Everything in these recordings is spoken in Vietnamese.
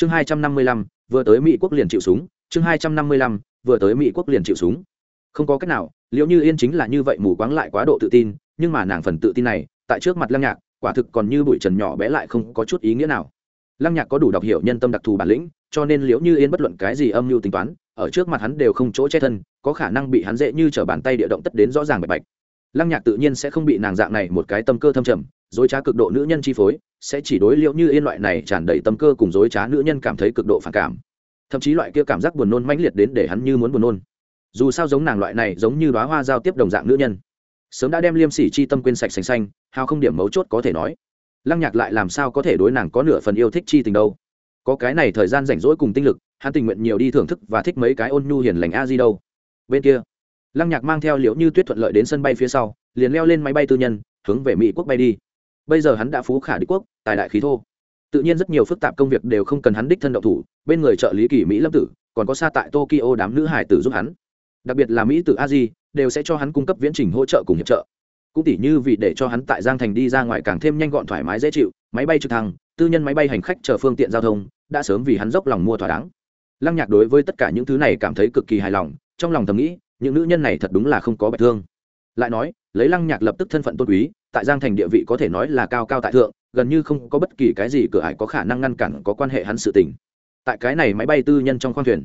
chương hai trăm năm mươi lăm, vừa tới mỹ quốc liền chịu súng. Chương hai trăm năm mươi lăm, vừa tới mỹ quốc liền chịu súng. Không có cách nào liệu như yên chính là như vậy mù quáng lại quá độ tự tin, nhưng mà nàng phần tự tin này, tại trước mặt lăng nhạc, quả thực còn như bụi trần nhỏ bé lại không có chút ý nghĩa nào. Lăng nhạc có đủ đọc hiểu nhân tâm đặc thù bản lĩnh, cho nên liễu như yên bất luận cái gì âm mưu tính toán, ở trước mặt hắn đều không chỗ che thân, có khả năng bị hắn dễ như t r ở bàn tay địa động tất đến rõ ràng bạch bạch. Lăng nhạc tự nhiên sẽ không bị nàng dạng này một cái tâm cơ thâm trầm dối trá cực độ nữ nhân chi phối, sẽ chỉ đối liệu như yên loại này tràn đầy tâm cơ cùng dối trá nữ nhân cảm thấy cực độ phản cảm. Thậm chí loại kia cảm giác buồn nôn mãnh liệt đến để hắn như muốn buồn nôn. Dù sao giống nàng loại này giống như đoá hoa giao tiếp đồng dạng nữ nhân, sớm đã đem liêm sỉ chi tâm quên sạch xanh xanh, hao không điểm mấu chốt có thể nói. Lăng nhạc lại làm sao có thể đối nàng có nửa phần yêu thích chi tình đâu? Có cái này thời gian rảnh rỗi cùng tinh lực, hắn tình nguyện nhiều đi thưởng thức và thích mấy cái ôn nhu hiền lành a di đâu. Bên kia, lăng nhạc mang theo liễu như tuyết thuận lợi đến sân bay phía sau, liền leo lên máy bay tư nhân, hướng về mỹ quốc bay đi bây giờ hắn đã phú khả đế quốc, tài đại khí thô. Tự nhiên rất nhiều phức tạp công việc đều không cần hắn đích thân đậu thủ, bên người trợ lý kỳ mỹ lâm tử, còn có xa tại tokyo đám nữ hải tử giúp hắn. Đặc biệt là mỹ tử a di, đều sẽ cho hắn cung cấp viễn trình hỗ trợ cùng hiệp trợ. Cũng tỉ như vì để cho hắn tại giang thành đi ra ngoài càng thêm nhanh gọn thoải mái dễ chịu, máy bay trực thăng, tư nhân máy bay hành khách chờ phương tiện giao thông, đã sớm vì hắn dốc lòng mua thỏa đáng. Lăng nhạc đối với tất cả những thứ này cảm thấy cực kỳ hài lòng, trong lòng thầm nghĩ, những nữ nhân này thật đúng là không có bạch thương. Lại nói, lấy lăng nhạc lập tức thân phận tôn quý tại giang thành địa vị có thể nói là cao cao tại thượng, gần như không có bất kỳ cái gì cửa ải có khả năng ngăn cản có quan hệ hắn sự tình. Tại cái này máy bay tư nhân trong khoang thuyền,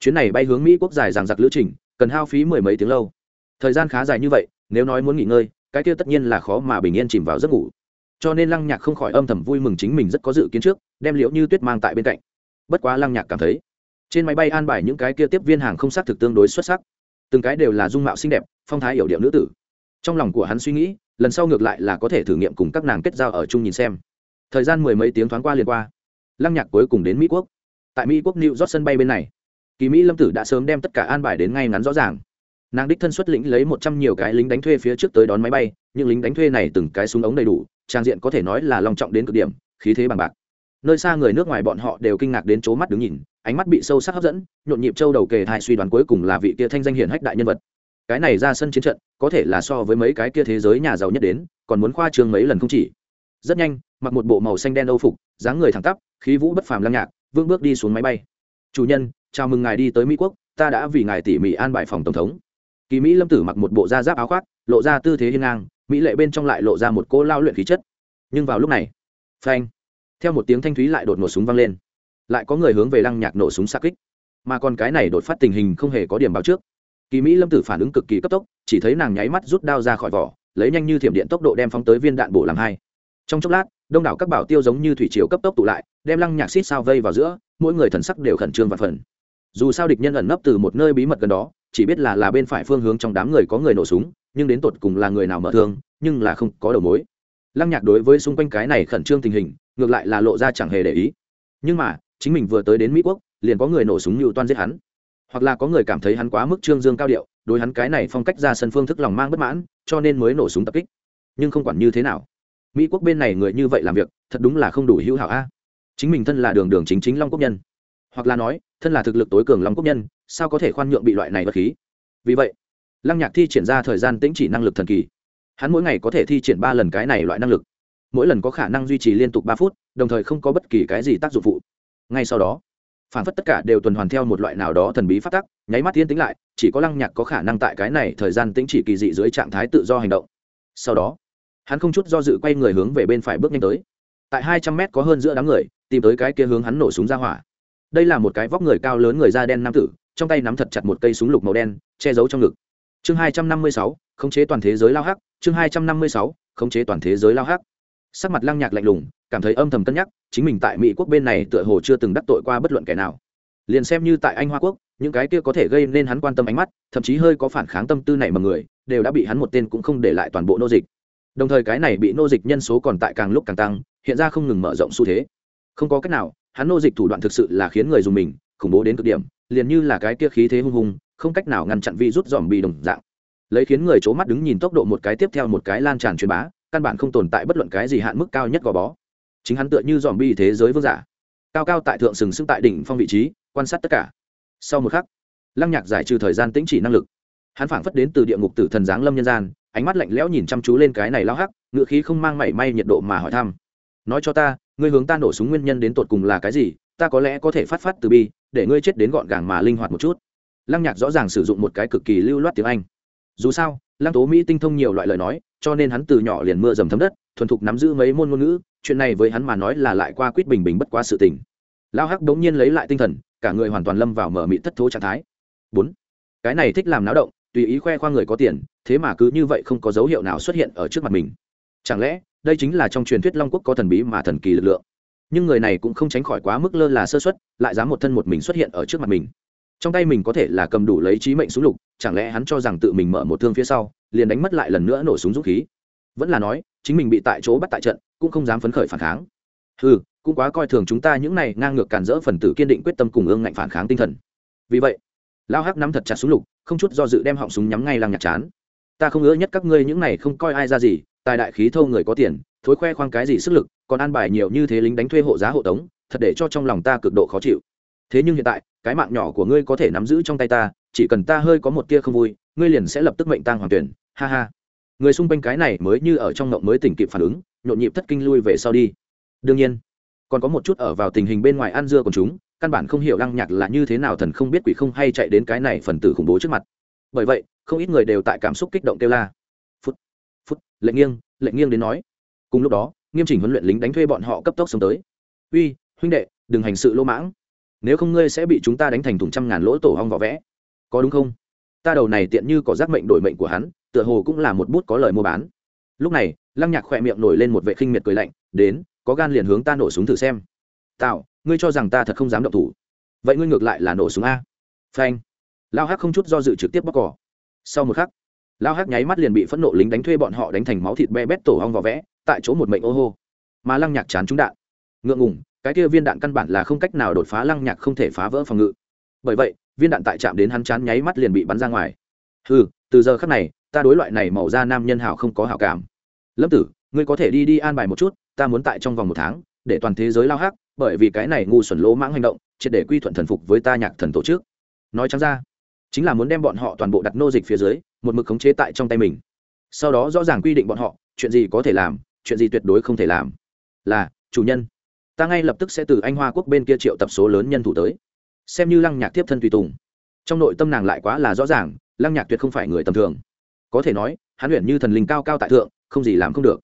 chuyến này bay hướng mỹ quốc dài giảng giặc lữ trình, cần hao phí mười mấy tiếng lâu. Thời gian khá dài như vậy, nếu nói muốn nghỉ ngơi, cái kia tất nhiên là khó mà bình yên chìm vào giấc ngủ. Cho nên lăng nhạc không khỏi âm thầm vui mừng chính mình rất có dự kiến trước, đem liễu như tuyết mang tại bên cạnh. Bất quá lăng nhạc cảm thấy, trên máy bay an bài những cái kia tiếp viên hàng không xác thực tương đối xuất sắc. Từng cái đều là dung mạo xinh đẹp, phong thái hiểu điệu nữ tử. Trong lòng của hắn suy nghĩ lần sau ngược lại là có thể thử nghiệm cùng các nàng kết giao ở chung nhìn xem. Thời gian mười mấy tiếng thoáng qua liền qua. Lăng nhạc cuối cùng đến mỹ quốc. Tại mỹ quốc new york sân bay bên này, kỳ mỹ lâm tử đã sớm đem tất cả an bài đến ngay ngắn rõ ràng. Nàng đích thân xuất lĩnh lấy một trăm nhiều cái lính đánh thuê phía trước tới đón máy bay, những lính đánh thuê này từng cái súng ống đầy đủ, trang diện có thể nói là long trọng đến cực điểm, khí thế bằng bạc. Nơi xa người nước ngoài bọn họ đều kinh ngạc đến chỗ mắt đứng nhìn, ánh mắt bị sâu sắc hấp dẫn, nhộn nhịp châu đầu kề thai suy đoán cuối cùng là vị kia thanh danh hiển hách đại nhân vật cái này ra sân chiến trận, có thể là so với mấy cái kia thế giới nhà giàu nhất đến, còn muốn khoa trương mấy lần không chỉ. Rất nhanh, mặc một bộ màu xanh đen âu phục, dáng người thẳng tắp, khí vũ bất phàm lăng nhạc vương bước đi xuống máy bay. Chủ nhân, chào mừng ngài đi tới mỹ quốc, ta đã vì ngài tỉ mỉ an bài phòng tổng thống. Kỳ mỹ lâm tử mặc một bộ da giáp áo khoác, lộ ra tư thế hiên ngang, mỹ lệ bên trong lại lộ ra một cô lao luyện khí chất. Nhưng vào lúc này, phanh, theo một tiếng thanh thúy lại đột nổ súng vang lên. Lại có người hướng về lăng nhạc nổ súng xa kích. Mà còn cái này đột phát tình hình không hề có điểm báo trước kỳ mỹ lâm tử phản ứng cực kỳ cấp tốc, chỉ thấy nàng nháy mắt rút đao ra khỏi vỏ, lấy nhanh như thiểm điện tốc độ đem phóng tới viên đạn bổ làm hai. Trong chốc lát, đông đảo các bảo tiêu giống như thủy chiều cấp tốc tụ lại, đem lăng nhạc xít sao vây vào giữa, mỗi người thần sắc đều khẩn trương và phần. Dù sao địch nhân ẩn nấp từ một nơi bí mật gần đó, chỉ biết là là bên phải phương hướng trong đám người có người nổ súng, nhưng đến tột cùng là người nào mở thương, nhưng là không có đầu mối. Lăng nhạc đối với xung quanh cái này khẩn trương tình hình, ngược lại là lộ ra chẳng hề để ý. Nhưng mà, chính mình vừa tới đến mỹ quốc, liền có người nổ súng như toan giết hắn hoặc là có người cảm thấy hắn quá mức trương dương cao điệu, đối hắn cái này phong cách ra sân phương thức lòng mang bất mãn, cho nên mới nổ súng tập kích. Nhưng không quản như thế nào, mỹ quốc bên này người như vậy làm việc, thật đúng là không đủ hữu hảo a. Chính mình thân là đường đường chính chính long quốc nhân. Hoặc là nói, thân là thực lực tối cường long quốc nhân, sao có thể khoan nhượng bị loại này bất khí? Vì vậy, lăng nhạc thi triển ra thời gian tĩnh chỉ năng lực thần kỳ. Hắn mỗi ngày có thể thi triển ba lần cái này loại năng lực. Mỗi lần có khả năng duy trì liên tục ba phút, đồng thời không có bất kỳ cái gì tác dụng phụ. Ngay sau đó phản phất tất cả đều tuần hoàn theo một loại nào đó thần bí phát tắc, nháy mắt thiên tính lại, chỉ có lăng nhạc có khả năng tại cái này thời gian tĩnh chỉ kỳ dị dưới trạng thái tự do hành động. Sau đó, hắn không chút do dự quay người hướng về bên phải bước nhanh tới. Tại hai trăm mét có hơn giữa đám người, tìm tới cái kia hướng hắn nổ súng ra hỏa. Đây là một cái vóc người cao lớn người da đen nam tử, trong tay nắm thật chặt một cây súng lục màu đen, che giấu trong ngực. Chương hai trăm năm mươi sáu, khống chế toàn thế giới lao hắc, chương hai trăm năm mươi sáu, khống chế toàn thế giới lao hắc sắc mặt lăng nhạc lạnh lùng, cảm thấy âm thầm cân nhắc, chính mình tại mỹ quốc bên này tựa hồ chưa từng đắc tội qua bất luận kẻ nào. Liền xem như tại anh hoa quốc, những cái kia có thể gây nên hắn quan tâm ánh mắt, thậm chí hơi có phản kháng tâm tư này mà người, đều đã bị hắn một tên cũng không để lại toàn bộ nô dịch. Đồng thời cái này bị nô dịch nhân số còn tại càng lúc càng tăng, hiện ra không ngừng mở rộng xu thế. Không có cách nào, hắn nô dịch thủ đoạn thực sự là khiến người dùng mình, khủng bố đến cực điểm, liền như là cái kia khí thế hung hùng, không cách nào ngăn chặn vi rút dòm bị đồng dạng. Lấy khiến người c h ố mắt đứng nhìn tốc độ một cái tiếp theo một cái lan tràn truyền bá căn bản không tồn tại bất luận cái gì hạn mức cao nhất gò bó. Chính hắn tựa như dòm bi thế giới vương giả. Cao cao tại thượng sừng sững tại đỉnh phong vị trí, quan sát tất cả. Sau một khắc, lăng nhạc giải trừ thời gian tĩnh chỉ năng lực. Hắn phảng phất đến từ địa ngục tử thần giáng lâm nhân gian, ánh mắt lạnh lẽo nhìn chăm chú lên cái này lao hắc, ngựa khí không mang mảy may nhiệt độ mà hỏi thăm. Nói cho ta, ngươi hướng ta nổ súng nguyên nhân đến tột cùng là cái gì? Ta có lẽ có thể phát phát từ bi, để ngươi chết đến gọn gàng mà linh hoạt một chút. Lăng nhạc rõ ràng sử dụng một cái cực kỳ lưu loát tiếng anh dù sao, lăng tố mỹ tinh thông nhiều loại lời nói, cho nên hắn từ nhỏ liền mưa dầm thấm đất, thuần thục nắm giữ mấy môn ngôn ngữ, chuyện này với hắn mà nói là lại qua quýt bình bình bất quá sự tình. Lao hắc đống nhiên lấy lại tinh thần, cả người hoàn toàn lâm vào mở mị thất thố trạng thái. Bốn, cái này thích làm náo động, tùy ý khoe khoang người có tiền, thế mà cứ như vậy không có dấu hiệu nào xuất hiện ở trước mặt mình. Chẳng lẽ, đây chính là trong truyền thuyết long quốc có thần bí mà thần kỳ lực lượng? Nhưng người này cũng không tránh khỏi quá mức lơ là sơ xuất lại dám một thân một mình xuất hiện ở trước mặt mình. Trong tay mình có thể là cầm đủ lấy trí mệnh súng lục chẳng lẽ hắn cho rằng tự mình mở một thương phía sau, liền đánh mất lại lần nữa nổ súng dũng khí? Vẫn là nói, chính mình bị tại chỗ bắt tại trận, cũng không dám phấn khởi phản kháng. Ừ cũng quá coi thường chúng ta những này ngang ngược cản rỡ phần tử kiên định quyết tâm cùng ương ngạnh phản kháng tinh thần. Vì vậy, lao hắc nắm thật chặt súng lục, không chút do dự đem họng súng nhắm ngay lăng nhạc chán. Ta không ngỡ nhất các ngươi những này không coi ai ra gì, tài đại khí thâu người có tiền, thối khoe khoang cái gì sức lực, còn an bài nhiều như thế lính đánh thuê hộ giá hộ tống, thật để cho trong lòng ta cực độ khó chịu. Thế nhưng hiện tại, cái mạng nhỏ của ngươi có thể nắm giữ trong tay ta chỉ cần ta hơi có một tia không vui, ngươi liền sẽ lập tức mệnh tang hoàng tuyển, ha ha. Người xung quanh cái này mới như ở trong ngộng mới tỉnh kịp phản ứng, nhộn nhịp thất kinh lui về sau đi. Đương nhiên, còn có một chút ở vào tình hình bên ngoài ăn dưa của chúng, căn bản không hiểu lăng nhạc là như thế nào thần không biết quỷ không hay chạy đến cái này phần tử khủng bố trước mặt. Bởi vậy, không ít người đều tại cảm xúc kích động kêu la. Phút phút, lệnh nghiêng lệnh nghiêng đến nói. Cùng lúc đó, nghiêm chỉnh huấn luyện lính đánh thuê bọn họ cấp tốc xuống tới. Uy, huynh đệ, đừng hành sự lỗ mãng. Nếu không ngươi sẽ bị chúng ta đánh thành thùng trăm ngàn lỗ tổ hong vỏ vẽ có đúng không? Ta đầu này tiện như có giác mệnh đổi mệnh của hắn, tựa hồ cũng là một bút có lời mua bán. Lúc này, lăng nhạc khỏe miệng nổi lên một vệ khinh miệt cười lạnh, đến, có gan liền hướng ta nổ súng thử xem. Tạo ngươi cho rằng ta thật không dám động thủ? Vậy ngươi ngược lại là nổ súng a. Phanh. Lao hắc không chút do dự trực tiếp bóc cỏ. Sau một khắc, lao hắc nháy mắt liền bị phẫn nộ lính đánh thuê bọn họ đánh thành máu thịt be bét tổ hong vỏ vẽ, tại chỗ một mệnh ô hô. Mà lăng nhạc chán trúng đạn. Ngượng ngùng, cái kia viên đạn căn bản là không cách nào đột phá, lăng nhạc không thể phá vỡ phòng ngự. Bởi vậy viên đạn tại chạm đến hắn chán nháy mắt liền bị bắn ra ngoài. Ừ từ giờ khắc này, ta đối loại này màu da nam nhân hảo không có hảo cảm. Lâm tử, ngươi có thể đi đi an bài một chút, ta muốn tại trong vòng một tháng, để toàn thế giới lao hắc, bởi vì cái này ngu xuẩn lỗ mãng hành động, triệt để quy thuận thần phục với ta nhạc thần tổ chức. Nói chăng ra, chính là muốn đem bọn họ toàn bộ đặt nô dịch phía dưới, một mực khống chế tại trong tay mình. Sau đó rõ ràng quy định bọn họ, chuyện gì có thể làm, chuyện gì tuyệt đối không thể làm. Là, chủ nhân, ta ngay lập tức sẽ từ anh hoa quốc bên kia triệu tập số lớn nhân thủ tới xem như lăng nhạc tiếp thân tùy tùng. Trong nội tâm nàng lại quá là rõ ràng, lăng nhạc tuyệt không phải người tầm thường. Có thể nói, hắn luyện như thần linh cao cao tại thượng, không gì làm không được.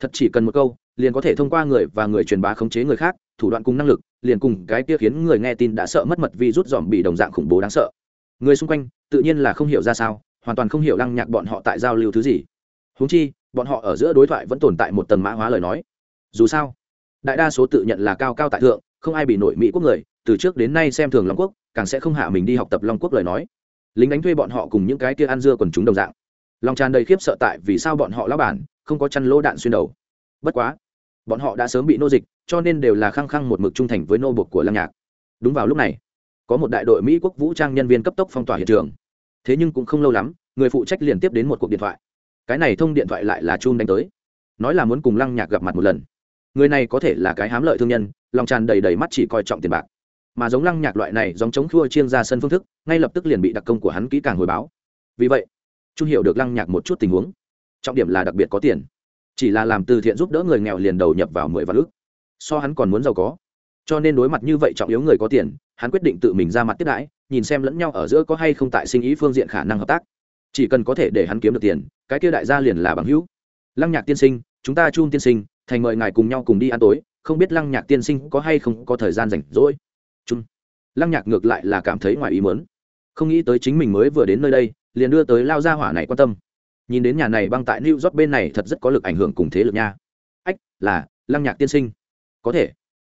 Thật chỉ cần một câu, liền có thể thông qua người và người truyền bá khống chế người khác, thủ đoạn cùng năng lực, liền cùng cái kia khiến người nghe tin đã sợ mất mật vì rút dòm bị đồng dạng khủng bố đáng sợ. Người xung quanh, tự nhiên là không hiểu ra sao, hoàn toàn không hiểu lăng nhạc bọn họ tại giao lưu thứ gì. Húng chi, bọn họ ở giữa đối thoại vẫn tồn tại một tầng mã hóa lời nói. Dù sao, đại đa số tự nhận là cao cao tại thượng, không ai bị nội mỹ quốc người từ trước đến nay xem thường long quốc, càng sẽ không hạ mình đi học tập long quốc lời nói. Lính đánh thuê bọn họ cùng những cái kia ăn dưa quần chúng đồng dạng. Lòng tràn đầy khiếp sợ tại vì sao bọn họ lao bản không có chăn lỗ đạn xuyên đầu. Bất quá, bọn họ đã sớm bị nô dịch, cho nên đều là khăng khăng một mực trung thành với nô bộc của lăng nhạc. Đúng vào lúc này, có một đại đội mỹ quốc vũ trang nhân viên cấp tốc phong tỏa hiện trường. Thế nhưng cũng không lâu lắm, người phụ trách liền tiếp đến một cuộc điện thoại. Cái này thông điện thoại lại là chun đánh tới. Nói là muốn cùng lăng nhạc gặp mặt một lần. Người này có thể là cái hám lợi thương nhân, lòng tràn đầy đầy mắt chỉ coi trọng tiền bạc mà giống lăng nhạc loại này dòng chống khua chiên ra sân phương thức, ngay lập tức liền bị đặc công của hắn kỹ càng hồi báo. Vì vậy trung hiểu được lăng nhạc một chút tình huống. Trọng điểm là đặc biệt có tiền. Chỉ là làm từ thiện giúp đỡ người nghèo liền đầu nhập vào mười vạn ước so hắn còn muốn giàu có. Cho nên đối mặt như vậy trọng yếu người có tiền, hắn quyết định tự mình ra mặt tiếp đãi, nhìn xem lẫn nhau ở giữa có hay không tại sinh ý phương diện khả năng hợp tác. Chỉ cần có thể để hắn kiếm được tiền, cái kia đại gia liền là bằng hữu. Lăng nhạc tiên sinh, chúng ta chun tiên sinh, thành mời ngài cùng nhau cùng đi ăn tối, không biết lăng nhạc tiên sinh có hay không có thời gian rảnh rỗi? Chung lăng nhạc ngược lại là cảm thấy ngoài ý mớn không nghĩ tới chính mình mới vừa đến nơi đây, liền đưa tới lao gia hỏa này quan tâm. Nhìn đến nhà này băng tại new york bên này thật rất có lực ảnh hưởng cùng thế lực nha. Ách, là, lăng nhạc tiên sinh. Có thể.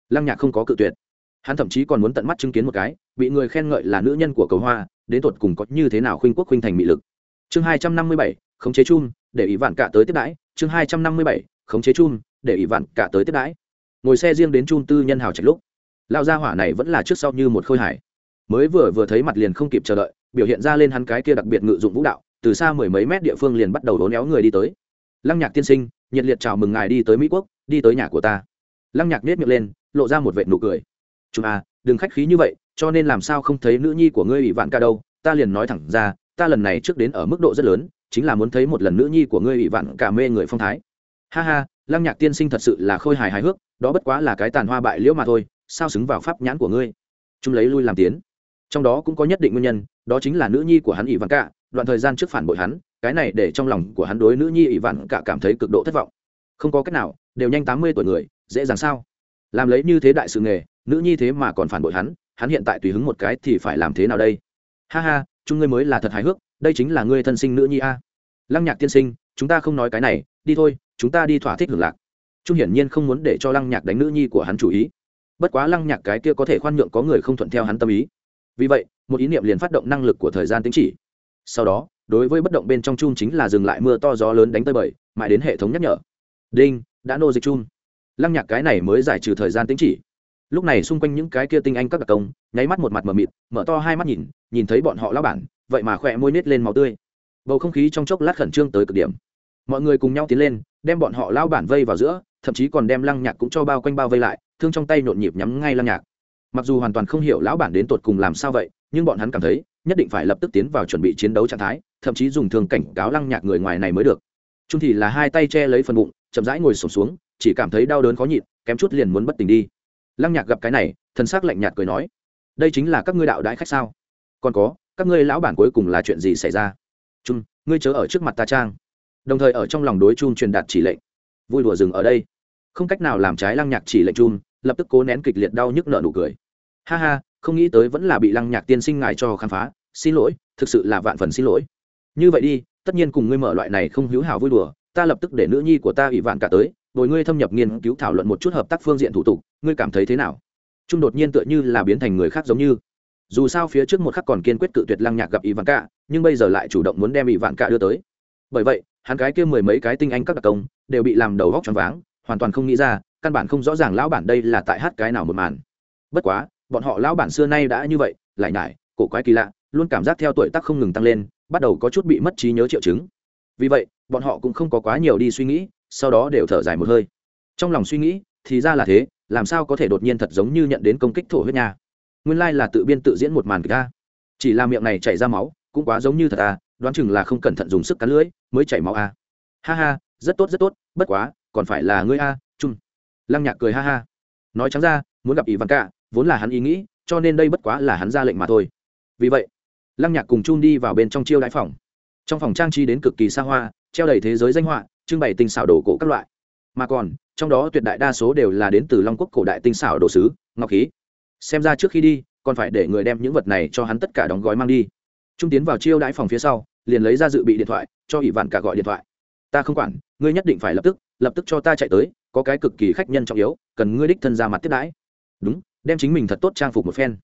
Lăng nhạc không có cự tuyệt. Hắn thậm chí còn muốn tận mắt chứng kiến một cái, bị người khen ngợi là nữ nhân của cầu hoa, đến tột cùng có như thế nào khuynh quốc khuynh thành mị lực. Chương hai trăm năm mươi bảy, khống chế chung để ỷ vạn cả tới tiếp đãi. Chương hai trăm năm mươi bảy, khống chế chung để ỷ vạn cả tới tiếp đãi. Ngồi xe riêng đến chung tư nhân hào trạch lúc lao gia hỏa này vẫn là trước sau như một khôi hải mới vừa vừa thấy mặt liền không kịp chờ đợi, biểu hiện ra lên hắn cái kia đặc biệt ngự dụng vũ đạo, từ xa mười mấy mét địa phương liền bắt đầu đốn éo người đi tới. Lăng nhạc tiên sinh, nhiệt liệt chào mừng ngài đi tới mỹ quốc, đi tới nhà của ta. Lăng nhạc nết miệng lên, lộ ra một vệ nụ cười. Chúng à đừng khách khí như vậy, cho nên làm sao không thấy nữ nhi của ngươi ủy vạn ca đâu, ta liền nói thẳng ra, ta lần này trước đến ở mức độ rất lớn, chính là muốn thấy một lần nữ nhi của ngươi ủy vạn cả mê người phong thái. Ha ha, lăng nhạc tiên sinh thật sự là khôi hài hài hước, đó bất quá là cái tàn hoa bại liễu mà thôi sao xứng vào pháp nhãn của ngươi? Chúng lấy lui làm tiến. Trong đó cũng có nhất định nguyên nhân, đó chính là nữ nhi của hắn ỷ vạn cả đoạn thời gian trước phản bội hắn, cái này để trong lòng của hắn đối nữ nhi ỷ vạn cả cảm thấy cực độ thất vọng. Không có cách nào, đều nhanh tám mươi tuổi người, dễ dàng sao? Làm lấy như thế đại sự nghề, nữ nhi thế mà còn phản bội hắn hắn hiện tại tùy hứng một cái thì phải làm thế nào đây? Ha ha, chúng ngươi mới là thật hài hước, đây chính là ngươi thân sinh nữ nhi a. Lăng nhạc tiên sinh, chúng ta không nói cái này, đi thôi, chúng ta đi thỏa thích hưởng lạc. Trung hiển nhiên không muốn để cho lăng nhạc đánh nữ nhi của hắn chủ ý bất quá lăng nhạc cái kia có thể khoan nhượng có người không thuận theo hắn tâm ý. Vì vậy, một ý niệm liền phát động năng lực của thời gian tính chỉ. Sau đó, đối với bất động bên trong chun chính là dừng lại mưa to gió lớn đánh tới bời, mãi đến hệ thống nhắc nhở. Đinh, đã nô dịch chun. Lăng nhạc cái này mới giải trừ thời gian tính chỉ. Lúc này xung quanh những cái kia tinh anh các đặc công, nháy mắt một mặt mờ mịt, mở to hai mắt nhìn nhìn thấy bọn họ lao bản, vậy mà khỏe môi nết lên màu tươi. Bầu không khí trong chốc lát khẩn trương tới cực điểm. Mọi người cùng nhau tiến lên, đem bọn họ lao bản vây vào giữa, thậm chí còn đem lăng nhạc cũng cho bao quanh bao vây lại thương trong tay nhộn nhịp nhắm ngay lăng nhạc. Mặc dù hoàn toàn không hiểu lão bản đến tột cùng làm sao vậy, nhưng bọn hắn cảm thấy, nhất định phải lập tức tiến vào chuẩn bị chiến đấu trạng thái, thậm chí dùng thương cảnh cáo lăng nhạc người ngoài này mới được. Trung thì là hai tay che lấy phần bụng, chậm rãi ngồi sổm xuống, chỉ cảm thấy đau đớn khó nhịn, kém chút liền muốn bất tỉnh đi. Lăng nhạc gặp cái này thân xác lạnh nhạt cười nói, đây chính là các ngươi đạo đãi khách sao? Còn có, các ngươi lão bản cuối cùng là chuyện gì xảy ra? Trung, ngươi chớ ở trước mặt ta trang. Đồng thời ở trong lòng đối trung truyền đạt chỉ lệnh. Vui đùa dừng ở đây không cách nào làm trái lăng nhạc chỉ lệnh trung lập tức cố nén kịch liệt đau nhức nợ nụ cười. Ha ha, không nghĩ tới vẫn là bị lăng nhạc tiên sinh ngài cho khám phá, xin lỗi, thực sự là vạn phần xin lỗi. Như vậy đi, tất nhiên cùng ngươi mở loại này không hữu hảo vui đùa, ta lập tức để nữ nhi của ta ủy vạn cả tới, bồi ngươi thâm nhập nghiên cứu thảo luận một chút hợp tác phương diện thủ tục, ngươi cảm thấy thế nào? Trung đột nhiên tựa như là biến thành người khác giống như. Dù sao phía trước một khắc còn kiên quyết cự tuyệt lăng nhạc gặp ỷ vạn cả, nhưng bây giờ lại chủ động muốn đem ỷ vạn cả đưa tới. Bởi vậy, hắn cái kia mười mấy cái tinh anh các đặc công đều bị làm đầu góc choáng váng hoàn toàn không nghĩ ra, căn bản không rõ ràng lão bản đây là tại hát cái nào một màn bất quá, bọn họ lão bản xưa nay đã như vậy, lại nhải, cổ quái kỳ lạ, luôn cảm giác theo tuổi tác không ngừng tăng lên, bắt đầu có chút bị mất trí nhớ triệu chứng vì vậy, bọn họ cũng không có quá nhiều đi suy nghĩ, sau đó đều thở dài một hơi trong lòng suy nghĩ, thì ra là thế, làm sao có thể đột nhiên thật giống như nhận đến công kích thổ huyết nha? nguyên lai là tự biên tự diễn một màn kịch ta chỉ là miệng này chảy ra máu, cũng quá giống như thật à đoán chừng là không cẩn thận dùng sức cắn lưỡi, mới chảy máu à. ha ha, rất tốt rất tốt, bất quá còn phải là ngươi a trung, chung lăng nhạc cười ha ha. Nói trắng ra muốn gặp ỷ văn cả vốn là hắn ý nghĩ cho nên đây bất quá là hắn ra lệnh mà thôi. Vì vậy lăng nhạc cùng chung đi vào bên trong chiêu đãi phòng. Trong phòng trang trí đến cực kỳ xa hoa treo đầy thế giới danh họa trưng bày tinh xảo đồ cổ các loại. Mà còn trong đó tuyệt đại đa số đều là đến từ long quốc cổ đại tinh xảo đồ sứ ngọc khí. Xem ra trước khi đi còn phải để người đem những vật này cho hắn tất cả đóng gói mang đi. Trung tiến vào chiêu đãi phòng phía sau liền lấy ra dự bị điện thoại cho ỷ vạn cả gọi điện thoại ta không quản, ngươi nhất định phải lập tức lập tức cho ta chạy tới, có cái cực kỳ khách nhân trọng yếu, cần ngươi đích thân ra mặt tiếp đãi. Đúng, đem chính mình thật tốt trang phục một phen.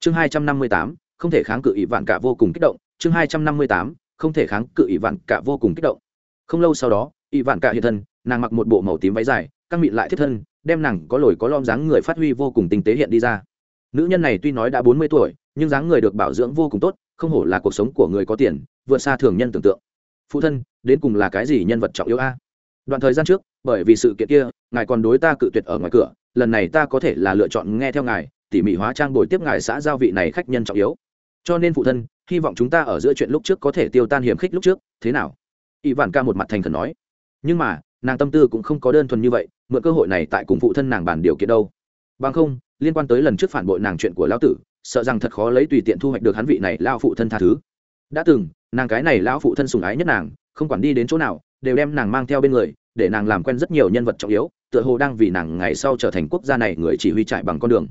Chương hai trăm năm mươi tám, không thể kháng cự ỷ vạn cả vô cùng kích động. Chương hai trăm năm mươi tám, không thể kháng cự ỷ vạn cả vô cùng kích động. Không lâu sau đó, ỷ vạn cả hiện thân, nàng mặc một bộ màu tím váy dài, căng mịn lại thiết thân, đem nàng có lồi có lom dáng người phát huy vô cùng tinh tế hiện đi ra. Nữ nhân này tuy nói đã bốn mươi tuổi, nhưng dáng người được bảo dưỡng vô cùng tốt, không hổ là cuộc sống của người có tiền, vượt xa thường nhân tưởng tượng. Phụ thân đến cùng là cái gì nhân vật trọng yếu a? Đoạn thời gian trước, bởi vì sự kiện kia, ngài còn đối ta cự tuyệt ở ngoài cửa, lần này ta có thể là lựa chọn nghe theo ngài, tỉ mỉ hóa trang bồi tiếp ngài xã giao vị này khách nhân trọng yếu. Cho nên phụ thân, hy vọng chúng ta ở giữa chuyện lúc trước có thể tiêu tan hiểm khích lúc trước, thế nào? Y vạn ca một mặt thành khẩn nói. Nhưng mà, nàng tâm tư cũng không có đơn thuần như vậy, mượn cơ hội này tại cùng phụ thân nàng bàn điều kiện đâu. Bằng không, liên quan tới lần trước phản bội nàng chuyện của lão tử, sợ rằng thật khó lấy tùy tiện thu hoạch được hắn vị này lao phụ thân tha thứ. Đã từng, nàng cái này lão phụ thân sùng ái nhất nàng không quản đi đến chỗ nào, đều đem nàng mang theo bên người, để nàng làm quen rất nhiều nhân vật trọng yếu, tựa hồ đang vì nàng ngày sau trở thành quốc gia này người chỉ huy trại bằng con đường.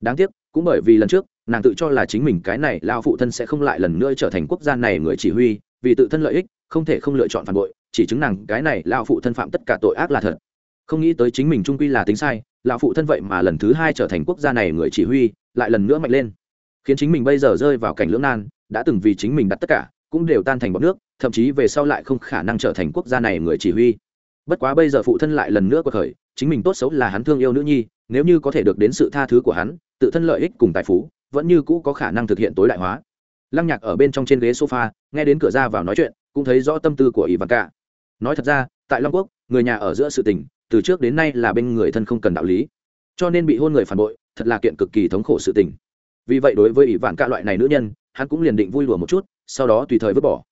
Đáng tiếc, cũng bởi vì lần trước, nàng tự cho là chính mình cái này lao phụ thân sẽ không lại lần nữa trở thành quốc gia này người chỉ huy, vì tự thân lợi ích, không thể không lựa chọn phản bội, chỉ chứng nàng cái này lao phụ thân phạm tất cả tội ác là thật. Không nghĩ tới chính mình trung quy là tính sai lão phụ thân vậy mà lần thứ hai trở thành quốc gia này người chỉ huy, lại lần nữa mạnh lên. Khiến chính mình bây giờ rơi vào cảnh lưỡng nan, đã từng vì chính mình đặt tất cả cũng đều tan thành bọn nước, thậm chí về sau lại không khả năng trở thành quốc gia này người chỉ huy. Bất quá bây giờ phụ thân lại lần nữa cuộc khởi, chính mình tốt xấu là hắn thương yêu nữ nhi, nếu như có thể được đến sự tha thứ của hắn, tự thân lợi ích cùng tài phú, vẫn như cũ có khả năng thực hiện tối đại hóa. Lăng nhạc ở bên trong trên ghế sofa, nghe đến cửa ra vào nói chuyện, cũng thấy rõ tâm tư của ivanka. Nói thật ra, tại long quốc, người nhà ở giữa sự tình, từ trước đến nay là bên người thân không cần đạo lý. Cho nên bị hôn người phản bội, thật là kiện cực kỳ thống khổ sự tình. Vì vậy đối với ỷ vạn Cả loại này nữ nhân, hắn cũng liền định vui lùa một chút sau đó tùy thời vứt bỏ.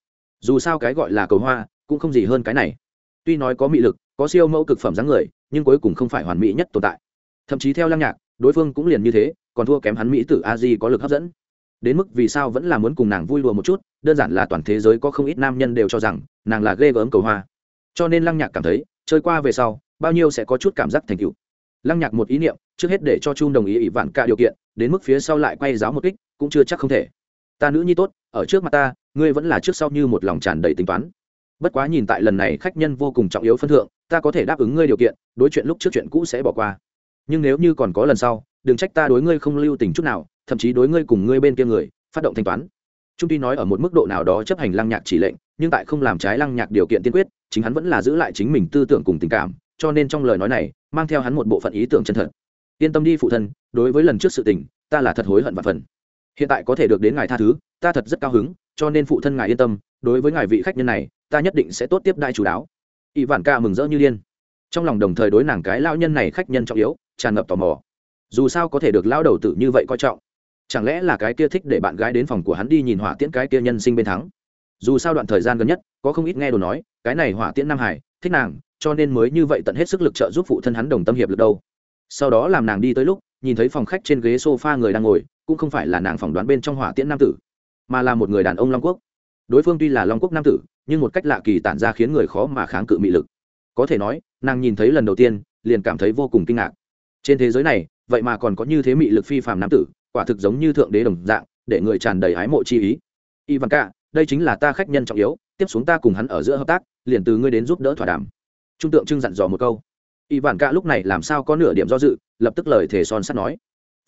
Dù sao cái gọi là cầu hoa cũng không gì hơn cái này. Tuy nói có mị lực, có siêu mẫu cực phẩm dáng người, nhưng cuối cùng không phải hoàn mỹ nhất tồn tại. Thậm chí theo lăng nhạc, đối phương cũng liền như thế, còn thua kém hắn mỹ tử a di có lực hấp dẫn. Đến mức vì sao vẫn là muốn cùng nàng vui đùa một chút, đơn giản là toàn thế giới có không ít nam nhân đều cho rằng nàng là ghê gớm cầu hoa. Cho nên lăng nhạc cảm thấy, chơi qua về sau, bao nhiêu sẽ có chút cảm giác thành cựu lăng nhạc một ý niệm, trước hết để cho chung đồng ý ỷ vạn cả điều kiện, đến mức phía sau lại quay giáo một kích, cũng chưa chắc không thể. Ta nữ nhi tốt ở trước mặt ta, ngươi vẫn là trước sau như một lòng tràn đầy tính toán. Bất quá nhìn tại lần này khách nhân vô cùng trọng yếu phân thượng, ta có thể đáp ứng ngươi điều kiện, đối chuyện lúc trước chuyện cũ sẽ bỏ qua. Nhưng nếu như còn có lần sau, đừng trách ta đối ngươi không lưu tình chút nào, thậm chí đối ngươi cùng ngươi bên kia người, phát động thanh toán. Trung tuy nói ở một mức độ nào đó chấp hành lăng nhạc chỉ lệnh, nhưng tại không làm trái lăng nhạc điều kiện tiên quyết, chính hắn vẫn là giữ lại chính mình tư tưởng cùng tình cảm, cho nên trong lời nói này, mang theo hắn một bộ phận ý tưởng chân thật. Yên tâm đi phụ thân, đối với lần trước sự tình, ta là thật hối hận và phần. Hiện tại có thể được đến ngài tha thứ ta thật rất cao hứng, cho nên phụ thân ngài yên tâm, đối với ngài vị khách nhân này, ta nhất định sẽ tốt tiếp đai chú đáo ỷ vạn ca mừng rỡ như liên trong lòng đồng thời đối nàng cái lao nhân này khách nhân trọng yếu, tràn ngập tò mò. Dù sao có thể được lao đầu tử như vậy coi trọng, chẳng lẽ là cái kia thích để bạn gái đến phòng của hắn đi nhìn hỏa tiễn cái kia nhân sinh bên thắng? Dù sao đoạn thời gian gần nhất, có không ít nghe đồ nói, cái này hỏa tiễn nam hải, thích nàng, cho nên mới như vậy tận hết sức lực trợ giúp phụ thân hắn đồng tâm hiệp lực đâu. Sau đó làm nàng đi tới lúc, nhìn thấy phòng khách trên ghế sofa người đang ngồi, cũng không phải là nàng phỏng đoán bên trong hỏa tiễn nam tử mà là một người đàn ông long quốc. Đối phương tuy là long quốc nam tử, nhưng một cách lạ kỳ tản ra khiến người khó mà kháng cự mị lực. Có thể nói, nàng nhìn thấy lần đầu tiên, liền cảm thấy vô cùng kinh ngạc. Trên thế giới này, vậy mà còn có như thế mị lực phi phàm nam tử, quả thực giống như thượng đế đồng dạng, để người tràn đầy ái mộ chi ý. Ivan ca đây chính là ta khách nhân trọng yếu, tiếp xuống ta cùng hắn ở giữa hợp tác, liền từ ngươi đến giúp đỡ thỏa đàm. Trung tượng trưng dặn dò một câu. Ivan ca lúc này làm sao có nửa điểm do dự, lập tức lời thề son sắt nói.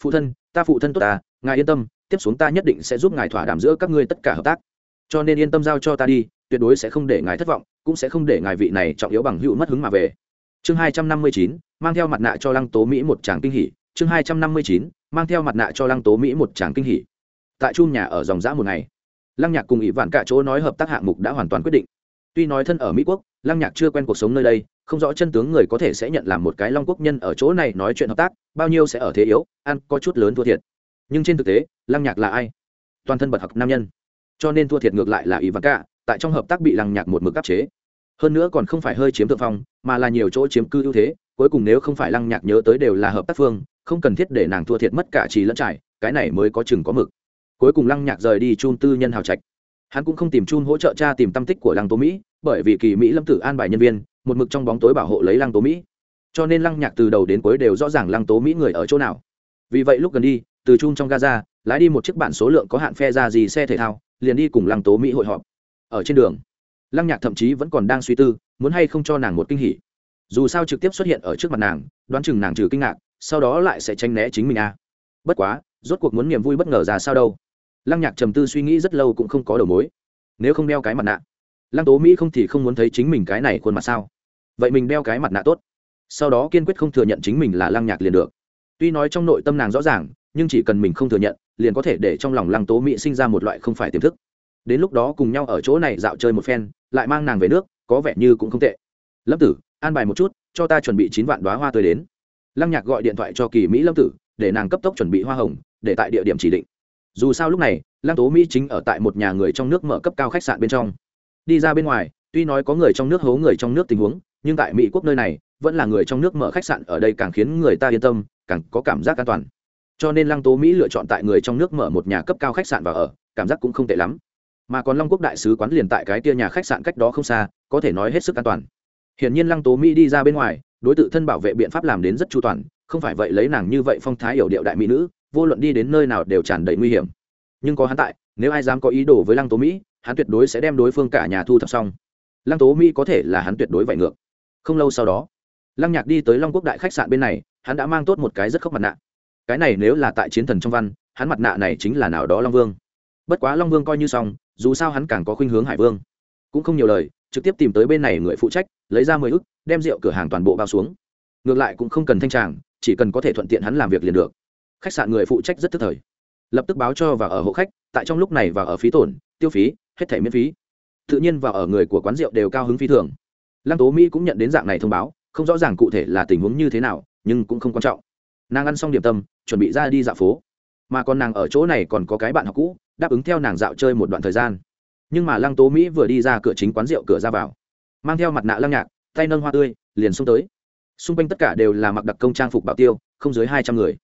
Phụ thân, ta phụ thân tốt ta, ngài yên tâm tiếp xuống ta nhất định sẽ giúp ngài thỏa đàm giữa các ngươi tất cả hợp tác. Cho nên yên tâm giao cho ta đi, tuyệt đối sẽ không để ngài thất vọng, cũng sẽ không để ngài vị này trọng yếu bằng hữu mất hứng mà về. Chương hai trăm năm mươi chín, mang theo mặt nạ cho lăng tố mỹ một tràng kinh hỉ. Chương hai trăm năm mươi chín, mang theo mặt nạ cho lăng tố mỹ một tràng kinh hỉ. Tại chung nhà ở dòng giã một ngày, lăng nhạc cùng ỷ vạn cả chỗ nói hợp tác hạng mục đã hoàn toàn quyết định. Tuy nói thân ở mỹ quốc, lăng nhạc chưa quen cuộc sống nơi đây, không rõ chân tướng người có thể sẽ nhận làm một cái long quốc nhân ở chỗ này nói chuyện hợp tác, bao nhiêu sẽ ở thế yếu, ăn có chút lớn thua thiệt nhưng trên thực tế, lăng nhạc là ai? Toàn thân bật học nam nhân. Cho nên thua thiệt ngược lại là ý vật cả tại trong hợp tác bị lăng nhạc một mực áp chế. Hơn nữa còn không phải hơi chiếm thượng phong, mà là nhiều chỗ chiếm cư ưu thế, cuối cùng nếu không phải lăng nhạc nhớ tới đều là hợp tác phương, không cần thiết để nàng thua thiệt mất cả trì lẫn trải, cái này mới có chừng có mực. Cuối cùng lăng nhạc rời đi chun tư nhân hào trạch. Hắn cũng không tìm chun hỗ trợ cha tìm tâm tích của lăng tố mỹ, bởi vì kỳ mỹ lâm tử an bài nhân viên, một mực trong bóng tối bảo hộ lấy lăng tố mỹ. Cho nên lăng nhạc từ đầu đến cuối đều rõ ràng lăng tố mỹ người ở chỗ nào. Vì vậy lúc gần đi từ chung trong gaza, lái đi một chiếc bản số lượng có hạn phe ra gì xe thể thao, liền đi cùng lăng tố mỹ hội họp. Ở trên đường, lăng nhạc thậm chí vẫn còn đang suy tư, muốn hay không cho nàng một kinh hỉ. Dù sao trực tiếp xuất hiện ở trước mặt nàng, đoán chừng nàng trừ kinh ngạc, sau đó lại sẽ tranh né chính mình a. À. bất quá, rốt cuộc muốn niềm vui bất ngờ ra sao đâu. Lăng nhạc trầm tư suy nghĩ rất lâu cũng không có đầu mối. Nếu không đeo cái mặt nạ, lăng tố mỹ không thì không muốn thấy chính mình cái này khuôn mặt sao? Vậy mình đeo cái mặt nạ tốt. Sau đó kiên quyết không thừa nhận chính mình là lăng nhạc liền được. Tuy nói trong nội tâm nàng rõ ràng nhưng chỉ cần mình không thừa nhận, liền có thể để trong lòng lăng tố mỹ sinh ra một loại không phải tiềm thức. Đến lúc đó cùng nhau ở chỗ này dạo chơi một phen, lại mang nàng về nước, có vẻ như cũng không tệ. Lâm tử, an bài một chút, cho ta chuẩn bị chín vạn đoá hoa tươi đến. Lăng nhạc gọi điện thoại cho kỳ mỹ lâm tử, để nàng cấp tốc chuẩn bị hoa hồng, để tại địa điểm chỉ định. Dù sao lúc này, lăng tố mỹ chính ở tại một nhà người trong nước mở cấp cao khách sạn bên trong. Đi ra bên ngoài, tuy nói có người trong nước hố người trong nước tình huống, nhưng tại mỹ quốc nơi này, vẫn là người trong nước mở khách sạn ở đây càng khiến người ta yên tâm, càng có cảm giác an toàn cho nên lăng tố mỹ lựa chọn tại người trong nước mở một nhà cấp cao khách sạn và ở, cảm giác cũng không tệ lắm. Mà còn long quốc đại sứ quán liền tại cái tia nhà khách sạn cách đó không xa, có thể nói hết sức an toàn. Hiển nhiên lăng tố mỹ đi ra bên ngoài, đối tượng thân bảo vệ biện pháp làm đến rất chu toàn, không phải vậy lấy nàng như vậy phong thái hiểu điệu đại mỹ nữ, vô luận đi đến nơi nào đều tràn đầy nguy hiểm. Nhưng có hắn tại, nếu ai dám có ý đồ với lăng tố mỹ, hắn tuyệt đối sẽ đem đối phương cả nhà thu thập xong. Lăng tố mỹ có thể là hắn tuyệt đối vậy ngược. Không lâu sau đó, lăng nhạc đi tới long quốc đại khách sạn bên này, hắn đã mang tốt một cái rất khóc mặt nạ cái này nếu là tại chiến thần trong văn, hắn mặt nạ này chính là nào đó long vương. Bất quá long vương coi như xong, dù sao hắn càng có khuynh hướng hải vương. Cũng không nhiều lời, trực tiếp tìm tới bên này người phụ trách, lấy ra mười ức, đem rượu cửa hàng toàn bộ bao xuống. Ngược lại cũng không cần thanh tràng, chỉ cần có thể thuận tiện hắn làm việc liền được. Khách sạn người phụ trách rất tức thời. Lập tức báo cho và ở hộ khách, tại trong lúc này và ở phí tổn, tiêu phí, hết thẻ miễn phí. Tự nhiên và ở người của quán rượu đều cao hứng phi thường. Lăng tố mỹ cũng nhận đến dạng này thông báo, không rõ ràng cụ thể là tình huống như thế nào, nhưng cũng không quan trọng. Nàng ăn xong điểm tâm chuẩn bị ra đi dạo phố. Mà còn nàng ở chỗ này còn có cái bạn học cũ, đáp ứng theo nàng dạo chơi một đoạn thời gian. Nhưng mà lăng tố mỹ vừa đi ra cửa chính quán rượu cửa ra vào, mang theo mặt nạ lăng nhạc, tay nâng hoa tươi, liền xông tới. Xung quanh tất cả đều là mặc đặc công trang phục bảo tiêu, không dưới hai trăm người.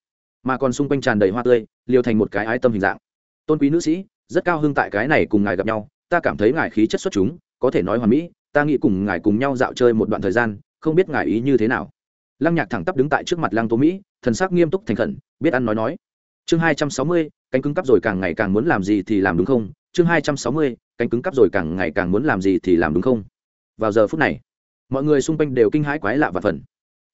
Mà còn xung quanh tràn đầy hoa tươi, liều thành một cái ái tâm hình dạng. Tôn quý nữ sĩ, rất cao hưng tại cái này cùng ngài gặp nhau, ta cảm thấy ngài khí chất xuất chúng, có thể nói hoàn mỹ, ta nghĩ cùng ngài cùng nhau dạo chơi một đoạn thời gian, không biết ngài ý như thế nào. Lăng nhạc thẳng tắp đứng tại trước mặt lăng tố mỹ thần sắc nghiêm túc thành khẩn, biết ăn nói nói. Chương hai trăm sáu mươi, cánh cứng cắp rồi càng ngày càng muốn làm gì thì làm đúng không? Chương hai trăm sáu mươi, cánh cứng cắp rồi càng ngày càng muốn làm gì thì làm đúng không? Vào giờ phút này, mọi người xung quanh đều kinh hãi quái lạ và phần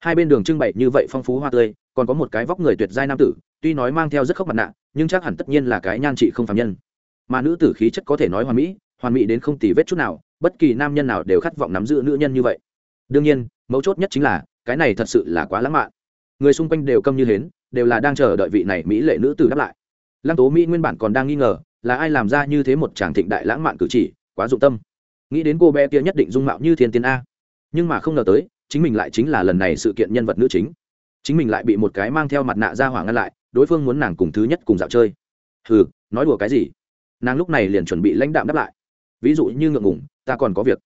hai bên đường trưng bày như vậy phong phú hoa tươi, còn có một cái vóc người tuyệt giai nam tử, tuy nói mang theo rất khóc mặt nạ, nhưng chắc hẳn tất nhiên là cái nhan trị không phạm nhân. Mà nữ tử khí chất có thể nói hoàn mỹ hoàn mỹ đến không tì vết chút nào, bất kỳ nam nhân nào đều khát vọng nắm giữ nữ nhân như vậy. Đương nhiên, mấu chốt nhất chính là, cái này thật sự là quá lãng mạn người xung quanh đều câm như hến, đều là đang chờ đợi vị này mỹ lệ nữ tử đáp lại. Lăng tố mỹ nguyên bản còn đang nghi ngờ, là ai làm ra như thế một chàng thịnh đại lãng mạn cử chỉ, quá dụng tâm. Nghĩ đến cô bé kia nhất định dung mạo như thiên tiên a. Nhưng mà không ngờ tới, chính mình lại chính là lần này sự kiện nhân vật nữ chính. Chính mình lại bị một cái mang theo mặt nạ ra hỏa ngăn lại, đối phương muốn nàng cùng thứ nhất cùng dạo chơi. Hừ, nói đùa cái gì? Nàng lúc này liền chuẩn bị lãnh đạm đáp lại. Ví dụ như ngượng ngủng ta còn có việc.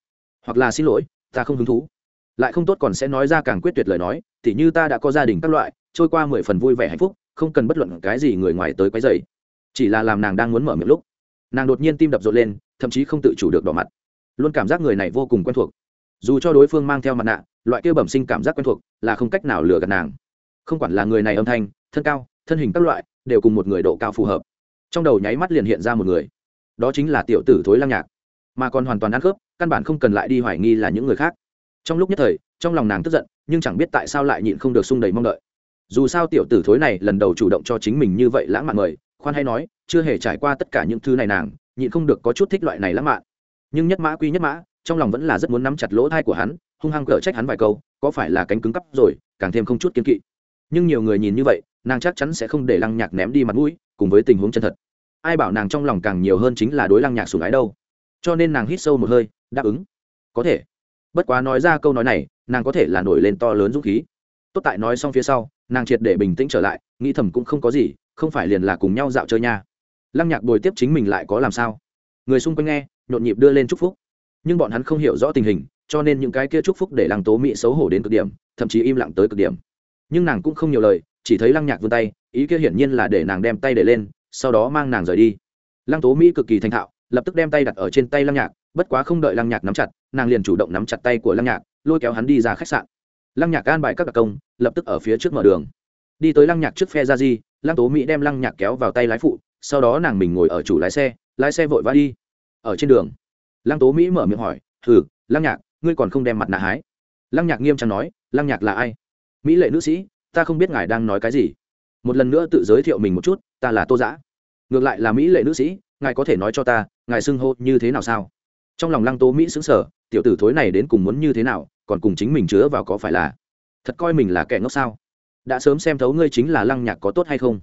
Hoặc là xin lỗi, ta không hứng thú lại không tốt còn sẽ nói ra càng quyết tuyệt lời nói thì như ta đã có gia đình các loại, trôi qua mười phần vui vẻ hạnh phúc, không cần bất luận cái gì người ngoài tới quấy dày chỉ là làm nàng đang muốn mở miệng lúc, nàng đột nhiên tim đập rộn lên, thậm chí không tự chủ được đỏ mặt. Luôn cảm giác người này vô cùng quen thuộc. Dù cho đối phương mang theo mặt nạ, loại kia bẩm sinh cảm giác quen thuộc là không cách nào lừa gạt nàng. Không quản là người này âm thanh, thân cao, thân hình các loại, đều cùng một người độ cao phù hợp. Trong đầu nháy mắt liền hiện ra một người. Đó chính là tiểu tử thối lăng nhạc. Mà còn hoàn toàn ăn khớp, căn bản không cần lại đi hoài nghi là những người khác trong lúc nhất thời, trong lòng nàng tức giận, nhưng chẳng biết tại sao lại nhịn không được sung đầy mong đợi. Dù sao tiểu tử thối này lần đầu chủ động cho chính mình như vậy lãng mạn mời, khoan hay nói, chưa hề trải qua tất cả những thứ này nàng, nhịn không được có chút thích loại này lãng mạn. Nhưng nhất mã quy nhất mã, trong lòng vẫn là rất muốn nắm chặt lỗ thai của hắn, hung hăng cở trách hắn vài câu, có phải là cánh cứng cắp rồi, càng thêm không chút kiên kỵ. Nhưng nhiều người nhìn như vậy, nàng chắc chắn sẽ không để lăng nhạc ném đi mặt mũi, cùng với tình huống chân thật. Ai bảo nàng trong lòng càng nhiều hơn chính là đối lăng nhạc sùng ái đâu. Cho nên nàng hít sâu một hơi, đáp ứng. Có thể bất quá nói ra câu nói này, nàng có thể là nổi lên to lớn dũng khí. Tốt tại nói xong phía sau, nàng triệt để bình tĩnh trở lại, nghĩ thầm cũng không có gì, không phải liền là cùng nhau dạo chơi nha. Lăng nhạc bồi tiếp chính mình lại có làm sao? Người xung quanh nghe, nhộn nhịp đưa lên chúc phúc. Nhưng bọn hắn không hiểu rõ tình hình, cho nên những cái kia chúc phúc để lăng tố mỹ xấu hổ đến cực điểm, thậm chí im lặng tới cực điểm. Nhưng nàng cũng không nhiều lời, chỉ thấy lăng nhạc vươn tay, ý kia hiển nhiên là để nàng đem tay để lên, sau đó mang nàng rời đi. Lăng tố mỹ cực kỳ thành thạo, lập tức đem tay đặt ở trên tay lăng nhạc bất quá không đợi lăng nhạc nắm chặt, nàng liền chủ động nắm chặt tay của lăng nhạc, lôi kéo hắn đi ra khách sạn. Lăng nhạc an bài các đặc công, lập tức ở phía trước mở đường. Đi tới lăng nhạc trước phe ra di, lăng tố mỹ đem lăng nhạc kéo vào tay lái phụ, sau đó nàng mình ngồi ở chủ lái xe lái xe vội vã đi. Ở trên đường, lăng tố mỹ mở miệng hỏi thử lăng nhạc, ngươi còn không đem mặt nạ hái? Lăng nhạc nghiêm trang nói, lăng nhạc là ai? Mỹ lệ nữ sĩ, ta không biết ngài đang nói cái gì. Một lần nữa tự giới thiệu mình một chút, ta là tô giã. Ngược lại là mỹ lệ nữ sĩ, ngài có thể nói cho ta, ngài xưng hô như thế nào sao? Trong lòng lăng tố mỹ xứng sở, tiểu tử thối này đến cùng muốn như thế nào, còn cùng chính mình chứa vào có phải là? Thật coi mình là kẻ ngốc sao? Đã sớm xem thấu ngươi chính là lăng nhạc có tốt hay không?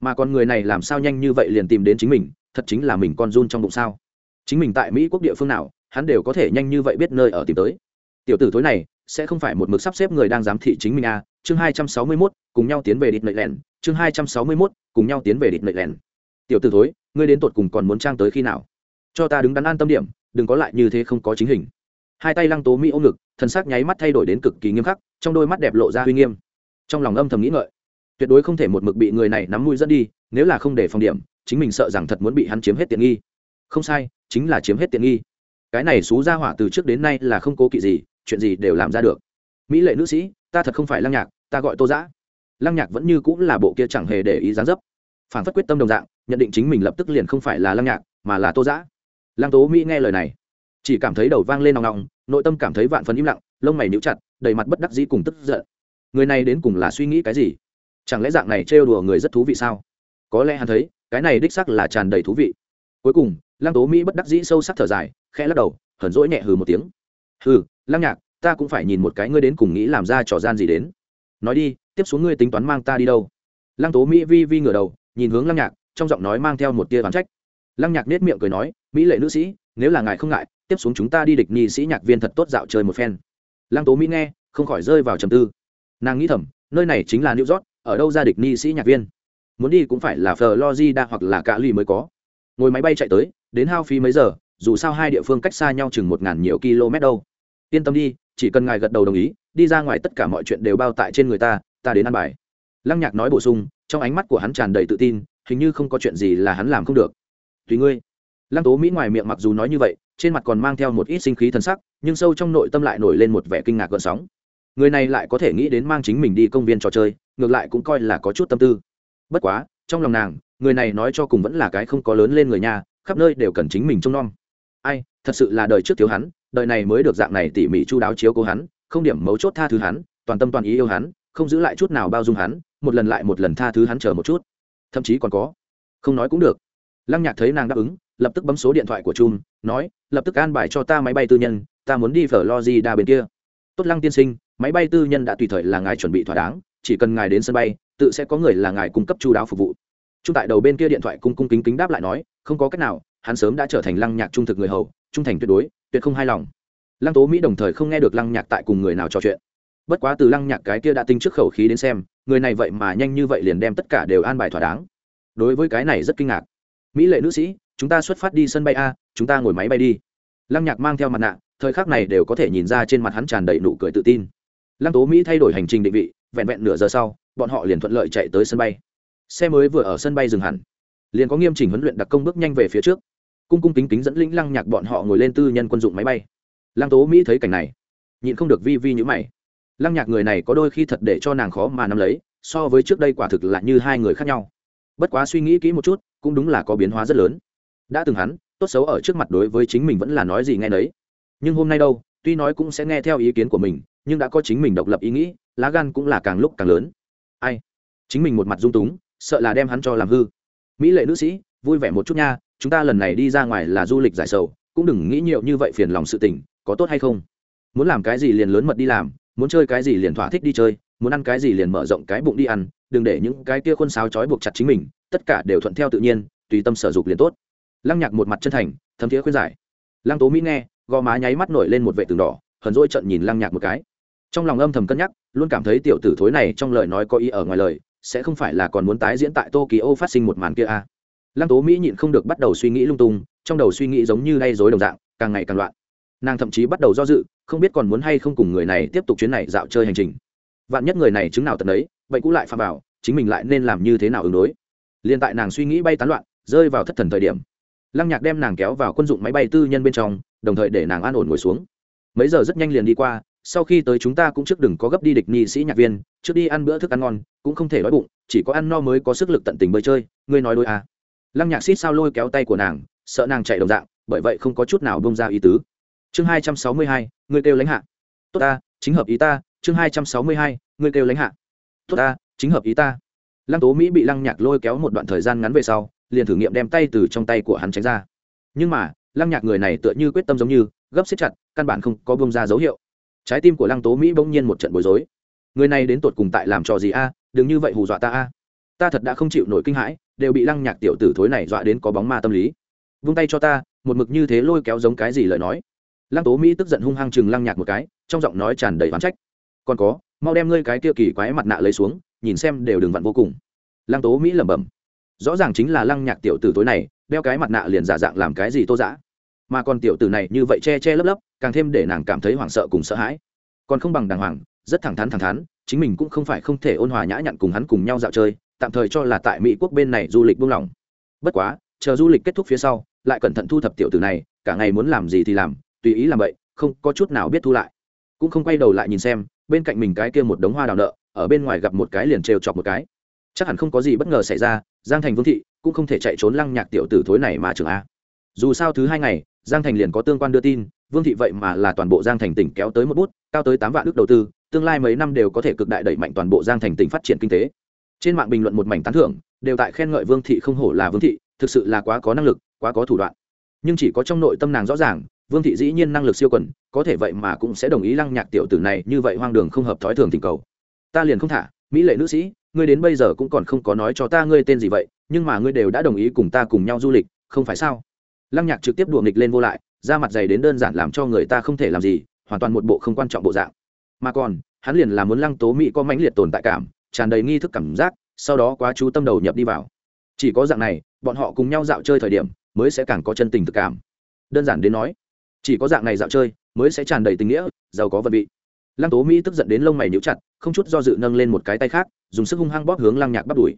Mà con người này làm sao nhanh như vậy liền tìm đến chính mình, thật chính là mình con run trong bụng sao? Chính mình tại mỹ quốc địa phương nào, hắn đều có thể nhanh như vậy biết nơi ở tìm tới. Tiểu tử thối này, sẽ không phải một mực sắp xếp người đang giám thị chính mình à? Chương hai trăm sáu mươi mốt, cùng nhau tiến về địt lệ lẻn. Chương hai trăm sáu mươi mốt, cùng nhau tiến về địt lệ lẻn. Tiểu tử thối, ngươi đến tột cùng còn muốn trang tới khi nào? Cho ta đứng đắn an tâm điểm đừng có lại như thế không có chính hình. Hai tay lăng tố mỹ ôm ngực thân sắc nháy mắt thay đổi đến cực kỳ nghiêm khắc, trong đôi mắt đẹp lộ ra uy nghiêm. Trong lòng âm thầm nghĩ ngợi, tuyệt đối không thể một mực bị người này nắm mũi dẫn đi, nếu là không để phòng điểm, chính mình sợ rằng thật muốn bị hắn chiếm hết tiện nghi. Không sai, chính là chiếm hết tiện nghi. Cái này xú ra hỏa từ trước đến nay là không cố kỵ gì, chuyện gì đều làm ra được. Mỹ lệ nữ sĩ, ta thật không phải lăng nhạc, ta gọi tô giã lăng nhạc vẫn như cũng là bộ kia chẳng hề để ý dáng dấp. Phản phất quyết tâm đồng dạng, nhận định chính mình lập tức liền không phải là lăng nhạc, mà là tô giã lăng tố mỹ nghe lời này, chỉ cảm thấy đầu vang lên nòng nòng nội tâm cảm thấy vạn phần im lặng, lông mày níu chặt, đầy mặt bất đắc dĩ cùng tức giận. Người này đến cùng là suy nghĩ cái gì? Chẳng lẽ dạng này trêu đùa người rất thú vị sao? Có lẽ hắn thấy, cái này đích sắc là tràn đầy thú vị. Cuối cùng lăng tố mỹ bất đắc dĩ sâu sắc thở dài, khẽ lắc đầu, hờn rỗi nhẹ hừ một tiếng. Hừ lăng nhạc, ta cũng phải nhìn một cái ngươi đến cùng nghĩ làm ra trò gian gì đến. Nói đi, tiếp xuống ngươi tính toán mang ta đi đâu? Lăng tố mỹ vi vi ngửa đầu, nhìn hướng lăng nhạc, trong giọng nói mang theo một tia bán trách lăng nhạc nết miệng cười nói, mỹ lệ nữ sĩ, nếu là ngài không ngại, tiếp xuống chúng ta đi địch nhi sĩ nhạc viên thật tốt dạo chơi một phen. Lăng tố mỹ nghe, không khỏi rơi vào trầm tư. Nàng nghĩ thầm, nơi này chính là new york, ở đâu ra địch nhi sĩ nhạc viên? Muốn đi cũng phải là florida hoặc là cả lì mới có. Ngồi máy bay chạy tới, đến hao phí mấy giờ, dù sao hai địa phương cách xa nhau chừng một ngàn nhiều km đâu. Yên tâm đi, chỉ cần ngài gật đầu đồng ý, đi ra ngoài tất cả mọi chuyện đều bao tại trên người ta ta đến ăn bài. Lăng nhạc nói bổ sung, trong ánh mắt của hắn tràn đầy tự tin, hình như không có chuyện gì là hắn làm không được tùy ngươi. Lăng tố mỹ ngoài miệng mặc dù nói như vậy, trên mặt còn mang theo một ít sinh khí thân sắc, nhưng sâu trong nội tâm lại nổi lên một vẻ kinh ngạc gợn sóng. Người này lại có thể nghĩ đến mang chính mình đi công viên trò chơi, ngược lại cũng coi là có chút tâm tư. Bất quá, trong lòng nàng, người này nói cho cùng vẫn là cái không có lớn lên người nhà khắp nơi đều cần chính mình trông nom. Ai, thật sự là đời trước thiếu hắn, đời này mới được dạng này tỉ mỉ chu đáo chiếu cố hắn, không điểm mấu chốt tha thứ hắn, toàn tâm toàn ý yêu hắn, không giữ lại chút nào bao dung hắn, một lần lại một lần tha thứ hắn chờ một chút. Thậm chí còn có. Không nói cũng được lăng nhạc thấy nàng đáp ứng, lập tức bấm số điện thoại của trung, nói, lập tức an bài cho ta máy bay tư nhân, ta muốn đi phở đa bên kia. Tốt lăng tiên sinh, máy bay tư nhân đã tùy thời là ngài chuẩn bị thỏa đáng, chỉ cần ngài đến sân bay, tự sẽ có người là ngài cung cấp chu đáo phục vụ. Trung tại đầu bên kia điện thoại cung cung kính kính đáp lại nói, không có cách nào, hắn sớm đã trở thành lăng nhạc trung thực người hầu, trung thành tuyệt đối, tuyệt không hài lòng. Lăng tố mỹ đồng thời không nghe được lăng nhạc tại cùng người nào trò chuyện. Bất quá từ lăng nhạc cái kia đã tinh trước khẩu khí đến xem, người này vậy mà nhanh như vậy liền đem tất cả đều an bài thỏa đáng. Đối với cái này rất kinh ngạc mỹ lệ nữ sĩ, chúng ta xuất phát đi sân bay a, chúng ta ngồi máy bay đi. Lăng nhạc mang theo mặt nạ, thời khắc này đều có thể nhìn ra trên mặt hắn tràn đầy nụ cười tự tin. Lăng tố mỹ thay đổi hành trình định vị, vẹn vẹn nửa giờ sau, bọn họ liền thuận lợi chạy tới sân bay. Xe mới vừa ở sân bay dừng hẳn, liền có nghiêm chỉnh huấn luyện đặc công bước nhanh về phía trước. Cung cung kính kính dẫn lĩnh lăng nhạc bọn họ ngồi lên tư nhân quân dụng máy bay. Lăng tố mỹ thấy cảnh này, nhịn không được vi vi nhữ mày. Lăng nhạc người này có đôi khi thật để cho nàng khó mà nắm lấy, so với trước đây quả thực là như hai người khác nhau. Bất quá suy nghĩ kỹ một chút cũng đúng là có biến hóa rất lớn. Đã từng hắn, tốt xấu ở trước mặt đối với chính mình vẫn là nói gì nghe nấy. Nhưng hôm nay đâu, tuy nói cũng sẽ nghe theo ý kiến của mình, nhưng đã có chính mình độc lập ý nghĩ, lá gan cũng là càng lúc càng lớn. Ai? Chính mình một mặt dung túng, sợ là đem hắn cho làm hư. Mỹ lệ nữ sĩ, vui vẻ một chút nha, chúng ta lần này đi ra ngoài là du lịch giải sầu, cũng đừng nghĩ nhiều như vậy phiền lòng sự tình, có tốt hay không? Muốn làm cái gì liền lớn mật đi làm, muốn chơi cái gì liền thỏa thích đi chơi, muốn ăn cái gì liền mở rộng cái bụng đi ăn đừng để những cái kia khuôn sáo trói buộc chặt chính mình, tất cả đều thuận theo tự nhiên, tùy tâm sở dục liền tốt. Lăng nhạc một mặt chân thành, thấm thiế khuyên giải. Lăng tố mỹ nghe, gò má nháy mắt nổi lên một vệ tường đỏ, hờn dỗi trận nhìn lăng nhạc một cái. Trong lòng âm thầm cân nhắc, luôn cảm thấy tiểu tử thối này trong lời nói có ý ở ngoài lời, sẽ không phải là còn muốn tái diễn tại tokyo phát sinh một màn kia à. lăng tố mỹ nhịn không được bắt đầu suy nghĩ lung tung, trong đầu suy nghĩ giống như đay dối đồng dạng, càng ngày càng loạn. Nàng thậm chí bắt đầu do dự, không biết còn muốn hay không cùng người này tiếp tục chuyến này dạo chơi hành trình. Vạn nhất người này chứng nào tận đấy vậy cũng lại phạm vào, chính mình lại nên làm như thế nào ứng đối? Liên tại nàng suy nghĩ bay tán loạn, rơi vào thất thần thời điểm, lăng nhạc đem nàng kéo vào quân dụng máy bay tư nhân bên trong, đồng thời để nàng an ổn ngồi xuống. Mấy giờ rất nhanh liền đi qua, sau khi tới chúng ta cũng trước đừng có gấp đi địch nghị sĩ nhạc viên, trước đi ăn bữa thức ăn ngon, cũng không thể đói bụng, chỉ có ăn no mới có sức lực tận tình bơi chơi, ngươi nói đôi à. lăng nhạc xít sao lôi kéo tay của nàng, sợ nàng chạy đồng dạng, bởi vậy không có chút nào bông ra ý tứ. Chương hai trăm sáu mươi hai, ngươi kêu lãnh hạ. Tốt ta, chính hợp ý ta, chương hai trăm sáu mươi hai, ngươi kêu lãnh hạ tốt ta, chính hợp ý ta. Lăng tố mỹ bị lăng nhạc lôi kéo một đoạn thời gian ngắn về sau, liền thử nghiệm đem tay từ trong tay của hắn tránh ra. Nhưng mà, lăng nhạc người này tựa như quyết tâm giống như, gấp xếp chặt, căn bản không có bông ra dấu hiệu. Trái tim của lăng tố mỹ bỗng nhiên một trận bối rối. Người này đến tột cùng tại làm trò gì a? Đừng như vậy hù dọa ta a. Ta thật đã không chịu nổi kinh hãi, đều bị lăng nhạc tiểu tử thối này dọa đến có bóng ma tâm lý. Vung tay cho ta, một mực như thế lôi kéo giống cái gì lời nói. Lăng tố mỹ tức giận hung hăng chừng lăng nhạc một cái, trong giọng nói tràn đầy oán trách. Còn có mau đem ngươi cái kia kỳ quái mặt nạ lấy xuống, nhìn xem đều đừng vặn vô cùng. Lăng tố mỹ lẩm bẩm, rõ ràng chính là lăng nhạc tiểu tử tối này, đeo cái mặt nạ liền giả dạng làm cái gì tô dã. Mà còn tiểu tử này như vậy che che lấp lấp, càng thêm để nàng cảm thấy hoảng sợ cùng sợ hãi. Còn không bằng đàng hoàng, rất thẳng thắn thẳng thắn, chính mình cũng không phải không thể ôn hòa nhã nhặn cùng hắn cùng nhau dạo chơi, tạm thời cho là tại mỹ quốc bên này du lịch buông lỏng. Bất quá, chờ du lịch kết thúc phía sau, lại cẩn thận thu thập tiểu tử này, cả ngày muốn làm gì thì làm, tùy ý làm vậy, không có chút nào biết thu lại. Cũng không quay đầu lại nhìn xem bên cạnh mình cái kia một đống hoa đào nợ, ở bên ngoài gặp một cái liền trêu chọc một cái. Chắc hẳn không có gì bất ngờ xảy ra, giang thành vương thị cũng không thể chạy trốn lăng nhạc tiểu tử thối này mà trường a. Dù sao thứ hai ngày, giang thành liền có tương quan đưa tin, vương thị vậy mà là toàn bộ giang thành tỉnh kéo tới một bút, cao tới tám vạn ước đầu tư, tương lai mấy năm đều có thể cực đại đẩy mạnh toàn bộ giang thành tỉnh phát triển kinh tế. Trên mạng bình luận một mảnh tán thưởng, đều tại khen ngợi vương thị không hổ là vương thị, thực sự là quá có năng lực, quá có thủ đoạn. Nhưng chỉ có trong nội tâm nàng rõ ràng vương thị dĩ nhiên năng lực siêu quần, có thể vậy mà cũng sẽ đồng ý lăng nhạc tiểu tử này như vậy hoang đường không hợp thói thường tình cầu. Ta liền không thả, mỹ lệ nữ sĩ, ngươi đến bây giờ cũng còn không có nói cho ta ngươi tên gì vậy, nhưng mà ngươi đều đã đồng ý cùng ta cùng nhau du lịch, không phải sao? Lăng nhạc trực tiếp đùa nghịch lên vô lại ra mặt dày đến đơn giản làm cho người ta không thể làm gì, hoàn toàn một bộ không quan trọng bộ dạng. Mà còn, hắn liền là muốn lăng tố mỹ có mãnh liệt tồn tại cảm, tràn đầy nghi thức cảm giác, sau đó quá chú tâm đầu nhập đi vào. Chỉ có dạng này, bọn họ cùng nhau dạo chơi thời điểm, mới sẽ càng có chân tình thực cảm. Đơn giản đến nói chỉ có dạng này dạo chơi mới sẽ tràn đầy tình nghĩa, giàu có vật vị. Lăng tố mỹ tức giận đến lông mày níu chặt, không chút do dự nâng lên một cái tay khác, dùng sức hung hăng bóp hướng lăng nhạc bắt đuổi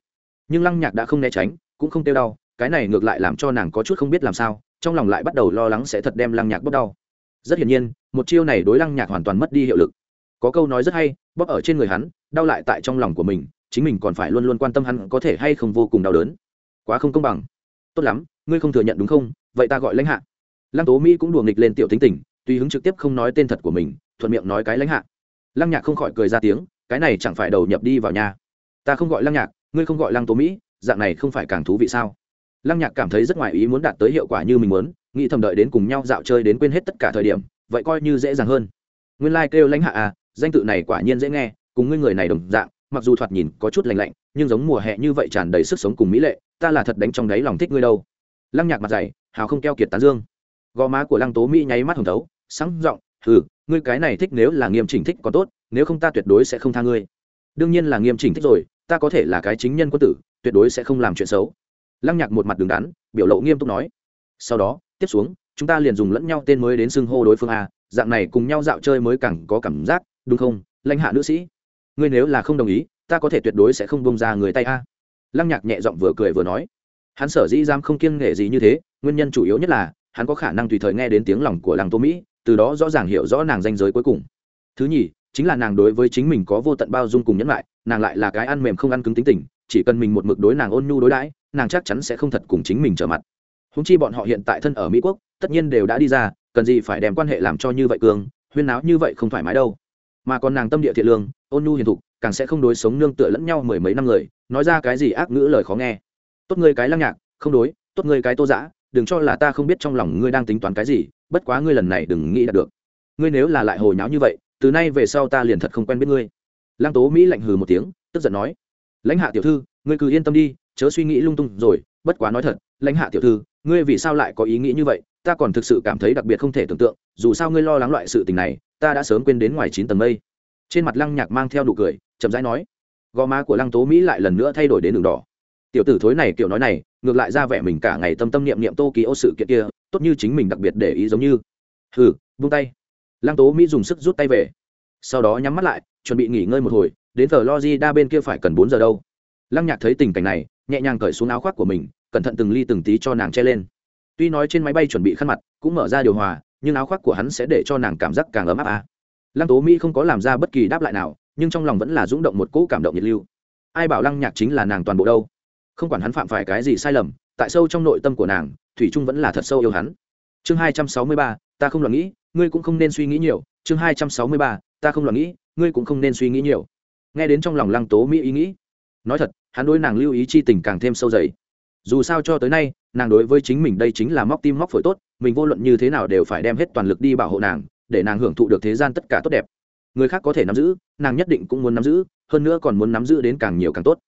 nhưng lăng nhạc đã không né tránh, cũng không tiêu đau, cái này ngược lại làm cho nàng có chút không biết làm sao, trong lòng lại bắt đầu lo lắng sẽ thật đem lăng nhạc bóp đau. Rất hiển nhiên, một chiêu này đối lăng nhạc hoàn toàn mất đi hiệu lực. Có câu nói rất hay, bóp ở trên người hắn, đau lại tại trong lòng của mình, chính mình còn phải luôn luôn quan tâm hắn có thể hay không vô cùng đau đớn. Quá không công bằng. Tốt lắm, ngươi không thừa nhận đúng không? Vậy ta gọi lãnh hạ lăng tố mỹ cũng đùa nghịch lên tiểu tính tình tuy hứng trực tiếp không nói tên thật của mình, thuận miệng nói cái lãnh hạ. Lăng nhạc không khỏi cười ra tiếng, cái này chẳng phải đầu nhập đi vào nhà. Ta không gọi lăng nhạc, ngươi không gọi lăng tố mỹ, dạng này không phải càng thú vị sao? Lăng nhạc cảm thấy rất ngoài ý muốn đạt tới hiệu quả như mình muốn, nghĩ thầm đợi đến cùng nhau dạo chơi đến quên hết tất cả thời điểm, vậy coi như dễ dàng hơn. Nguyên lai、like、kêu lãnh hạ à danh tự này quả nhiên dễ nghe, cùng ngươi người này đồng dạng, mặc dù thoạt nhìn có chút lành lạnh, nhưng giống mùa hè như vậy tràn đầy sức sống cùng mỹ lệ, ta là thật đánh trong đáy lòng thích ngươi đâu. Lăng nhạc mặt dày, hào không keo kiệt tán dương gò má của lăng tố mỹ nháy mắt hồng thấu, sáng r ộ n g ừ ngươi cái này thích nếu là nghiêm chỉnh thích còn tốt, nếu không ta tuyệt đối sẽ không tha ngươi. Đương nhiên là nghiêm chỉnh thích rồi, ta có thể là cái chính nhân quân tử, tuyệt đối sẽ không làm chuyện xấu. Lăng nhạc một mặt đứng đắn, biểu lộ nghiêm túc nói. Sau đó, tiếp xuống, chúng ta liền dùng lẫn nhau tên mới đến xưng hô đối phương a, dạng này cùng nhau dạo chơi mới càng có cảm giác, đúng không, lãnh hạ nữ sĩ? Ngươi nếu là không đồng ý, ta có thể tuyệt đối sẽ không bông ra người tay a. Lăng nhạc nhẹ giọng vừa cười vừa nói. Hắn sở dĩ giam không kiêng nghệ gì như thế, nguyên nhân chủ yếu nhất là hắn có khả năng tùy thời nghe đến tiếng lòng của làng tô mỹ, từ đó rõ ràng hiểu rõ nàng danh giới cuối cùng. Thứ nhì, chính là nàng đối với chính mình có vô tận bao dung cùng nhẫn lại nàng lại là cái ăn mềm không ăn cứng tính tình, chỉ cần mình một mực đối nàng ôn nhu đối đãi, nàng chắc chắn sẽ không thật cùng chính mình trở mặt. Húng chi bọn họ hiện tại thân ở mỹ quốc, tất nhiên đều đã đi ra, cần gì phải đem quan hệ làm cho như vậy cường, huyên náo như vậy không thoải mái đâu. Mà còn nàng tâm địa thiện lương, ôn nhu hiền thục, càng sẽ không đối sống nương tựa lẫn nhau mười mấy năm người, nói ra cái gì ác ngữ lời khó nghe. Tốt ngươi cái lăng nhạc, không đối, tốt ngươi cái tô giã đừng cho là ta không biết trong lòng ngươi đang tính toán cái gì, bất quá ngươi lần này đừng nghĩ đạt được. Ngươi nếu là lại hồi nháo như vậy, từ nay về sau ta liền thật không quen biết ngươi. Lăng tố mỹ lạnh hừ một tiếng, tức giận nói, lãnh hạ tiểu thư, ngươi cứ yên tâm đi, chớ suy nghĩ lung tung rồi, bất quá nói thật, lãnh hạ tiểu thư, ngươi vì sao lại có ý nghĩ như vậy? Ta còn thực sự cảm thấy đặc biệt không thể tưởng tượng, dù sao ngươi lo lắng loại sự tình này, ta đã sớm quên đến ngoài chín tầng mây. Trên mặt lăng nhạc mang theo nụ cười, chậm rãi nói, gò má của lăng tố mỹ lại lần nữa thay đổi đến đường đỏ. Tiểu tử thối này kiểu nói này ngược lại ra vẻ mình cả ngày tâm tâm niệm niệm tô ký ô sự kiện kia, tốt như chính mình đặc biệt để ý giống như. Hừ, buông tay. Lăng tố mỹ dùng sức rút tay về. Sau đó nhắm mắt lại, chuẩn bị nghỉ ngơi một hồi, đến thờ lo di đa bên kia phải cần bốn giờ đâu. Lăng nhạc thấy tình cảnh này, nhẹ nhàng cởi xuống áo khoác của mình, cẩn thận từng ly từng tí cho nàng che lên. Tuy nói trên máy bay chuẩn bị khăn mặt, cũng mở ra điều hòa, nhưng áo khoác của hắn sẽ để cho nàng cảm giác càng ấm áp à. lăng tố mỹ không có làm ra bất kỳ đáp lại nào, nhưng trong lòng vẫn là rung động một cỗ cảm động nhiệt lưu. Ai bảo lăng nhạc chính là nàng toàn bộ đâu? Không quản hắn phạm phải cái gì sai lầm, tại sâu trong nội tâm của nàng, thủy trung vẫn là thật sâu yêu hắn. Chương hai trăm sáu mươi ba, ta không lo nghĩ, ngươi cũng không nên suy nghĩ nhiều. Chương hai trăm sáu mươi ba, ta không lo nghĩ, ngươi cũng không nên suy nghĩ nhiều. Nghe đến trong lòng lăng tố mỹ ý nghĩ, nói thật, hắn đối nàng lưu ý chi tình càng thêm sâu dày. Dù sao cho tới nay, nàng đối với chính mình đây chính là móc tim móc phổi tốt, mình vô luận như thế nào đều phải đem hết toàn lực đi bảo hộ nàng, để nàng hưởng thụ được thế gian tất cả tốt đẹp. Người khác có thể nắm giữ, nàng nhất định cũng muốn nắm giữ, hơn nữa còn muốn nắm giữ đến càng nhiều càng tốt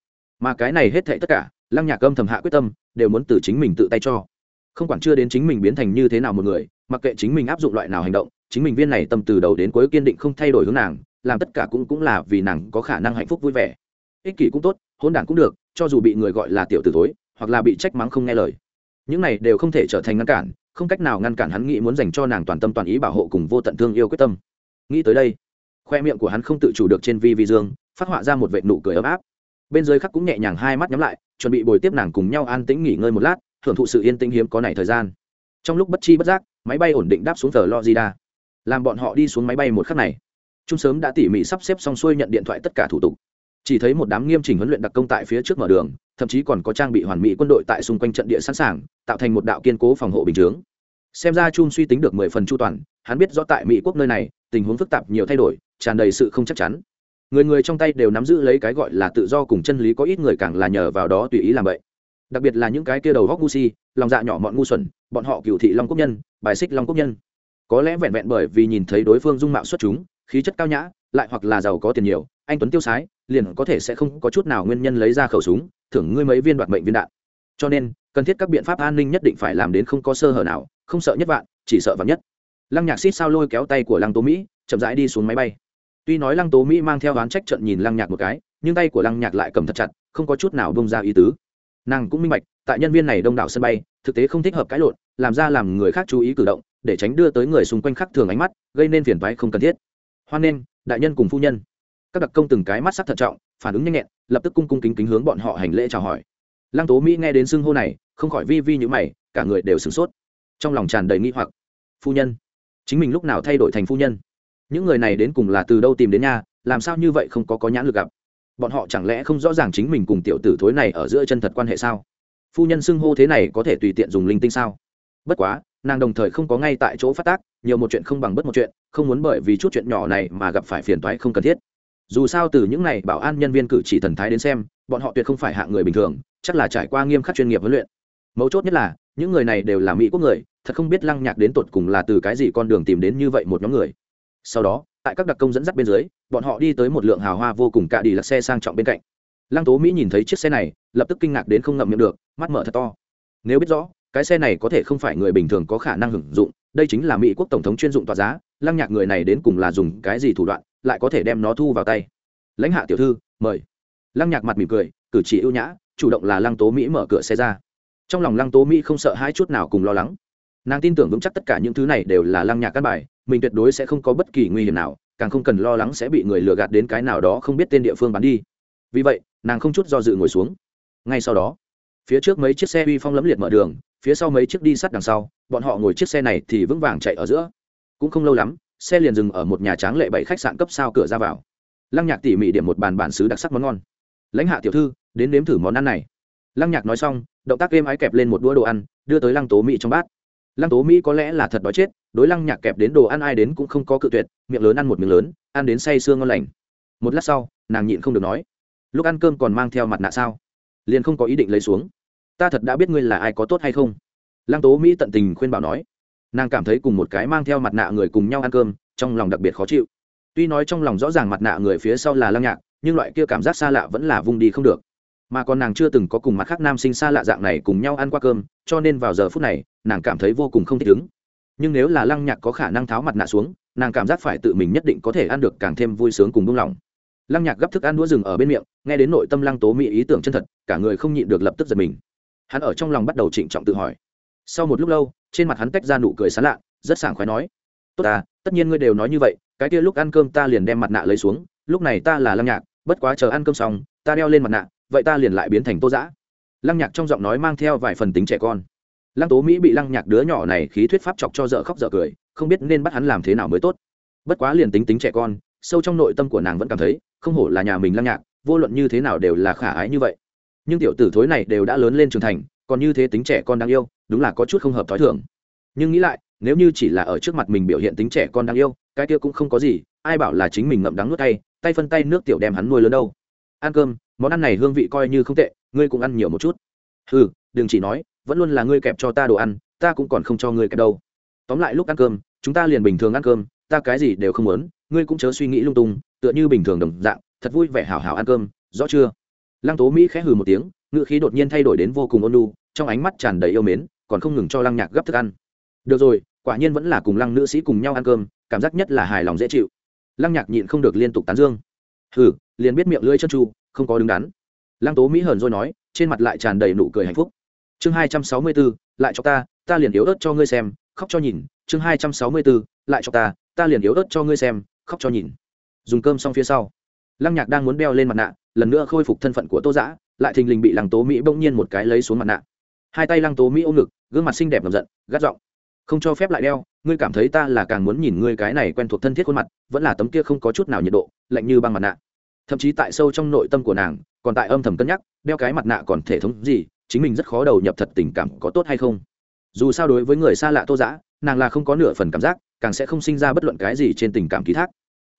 mà cái này hết thệ tất cả, lăng nhạc âm thầm hạ quyết tâm, đều muốn từ chính mình tự tay cho. Không quản chưa đến chính mình biến thành như thế nào một người, mặc kệ chính mình áp dụng loại nào hành động, chính mình viên này tâm từ đầu đến cuối kiên định không thay đổi hướng nàng, làm tất cả cũng cũng là vì nàng có khả năng hạnh phúc vui vẻ. Ích kỷ cũng tốt hôn đản cũng được, cho dù bị người gọi là tiểu t ử tối hoặc là bị trách mắng không nghe lời. Những này đều không thể trở thành ngăn cản, không cách nào ngăn cản hắn nghĩ muốn dành cho nàng toàn tâm toàn ý bảo hộ cùng vô tận thương yêu quyết tâm. Nghĩ tới đây, khoe miệng của hắn không tự chủ được trên vi vi dương, phát họa ra một vệ nụ cười ấm áp bên dưới khắc cũng nhẹ nhàng hai mắt nhắm lại, chuẩn bị bồi tiếp nàng cùng nhau an tĩnh nghỉ ngơi một lát hưởng thụ sự yên tĩnh hiếm có này thời gian. Trong lúc bất chi bất giác, máy bay ổn định đáp xuống tờ logida. Làm bọn họ đi xuống máy bay một khắc này. Trung sớm đã tỉ mỉ sắp xếp xong xuôi nhận điện thoại tất cả thủ tục. Chỉ thấy một đám nghiêm chỉnh huấn luyện đặc công tại phía trước mở đường, thậm chí còn có trang bị hoàn mỹ quân đội tại xung quanh trận địa sẵn sàng, tạo thành một đạo kiên cố phòng hộ bình chướng. Xem ra trung suy tính được mười phần chu toàn, hắn biết rõ tại mỹ quốc nơi này, tình huống phức tạp nhiều thay đổi, tràn đầy sự không chắc chắn người người trong tay đều nắm giữ lấy cái gọi là tự do cùng chân lý, có ít người càng là nhờ vào đó tùy ý làm vậy. Đặc biệt là những cái kia đầu góc ngu si, lòng dạ nhỏ mọn ngu xuẩn, bọn họ cựu thị long quốc nhân, bài xích long quốc nhân. Có lẽ vẹn vẹn bởi vì nhìn thấy đối phương dung mạo xuất chúng, khí chất cao nhã, lại hoặc là giàu có tiền nhiều, anh tuấn tiêu sái, liền có thể sẽ không có chút nào nguyên nhân lấy ra khẩu súng, thưởng ngươi mấy viên đoạt mệnh viên đạn. Cho nên, cần thiết các biện pháp an ninh nhất định phải làm đến không có sơ hở nào, không sợ nhất vạn, chỉ sợ vạn nhất. Lăng nhạc xít sao lôi kéo tay của lăng tố mỹ, chậm rãi đi xuống máy bay tuy nói lăng tố mỹ mang theo oán trách trận nhìn lăng nhạc một cái, nhưng tay của lăng nhạc lại cầm thật chặt, không có chút nào bông ra ý tứ. Nàng cũng minh bạch, tại nhân viên này đông đảo sân bay, thực tế không thích hợp cãi lộn, làm ra làm người khác chú ý cử động, để tránh đưa tới người xung quanh khác thường ánh mắt, gây nên phiền toái không cần thiết. Hoan nghênh đại nhân cùng phu nhân. Các đặc công từng cái mắt sắc thận trọng, phản ứng nhanh nhẹn, lập tức cung cung kính kính hướng bọn họ hành lễ chào hỏi. Lăng tố mỹ nghe đến xưng hô này, không khỏi vi vi như mày, cả người đều sửng sốt. Trong lòng tràn đầy nghi hoặc. Phu nhân. Chính mình lúc nào thay đổi thành phu nhân? Những người này đến cùng là từ đâu tìm đến nhà làm sao như vậy không có có nhãn lực gặp? Bọn họ chẳng lẽ không rõ ràng chính mình cùng tiểu tử thối này ở giữa chân thật quan hệ sao? Phu nhân xưng hô thế này có thể tùy tiện dùng linh tinh sao? Bất quá, nàng đồng thời không có ngay tại chỗ phát tác, nhiều một chuyện không bằng bất một chuyện, không muốn bởi vì chút chuyện nhỏ này mà gặp phải phiền toái không cần thiết. Dù sao từ những này bảo an nhân viên cử chỉ thần thái đến xem, bọn họ tuyệt không phải hạng người bình thường, chắc là trải qua nghiêm khắc chuyên nghiệp huấn luyện. Mấu chốt nhất là, những người này đều là mỹ quốc người, thật không biết lăng nhạc đến tột cùng là từ cái gì con đường tìm đến như vậy một nhóm người sau đó, tại các đặc công dẫn dắt bên dưới, bọn họ đi tới một lượng hào hoa vô cùng cạ đi lật xe sang trọng bên cạnh. Lăng tố mỹ nhìn thấy chiếc xe này, lập tức kinh ngạc đến không ngậm miệng được, mắt mở thật to. Nếu biết rõ, cái xe này có thể không phải người bình thường có khả năng hưởng dụng, đây chính là mỹ quốc tổng thống chuyên dụng tòa giá, lăng nhạc người này đến cùng là dùng cái gì thủ đoạn, lại có thể đem nó thu vào tay. Lãnh hạ tiểu thư, mời. Lăng nhạc mặt mỉm cười, cử chỉ ưu nhã, chủ động là lăng tố mỹ mở cửa xe ra. Trong lòng lăng tố mỹ không sợ hai chút nào cùng lo lắng. Nàng tin tưởng vững chắc tất cả những thứ này đều là lăng nhạc căn bài mình tuyệt đối sẽ không có bất kỳ nguy hiểm nào, càng không cần lo lắng sẽ bị người lừa gạt đến cái nào đó không biết tên địa phương bắn đi. Vì vậy, nàng không chút do dự ngồi xuống. Ngay sau đó, phía trước mấy chiếc xe uy phong lẫm liệt mở đường, phía sau mấy chiếc đi sát đằng sau, bọn họ ngồi chiếc xe này thì vững vàng chạy ở giữa. Cũng không lâu lắm, xe liền dừng ở một nhà tráng lệ bảy khách sạn cấp sao cửa ra vào. Lăng nhạc tỉ mỉ điểm một bàn bản xứ đặc sắc món ngon. Lãnh hạ tiểu thư, đến nếm thử món ăn này. Lăng nhạc nói xong, động tác êm ái kẹp lên một đũa đồ ăn, đưa tới lăng tố mỹ trong bát lăng tố mỹ có lẽ là thật đói chết, đối lăng nhạc kẹp đến đồ ăn ai đến cũng không có cự tuyệt, miệng lớn ăn một miệng lớn, ăn đến say sương ngon lành. Một lát sau, nàng nhịn không được nói, lúc ăn cơm còn mang theo mặt nạ sao? Liền không có ý định lấy xuống. Ta thật đã biết ngươi là ai có tốt hay không. Lăng tố mỹ tận tình khuyên bảo nói. Nàng cảm thấy cùng một cái mang theo mặt nạ người cùng nhau ăn cơm, trong lòng đặc biệt khó chịu. Tuy nói trong lòng rõ ràng mặt nạ người phía sau là lăng nhạc, nhưng loại kia cảm giác xa lạ vẫn là vung đi không được mà còn nàng chưa từng có cùng mặt khác nam sinh xa lạ dạng này cùng nhau ăn qua cơm, cho nên vào giờ phút này, nàng cảm thấy vô cùng không thích ứng. Nhưng nếu là lăng nhạc có khả năng tháo mặt nạ xuống, nàng cảm giác phải tự mình nhất định có thể ăn được càng thêm vui sướng cùng buông lỏng. Lăng nhạc gấp thức ăn đũa rừng ở bên miệng, nghe đến nội tâm lăng tố mỹ ý tưởng chân thật, cả người không nhịn được lập tức giật mình. Hắn ở trong lòng bắt đầu trịnh trọng tự hỏi. Sau một lúc lâu, trên mặt hắn tách ra nụ cười sán lạ, rất sảng khoái nói, tốt ta, tất nhiên ngươi đều nói như vậy, cái kia lúc ăn cơm ta liền đem mặt nạ lấy xuống, lúc này ta là lăng nhạc, bất quá chờ ăn cơm xong, ta đeo lên mặt nạ vậy ta liền lại biến thành tô giã lăng nhạc trong giọng nói mang theo vài phần tính trẻ con. Lăng tố mỹ bị lăng nhạc đứa nhỏ này khí thuyết pháp chọc cho dở khóc dở cười, không biết nên bắt hắn làm thế nào mới tốt. Bất quá liền tính tính trẻ con, sâu trong nội tâm của nàng vẫn cảm thấy, không hổ là nhà mình lăng nhạc, vô luận như thế nào đều là khả ái như vậy. Nhưng tiểu tử thối này đều đã lớn lên trưởng thành, còn như thế tính trẻ con đáng yêu, đúng là có chút không hợp t h ó i thường. Nhưng nghĩ lại, nếu như chỉ là ở trước mặt mình biểu hiện tính trẻ con đáng yêu, cái kia cũng không có gì, ai bảo là chính mình ngậm đắng nuốt tay tay phân tay nước tiểu đem hắn nuôi lớn đâu ăn cơm, món ăn này hương vị coi như không tệ, ngươi cũng ăn nhiều một chút. Ừ đừng chỉ nói, vẫn luôn là ngươi kẹp cho ta đồ ăn, ta cũng còn không cho ngươi kẹp đâu. Tóm lại lúc ăn cơm, chúng ta liền bình thường ăn cơm, ta cái gì đều không muốn, ngươi cũng chớ suy nghĩ lung tung, tựa như bình thường đồng dạng, thật vui vẻ hào hào ăn cơm, rõ chưa? Lăng tố mỹ khẽ hừ một tiếng, ngữ khí đột nhiên thay đổi đến vô cùng ôn lu trong ánh mắt tràn đầy yêu mến, còn không ngừng cho lăng nhạc gấp thức ăn. Được rồi, quả nhiên vẫn là cùng lăng nữ sĩ cùng nhau ăn cơm, cảm giác nhất là hài lòng dễ chịu. Lăng nhạc nhịn không được liên tục tán dương. Hừ liền biết miệng lưỡi chân tru không có đứng đắn. Lăng tố mỹ hờn rồi nói, trên mặt lại tràn đầy nụ cười hạnh phúc. Chương hai trăm sáu mươi bốn lại cho ta ta liền yếu ớt cho ngươi xem, khóc cho nhìn. Chương hai trăm sáu mươi bốn lại cho ta ta liền yếu ớt cho ngươi xem, khóc cho nhìn. Dùng cơm xong phía sau, lăng nhạc đang muốn đeo lên mặt nạ, lần nữa khôi phục thân phận của tô giã lại thình lình bị lăng tố mỹ bỗng nhiên một cái lấy xuống mặt nạ. Hai tay lăng tố mỹ ôm ngực, gương mặt xinh đẹp ngầm giận, gắt giọng, không cho phép lại đeo, ngươi cảm thấy ta là càng muốn nhìn ngươi cái này quen thuộc thân thiết khuôn mặt, vẫn là tấm kia không có chút nào nhiệt độ, lạnh như băng mặt nạ thậm chí tại sâu trong nội tâm của nàng, còn tại âm thầm cân nhắc, đeo cái mặt nạ còn thể thống gì, chính mình rất khó đầu nhập thật tình cảm có tốt hay không. Dù sao đối với người xa lạ tô giã nàng là không có nửa phần cảm giác, càng sẽ không sinh ra bất luận cái gì trên tình cảm ký thác.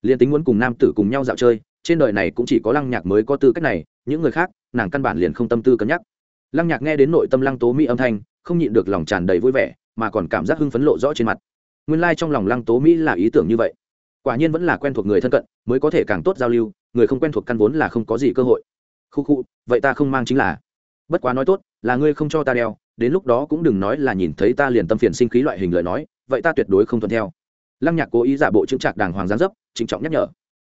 Liền tính muốn cùng nam tử cùng nhau dạo chơi, trên đời này cũng chỉ có lăng nhạc mới có tư cách này, những người khác, nàng căn bản liền không tâm tư cân nhắc. Lăng nhạc nghe đến nội tâm lăng tố mỹ âm thanh, không nhịn được lòng tràn đầy vui vẻ, mà còn cảm giác hưng phấn lộ rõ trên mặt. Nguyên lai、like、trong lòng lăng tố mỹ là ý tưởng như vậy. Quả nhiên vẫn là quen thuộc người thân cận, mới có thể càng tốt giao lưu người không quen thuộc căn vốn là không có gì cơ hội. Khu khu, vậy ta không mang chính là. Bất quá nói tốt, là ngươi không cho ta đeo, đến lúc đó cũng đừng nói là nhìn thấy ta liền tâm phiền sinh khí loại hình lời nói, vậy ta tuyệt đối không thuận theo. Lăng nhạc cố ý giả bộ chững chạc đàng hoàng gián dấp, trịnh trọng nhắc nhở.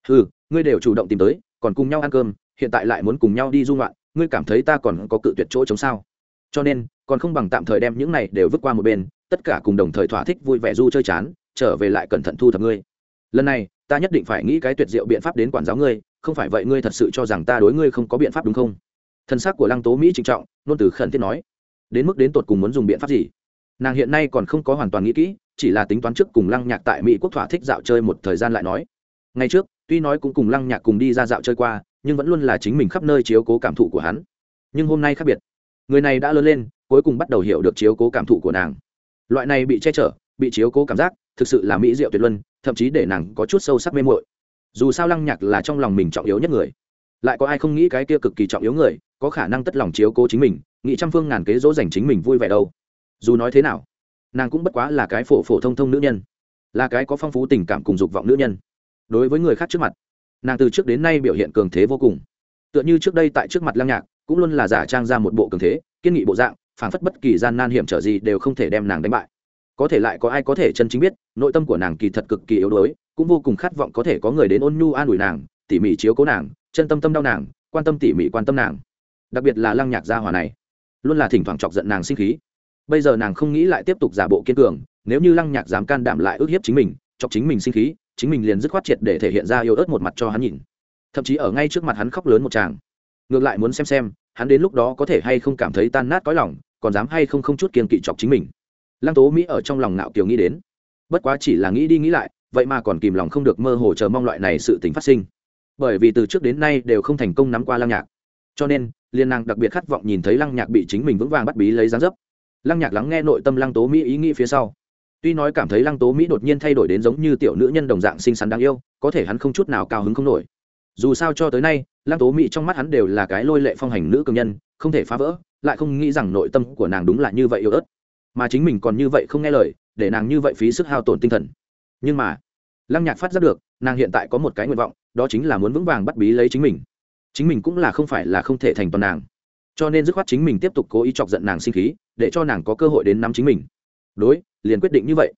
Ừ ngươi đều chủ động tìm tới, còn cùng nhau ăn cơm, hiện tại lại muốn cùng nhau đi du ngoạn, ngươi cảm thấy ta còn có cự tuyệt chỗ chống sao? Cho nên, còn không bằng tạm thời đem những này đều vứt qua một bên, tất cả cùng đồng thời thỏa thích vui vẻ du chơi chán, trở về lại cẩn thận thu thập ngươi. Lần này, ta nhất định phải nghĩ cái tuyệt diệu biện pháp đến quản giáo ngươi không phải vậy ngươi thật sự cho rằng ta đối ngươi không có biện pháp đúng không? Thân xác của lăng tố mỹ trịnh trọng, nôn từ khẩn thiết nói. Đến mức đến tột cùng muốn dùng biện pháp gì? Nàng hiện nay còn không có hoàn toàn nghĩ kỹ, chỉ là tính toán trước cùng lăng nhạc tại mỹ quốc thỏa thích dạo chơi một thời gian lại nói. Ngay trước, tuy nói cũng cùng lăng nhạc cùng đi ra dạo chơi qua, nhưng vẫn luôn là chính mình khắp nơi chiếu cố cảm thụ của hắn. Nhưng hôm nay khác biệt. Người này đã lớn lên, cuối cùng bắt đầu hiểu được chiếu cố cảm thụ của nàng. Loại này bị che chở, bị chiếu cố cảm giác, thực sự là mỹ diệu tuyệt luân, thậm chí để nàng có chút sâu sắc mê mội dù sao lăng nhạc là trong lòng mình trọng yếu nhất người. Lại có ai không nghĩ cái kia cực kỳ trọng yếu người, có khả năng tất lòng chiếu cố chính mình, nghĩ trăm phương ngàn kế dỗ dành chính mình vui vẻ đâu. Dù nói thế nào, nàng cũng bất quá là cái phổ phổ thông thông nữ nhân, là cái có phong phú tình cảm cùng dục vọng nữ nhân. Đối với người khác trước mặt, nàng từ trước đến nay biểu hiện cường thế vô cùng. Tựa như trước đây tại trước mặt lăng nhạc, cũng luôn là giả trang ra một bộ cường thế, kiên nghị bộ dạng, phảng phất bất kỳ gian nan hiểm trở gì đều không thể đem nàng đánh bại. Có thể lại có ai có thể chân chính biết, nội tâm của nàng kỳ thật cực kỳ yếu đuối cũng vô cùng khát vọng có thể có người đến ôn nhu an ủi nàng, tỉ mỉ chiếu cố nàng, chân tâm tâm đau nàng, quan tâm tỉ mỉ quan tâm nàng. Đặc biệt là lăng nhạc gia hòa này, luôn là thỉnh thoảng chọc giận nàng sinh khí. Bây giờ nàng không nghĩ lại tiếp tục giả bộ kiên cường, nếu như lăng nhạc dám can đảm lại ức hiếp chính mình, chọc chính mình sinh khí, chính mình liền dứt khoát triệt để thể hiện ra yêu ớt một mặt cho hắn nhìn. Thậm chí ở ngay trước mặt hắn khóc lớn một tràng. Ngược lại muốn xem xem, hắn đến lúc đó có thể hay không cảm thấy tan nát cõi lòng, còn dám hay không không chút kiên kỵ chọc chính mình. Lăng tố mỹ ở trong lòng nạo kiều nghĩ đến. Bất quá chỉ là nghĩ đi nghĩ lại vậy mà còn kìm lòng không được mơ hồ chờ mong loại này sự tính phát sinh. Bởi vì từ trước đến nay đều không thành công nắm qua lăng nhạc. Cho nên, liên nàng đặc biệt khát vọng nhìn thấy lăng nhạc bị chính mình vững vàng bắt bí lấy dáng dấp. Lăng nhạc lắng nghe nội tâm lăng tố mỹ ý nghĩ phía sau. Tuy nói cảm thấy lăng tố mỹ đột nhiên thay đổi đến giống như tiểu nữ nhân đồng dạng xinh xắn đáng yêu, có thể hắn không chút nào cao hứng không nổi. Dù sao cho tới nay, lăng tố mỹ trong mắt hắn đều là cái lôi lệ phong hành nữ cường nhân, không thể phá vỡ, lại không nghĩ rằng nội tâm của nàng đúng là như vậy yêu ớt. Mà chính mình còn như vậy không nghe lời, để nàng như vậy phí sức hao tổn tinh thần nhưng mà, lăng nhạc phát giác được, nàng hiện tại có một cái nguyện vọng, đó chính là muốn vững vàng bắt bí lấy chính mình. Chính mình cũng là không phải là không thể thành toàn nàng. Cho nên dứt khoát chính mình tiếp tục cố ý chọc giận nàng sinh khí, để cho nàng có cơ hội đến nắm chính mình. Đối, liền quyết định như vậy.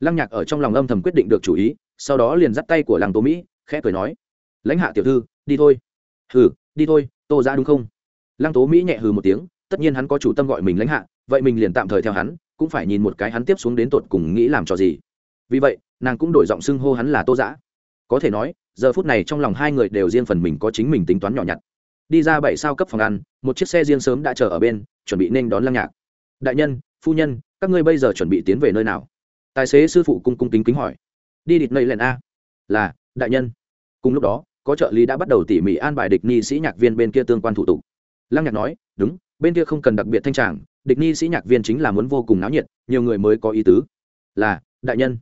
Lăng nhạc ở trong lòng âm thầm quyết định được chủ ý, sau đó liền dắt tay của làng tô mỹ, khẽ cười nói, lãnh hạ tiểu thư, đi thôi. Hừ, đi thôi, tô ra đúng không? Lăng tố mỹ nhẹ hừ một tiếng, tất nhiên hắn có chủ tâm gọi mình lãnh hạ, vậy mình liền tạm thời theo hắn, cũng phải nhìn một cái hắn tiếp xuống đến tột cùng nghĩ làm trò gì vì vậy, nàng cũng đổi giọng xưng hô hắn là tô giã có thể nói, giờ phút này trong lòng hai người đều riêng phần mình có chính mình tính toán nhỏ nhặt. Đi ra bảy sao cấp phòng ăn, một chiếc xe riêng sớm đã chờ ở bên, chuẩn bị nên đón lăng nhạc. Đại nhân, phu nhân, các ngươi bây giờ chuẩn bị tiến về nơi nào? Tài xế sư phụ cung cung kính kính hỏi. Đi địch nầy lẹn a. Là, đại nhân. Cùng lúc đó, có trợ lý đã bắt đầu tỉ mỉ an bài địch ni sĩ nhạc viên bên kia tương quan thủ tục. Lăng nhạc nói, đúng, bên kia không cần đặc biệt thanh tràng, địch ni sĩ nhạc viên chính là muốn vô cùng náo nhiệt, nhiều người mới có ý tứ. Là, đại nhân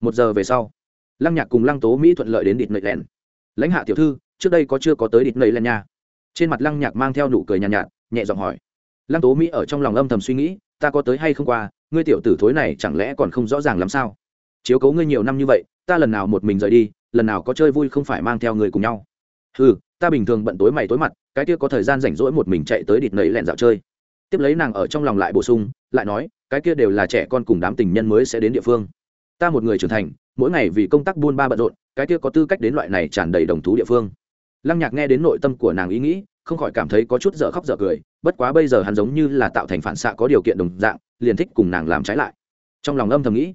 một giờ về sau lăng nhạc cùng lăng tố mỹ thuận lợi đến địt nầy lẹn lãnh hạ tiểu thư trước đây có chưa có tới địt nầy lẹn nha? Trên mặt lăng nhạc mang theo nụ cười nhàn nhạt, nhạt nhẹ giọng hỏi. Lăng tố mỹ ở trong lòng âm thầm suy nghĩ ta có tới hay không qua ngươi tiểu tử thối này chẳng lẽ còn không rõ ràng làm sao? Chiếu cấu ngươi nhiều năm như vậy ta lần nào một mình rời đi lần nào có chơi vui không phải mang theo người cùng nhau. Ừ ta bình thường bận tối mày tối mặt cái kia có thời gian rảnh rỗi một mình chạy tới địt nầy lẹn dạo chơi. Tiếp lấy nàng ở trong lòng lại bổ sung lại nói cái kia đều là trẻ con cùng đám tình nhân mới sẽ đến địa phương ta một người trưởng thành, mỗi ngày vì công tác buôn ba bận rộn, cái kia có tư cách đến loại này tràn đầy đồng thú địa phương. Lăng nhạc nghe đến nội tâm của nàng ý nghĩ, không khỏi cảm thấy có chút dở khóc dở cười, bất quá bây giờ hắn giống như là tạo thành phản xạ có điều kiện đồng dạng, liền thích cùng nàng làm trái lại. Trong lòng âm thầm nghĩ,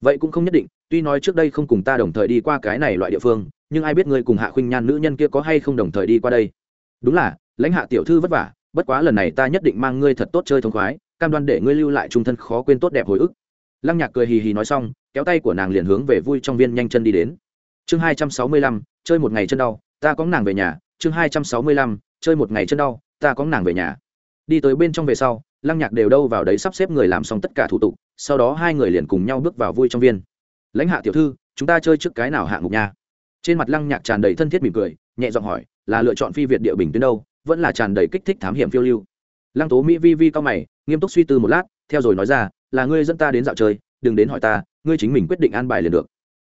vậy cũng không nhất định, tuy nói trước đây không cùng ta đồng thời đi qua cái này loại địa phương, nhưng ai biết ngươi cùng hạ khuynh nhan nữ nhân kia có hay không đồng thời đi qua đây. Đúng là, lãnh hạ tiểu thư vất vả, bất quá lần này ta nhất định mang ngươi thật tốt chơi thông khoái, cam đoan để ngươi lưu lại trung thân khó quên tốt đẹp hồi ức lăng nhạc cười hì hì nói xong, kéo tay của nàng liền hướng về vui trong viên nhanh chân đi đến. Chương hai trăm sáu mươi lăm, chơi một ngày chân đau, ta có nàng về nhà. Chương hai trăm sáu mươi lăm, chơi một ngày chân đau, ta có nàng về nhà. Đi tới bên trong về sau, lăng nhạc đều đâu vào đấy sắp xếp người làm xong tất cả thủ tục, sau đó hai người liền cùng nhau bước vào vui trong viên. Lãnh hạ tiểu thư, chúng ta chơi trước cái nào hạng mục nha? Trên mặt lăng nhạc tràn đầy thân thiết mỉm cười, nhẹ giọng hỏi, là lựa chọn phi việt địa bình tuyến đâu, vẫn là tràn đầy kích thích thám hiểm phiêu lưu? Lăng tố mỹ vi vi cao mày, nghiêm túc suy tư một lát, theo rồi nói ra là ngươi dẫn ta đến dạo chơi, đừng đến hỏi ta, ngươi chính mình quyết định an bài liền được.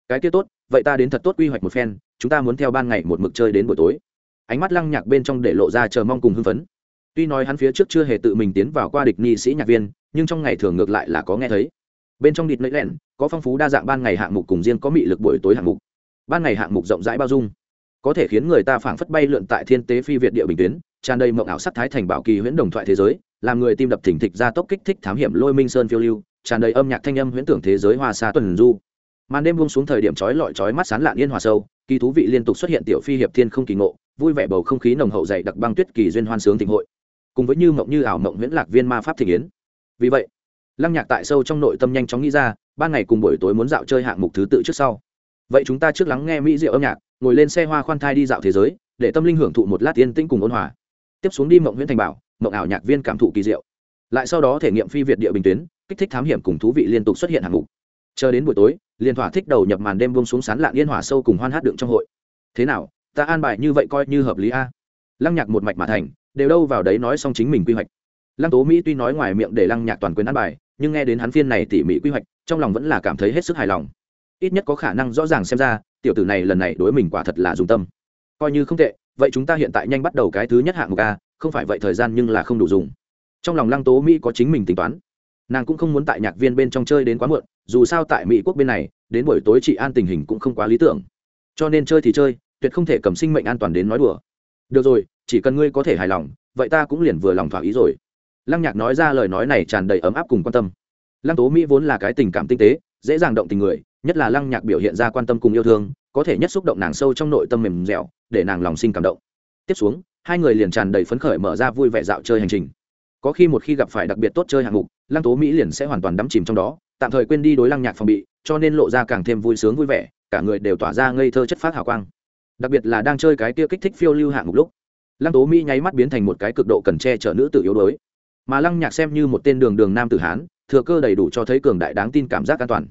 Cái kia tốt, vậy ta đến thật tốt quy hoạch một phen, chúng ta muốn theo ban ngày một mực chơi đến buổi tối. Ánh mắt lăng nhạc bên trong để lộ ra chờ mong cùng hưng phấn. Tuy nói hắn phía trước chưa hề tự mình tiến vào qua địch ni sĩ nhạc viên, nhưng trong ngày thường ngược lại là có nghe thấy. Bên trong địch nẫy lẹn, có phong phú đa dạng ban ngày hạng mục cùng riêng có mị lực buổi tối hạng mục. Ban ngày hạng mục rộng rãi bao dung. Có thể khiến người ta phảng phất bay lượn tại thiên tế phi việt địa bình tuyến, tràn đầy mộng ảo sắc thái thành bảo kỳ huyễn đồng thoại thế giới làm người tim đập thỉnh thịch ra tốc kích thích thám hiểm lôi minh sơn phiêu lưu, tràn đầy âm nhạc thanh âm huyễn tưởng thế giới hoa xa tuần du. Màn đêm buông xuống thời điểm chói lọi chói mắt sán lạn yên hòa sâu, kỳ thú vị liên tục xuất hiện tiểu phi hiệp thiên không kỳ ngộ, vui vẻ bầu không khí nồng hậu dày đặc băng tuyết kỳ duyên hoan sướng thịnh hội. Cùng với như mộng như ảo mộng nguyễn lạc viên ma pháp thị yến. Vì vậy, lăng nhạc tại sâu trong nội tâm nhanh chóng nghĩ ra, ban ngày cùng buổi tối muốn dạo chơi hạng mục thứ tự trước sau. Vậy chúng ta trước lắng nghe mỹ diệu âm nhạc, ngồi lên xe hoa khoan thai đi dạo thế giới, để tâm linh hưởng thụ một lát tiên tĩnh cùng ôn hòa. Tiếp xuống đi mộng nguyễn thành bảo mộng ảo nhạc viên cảm thụ kỳ diệu. Lại sau đó thể nghiệm phi việt địa bình tuyến, kích thích thám hiểm cùng thú vị liên tục xuất hiện hàng ngục chờ đến buổi tối, liên thỏa thích đầu nhập màn đêm buông xuống sán lạng yên hỏa sâu cùng hoan hát đựng trong hội. Thế nào, ta an bài như vậy coi như hợp lý a? Lăng nhạc một mạch mà thành, đều đâu vào đấy nói xong chính mình quy hoạch. Lăng tố mỹ tuy nói ngoài miệng để lăng nhạc toàn quyền an bài, nhưng nghe đến hắn phiên này tỉ mỉ quy hoạch, trong lòng vẫn là cảm thấy hết sức hài lòng. Ít nhất có khả năng rõ ràng xem ra, tiểu tử này lần này đối mình quả thật là dùng tâm. Coi như không tệ, vậy chúng ta hiện tại nhanh bắt đầu cái thứ nhất hạng mục a không phải vậy thời gian nhưng là không đủ dùng. Trong lòng lăng tố mỹ có chính mình tính toán. Nàng cũng không muốn tại nhạc viên bên trong chơi đến quá muộn, dù sao tại mỹ quốc bên này, đến buổi tối chị an tình hình cũng không quá lý tưởng. Cho nên chơi thì chơi, tuyệt không thể cầm sinh mệnh an toàn đến nói đùa. Được rồi, chỉ cần ngươi có thể hài lòng, vậy ta cũng liền vừa lòng thỏa ý rồi. Lăng nhạc nói ra lời nói này tràn đầy ấm áp cùng quan tâm. Lăng tố mỹ vốn là cái tình cảm tinh tế, dễ dàng động tình người, nhất là lăng nhạc biểu hiện ra quan tâm cùng yêu thương, có thể nhất xúc động nàng sâu trong nội tâm mềm dẻo, để nàng lòng sinh cảm động. Tiếp xuống hai người liền tràn đầy phấn khởi mở ra vui vẻ dạo chơi hành trình. Có khi một khi gặp phải đặc biệt tốt chơi hạng mục, lăng tố mỹ liền sẽ hoàn toàn đắm chìm trong đó, tạm thời quên đi đối lăng nhạc phòng bị, cho nên lộ ra càng thêm vui sướng vui vẻ, cả người đều tỏa ra ngây thơ chất phát hào quang. Đặc biệt là đang chơi cái kia kích thích phiêu lưu hạng mục lúc, lăng tố mỹ nháy mắt biến thành một cái cực độ cần che chở nữ tử yếu đuối. Mà lăng nhạc xem như một tên đường đường nam tử hán, thừa cơ đầy đủ cho thấy cường đại đáng tin cảm giác an toàn.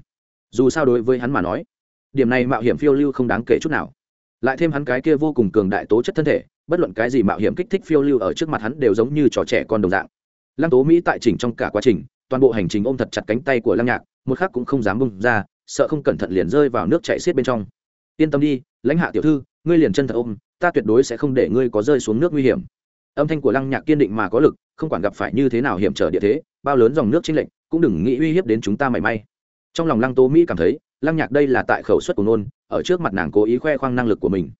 Dù sao đối với hắn mà nói, điểm này mạo hiểm phiêu lưu không đáng kể chút nào. Lại thêm hắn cái kia vô cùng cường đại tố chất thân thể bất luận cái gì mạo hiểm kích thích phiêu lưu ở trước mặt hắn đều giống như trò trẻ con đồng dạng. Lăng tố mỹ tại chỉnh trong cả quá trình, toàn bộ hành trình ôm thật chặt cánh tay của lăng nhạc, một khắc cũng không dám bung ra, sợ không cẩn thận liền rơi vào nước chảy xiết bên trong. Yên tâm đi, lãnh hạ tiểu thư, ngươi liền chân thật ôm, ta tuyệt đối sẽ không để ngươi có rơi xuống nước nguy hiểm. Âm thanh của lăng nhạc kiên định mà có lực, không quản gặp phải như thế nào hiểm trở địa thế, bao lớn dòng nước chênh lệnh cũng đừng nghĩ uy hiếp đến chúng ta mảy may. Trong lòng lăng tố mỹ cảm thấy, lăng nhạc đây là tại khẩu suất của nôn, ở trước mặt nàng cố ý khoe khoang năng lực của mình.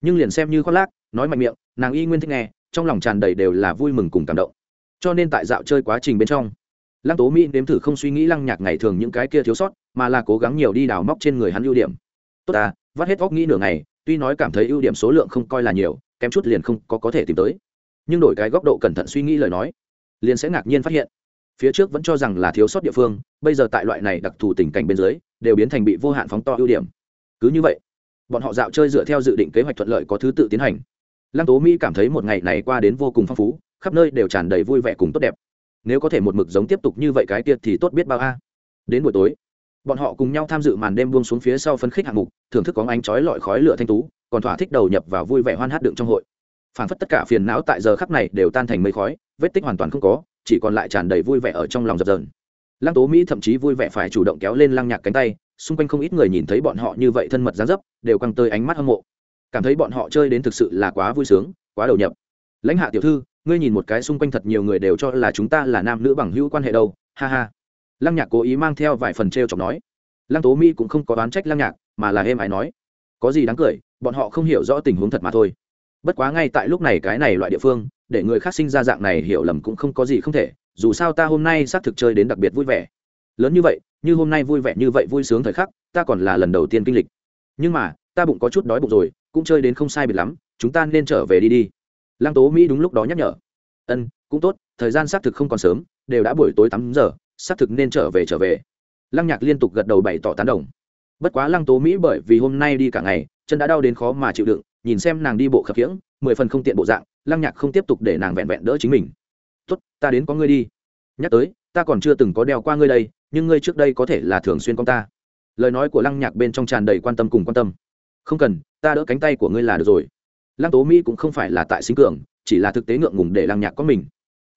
Nhưng liền xem như khoác lác nói mạnh miệng, nàng y nguyên thích nghe, trong lòng tràn đầy đều là vui mừng cùng cảm động. Cho nên tại dạo chơi quá trình bên trong, lăng tố mỹ nếm thử không suy nghĩ lăng nhạc ngày thường những cái kia thiếu sót, mà là cố gắng nhiều đi đào móc trên người hắn ưu điểm. Tốt à vắt hết óc nghĩ nửa ngày, tuy nói cảm thấy ưu điểm số lượng không coi là nhiều, kém chút liền không có có thể tìm tới. Nhưng đổi cái góc độ cẩn thận suy nghĩ lời nói, liền sẽ ngạc nhiên phát hiện, phía trước vẫn cho rằng là thiếu sót địa phương, bây giờ tại loại này đặc thù tình cảnh bên dưới, đều biến thành bị vô hạn phóng to ưu điểm. Cứ như vậy, bọn họ dạo chơi dựa theo dự định kế hoạch thuận lợi có thứ tự tiến hành lăng tố mỹ cảm thấy một ngày này qua đến vô cùng phong phú, khắp nơi đều tràn đầy vui vẻ cùng tốt đẹp. Nếu có thể một mực giống tiếp tục như vậy cái tiệt thì tốt biết bao a. Đến buổi tối, bọn họ cùng nhau tham dự màn đêm buông xuống phía sau phấn khích hạng mục, thưởng thức có ánh chói lọi khói lửa thanh tú, còn thỏa thích đầu nhập vào vui vẻ hoan hát đựng trong hội. Phản phất tất cả phiền não tại giờ khắc này đều tan thành mây khói, vết tích hoàn toàn không có, chỉ còn lại tràn đầy vui vẻ ở trong lòng dập dờn. Lăng tố mỹ thậm chí vui vẻ phải chủ động kéo lên lăng nhạc cánh tay, xung quanh không ít người nhìn thấy bọn họ như vậy thân mật dán dấp, đều căng tơi ánh mắt hâm mộ cảm thấy bọn họ chơi đến thực sự là quá vui sướng, quá đầu nhập. Lãnh hạ tiểu thư, ngươi nhìn một cái xung quanh thật nhiều người đều cho là chúng ta là nam nữ bằng hữu quan hệ đâu, ha ha. Lăng nhạc cố ý mang theo vài phần t r e o chọc nói. Lăng tố mỹ cũng không có đoán trách lăng nhạc, mà là êm ái nói. Có gì đáng cười, bọn họ không hiểu rõ tình huống thật mà thôi. Bất quá ngay tại lúc này cái này loại địa phương, để người khác sinh ra dạng này hiểu lầm cũng không có gì không thể, dù sao ta hôm nay xác thực chơi đến đặc biệt vui vẻ. Lớn như vậy, như hôm nay vui vẻ như vậy vui sướng thời khắc, ta còn là lần đầu tiên kinh lịch. Nhưng mà, ta bụng có chút đói bụng rồi cũng chơi đến không sai biệt lắm, chúng ta nên trở về đi đi. Lăng tố mỹ đúng lúc đó nhắc nhở. Ân, cũng tốt, thời gian xác thực không còn sớm, đều đã buổi tối tám giờ, xác thực nên trở về trở về. Lăng nhạc liên tục gật đầu bày tỏ tán đồng. Bất quá lăng tố mỹ bởi vì hôm nay đi cả ngày, chân đã đau đến khó mà chịu đựng, nhìn xem nàng đi bộ khập khiễng, mười phần không tiện bộ dạng, lăng nhạc không tiếp tục để nàng vẹn vẹn đỡ chính mình. Tốt, ta đến có ngươi đi. Nhắc tới, ta còn chưa từng có đeo qua ngươi đây, nhưng ngươi trước đây có thể là thường xuyên con ta. Lời nói của lăng nhạc bên trong tràn đầy quan tâm cùng quan tâm không cần, ta đỡ cánh tay của ngươi là được rồi. Lăng tố mỹ cũng không phải là tại sinh cường, chỉ là thực tế ngượng ngùng để lăng nhạc có mình.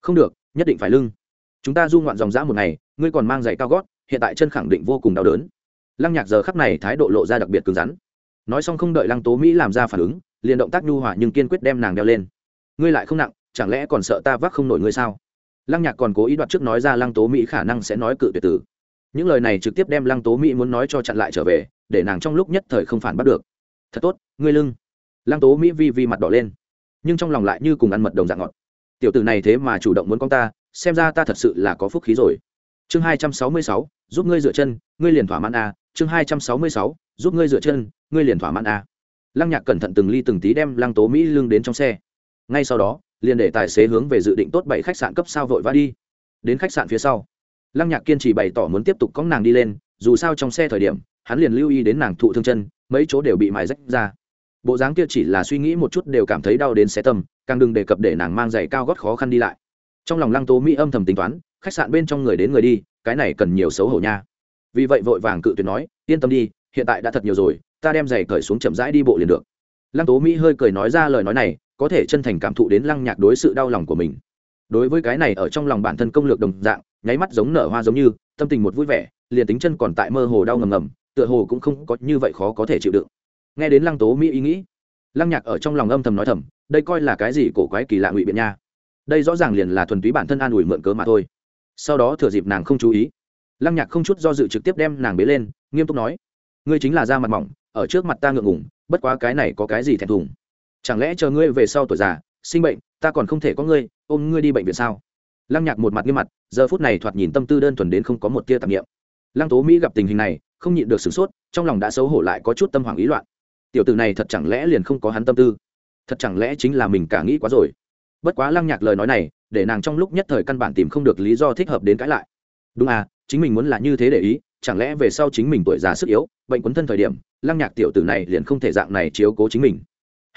Không được, nhất định phải lưng. Chúng ta du ngoạn dòng dã một ngày, ngươi còn mang giày cao gót, hiện tại chân khẳng định vô cùng đau đớn. Lăng nhạc giờ khắc này thái độ lộ ra đặc biệt cứng rắn. Nói xong không đợi lăng tố mỹ làm ra phản ứng, liền động tác nhu hòa nhưng kiên quyết đem nàng đeo lên. Ngươi lại không nặng, chẳng lẽ còn sợ ta vác không nổi ngươi sao? Lăng nhạc còn cố ý đoạt trước nói ra lăng tố mỹ khả năng sẽ nói cự tuyệt tử những lời này trực tiếp đem lăng tố mỹ muốn nói cho chặn lại trở về, để nàng trong lúc nhất thời không phản bắt được thật tốt, ngươi lưng. Lăng tố mỹ vi vi mặt đỏ lên, nhưng trong lòng lại như cùng ăn mật đồng dạng ngọt. Tiểu tử này thế mà chủ động muốn con ta, xem ra ta thật sự là có phúc khí rồi. Chương hai trăm sáu mươi sáu, giúp ngươi dựa chân, ngươi liền thỏa mãn a. Chương hai trăm sáu mươi sáu, giúp ngươi dựa chân, ngươi liền thỏa mãn a. Lăng nhạc cẩn thận từng ly từng tí đem lăng tố mỹ lưng đến trong xe. Ngay sau đó, liền để tài xế hướng về dự định tốt bảy khách sạn cấp sao vội vã đi. Đến khách sạn phía sau, lăng nhạc kiên trì bày tỏ muốn tiếp tục có nàng đi lên, dù sao trong xe thời điểm, hắn liền lưu ý đến nàng thụ thương chân mấy chỗ đều bị mài rách ra. Bộ dáng kia chỉ là suy nghĩ một chút đều cảm thấy đau đến xé tâm, càng đừng đề cập để nàng mang giày cao gót khó khăn đi lại. Trong lòng lăng tố mỹ âm thầm tính toán, khách sạn bên trong người đến người đi, cái này cần nhiều xấu hổ nha. Vì vậy vội vàng cự tuyệt nói, yên tâm đi, hiện tại đã thật nhiều rồi, ta đem giày cởi xuống chậm rãi đi bộ liền được. Lăng tố mỹ hơi cười nói ra lời nói này, có thể chân thành cảm thụ đến lăng nhạc đối sự đau lòng của mình. Đối với cái này ở trong lòng bản thân công lược đồng dạng, nháy mắt giống nở hoa giống như, tâm tình một vui vẻ, liền tính chân còn tại mơ hồ đau ngầm ngầm tựa hồ cũng không có như vậy khó có thể chịu đựng. Nghe đến lăng tố mỹ ý nghĩ, lăng nhạc ở trong lòng âm thầm nói thầm, đây coi là cái gì cổ quái kỳ lạ ngụy biện nha. Đây rõ ràng liền là thuần túy bản thân an ủi mượn cớ mà thôi. Sau đó thừa dịp nàng không chú ý, lăng nhạc không chút do dự trực tiếp đem nàng bế lên, nghiêm túc nói, ngươi chính là da mặt mỏng, ở trước mặt ta ngượng ngủng bất quá cái này có cái gì thẹn thùng? Chẳng lẽ chờ ngươi về sau tuổi già, sinh bệnh, ta còn không thể có ngươi, ôm ngươi đi bệnh viện sao? Lăng nhạc một mặt nghiêm mặt, giờ phút này thoạt nhìn tâm tư đơn thuần đến không có một tia tạp nghiệm lăng tố mỹ gặp tình hình này, không nhịn được sửng sốt, trong lòng đã xấu hổ lại có chút tâm hoảng ý loạn. Tiểu tử này thật chẳng lẽ liền không có hắn tâm tư? Thật chẳng lẽ chính là mình cả nghĩ quá rồi? Bất quá lăng nhạc lời nói này, để nàng trong lúc nhất thời căn bản tìm không được lý do thích hợp đến cãi lại. Đúng à chính mình muốn là như thế để ý, chẳng lẽ về sau chính mình tuổi già sức yếu, bệnh quấn thân thời điểm, lăng nhạc tiểu tử này liền không thể dạng này chiếu cố chính mình?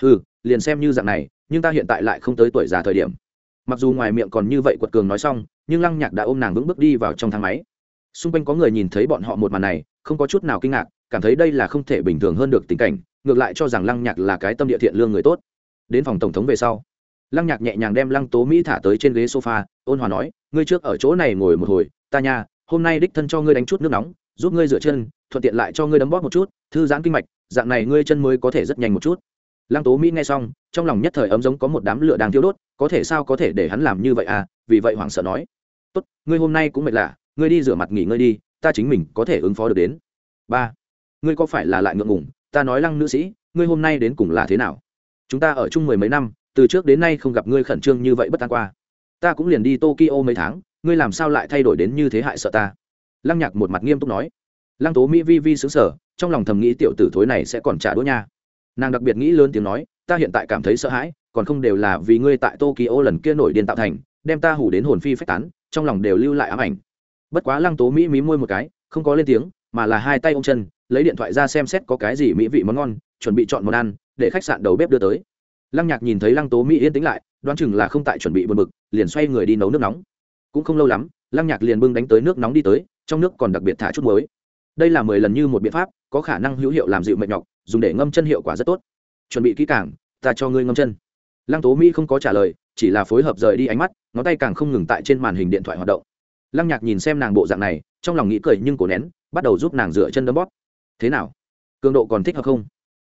Ừ liền xem như dạng này, nhưng ta hiện tại lại không tới tuổi già thời điểm. Mặc dù ngoài miệng còn như vậy quật cường nói xong, nhưng lăng nhạc đã ôm nàng vững bước đi vào trong thang máy xung quanh có người nhìn thấy bọn họ một màn này, không có chút nào kinh ngạc, cảm thấy đây là không thể bình thường hơn được tình cảnh, ngược lại cho rằng lăng nhạc là cái tâm địa thiện lương người tốt. Đến phòng tổng thống về sau, lăng nhạc nhẹ nhàng đem lăng tố mỹ thả tới trên ghế sofa, ôn hòa nói, ngươi trước ở chỗ này ngồi một hồi, ta nha, hôm nay đích thân cho ngươi đánh chút nước nóng, giúp ngươi rửa chân, thuận tiện lại cho ngươi đấm bóp một chút, thư giãn kinh mạch, dạng này ngươi chân mới có thể rất nhanh một chút. Lăng tố mỹ nghe xong, trong lòng nhất thời ấm giống có một đám lửa đang thiêu đốt, có thể sao có thể để hắn làm như vậy à? Vì vậy hoảng sợ nói, tốt, ngươi hôm nay cũng mệt lạ ngươi đi rửa mặt nghỉ ngơi đi, ta chính mình có thể ứng phó được đến. Ba, ngươi có phải là lại ngượng ngùng? Ta nói lăng nữ sĩ, ngươi hôm nay đến cùng là thế nào? Chúng ta ở chung mười mấy năm, từ trước đến nay không gặp ngươi khẩn trương như vậy bất an qua. Ta cũng liền đi tokyo mấy tháng, ngươi làm sao lại thay đổi đến như thế hại sợ ta? Lăng nhạc một mặt nghiêm túc nói. Lăng tố mỹ vi vi xứng sở trong lòng thầm nghĩ tiểu tử thối này sẽ còn trả đũa nha. Nàng đặc biệt nghĩ lớn tiếng nói, ta hiện tại cảm thấy sợ hãi, còn không đều là vì ngươi tại tokyo lần kia nổi điên tạo thành, đem ta hủ đến hồn phi phách tán, trong lòng đều lưu lại ám ảnh bất quá lăng tố mỹ mí môi một cái, không có lên tiếng, mà là hai tay ô m chân, lấy điện thoại ra xem xét có cái gì mỹ vị món ngon, chuẩn bị chọn món ăn, để khách sạn đầu bếp đưa tới. Lăng nhạc nhìn thấy lăng tố mỹ yên tĩnh lại, đoán chừng là không tại chuẩn bị buồn bực, liền xoay người đi nấu nước nóng. Cũng không lâu lắm, lăng nhạc liền bưng đánh tới nước nóng đi tới, trong nước còn đặc biệt thả chút muối. Đây là mười lần như một biện pháp, có khả năng hữu hiệu làm dịu mệt nhọc, dùng để ngâm chân hiệu quả rất tốt. Chuẩn bị kỹ càng, ta cho ngươi ngâm chân. Lăng tố mỹ không có trả lời, chỉ là phối hợp rời đi ánh mắt, ngón tay càng không ngừng tại trên màn hình điện thoại hoạt động lăng nhạc nhìn xem nàng bộ dạng này, trong lòng nghĩ cười nhưng cổ nén, bắt đầu giúp nàng dựa chân đấm bóp. Thế nào? Cường độ còn thích hợp không?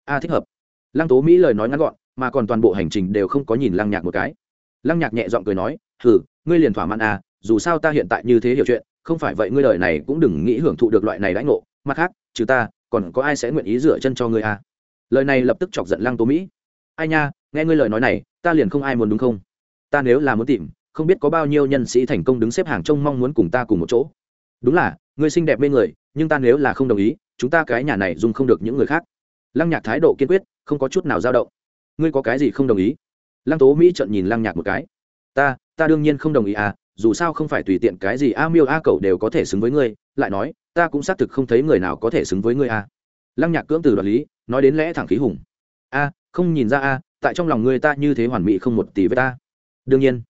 A thích hợp. Lăng tố mỹ lời nói ngắn gọn, mà còn toàn bộ hành trình đều không có nhìn lăng nhạc một cái. Lăng nhạc nhẹ giọng cười nói, hừ, ngươi liền thỏa mãn à dù sao ta hiện tại như thế hiểu chuyện, không phải vậy ngươi lời này cũng đừng nghĩ hưởng thụ được loại này đãi ngộ. Mặt khác, trừ ta, còn có ai sẽ nguyện ý dựa chân cho ngươi à? Lời này lập tức chọc giận lăng tố mỹ. Ai nha, nghe ngươi lời nói này, ta liền không ai muốn đúng không? Ta nếu là muốn tìm không biết có bao nhiêu nhân sĩ thành công đứng xếp hàng trông mong muốn cùng ta cùng một chỗ. Đúng là, ngươi xinh đẹp bên người, nhưng ta nếu là không đồng ý, chúng ta cái nhà này dùng không được những người khác. Lăng nhạc thái độ kiên quyết, không có chút nào dao động. Ngươi có cái gì không đồng ý? Lăng tố mỹ trợn nhìn lăng nhạc một cái. Ta ta đương nhiên không đồng ý à dù sao không phải tùy tiện cái gì a miêu a cầu đều có thể xứng với ngươi, lại nói, ta cũng xác thực không thấy người nào có thể xứng với ngươi a lăng nhạc cưỡng từ đoạt lý, nói đến lẽ thẳng khí hùng. A, không nhìn ra a, tại trong lòng ngươi ta như thế hoàn mỹ không một tỷ với ta. Đương nhiên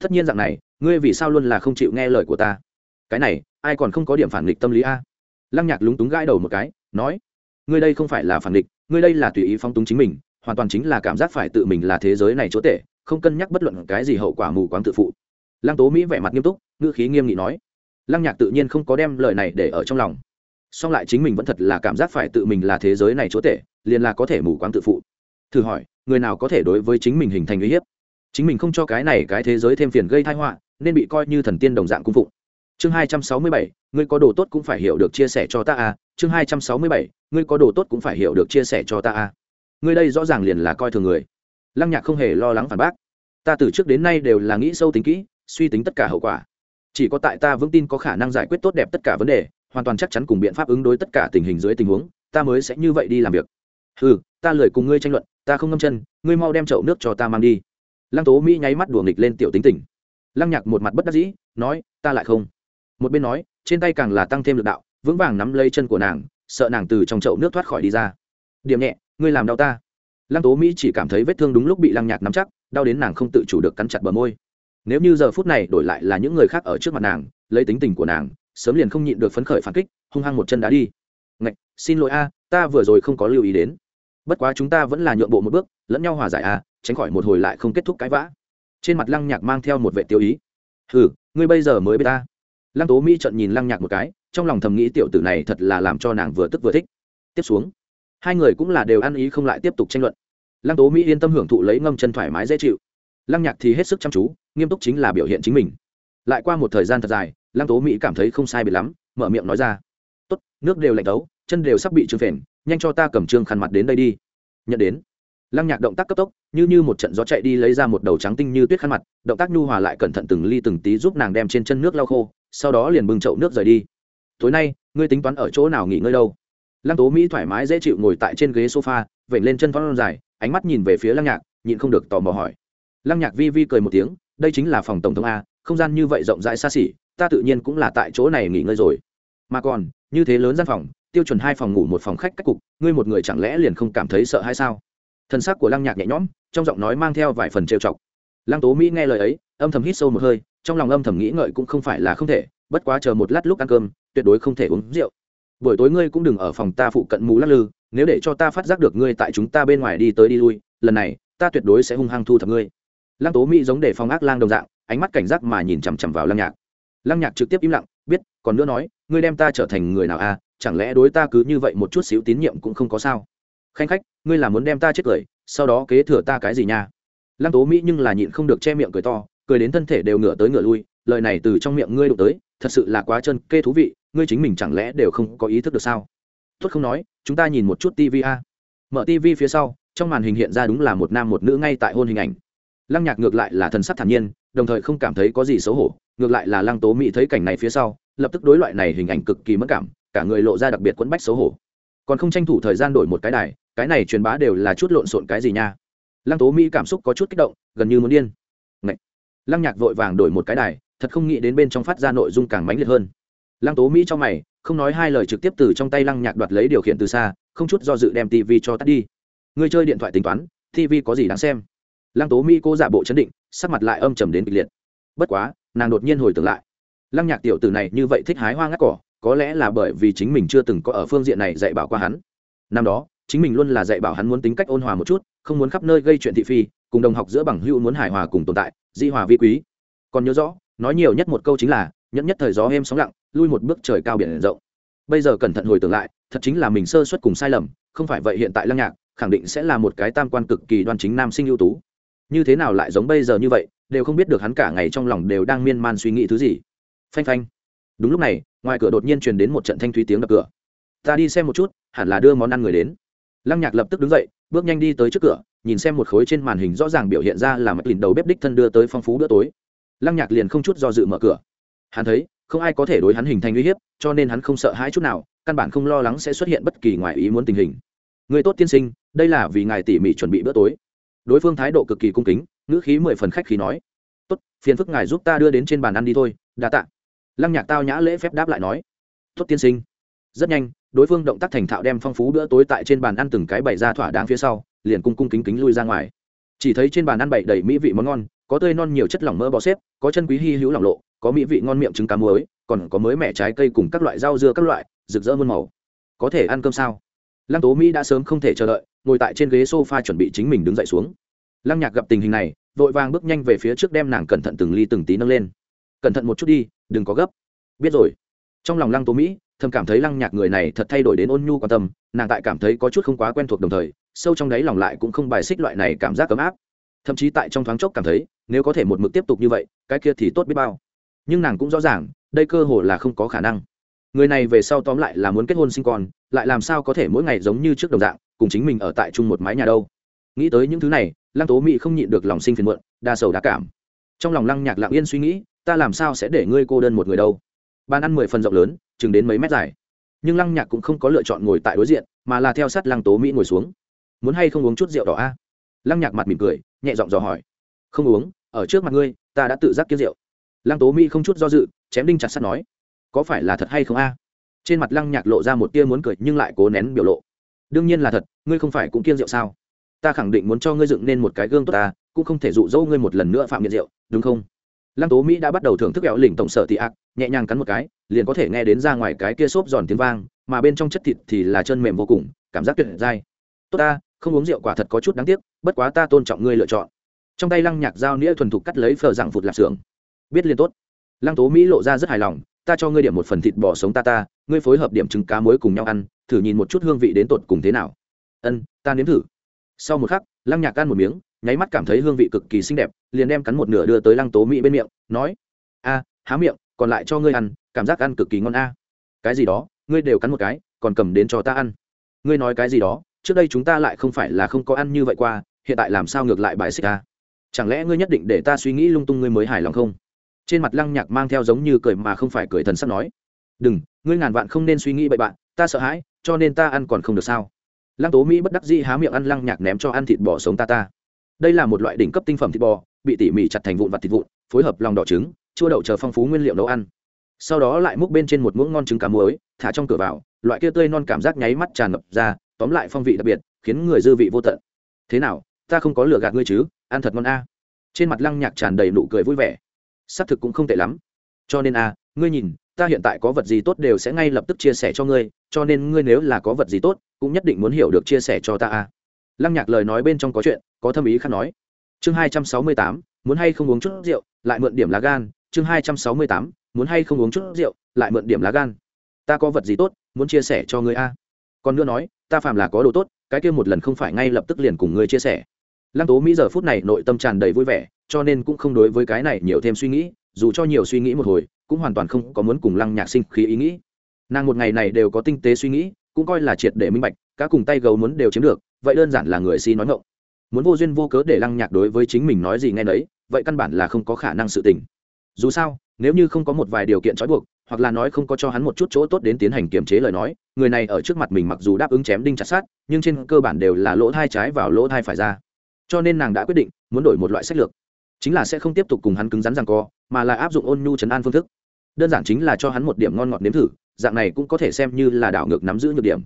tất nhiên dạng này, ngươi vì sao luôn là không chịu nghe lời của ta? Cái này, ai còn không có điểm phản nghịch tâm lý a? Lăng nhạc lúng túng gãi đầu một cái, nói, ngươi đây không phải là phản nghịch, ngươi đây là tùy ý phong túng chính mình, hoàn toàn chính là cảm giác phải tự mình là thế giới này chỗ tệ không cân nhắc bất luận cái gì hậu quả mù quáng tự phụ. Lăng tố mỹ vẻ mặt nghiêm túc, ngữ khí nghiêm nghị nói, lăng nhạc tự nhiên không có đem lời này để ở trong lòng. Song lại chính mình vẫn thật là cảm giác phải tự mình là thế giới này chỗ tệ liền là có thể mù quáng tự phụ. Thử hỏi, người nào có thể đối với chính mình hình thành uy hiếp? Chính mình không cho cái này cái thế giới thêm phiền gây tai họa, nên bị coi như thần tiên đồng dạng cung phụng. Chương hai trăm sáu mươi bảy, ngươi có đồ tốt cũng phải hiểu được chia sẻ cho ta à? Chương hai trăm sáu mươi bảy, ngươi có đồ tốt cũng phải hiểu được chia sẻ cho ta à? Ngươi đây rõ ràng liền là coi thường người. Lăng nhạc không hề lo lắng phản bác. Ta từ trước đến nay đều là nghĩ sâu tính kỹ, suy tính tất cả hậu quả. Chỉ có tại ta vững tin có khả năng giải quyết tốt đẹp tất cả vấn đề, hoàn toàn chắc chắn cùng biện pháp ứng đối tất cả tình hình dưới tình huống, ta mới sẽ như vậy đi làm việc. Ừ ta lười cùng ngươi tranh luận, ta không ngâm chân, ngươi mau đem chậu nước cho ta mang đi lăng tố mỹ nháy mắt đùa nghịch lên tiểu tính tình. Lăng nhạc một mặt bất đắc dĩ, nói, ta lại không. Một bên nói, trên tay càng là tăng thêm lực đạo, vững vàng nắm lấy chân của nàng, sợ nàng từ trong chậu nước thoát khỏi đi ra. Điểm nhẹ, ngươi làm đau ta. Lăng tố mỹ chỉ cảm thấy vết thương đúng lúc bị lăng nhạc nắm chắc, đau đến nàng không tự chủ được cắn chặt bờ môi. Nếu như giờ phút này đổi lại là những người khác ở trước mặt nàng, lấy tính tình của nàng, sớm liền không nhịn được phấn khởi phản kích, hung hăng một chân đá đi. Ngạch, xin lỗi a, ta vừa rồi không có lưu ý đến. Bất quá chúng ta vẫn là nhượng bộ một bước, lẫn nhau hòa giải a tránh khỏi một hồi lại không kết thúc cãi vã. Trên mặt lăng nhạc mang theo một vệ tiêu ý. Hừ, ngươi bây giờ mới biết ta. Lăng tố mỹ trận nhìn lăng nhạc một cái, trong lòng thầm nghĩ tiểu tử này thật là làm cho nàng vừa tức vừa thích. Tiếp xuống, hai người cũng là đều ăn ý không lại tiếp tục tranh luận. Lăng tố mỹ yên tâm hưởng thụ lấy ngâm chân thoải mái dễ chịu. Lăng nhạc thì hết sức chăm chú, nghiêm túc chính là biểu hiện chính mình. Lại qua một thời gian thật dài, lăng tố mỹ cảm thấy không sai biệt lắm, mở miệng nói ra. Tốt, nước đều lạnh tấu, chân đều sắp bị trương phền, nhanh cho ta cầm trương khăn mặt đến đây đi. Nhận đến lăng nhạc động tác cấp tốc, như như một trận gió chạy đi lấy ra một đầu trắng tinh như tuyết khăn mặt, động tác nhu hòa lại cẩn thận từng ly từng tí giúp nàng đem trên chân nước lau khô, sau đó liền bưng chậu nước rời đi. Tối nay, ngươi tính toán ở chỗ nào nghỉ ngơi đâu? Lăng tố mỹ thoải mái dễ chịu ngồi tại trên ghế sofa, vểnh lên chân thoát dài, ánh mắt nhìn về phía lăng nhạc, nhịn không được tò mò hỏi. Lăng nhạc vi vi cười một tiếng, đây chính là phòng tổng thống a, không gian như vậy rộng rãi xa xỉ, ta tự nhiên cũng là tại chỗ này nghỉ ngơi rồi. Mà còn, như thế lớn gian phòng, tiêu chuẩn hai phòng ngủ một phòng khách cách cục, ngươi một người chẳng lẽ liền không cảm thấy sợ hay sao? Thân xác của lăng nhạc nhẹ nhõm, trong giọng nói mang theo vài phần trêu chọc. Lăng tố mỹ nghe lời ấy, âm thầm hít sâu một hơi, trong lòng âm thầm nghĩ ngợi cũng không phải là không thể, bất quá chờ một lát lúc ăn cơm, tuyệt đối không thể uống rượu. Buổi tối ngươi cũng đừng ở phòng ta phụ cận mù lắc lư, nếu để cho ta phát giác được ngươi tại chúng ta bên ngoài đi tới đi lui, lần này, ta tuyệt đối sẽ hung hăng thu thập ngươi. Lăng tố mỹ giống để phòng ác lang đồng dạng, ánh mắt cảnh giác mà nhìn chằm chằm vào lăng nhạc. Lăng nhạc trực tiếp im lặng, biết, còn nữa nói, ngươi đem ta trở thành người nào à chẳng lẽ đối ta cứ như vậy một chút xíu tín nhiệm cũng không có sao? Khanh khách, ngươi là muốn đem ta chết cười, sau đó kế thừa ta cái gì nha? Lăng tố mỹ nhưng là nhịn không được che miệng cười to, cười đến thân thể đều ngửa tới ngửa lui, lời này từ trong miệng ngươi đụng tới, thật sự là quá chân kê thú vị, ngươi chính mình chẳng lẽ đều không có ý thức được sao? Tuất không nói, chúng ta nhìn một chút tv a. Mở tv phía sau, trong màn hình hiện ra đúng là một nam một nữ ngay tại hôn hình ảnh. Lăng nhạc ngược lại là thần sắc thản nhiên, đồng thời không cảm thấy có gì xấu hổ, ngược lại là lăng tố mỹ thấy cảnh này phía sau, lập tức đối loại này hình ảnh cực kỳ mất cảm, cả người lộ ra đặc biệt quẫn bách xấu hổ. Còn không tranh thủ thời gian đổi một cái đài cái này truyền bá đều là chút lộn xộn cái gì nha. Lăng tố mỹ cảm xúc có chút kích động, gần như muốn điên. Ngậy! lăng nhạc vội vàng đổi một cái đài, thật không nghĩ đến bên trong phát ra nội dung càng mãnh liệt hơn. Lăng tố mỹ cho mày, không nói hai lời trực tiếp từ trong tay lăng nhạc đoạt lấy điều khiển từ xa, không chút do dự đem tv cho tắt đi. Người chơi điện thoại tính toán tv có gì đáng xem? Lăng tố mỹ cô giả bộ chấn định, sắc mặt lại âm trầm đến kịch liệt. Bất quá, nàng đột nhiên hồi tưởng lại. Lăng nhạc tiểu tử này như vậy thích hái hoa ngắt cỏ, có lẽ là bởi vì chính mình chưa từng có ở phương diện này dạy bảo qua hắn. Năm đó chính mình luôn là dạy bảo hắn muốn tính cách ôn hòa một chút, không muốn khắp nơi gây chuyện thị phi, cùng đồng học giữa bằng hữu muốn hài hòa cùng tồn tại, di hòa vi quý. Còn nhớ rõ, nói nhiều nhất một câu chính là, nhẫn nhất thời gió êm sóng lặng, lui một bước trời cao biển rộng. Bây giờ cẩn thận hồi tưởng lại, thật chính là mình sơ suất cùng sai lầm, không phải vậy hiện tại lăng nhạc, khẳng định sẽ là một cái tam quan cực kỳ đoan chính nam sinh ưu tú. Như thế nào lại giống bây giờ như vậy, đều không biết được hắn cả ngày trong lòng đều đang miên man suy nghĩ thứ gì. Phanh phanh. Đúng lúc này, ngoài cửa đột nhiên truyền đến một trận thanh thúy tiếng đập cửa. Ta đi xem một chút, hẳn là đưa món ăn người đến lăng nhạc lập tức đứng dậy, bước nhanh đi tới trước cửa, nhìn xem một khối trên màn hình rõ ràng biểu hiện ra là mặt lìn đầu bếp đích thân đưa tới phong phú bữa tối. Lăng nhạc liền không chút do dự mở cửa. Hắn thấy, không ai có thể đối hắn hình thành uy hiếp, cho nên hắn không sợ hãi chút nào, căn bản không lo lắng sẽ xuất hiện bất kỳ ngoài ý muốn tình hình. Người tốt tiên sinh, đây là vì ngài tỉ mỉ chuẩn bị bữa tối. Đối phương thái độ cực kỳ cung kính, ngữ khí mười phần khách khí nói. Tốt, phiền phức ngài giúp ta đưa đến trên bàn ăn đi thôi, đa tạ. Lăng nhạc tao nhã lễ phép đáp lại nói. Tốt tiên sinh. Rất nhanh đối phương động tác thành thạo đem phong phú bữa tối tại trên bàn ăn từng cái bày ra thỏa đáng phía sau, liền cung cung kính kính lui ra ngoài. Chỉ thấy trên bàn ăn bày đầy mỹ vị món ngon, có tươi non nhiều chất lỏng mỡ bò xếp, có chân quý hy hữu lỏng lộ, có mỹ vị ngon miệng trứng cá muối, còn có mới mẻ trái cây cùng các loại rau dưa các loại, rực rỡ muôn màu. Có thể ăn cơm sao? Lăng tố mỹ đã sớm không thể chờ đợi, ngồi tại trên ghế s o f a chuẩn bị chính mình đứng dậy xuống. Lăng nhạc gặp tình hình này, vội vàng bước nhanh về phía trước đem nàng cẩn thận từng ly từng tí nâng lên. Cẩn thận một chút đi, đừng có gấp. Biết rồi. Trong lòng lăng tố mỹ thầm cảm thấy lăng nhạc người này thật thay đổi đến ôn nhu quan tâm, nàng tại cảm thấy có chút không quá quen thuộc đồng thời, sâu trong đáy lòng lại cũng không bài xích loại này cảm giác ấm áp. Thậm chí tại trong thoáng chốc cảm thấy, nếu có thể một mực tiếp tục như vậy, cái kia thì tốt biết bao. Nhưng nàng cũng rõ ràng, đây cơ hồ là không có khả năng. Người này về sau tóm lại là muốn kết hôn sinh con, lại làm sao có thể mỗi ngày giống như trước đồng dạng, cùng chính mình ở tại chung một mái nhà đâu. Nghĩ tới những thứ này, lăng tố mỹ không nhịn được lòng sinh phiền muộn, đa sầu đa cảm. Trong lòng lăng nhạc lặng yên suy nghĩ, ta làm sao sẽ để ngươi cô đơn một người đâu? Bàn ăn mười phần rộng lớn, chừng đến mấy mét dài. Nhưng lăng nhạc cũng không có lựa chọn ngồi tại đối diện, mà là theo sát lăng tố mỹ ngồi xuống. Muốn hay không uống chút rượu đỏ a? Lăng nhạc mặt mỉm cười, nhẹ giọng dò hỏi. Không uống, ở trước mặt ngươi, ta đã tự giác kiếm rượu. Lăng tố mỹ không chút do dự, chém đinh chặt sắt nói, có phải là thật hay không a? Trên mặt lăng nhạc lộ ra một tia muốn cười, nhưng lại cố nén biểu lộ. Đương nhiên là thật, ngươi không phải cũng kiêng rượu sao? Ta khẳng định muốn cho ngươi dựng nên một cái gương tốt ta, cũng không thể dụ dỗ ngươi một lần nữa phạm nghiện rượu, đúng không? Lăng tố mỹ đã bắt đầu thưởng thức kẹo lỉnh tổng sở tị ạc, nhẹ nhàng cắn một cái liền có thể nghe đến ra ngoài cái kia xốp giòn tiếng vang mà bên trong chất thịt thì là chân mềm vô cùng cảm giác tuyệt dai. Tốt ta không uống rượu quả thật có chút đáng tiếc bất quá ta tôn trọng ngươi lựa chọn. Trong tay lăng nhạc dao nĩa thuần thục cắt lấy phở dạng phụt lạp xưởng. Biết liền tốt. Lăng tố mỹ lộ ra rất hài lòng ta cho ngươi điểm một phần thịt bò sống ta ta ngươi phối hợp điểm trứng cá muối cùng nhau ăn thử nhìn một chút hương vị đến tột cùng thế nào. Ân ta nếm thử. Sau một khắc lăng nhạc ăn một miếng nháy mắt cảm thấy hương vị cực kỳ xinh đẹp, liền đem cắn một nửa đưa tới lăng tố mỹ bên miệng, nói, a, há miệng, còn lại cho ngươi ăn, cảm giác ăn cực kỳ ngon a. Cái gì đó, ngươi đều cắn một cái, còn cầm đến cho ta ăn. Ngươi nói cái gì đó, trước đây chúng ta lại không phải là không có ăn như vậy qua, hiện tại làm sao ngược lại bài xích ta? Chẳng lẽ ngươi nhất định để ta suy nghĩ lung tung ngươi mới hài lòng không? Trên mặt lăng nhạc mang theo giống như cười mà không phải cười thần sắp nói, đừng, ngươi ngàn vạn không nên suy nghĩ bậy bạn, ta sợ hãi, cho nên ta ăn còn không được sao? Lăng tố mỹ bất đắc dĩ há miệng ăn lăng nhạc ném cho ăn thịt bò sống ta ta đây là một loại đỉnh cấp tinh phẩm thịt bò, bị tỉ mỉ chặt thành vụn vặt thịt vụn, phối hợp lòng đỏ trứng, chua đậu chờ phong phú nguyên liệu nấu ăn. Sau đó lại múc bên trên một muỗng ngon trứng cá muối, thả trong cửa vào, loại kia tươi non cảm giác nháy mắt tràn ngập ra, tóm lại phong vị đặc biệt, khiến người dư vị vô tận. Thế nào, ta không có lừa gạt ngươi chứ, ăn thật ngon a. Trên mặt lăng nhạc tràn đầy nụ cười vui vẻ. Xác thực cũng không tệ lắm. Cho nên a, ngươi nhìn, ta hiện tại có vật gì tốt đều sẽ ngay lập tức chia sẻ cho ngươi, cho nên ngươi nếu là có vật gì tốt, cũng nhất định muốn hiểu được chia sẻ cho ta a lăng nhạc lời nói bên trong có chuyện, có thâm ý khác nói. Chương hai trăm sáu mươi tám, muốn hay không uống chút rượu, lại mượn điểm lá gan. Chương hai trăm sáu mươi tám, muốn hay không uống chút rượu, lại mượn điểm lá gan. Ta có vật gì tốt, muốn chia sẻ cho ngươi a? Còn nữa nói, ta phàm là có đồ tốt, cái kia một lần không phải ngay lập tức liền cùng ngươi chia sẻ. Lăng tố mỹ giờ phút này nội tâm tràn đầy vui vẻ, cho nên cũng không đối với cái này nhiều thêm suy nghĩ, dù cho nhiều suy nghĩ một hồi, cũng hoàn toàn không có muốn cùng lăng nhạc sinh khí ý nghĩ. Nàng một ngày này đều có tinh tế suy nghĩ, cũng coi là triệt để minh bạch, cá cùng tay gấu muốn đều chiếm được vậy đơn giản là người si nói ngộng muốn vô duyên vô cớ để lăng nhạc đối với chính mình nói gì nghe đấy, vậy căn bản là không có khả năng sự tình. Dù sao nếu như không có một vài điều kiện trói buộc hoặc là nói không có cho hắn một chút chỗ tốt đến tiến hành kiềm chế lời nói người này ở trước mặt mình mặc dù đáp ứng chém đinh chặt sát nhưng trên cơ bản đều là lỗ thai trái vào lỗ thai phải ra. Cho nên nàng đã quyết định muốn đổi một loại sách lược. Chính là sẽ không tiếp tục cùng hắn cứng rắn rằng co mà là áp dụng ôn nhu chấn an phương thức. Đơn giản chính là cho hắn một điểm ngon ngọt nếm thử dạng này cũng có thể xem như là đảo ngược nắm giữ nhược điểm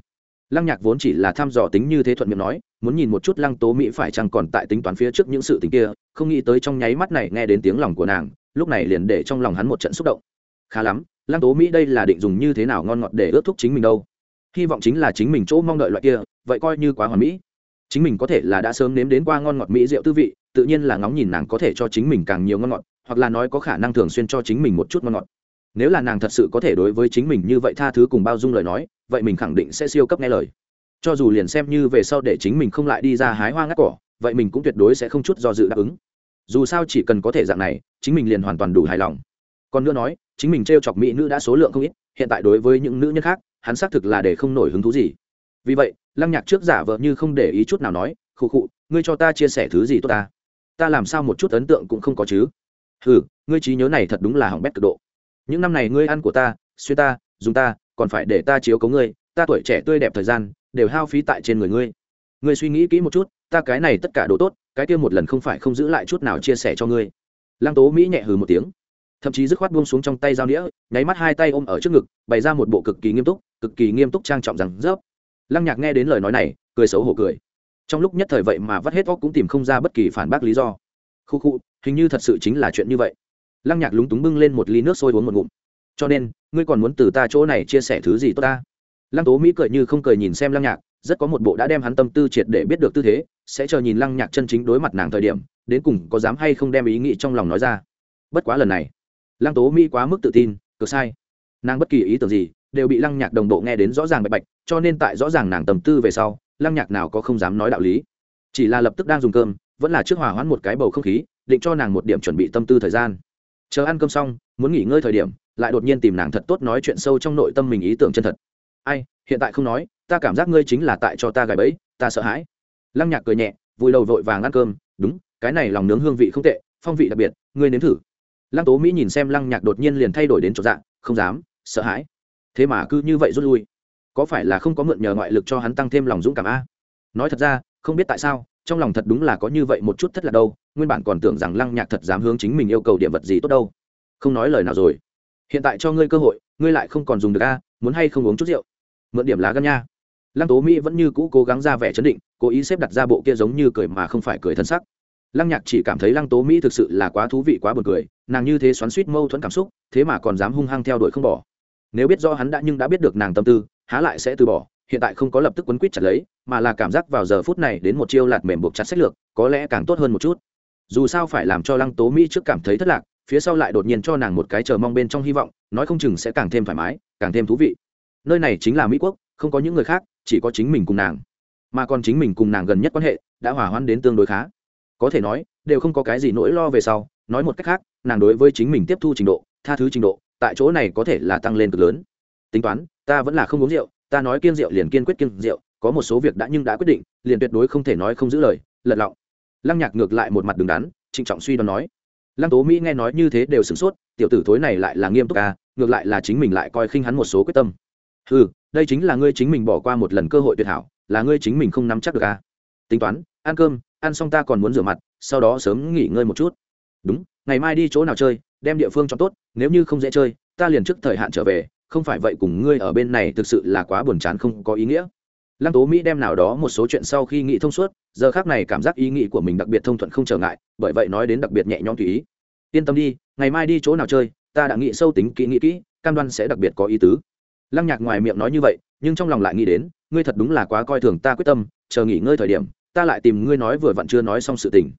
lăng nhạc vốn chỉ là thăm dò tính như thế thuận miệng nói, muốn nhìn một chút lăng tố mỹ phải chăng còn tại tính toán phía trước những sự tình kia, không nghĩ tới trong nháy mắt này nghe đến tiếng lòng của nàng, lúc này liền để trong lòng hắn một trận xúc động. Khá lắm, lăng tố mỹ đây là định dùng như thế nào ngon ngọt để ước thúc chính mình đâu? Hy vọng chính là chính mình chỗ mong đợi loại kia, vậy coi như quá hoàn mỹ. Chính mình có thể là đã sớm nếm đến qua ngon ngọt mỹ rượu tư vị, tự nhiên là ngóng nhìn nàng có thể cho chính mình càng nhiều ngon ngọt, hoặc là nói có khả năng thường xuyên cho chính mình một chút ngon ngọt nếu là nàng thật sự có thể đối với chính mình như vậy tha thứ cùng bao dung lời nói, vậy mình khẳng định sẽ siêu cấp nghe lời. Cho dù liền xem như về sau để chính mình không lại đi ra hái hoa ngắt cỏ, vậy mình cũng tuyệt đối sẽ không chút do dự đáp ứng. Dù sao chỉ cần có thể dạng này, chính mình liền hoàn toàn đủ hài lòng. Còn nữa nói, chính mình t r e o chọc mỹ nữ đã số lượng không ít, hiện tại đối với những nữ nhân khác, hắn xác thực là để không nổi hứng thú gì. Vì vậy, lăng nhạc trước giả vợ như không để ý chút nào nói, khụ khụ, ngươi cho ta chia sẻ thứ gì tốt ta? Ta làm sao một chút ấn tượng cũng không có chứ? Ừ ngươi trí nhớ này thật đúng là hỏng bét cực độ những năm này ngươi ăn của ta, xuyên ta, dùng ta, còn phải để ta chiếu cấu ngươi, ta tuổi trẻ tươi đẹp thời gian, đều hao phí tại trên người ngươi. Ngươi suy nghĩ kỹ một chút, ta cái này tất cả đồ tốt, cái kia một lần không phải không giữ lại chút nào chia sẻ cho ngươi. Lăng tố mỹ nhẹ hừ một tiếng, thậm chí dứt khoát buông xuống trong tay dao đĩa nháy mắt hai tay ôm ở trước ngực, bày ra một bộ cực kỳ nghiêm túc, cực kỳ nghiêm túc trang trọng rằng, rớp. Lăng nhạc nghe đến lời nói này, cười xấu hổ cười. Trong lúc nhất thời vậy mà vắt hết óc cũng tìm không ra bất kỳ phản bác lý do. Khu khu, hình như thật sự chính là chuyện như vậy lăng nhạc lúng túng bưng lên một ly nước sôi uống một ngụm. Cho nên, ngươi còn muốn từ ta chỗ này chia sẻ thứ gì tốt ta? Lăng tố mỹ cười như không cười nhìn xem lăng nhạc, rất có một bộ đã đem hắn tâm tư triệt để biết được tư thế, sẽ chờ nhìn lăng nhạc chân chính đối mặt nàng thời điểm, đến cùng có dám hay không đem ý nghĩ trong lòng nói ra. Bất quá lần này, lăng tố mỹ quá mức tự tin, cực sai. Nàng bất kỳ ý tưởng gì, đều bị lăng nhạc đồng bộ nghe đến rõ ràng bạch bạch, cho nên tại rõ ràng nàng tầm tư về sau, lăng nhạc nào có không dám nói đạo lý. Chỉ là lập tức đang dùng cơm, vẫn là trước hòa hoãn một cái bầu không khí, định cho nàng một điểm chuẩn bị tâm tư thời gian chờ ăn cơm xong, muốn nghỉ ngơi thời điểm, lại đột nhiên tìm nàng thật tốt nói chuyện sâu trong nội tâm mình ý tưởng chân thật. Ai, hiện tại không nói, ta cảm giác ngươi chính là tại cho ta gài bẫy, ta sợ hãi. Lăng nhạc cười nhẹ vùi đầu vội vàng ăn cơm, đúng, cái này lòng nướng hương vị không tệ, phong vị đặc biệt, ngươi nếm thử. Lăng tố mỹ nhìn xem lăng nhạc đột nhiên liền thay đổi đến chỗ dạng không dám, sợ hãi. Thế mà cứ như vậy rút lui, có phải là không có mượn nhờ ngoại lực cho hắn tăng thêm lòng dũng cảm a? Nói thật ra, không biết tại sao trong lòng thật đúng là có như vậy một chút thất là đâu, nguyên bản còn tưởng rằng lăng nhạc thật dám hướng chính mình yêu cầu điểm vật gì tốt đâu. Không nói lời nào rồi. Hiện tại cho ngươi cơ hội, ngươi lại không còn dùng được a, muốn hay không uống chút rượu? Mượn điểm lá gan nha. Lăng tố mỹ vẫn như cũ cố gắng ra vẻ chấn định, cố ý xếp đặt ra bộ kia giống như cười mà không phải cười thân sắc. Lăng nhạc chỉ cảm thấy lăng tố mỹ thực sự là quá thú vị quá buồn cười, nàng như thế xoắn suýt mâu thuẫn cảm xúc, thế mà còn dám hung hăng theo đuổi không bỏ. Nếu biết do hắn đã nhưng đã biết được nàng tâm tư, há lại sẽ từ bỏ hiện tại không có lập tức quấn quýt chặt lấy, mà là cảm giác vào giờ phút này đến một chiêu lạt mềm buộc chặt sách lược, có lẽ càng tốt hơn một chút. Dù sao phải làm cho lăng tố mỹ trước cảm thấy thất lạc, phía sau lại đột nhiên cho nàng một cái chờ mong bên trong hy vọng, nói không chừng sẽ càng thêm thoải mái, càng thêm thú vị. Nơi này chính là mỹ quốc, không có những người khác, chỉ có chính mình cùng nàng. Mà còn chính mình cùng nàng gần nhất quan hệ, đã hòa hoãn đến tương đối khá. Có thể nói, đều không có cái gì nỗi lo về sau, nói một cách khác, nàng đối với chính mình tiếp thu trình độ, tha thứ trình độ, tại chỗ này có thể là tăng lên cực lớn. Tính toán, ta vẫn là không uống rượu ta nói kiên rượu liền kiên quyết kiên rượu, có một số việc đã nhưng đã quyết định, liền tuyệt đối không thể nói không giữ lời, lật lọng. Lăng nhạc ngược lại một mặt đứng đắn, trịnh trọng suy đoán nói. Lăng tố mỹ nghe nói như thế đều sửng sốt, tiểu tử thối này lại là nghiêm túc à ngược lại là chính mình lại coi khinh hắn một số quyết tâm. Ừ đây chính là ngươi chính mình bỏ qua một lần cơ hội tuyệt hảo, là ngươi chính mình không nắm chắc được à. Tính toán, ăn cơm, ăn xong ta còn muốn rửa mặt, sau đó sớm nghỉ ngơi một chút. Đúng, ngày mai đi chỗ nào chơi, đem địa phương cho tốt, nếu như không dễ chơi, ta liền trước thời hạn trở về không phải vậy cùng ngươi ở bên này thực sự là quá buồn chán không có ý nghĩa. Lăng tố mỹ đem nào đó một số chuyện sau khi nghĩ thông suốt, giờ khác này cảm giác ý nghĩ của mình đặc biệt thông thuận không trở ngại, bởi vậy nói đến đặc biệt nhẹ nhõm tùy ý. Yên tâm đi, ngày mai đi chỗ nào chơi, ta đã nghĩ sâu tính kỹ, nghĩ kỹ, cam đoan sẽ đặc biệt có ý tứ. Lăng nhạc ngoài miệng nói như vậy, nhưng trong lòng lại nghĩ đến, ngươi thật đúng là quá coi thường ta quyết tâm, chờ nghỉ ngơi thời điểm, ta lại tìm ngươi nói vừa vặn chưa nói xong sự tình.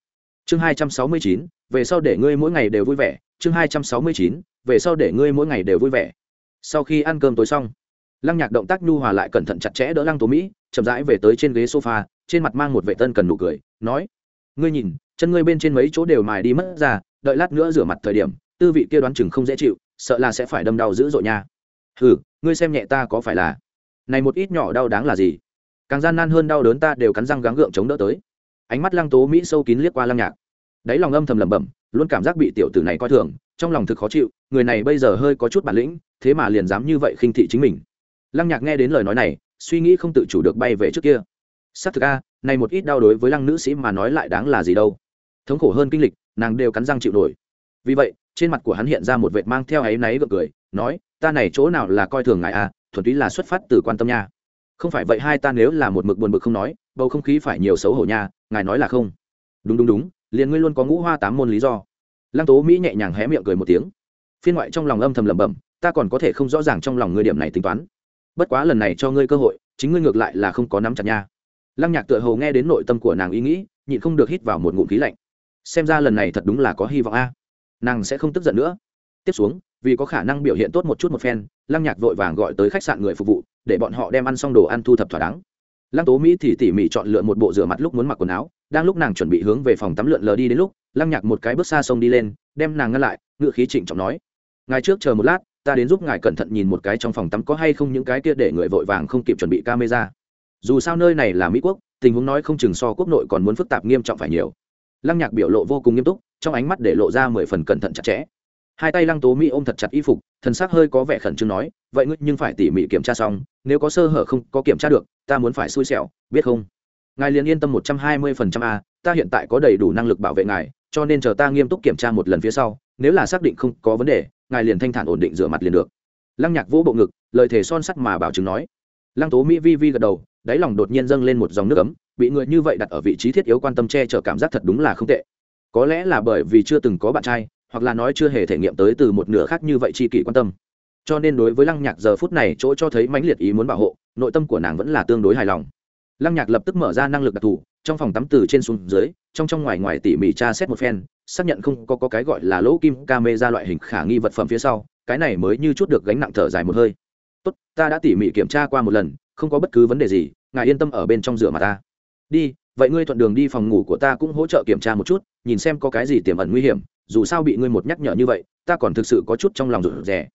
Chương hai trăm sáu mươi chín, về sau để ngươi mỗi ngày đều vui vẻ. Chương hai trăm sáu mươi chín, về sau để ngươi mỗi ngày đều vui vẻ sau khi ăn cơm tối xong, lăng nhạc động tác nhu hòa lại cẩn thận chặt chẽ đỡ lăng tố mỹ, chậm rãi về tới trên ghế sofa, trên mặt mang một vệ tân cần nụ cười, nói, ngươi nhìn, chân ngươi bên trên mấy chỗ đều mài đi mất ra, đợi lát nữa rửa mặt thời điểm, tư vị kia đoán chừng không dễ chịu, sợ là sẽ phải đâm đau dữ dội nha. Hừ, ngươi xem nhẹ ta có phải là này một ít nhỏ đau đáng là gì? Càng gian nan hơn đau đớn ta đều cắn răng gắng gượng chống đỡ tới. Ánh mắt lăng tố mỹ sâu kín liếc qua lăng nhạc. Đáy lòng âm thầm lẩm bẩm, luôn cảm giác bị tiểu tử này coi thường trong lòng thực khó chịu, người này bây giờ hơi có chút bản lĩnh, thế mà liền dám như vậy khinh thị chính mình. Lăng nhạc nghe đến lời nói này, suy nghĩ không tự chủ được bay về trước kia. S ắ c thực a, này một ít đau đối với lăng nữ sĩ mà nói lại đáng là gì đâu. Thống khổ hơn kinh lịch, nàng đều cắn răng chịu nổi. Vì vậy, trên mặt của hắn hiện ra một vệt mang theo áy náy gượng cười, nói, ta này chỗ nào là coi thường ngài a thuần túy là xuất phát từ quan tâm nha. Không phải vậy hai ta nếu là một mực buồn bực không nói, bầu không khí phải nhiều xấu hổ nha, ngài nói là không. Đúng đúng đúng, liền ngươi luôn có ngũ hoa tám môn lý do lăng tố mỹ nhẹ nhàng hé miệng cười một tiếng. Phiên ngoại trong lòng âm thầm lẩm bẩm, ta còn có thể không rõ ràng trong lòng ngươi điểm này tính toán. Bất quá lần này cho ngươi cơ hội, chính ngươi ngược lại là không có nắm chặt nha. Lăng nhạc tựa hồ nghe đến nội tâm của nàng ý nghĩ, nhịn không được hít vào một ngụm khí lạnh. Xem ra lần này thật đúng là có hy vọng a. Nàng sẽ không tức giận nữa. Tiếp xuống, vì có khả năng biểu hiện tốt một chút một phen, lăng nhạc vội vàng gọi tới khách sạn người phục vụ, để bọn họ đem ăn xong đồ ăn thu thập thỏa đáng. Lăng tố mỹ thì tỉ mỉ chọn lựa một bộ rửa mặt lúc muốn mặc quần áo đang lúc nàng chuẩn bị hướng về phòng tắm lượn lờ đi đến lúc, lăng nhạc một cái bước xa sông đi lên, đem nàng ngăn lại, ngựa khí trịnh trọng nói, ngài trước chờ một lát, ta đến giúp ngài cẩn thận nhìn một cái trong phòng tắm có hay không những cái kia để người vội vàng không kịp chuẩn bị camera. Dù sao nơi này là mỹ quốc, tình huống nói không chừng so quốc nội còn muốn phức tạp nghiêm trọng phải nhiều. Lăng nhạc biểu lộ vô cùng nghiêm túc, trong ánh mắt để lộ ra mười phần cẩn thận chặt chẽ. Hai tay lăng tố mỹ ôm thật chặt y phục, thần xác hơi có vẻ khẩn trương nói, vậy ngươi nhưng phải tỉ mỉ kiểm tra xong, nếu có sơ hở không có kiểm tra được, ta muốn phải xui xẻo, biết không? Ngài liền yên tâm một trăm hai mươi phần trăm a, ta hiện tại có đầy đủ năng lực bảo vệ ngài, cho nên chờ ta nghiêm túc kiểm tra một lần phía sau, nếu là xác định không có vấn đề, ngài liền thanh thản ổn định rửa mặt liền được. Lăng nhạc vỗ bộ ngực, lời thề son sắt mà bảo chứng nói. Lăng tố mỹ vi vi gật đầu, đáy lòng đột nhiên dâng lên một dòng nước ấm, bị người như vậy đặt ở vị trí thiết yếu quan tâm che chở cảm giác thật đúng là không tệ. Có lẽ là bởi vì chưa từng có bạn trai, hoặc là nói chưa hề thể nghiệm tới từ một nửa khác như vậy chi kỷ quan tâm. Cho nên đối với lăng nhạc giờ phút này chỗ cho thấy mãnh liệt ý muốn bảo hộ, nội tâm của nàng vẫn là tương đối hài lòng lăng nhạc lập tức mở ra năng lực đặc thù trong phòng tắm từ trên xuống dưới trong trong ngoài ngoài tỉ mỉ tra xét một phen xác nhận không có, có cái gọi là lỗ kim ca mê ra loại hình khả nghi vật phẩm phía sau cái này mới như chút được gánh nặng thở dài một hơi. Tốt ta đã tỉ mỉ kiểm tra qua một lần không có bất cứ vấn đề gì ngài yên tâm ở bên trong rửa mà ta. Đi vậy ngươi thuận đường đi phòng ngủ của ta cũng hỗ trợ kiểm tra một chút nhìn xem có cái gì tiềm ẩn nguy hiểm dù sao bị ngươi một nhắc nhở như vậy ta còn thực sự có chút trong lòng rụt rè.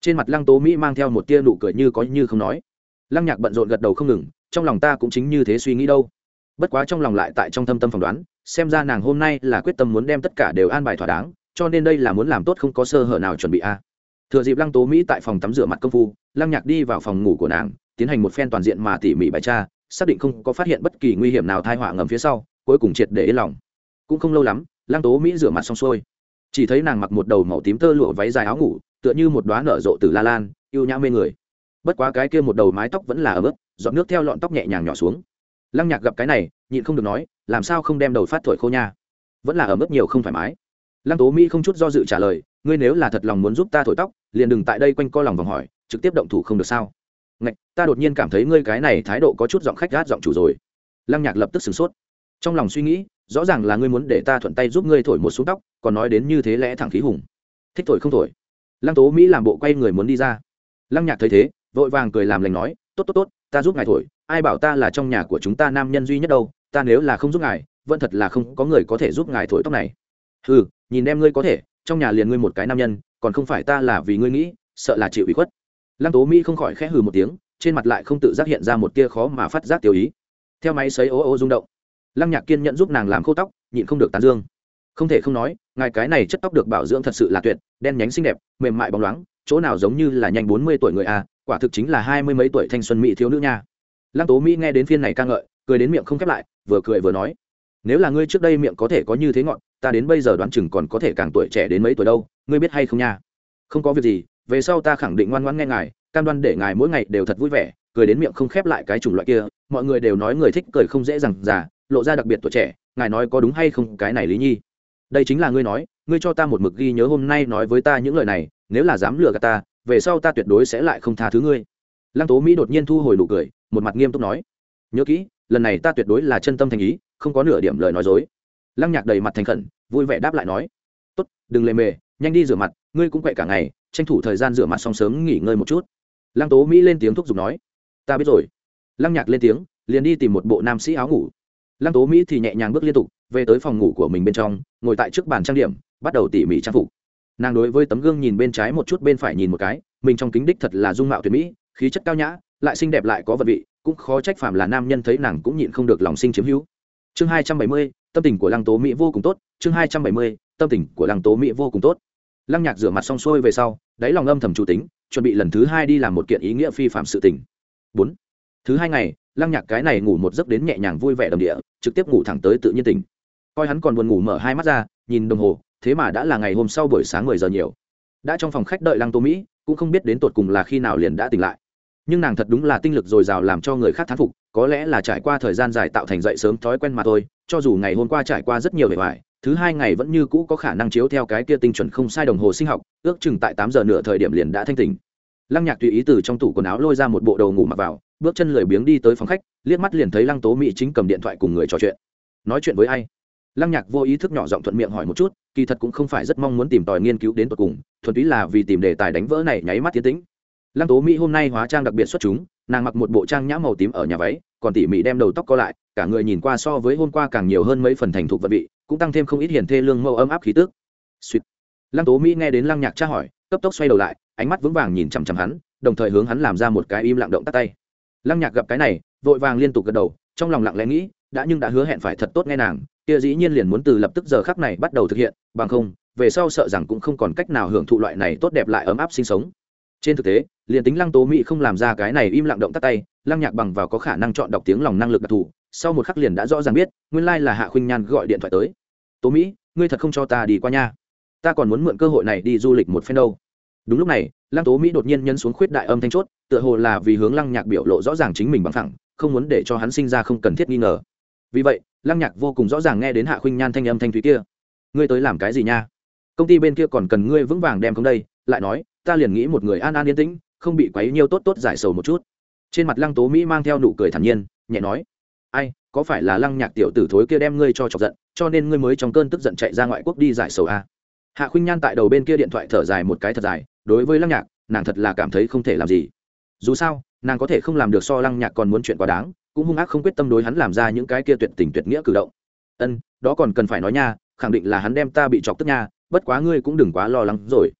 Trên mặt lăng tố mỹ mang theo một tia nụ cười như có như không nói. Lăng nhạc bận rộn gật đầu không ngừng trong lòng ta cũng chính như thế suy nghĩ đâu. Bất quá trong lòng lại tại trong thâm tâm phỏng đoán, xem ra nàng hôm nay là quyết tâm muốn đem tất cả đều an bài thỏa đáng, cho nên đây là muốn làm tốt không có sơ hở nào chuẩn bị a. Thừa dịp lăng tố mỹ tại phòng tắm rửa mặt công phu, lăng nhạc đi vào phòng ngủ của nàng, tiến hành một phen toàn diện mà tỉ mỉ bài tra, xác định không có phát hiện bất kỳ nguy hiểm nào thai họa ngầm phía sau, cuối cùng triệt để yên lòng. Cũng không lâu lắm, lăng tố mỹ rửa mặt xong xuôi. Chỉ thấy nàng mặc một đầu màu tím tơ lụa váy dài áo ngủ, tựa như một đoá nở rộ từ la lan, yêu nhã mê người. Bất quá cái kia một đầu mái tóc vẫn là ở bước dọn nước theo lọn tóc nhẹ nhàng nhỏ xuống. Lăng nhạc gặp cái này, nhịn không được nói, làm sao không đem đầu phát thổi khô nha? Vẫn là ở mức nhiều không thoải mái. Lăng tố mỹ không chút do dự trả lời, ngươi nếu là thật lòng muốn giúp ta thổi tóc, liền đừng tại đây quanh co lòng vòng hỏi, trực tiếp động thủ không được sao? Ngạch, ta đột nhiên cảm thấy ngươi cái này thái độ có chút giọng khách gát giọng chủ rồi. Lăng nhạc lập tức sửng sốt. Trong lòng suy nghĩ, rõ ràng là ngươi muốn để ta thuận tay giúp ngươi thổi một xuống tóc, còn nói đến như thế lẽ thẳng khí hùng. Thích thổi không thổi. Lăng tố mỹ làm bộ quay người muốn đi ra. Lăng nhạc thấy thế, vội vàng cười làm lành nói tốt tốt tốt, ta giúp ngài thổi, ai bảo ta là trong nhà của chúng ta nam nhân duy nhất đâu, ta nếu là không giúp ngài, vẫn thật là không có người có thể giúp ngài thổi tóc này. Ừ nhìn em ngươi có thể, trong nhà liền ngươi một cái nam nhân, còn không phải ta là vì ngươi nghĩ, sợ là chịu ủy khuất. Lăng tố mỹ không khỏi khẽ hừ một tiếng, trên mặt lại không tự giác hiện ra một tia khó mà phát giác tiêu ý. Theo máy xấy ô ô rung động, lăng nhạc kiên nhận giúp nàng làm khô tóc, nhịn không được tán dương. Không thể không nói, ngài cái này chất tóc được bảo dưỡng thật sự là tuyệt, đen nhánh xinh đẹp, mềm mại bóng loáng, chỗ nào giống như là nhanh bốn mươi tuổi người a quả thực chính là hai mươi mấy tuổi thanh xuân mỹ thiếu nữ nha. Lăng tố mỹ nghe đến phiên này ca ngợi, cười đến miệng không khép lại, vừa cười vừa nói, nếu là ngươi trước đây miệng có thể có như thế ngọn, ta đến bây giờ đoán chừng còn có thể càng tuổi trẻ đến mấy tuổi đâu, ngươi biết hay không nha? Không có việc gì, về sau ta khẳng định ngoan ngoãn nghe ngài, cam đoan để ngài mỗi ngày đều thật vui vẻ. Cười đến miệng không khép lại cái chủng loại kia, mọi người đều nói người thích cười không dễ dàng già lộ ra đặc biệt tuổi trẻ, ngài nói có đúng hay không, cái này lý nhi. Đây chính là ngươi nói, ngươi cho ta một mực ghi nhớ hôm nay nói với ta những lời này, nếu là dám lừa gạt ta về sau ta tuyệt đối sẽ lại không tha thứ ngươi. Lăng tố mỹ đột nhiên thu hồi nụ cười, một mặt nghiêm túc nói, nhớ kỹ, lần này ta tuyệt đối là chân tâm thành ý, không có nửa điểm lời nói dối. Lăng nhạc đầy mặt thành khẩn, vui vẻ đáp lại nói, tốt, đừng lề mề, nhanh đi rửa mặt, ngươi cũng quậy cả ngày, tranh thủ thời gian rửa mặt xong sớm nghỉ ngơi một chút. Lăng tố mỹ lên tiếng thúc giục nói, ta biết rồi. Lăng nhạc lên tiếng, liền đi tìm một bộ nam sĩ áo ngủ. Lăng tố mỹ thì nhẹ nhàng bước liên tục, về tới phòng ngủ của mình bên trong, ngồi tại trước bàn trang điểm, bắt đầu tỉ mỉ trang phục nàng đối với tấm gương nhìn bên trái một chút bên phải nhìn một cái, mình trong kính đích thật là dung mạo tuyệt mỹ, khí chất cao nhã, lại xinh đẹp lại có vật vị, cũng khó trách phàm là nam nhân thấy nàng cũng nhịn không được lòng sinh chiếm hữu. Chương hai trăm bảy mươi, tâm tình của lăng tố mỹ vô cùng tốt, chương hai trăm bảy mươi, tâm tình của lăng tố mỹ vô cùng tốt. Lăng nhạc rửa mặt xong xuôi về sau, đáy lòng âm thầm chủ tính, chuẩn bị lần thứ hai đi làm một kiện ý nghĩa phi phạm sự tình. Bốn. Thứ hai ngày, lăng nhạc cái này ngủ một giấc đến nhẹ nhàng vui vẻ đầm địa, trực tiếp ngủ thẳng tới tự nhiên tỉnh. Coi hắn còn buồn ngủ mở hai mắt ra, nhìn đồng hồ thế mà đã là ngày hôm sau buổi sáng mười giờ nhiều. Đã trong phòng khách đợi lăng tô mỹ, cũng không biết đến tột cùng là khi nào liền đã tỉnh lại. Nhưng nàng thật đúng là tinh lực dồi dào làm cho người khác thán phục, có lẽ là trải qua thời gian dài tạo thành dậy sớm thói quen mà thôi, cho dù ngày hôm qua trải qua rất nhiều bề ngoài, thứ hai ngày vẫn như cũ có khả năng chiếu theo cái kia tinh chuẩn không sai đồng hồ sinh học, ước chừng tại tám giờ nửa thời điểm liền đã thanh tỉnh. Lăng nhạc tùy ý từ trong tủ quần áo lôi ra một bộ đầu ngủ mặc vào, bước chân lười biếng đi tới phòng khách, liếc mắt liền thấy lăng tố mỹ chính cầm điện thoại cùng người trò chuyện. Nói chuyện với ai? Lăng nhạc vô ý thức nhỏ giọng thuận miệng hỏi một chút kỳ thật cũng không phải rất mong muốn tìm tòi nghiên cứu đến tột cùng, thuần túy là vì tìm đề tài đánh vỡ này nháy mắt tiến tĩnh. Lăng tố mỹ hôm nay hóa trang đặc biệt xuất chúng, nàng mặc một bộ trang nhã màu tím ở nhà váy, còn tỉ mỉ đem đầu tóc co lại, cả người nhìn qua so với hôm qua càng nhiều hơn mấy phần thành thục vật vị, cũng tăng thêm không ít hiền thê lương mẫu ấm áp khí tước suýt lăng tố mỹ nghe đến lăng nhạc tra hỏi, cấp tốc xoay đầu lại, ánh mắt vững vàng nhìn chằm chằm hắn, đồng thời hướng hắn làm ra một cái im lặng động tắt tay. Lăng nhạc gặp cái này, vội vàng liên tục gật đầu, trong lòng lặng lẽ nghĩ, đã nhưng đã hứa hẹn phải thật tốt nghe nàng kia dĩ nhiên liền muốn từ lập tức giờ khắc này bắt đầu thực hiện, bằng không, về sau sợ rằng cũng không còn cách nào hưởng thụ loại này tốt đẹp lại ấm áp sinh sống. Trên thực tế, liền tính lăng tố mỹ không làm ra cái này im lặng động tắt tay, lăng nhạc bằng vào có khả năng chọn đọc tiếng lòng năng lực đặc thù, sau một khắc liền đã rõ ràng biết, nguyên lai là hạ khuynh nhan gọi điện thoại tới. Tố mỹ ngươi thật không cho ta đi qua nha. Ta còn muốn mượn cơ hội này đi du lịch một phen đâu. Đúng lúc này, lăng tố mỹ đột nhiên nhân xuống khuyết đại âm thanh chốt, tựa hồ là vì hướng lăng nhạc biểu lộ rõ ràng chính mình bằng thẳng không muốn để cho hắn sinh ra không cần thiết nghi ngờ. Vì vậy lăng nhạc vô cùng rõ ràng nghe đến hạ khuynh nhan thanh âm thanh thúy kia. Ngươi tới làm cái gì nha? Công ty bên kia còn cần ngươi vững vàng đem không đây. Lại nói, ta liền nghĩ một người an an yên tĩnh, không bị quấy nhiêu tốt tốt giải sầu một chút. Trên mặt lăng tố mỹ mang theo nụ cười thản nhiên, nhẹ nói, ai, có phải là lăng nhạc tiểu tử thối kia đem ngươi cho chọc giận, cho nên ngươi mới trong cơn tức giận chạy ra ngoại quốc đi giải sầu a hạ khuynh nhan tại đầu bên kia điện thoại thở dài một cái thật dài, đối với lăng nhạc, nàng thật là cảm thấy không thể làm gì. Dù sao, nàng có thể không làm được so lăng nhạc còn muốn chuyện quá đáng cũng hung ác không quyết tâm đối hắn làm ra những cái kia tuyệt tình tuyệt nghĩa cử động. Ân, đó còn cần phải nói nha, khẳng định là hắn đem ta bị chọc tức nha, bất quá ngươi cũng đừng quá lo lắng rồi.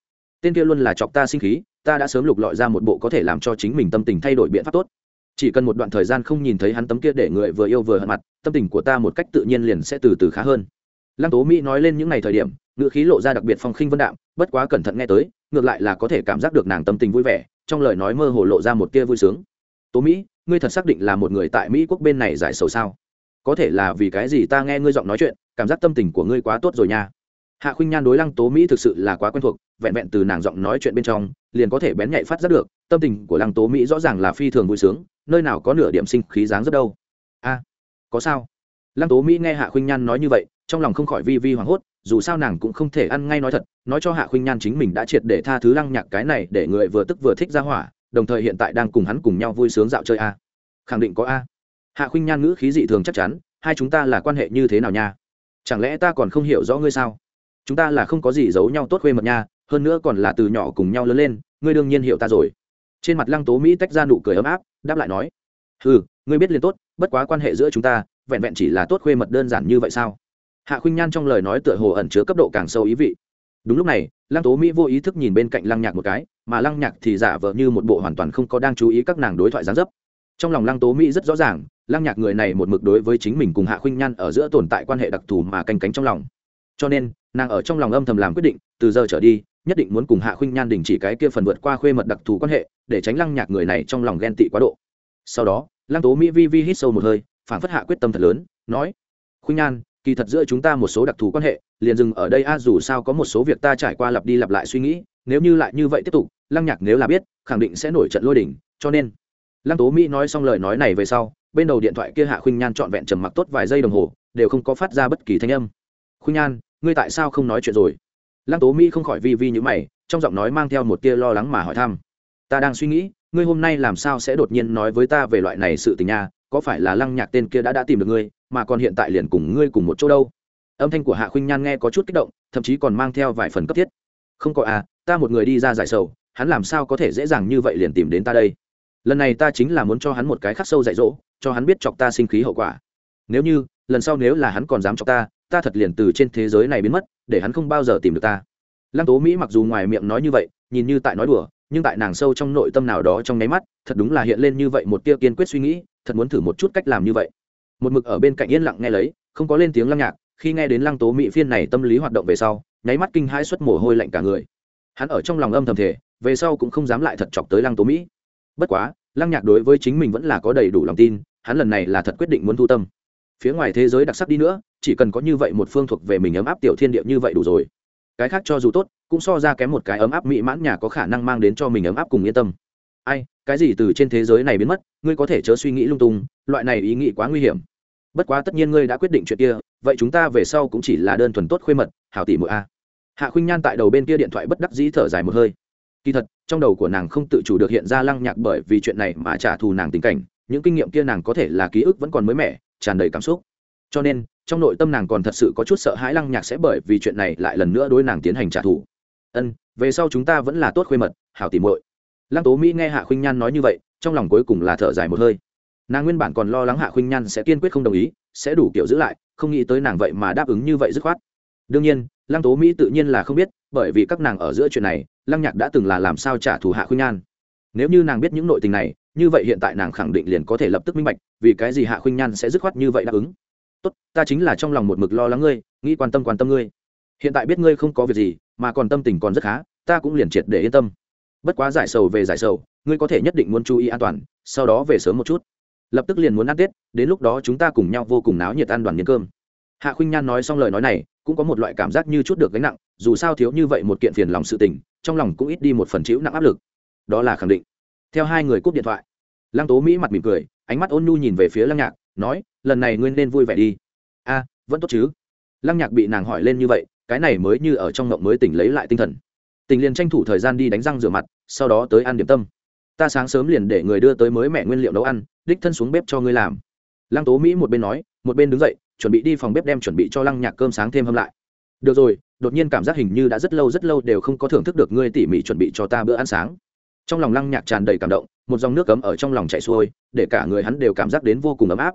Tên kia luôn là chọc ta sinh khí, ta đã sớm lục lọi ra một bộ có thể làm cho chính mình tâm tình thay đổi biện pháp tốt. Chỉ cần một đoạn thời gian không nhìn thấy hắn tấm kia để người vừa yêu vừa hận mặt, tâm tình của ta một cách tự nhiên liền sẽ từ từ khá hơn. Lăng tố mỹ nói lên những ngày thời điểm, ngữ khí lộ ra đặc biệt phong khinh vân đạm, bất quá cẩn thận nghe tới, ngược lại là có thể cảm giác được nàng tâm tình vui vẻ, trong lời nói mơ hồ lộ ra một tia vui sướng. Tố mỹ ngươi thật xác định là một người tại mỹ quốc bên này giải sầu sao? Có thể là vì cái gì ta nghe ngươi giọng nói chuyện, cảm giác tâm tình của ngươi quá tốt rồi nha. Hạ khuynh nhan đối lăng tố mỹ thực sự là quá quen thuộc, vẹn vẹn từ nàng giọng nói chuyện bên trong, liền có thể bén nhạy phát giác được, tâm tình của lăng tố mỹ rõ ràng là phi thường vui sướng, nơi nào có nửa điểm sinh khí dáng rất đâu. A, có sao? Lăng tố mỹ nghe hạ khuynh nhan nói như vậy, trong lòng không khỏi vi vi hoảng hốt, dù sao nàng cũng không thể ăn ngay nói thật, nói cho hạ khuynh nhan chính mình đã triệt để tha thứ lăng nhạc cái này để người vừa tức vừa thích ra hỏa đồng thời hiện tại đang cùng hắn cùng nhau vui sướng dạo chơi a. Khẳng định có a. Hạ khuynh nhan ngữ khí dị thường chắc chắn, hai chúng ta là quan hệ như thế nào nha? Chẳng lẽ ta còn không hiểu rõ ngươi sao? Chúng ta là không có gì giấu nhau tốt khuê mật nha, hơn nữa còn là từ nhỏ cùng nhau lớn lên, ngươi đương nhiên hiểu ta rồi. Trên mặt lăng tố mỹ tách ra nụ cười ấm áp, đáp lại nói ừ ngươi biết liền tốt, bất quá quan hệ giữa chúng ta, vẹn vẹn chỉ là tốt khuê mật đơn giản như vậy sao? Hạ khuynh nhan trong lời nói tựa hồ ẩn chứa cấp độ càng sâu ý vị. Đúng lúc này, lăng tố mỹ vô ý thức nhìn bên cạnh lăng nhạc một cái mà lăng nhạc thì giả vờ như một bộ hoàn toàn không có đang chú ý các nàng đối thoại gián dấp. Trong lòng lăng tố mỹ rất rõ ràng, lăng nhạc người này một mực đối với chính mình cùng hạ khuynh nhan ở giữa tồn tại quan hệ đặc thù mà canh cánh trong lòng. Cho nên, nàng ở trong lòng âm thầm làm quyết định, từ giờ trở đi, nhất định muốn cùng hạ khuynh nhan đình chỉ cái kia phần vượt qua khuê mật đặc thù quan hệ, để tránh lăng nhạc người này trong lòng ghen tị quá độ. Sau đó, lăng tố mỹ vi vi hít sâu một hơi phản phất hạ quyết tâm thật lớn, nói, khuynh nhan, kỳ thật giữa chúng ta một số đặc thù quan hệ, liền dừng ở đây a, dù sao có một số việc ta trải qua lặp đi lặp lại suy nghĩ nếu như lại như vậy tiếp tục, lăng nhạc nếu là biết, khẳng định sẽ nổi trận lôi đỉnh cho nên lăng tố mỹ nói xong lời nói này về sau, bên đầu điện thoại kia hạ khuynh nhan trọn vẹn trầm mặc tốt vài giây đồng hồ, đều không có phát ra bất kỳ thanh âm. Khuynh nhan, ngươi tại sao không nói chuyện rồi? Lăng tố mỹ không khỏi vi vi như mày, trong giọng nói mang theo một tia lo lắng mà hỏi thăm. Ta đang suy nghĩ, ngươi hôm nay làm sao sẽ đột nhiên nói với ta về loại này sự tình nha, có phải là lăng nhạc tên kia đã đã tìm được ngươi, mà còn hiện tại liền cùng ngươi cùng một chỗ đâu? Âm thanh của hạ khuynh nhan nghe có chút kích động, thậm chí còn mang theo vài phần cấp thiết. Không có à ta một người đi ra giải sầu, hắn làm sao có thể dễ dàng như vậy liền tìm đến ta đây? Lần này ta chính là muốn cho hắn một cái khắc sâu dạy dỗ, cho hắn biết chọc ta sinh khí hậu quả. Nếu như, lần sau nếu là hắn còn dám chọc ta ta thật liền từ trên thế giới này biến mất, để hắn không bao giờ tìm được ta. Lăng tố mỹ mặc dù ngoài miệng nói như vậy, nhìn như tại nói đùa, nhưng tại nàng sâu trong nội tâm nào đó trong nháy mắt, thật đúng là hiện lên như vậy một tia kiên quyết suy nghĩ, thật muốn thử một chút cách làm như vậy. Một mực ở bên cạnh yên lặng nghe lấy, không có lên tiếng lăng nhạc, khi nghe đến lăng tố mỹ phiên này tâm lý hoạt động về sau, nháy mắt kinh hãi xuất mồ hôi lạnh cả người hắn ở trong lòng âm thầm thể về sau cũng không dám lại thật chọc tới lăng tố mỹ. Bất quá, lăng nhạc đối với chính mình vẫn là có đầy đủ lòng tin, hắn lần này là thật quyết định muốn thu tâm. Phía ngoài thế giới đặc sắc đi nữa, chỉ cần có như vậy một phương thuộc về mình ấm áp tiểu thiên địa như vậy đủ rồi. Cái khác cho dù tốt, cũng so ra kém một cái ấm áp mỹ mãn nhà có khả năng mang đến cho mình ấm áp cùng yên tâm. Ai, cái gì từ trên thế giới này biến mất, ngươi có thể chớ suy nghĩ lung tung, loại này ý nghĩ quá nguy hiểm. Bất quá tất nhiên ngươi đã quyết định chuyện kia, vậy chúng ta về sau cũng chỉ là đơn thuần tốt khuê mật, hảo tỷ mỗi a hạ khuynh nhan tại đầu bên kia điện thoại bất đắc dĩ thở dài một hơi. Kỳ thật, trong đầu của nàng không tự chủ được hiện ra lăng nhạc bởi vì chuyện này mà trả thù nàng tình cảnh, những kinh nghiệm kia nàng có thể là ký ức vẫn còn mới mẻ, tràn đầy cảm xúc. Cho nên, trong nội tâm nàng còn thật sự có chút sợ hãi lăng nhạc sẽ bởi vì chuyện này lại lần nữa đối nàng tiến hành trả thù. Ân, về sau chúng ta vẫn là tốt khuê mật, hảo tìm muội. Lăng tố mỹ nghe hạ khuynh nhan nói như vậy, trong lòng cuối cùng là thở dài một hơi. Nàng nguyên bản còn lo lắng hạ khuynh nhan sẽ kiên quyết không đồng ý, sẽ đủ kiểu giữ lại, không nghĩ tới nàng vậy mà đáp ứng như vậy dứt khoát. Đương nhiên lăng tố mỹ tự nhiên là không biết, bởi vì các nàng ở giữa chuyện này, lăng nhạc đã từng là làm sao trả thù hạ khuynh nhan. Nếu như nàng biết những nội tình này, như vậy hiện tại nàng khẳng định liền có thể lập tức minh bạch, vì cái gì hạ khuynh nhan sẽ dứt khoát như vậy đáp ứng. Tốt, ta chính là trong lòng một mực lo lắng ngươi, nghĩ quan tâm quan tâm ngươi. Hiện tại biết ngươi không có việc gì, mà còn tâm tình còn rất khá, ta cũng liền triệt để yên tâm. Bất quá giải sầu về giải sầu, ngươi có thể nhất định muốn chú ý an toàn, sau đó về sớm một chút. Lập tức liền muốn ăn tết, đến lúc đó chúng ta cùng nhau vô cùng náo nhiệt ăn đoàn miếng cơm hạ khuynh nhan nói xong lời nói này, cũng có một loại cảm giác như chút được gánh nặng, dù sao thiếu như vậy một kiện phiền lòng sự tình, trong lòng cũng ít đi một phần chịu nặng áp lực. Đó là khẳng định. Theo hai người cúp điện thoại, lăng tố mỹ mặt mỉm cười, ánh mắt ôn nhu nhìn về phía lăng nhạc, nói, lần này ngươi nên vui vẻ đi. A, vẫn tốt chứ. Lăng nhạc bị nàng hỏi lên như vậy, cái này mới như ở trong ngộng mới tỉnh lấy lại tinh thần. Tình liền tranh thủ thời gian đi đánh răng rửa mặt, sau đó tới ăn điểm tâm. Ta sáng sớm liền để người đưa tới mới mẹ nguyên liệu nấu ăn, đích thân xuống bếp cho ngươi làm. Lăng tố mỹ một bên nói, một bên đứng dậy chuẩn bị đi phòng bếp đem chuẩn bị cho lăng nhạc cơm sáng thêm hâm lại. Được rồi, đột nhiên cảm giác hình như đã rất lâu rất lâu đều không có thưởng thức được ngươi tỉ mỉ chuẩn bị cho ta bữa ăn sáng. Trong lòng lăng nhạc tràn đầy cảm động, một dòng nước cấm ở trong lòng chạy xuôi, để cả người hắn đều cảm giác đến vô cùng ấm áp.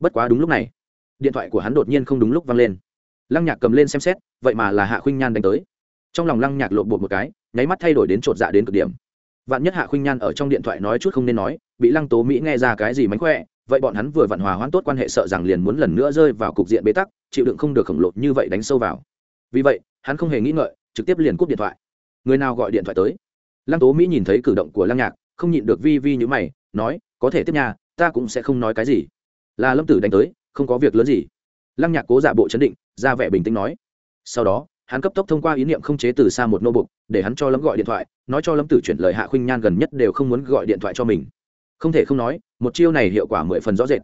Bất quá đúng lúc này, điện thoại của hắn đột nhiên không đúng lúc vang lên. Lăng nhạc cầm lên xem xét, vậy mà là hạ khuynh nhan đánh tới. Trong lòng lăng nhạc lộn bột một cái, nháy mắt thay đổi đến chột dạ đến cực điểm. Vạn nhất hạ khuynh nhan ở trong điện thoại nói chút không nên nói, bị lăng tố mỹ nghe ra cái gì mánh khỏe vậy bọn hắn vừa vặn hòa hoãn tốt quan hệ sợ rằng liền muốn lần nữa rơi vào cục diện bế tắc, chịu đựng không được khổng lồ như vậy đánh sâu vào. Vì vậy, hắn không hề nghĩ ngợi, trực tiếp liền cúp điện thoại. Người nào gọi điện thoại tới? Lăng tố mỹ nhìn thấy cử động của lăng nhạc, không nhịn được vi vi như mày, nói, có thể tiếp nhà ta cũng sẽ không nói cái gì. Là lâm tử đánh tới, không có việc lớn gì. Lăng nhạc cố giả bộ chấn định, ra vẻ bình tĩnh nói. Sau đó, hắn cấp tốc thông qua ý niệm không chế từ xa một nô bục, để hắn cho lâm gọi điện thoại, nói cho lâm tử chuyển lời hạ khuynh nhan gần nhất đều không muốn gọi điện thoại cho mình không thể không nói, một chiêu này hiệu quả mười phần rõ rệt.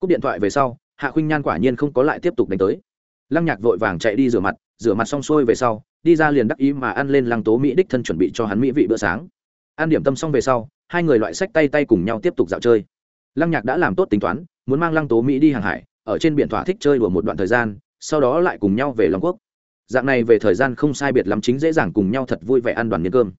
Cúp điện thoại về sau, hạ khuynh nhan quả nhiên không có lại tiếp tục đánh tới. Lăng nhạc vội vàng chạy đi rửa mặt rửa mặt xong xuôi về sau, đi ra liền đắc ý mà ăn lên lăng tố mỹ đích thân chuẩn bị cho hắn mỹ vị bữa sáng. Ăn điểm tâm xong về sau, hai người loại sách tay tay cùng nhau tiếp tục dạo chơi. Lăng nhạc đã làm tốt tính toán, muốn mang lăng tố mỹ đi hàng hải, ở trên biển thỏa thích chơi đùa một đoạn thời gian, sau đó lại cùng nhau về long quốc. Dạng này về thời gian không sai biệt lắm chính dễ dàng cùng nhau thật vui vẻ ăn đoàn miếng cơm.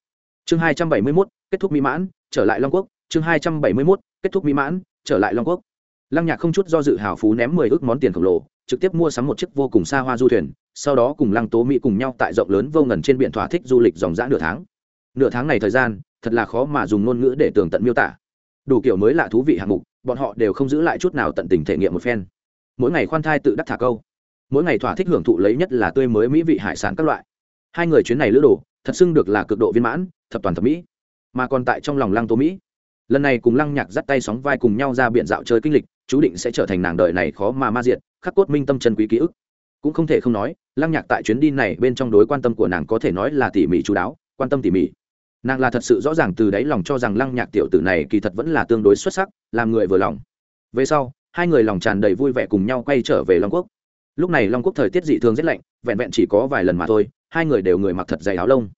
Chương hai trăm bảy mươi mốt, kết thúc mỹ mãn, trở lại long quốc chương hai trăm bảy mươi mốt, kết thúc mỹ mãn, trở lại long quốc. Lăng nhạc không chút do dự hào phú ném mười ước món tiền khổng lồ, trực tiếp mua sắm một chiếc vô cùng xa hoa du thuyền, sau đó cùng lăng tố mỹ cùng nhau tại rộng lớn vô ngần trên biển thỏa thích du lịch dòng dã nửa tháng. Nửa tháng này thời gian, thật là khó mà dùng ngôn ngữ để tường tận miêu tả. Đủ kiểu mới lạ thú vị hạng mục, bọn họ đều không giữ lại chút nào tận tình thể nghiệm một phen. Mỗi ngày khoan thai tự đắc thả câu. Mỗi ngày thỏa thích hưởng thụ lấy nhất là tươi mới mỹ vị hải sản các loại. Hai người chuyến này lữ đồ, thật xưng được là cực độ viên mãn, thập toàn thập mỹ. Mà còn tại trong lòng lăng tố mỹ lần này cùng lăng nhạc dắt tay sóng vai cùng nhau ra biển dạo chơi kinh lịch, chú định sẽ trở thành nàng đời này khó mà ma diệt, khắc cốt minh tâm chân quý ký ức. Cũng không thể không nói, lăng nhạc tại chuyến đi này bên trong đối quan tâm của nàng có thể nói là tỉ mỉ chú đáo, quan tâm tỉ mỉ. Nàng là thật sự rõ ràng từ đáy lòng cho rằng lăng nhạc tiểu tử này kỳ thật vẫn là tương đối xuất sắc, làm người vừa lòng. Về sau, hai người lòng tràn đầy vui vẻ cùng nhau quay trở về long quốc. Lúc này long quốc thời tiết dị thường rất lạnh, vẹn vẹn chỉ có vài lần mà thôi, hai người đều người mặc thật dày áo lông.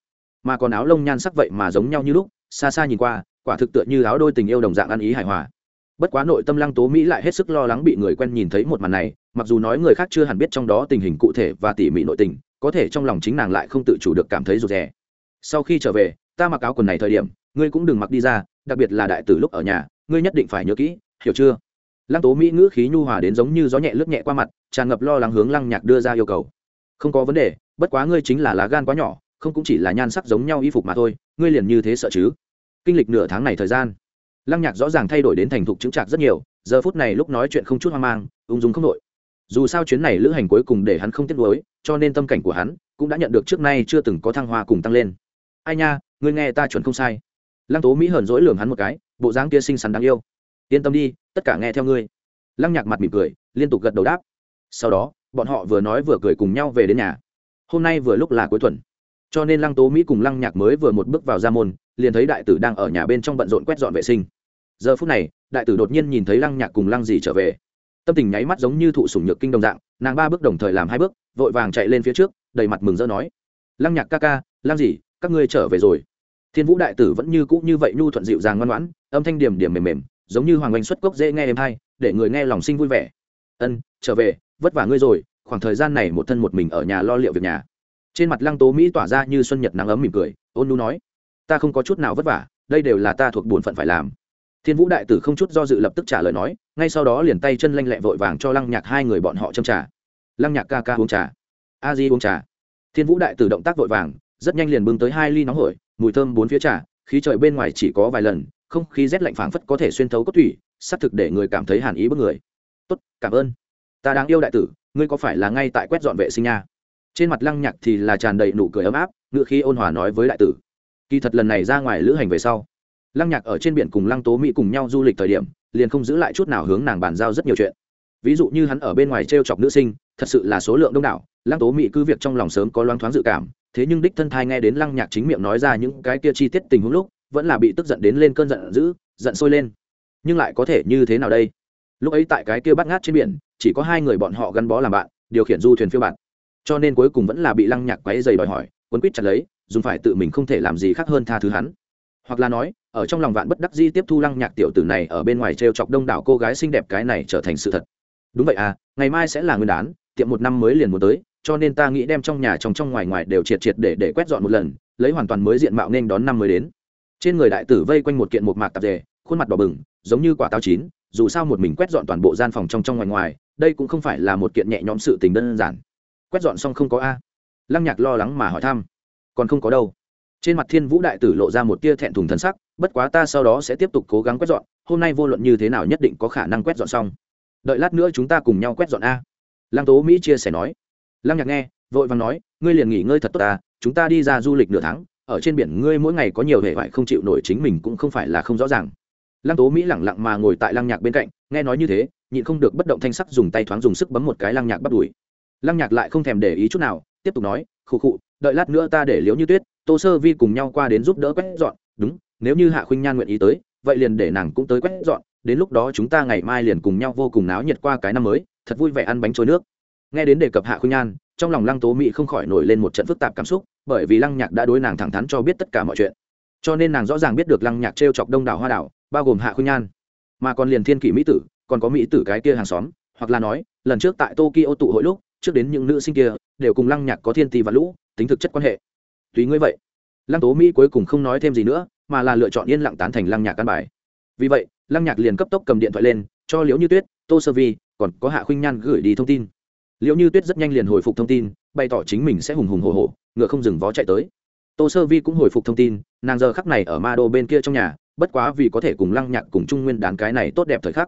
Mà còn áo lông nhan sắc vậy mà giống nhau như lúc, xa xa nhìn qua quả thực tựa như áo đôi tình yêu đồng dạng ăn ý hài hòa. Bất quá nội tâm lăng tố mỹ lại hết sức lo lắng bị người quen nhìn thấy một màn này, mặc dù nói người khác chưa hẳn biết trong đó tình hình cụ thể và tỉ mỉ nội tình, có thể trong lòng chính nàng lại không tự chủ được cảm thấy rụt rè. Sau khi trở về, ta mặc áo quần này thời điểm, ngươi cũng đừng mặc đi ra, đặc biệt là đại tử lúc ở nhà, ngươi nhất định phải nhớ kỹ, hiểu chưa? Lăng tố mỹ ngữ khí nhu hòa đến giống như gió nhẹ lướt nhẹ qua mặt, tràn ngập lo lắng hướng lăng nhạc đưa ra yêu cầu. Không có vấn đề, bất quá ngươi chính là lá gan quá nhỏ, không cũng chỉ là nhan sắc giống nhau y phục mà thôi, ngươi liền như thế sợ chứ? Kinh lịch nửa tháng này thời gian. Lăng nhạc rõ ràng thay đổi đến thành thục chứng trạc rất nhiều, giờ phút này lúc nói chuyện không chút hoang mang, ung dung không đội dù sao chuyến này lữ hành cuối cùng để hắn không tiếc nuối, cho nên tâm cảnh của hắn cũng đã nhận được trước nay chưa từng có thăng hoa cùng tăng lên. Ai nha, ngươi nghe ta chuẩn không sai. Lăng tố mỹ hờn dỗi lường hắn một cái, bộ dáng kia xinh xắn đáng yêu. Yên tâm đi, tất cả nghe theo ngươi. Lăng nhạc mặt mỉm cười, liên tục gật đầu đáp. Sau đó, bọn họ vừa nói vừa cười cùng nhau về đến nhà. Hôm nay vừa lúc là cuối tuần. Cho nên lăng tố mỹ cùng lăng nhạc mới vừa một bước vào ra môn liền thấy đại tử đang ở nhà bên trong bận rộn quét dọn vệ sinh. Giờ phút này, đại tử đột nhiên nhìn thấy lăng nhạc cùng lăng dì trở về. Tâm tình nháy mắt giống như thụ sủng nhược kinh đồng dạng, nàng ba bước đồng thời làm hai bước, vội vàng chạy lên phía trước, đầy mặt mừng rỡ nói, lăng nhạc ca ca, lăng dì, các ngươi trở về rồi. Thiên vũ đại tử vẫn như cũ như vậy nhu thuận dịu dàng ngoan ngoãn, âm thanh điểm điểm mềm mềm, giống như hoàng oanh xuất cốc dễ nghe êm hay, để người nghe lòng sinh vui vẻ. Ân, trở về, vất vả ngươi rồi, khoảng thời gian này một thân một mình ở nhà lo liệu việc nhà. Trên mặt lăng tố mỹ tỏa ra như xuân nhật nắng ấm mỉm cười, ôn nu nói ta không có chút nào vất vả, đây đều là ta thuộc bổn phận phải làm. Thiên vũ đại tử không chút do dự lập tức trả lời nói, ngay sau đó liền tay chân lanh lẹ vội vàng cho lăng nhạc hai người bọn họ châm trà. Lăng nhạc ca ca uống trà. A di uống trà. Thiên vũ đại tử động tác vội vàng, rất nhanh liền bưng tới hai ly nóng hổi, mùi thơm bốn phía trà, khí trời bên ngoài chỉ có vài lần, không khí rét lạnh phảng phất có thể xuyên thấu cốt thủy xác thực để người cảm thấy hàn ý bức người. Tốt, cảm ơn. Ta đáng yêu đại tử, ngươi có phải là ngay tại quét dọn vệ sinh nha? Trên mặt lăng nhạc thì là tràn đầy nụ cười ấm áp ngựa khi ôn hòa nói với đại tử kỳ thật lần này ra ngoài lữ hành về sau, lăng nhạc ở trên biển cùng lăng tố mỹ cùng nhau du lịch thời điểm, liền không giữ lại chút nào hướng nàng bàn giao rất nhiều chuyện. Ví dụ như hắn ở bên ngoài t r e o chọc nữ sinh, thật sự là số lượng đông đảo, lăng tố mỹ cứ việc trong lòng sớm có loáng thoáng dự cảm, thế nhưng đích thân thai nghe đến lăng nhạc chính miệng nói ra những cái kia chi tiết tình huống lúc, vẫn là bị tức giận đến lên cơn giận dữ, giận sôi lên. Nhưng lại có thể như thế nào đây? Lúc ấy tại cái kia bắt ngát trên biển, chỉ có hai người bọn họ gắn bó làm bạn, điều khiển du thuyền phiêu bạn cho nên cuối cùng vẫn là bị lăng nhạc quáy dày đòi hỏi, quấn quýt chặt lấy dùng phải tự mình không thể làm gì khác hơn tha thứ hắn. Hoặc là nói, ở trong lòng vạn bất đắc di tiếp thu lăng nhạc tiểu tử này ở bên ngoài t r e o chọc đông đảo cô gái xinh đẹp cái này trở thành sự thật. Đúng vậy à ngày mai sẽ là nguyên đán, tiệm một năm mới liền muốn tới, cho nên ta nghĩ đem trong nhà trong trong ngoài ngoài đều triệt triệt để để quét dọn một lần, lấy hoàn toàn mới diện mạo nên đón năm mới đến. Trên người đại tử vây quanh một kiện một mạc tạp dề, khuôn mặt đỏ bừng, giống như quả táo chín, dù sao một mình quét dọn toàn bộ gian phòng trong trong ngoài ngoài, đây cũng không phải là một kiện nhẹ nhõm sự tình đơn giản. Quét dọn xong không có a? Lăng nhạc lo lắng mà hỏi thăm còn không có đâu. Trên mặt thiên vũ đại tử lộ ra một tia thẹn thùng thân sắc, bất quá ta sau đó sẽ tiếp tục cố gắng quét dọn, hôm nay vô luận như thế nào nhất định có khả năng quét dọn xong. Đợi lát nữa chúng ta cùng nhau quét dọn a. Lăng tố mỹ chia sẻ nói. Lăng nhạc nghe, vội vàng nói, ngươi liền nghỉ ngơi thật tốt ta, chúng ta đi ra du lịch nửa tháng, ở trên biển ngươi mỗi ngày có nhiều hệ hoại không chịu nổi chính mình cũng không phải là không rõ ràng. Lăng tố mỹ lẳng lặng mà ngồi tại lăng nhạc bên cạnh, nghe nói như thế, nhịn không được bất động thanh sắc dùng tay thoáng dùng sức bấm một cái lăng nhạc bắt đùi. Lăng nhạc lại không thèm để ý chút nào tiếp tục nói, khụ khụ, đợi lát nữa ta để liếu như tuyết, tô sơ vi cùng nhau qua đến giúp đỡ quét dọn. Đúng, nếu như hạ khuynh nhan nguyện ý tới, vậy liền để nàng cũng tới quét dọn, đến lúc đó chúng ta ngày mai liền cùng nhau vô cùng náo nhiệt qua cái năm mới, thật vui vẻ ăn bánh trôi nước. Nghe đến đề cập hạ khuynh nhan, trong lòng lăng tố mỹ không khỏi nổi lên một trận phức tạp cảm xúc, bởi vì lăng nhạc đã đối nàng thẳng thắn cho biết tất cả mọi chuyện. Cho nên nàng rõ ràng biết được lăng nhạc t r e o chọc đông đảo hoa đảo, bao gồm hạ khuynh nhan. Mà còn liền thiên kỷ mỹ tử, còn có mỹ tử cái kia hàng xóm, hoặc là nói, lần trước tại tokyo tụ hội lúc, trước đến những nữ sinh kia đều cùng lăng nhạc có thiên ti và lũ, tính thực chất quan hệ. Tùy ngươi vậy. Lăng tố mỹ cuối cùng không nói thêm gì nữa, mà là lựa chọn yên lặng tán thành lăng nhạc căn bài. Vì vậy, lăng nhạc liền cấp tốc cầm điện thoại lên, cho liễu như tuyết, tô sơ vi, còn có hạ khuynh nhan gửi đi thông tin. Liễu như tuyết rất nhanh liền hồi phục thông tin, bày tỏ chính mình sẽ hùng hùng hồ hồ ngựa không dừng vó chạy tới. Tô sơ vi cũng hồi phục thông tin, nàng giờ khắc này ở ma đô bên kia trong nhà, bất quá vì có thể cùng lăng nhạc cùng trung nguyên đán cái này tốt đẹp thời khắc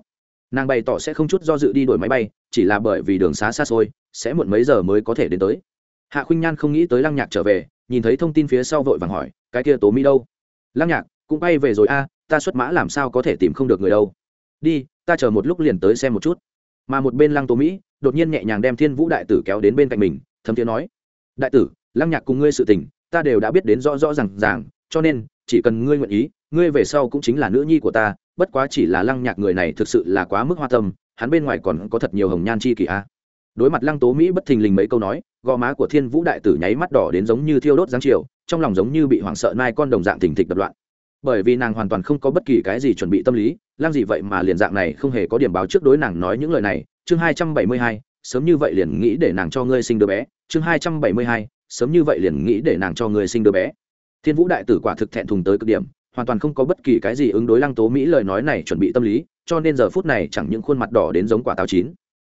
nàng bày tỏ sẽ không chút do dự đi đổi máy bay, chỉ là bởi vì đường xá xa xôi, sẽ muộn mấy giờ mới có thể đến tới. Hạ khuynh nhan không nghĩ tới lăng nhạc trở về, nhìn thấy thông tin phía sau vội vàng hỏi, cái kia tố mỹ đâu? Lăng nhạc, cũng bay về rồi a, ta xuất mã làm sao có thể tìm không được người đâu. Đi, ta chờ một lúc liền tới xem một chút. Mà một bên lăng tố mỹ, đột nhiên nhẹ nhàng đem thiên vũ đại tử kéo đến bên cạnh mình, thấm tiếng nói, đại tử, lăng nhạc cùng ngươi sự tình, ta đều đã biết đến rõ rõ r à n g ràng, cho nên, chỉ cần ngươi nguyện ý, ngươi về sau cũng chính là nữ nhi của ta bất quá chỉ là lăng nhạc người này thực sự là quá mức hoa tâm, hắn bên ngoài còn có thật nhiều hồng nhan chi kỳ a. Đối mặt lăng tố mỹ bất thình lình mấy câu nói, gò má của thiên vũ đại tử nháy mắt đỏ đến giống như thiêu đốt giáng chiều, trong lòng giống như bị hoảng sợ nai con đồng dạng thình thịch đập loạn. Bởi vì nàng hoàn toàn không có bất kỳ cái gì chuẩn bị tâm lý, lăng gì vậy mà liền dạng này không hề có điểm báo trước đối nàng nói những lời này. Chương hai trăm bảy mươi hai, sớm như vậy liền nghĩ để nàng cho ngươi sinh đứa bé. Chương hai trăm bảy mươi hai, sớm như vậy liền nghĩ để nàng cho ngươi sinh đứa bé. Thiên vũ đại tử quả thực thẹn thùng tới cực điểm hoàn toàn không có bất kỳ cái gì ứng đối lăng tố mỹ lời nói này chuẩn bị tâm lý, cho nên giờ phút này chẳng những khuôn mặt đỏ đến giống quả táo chín,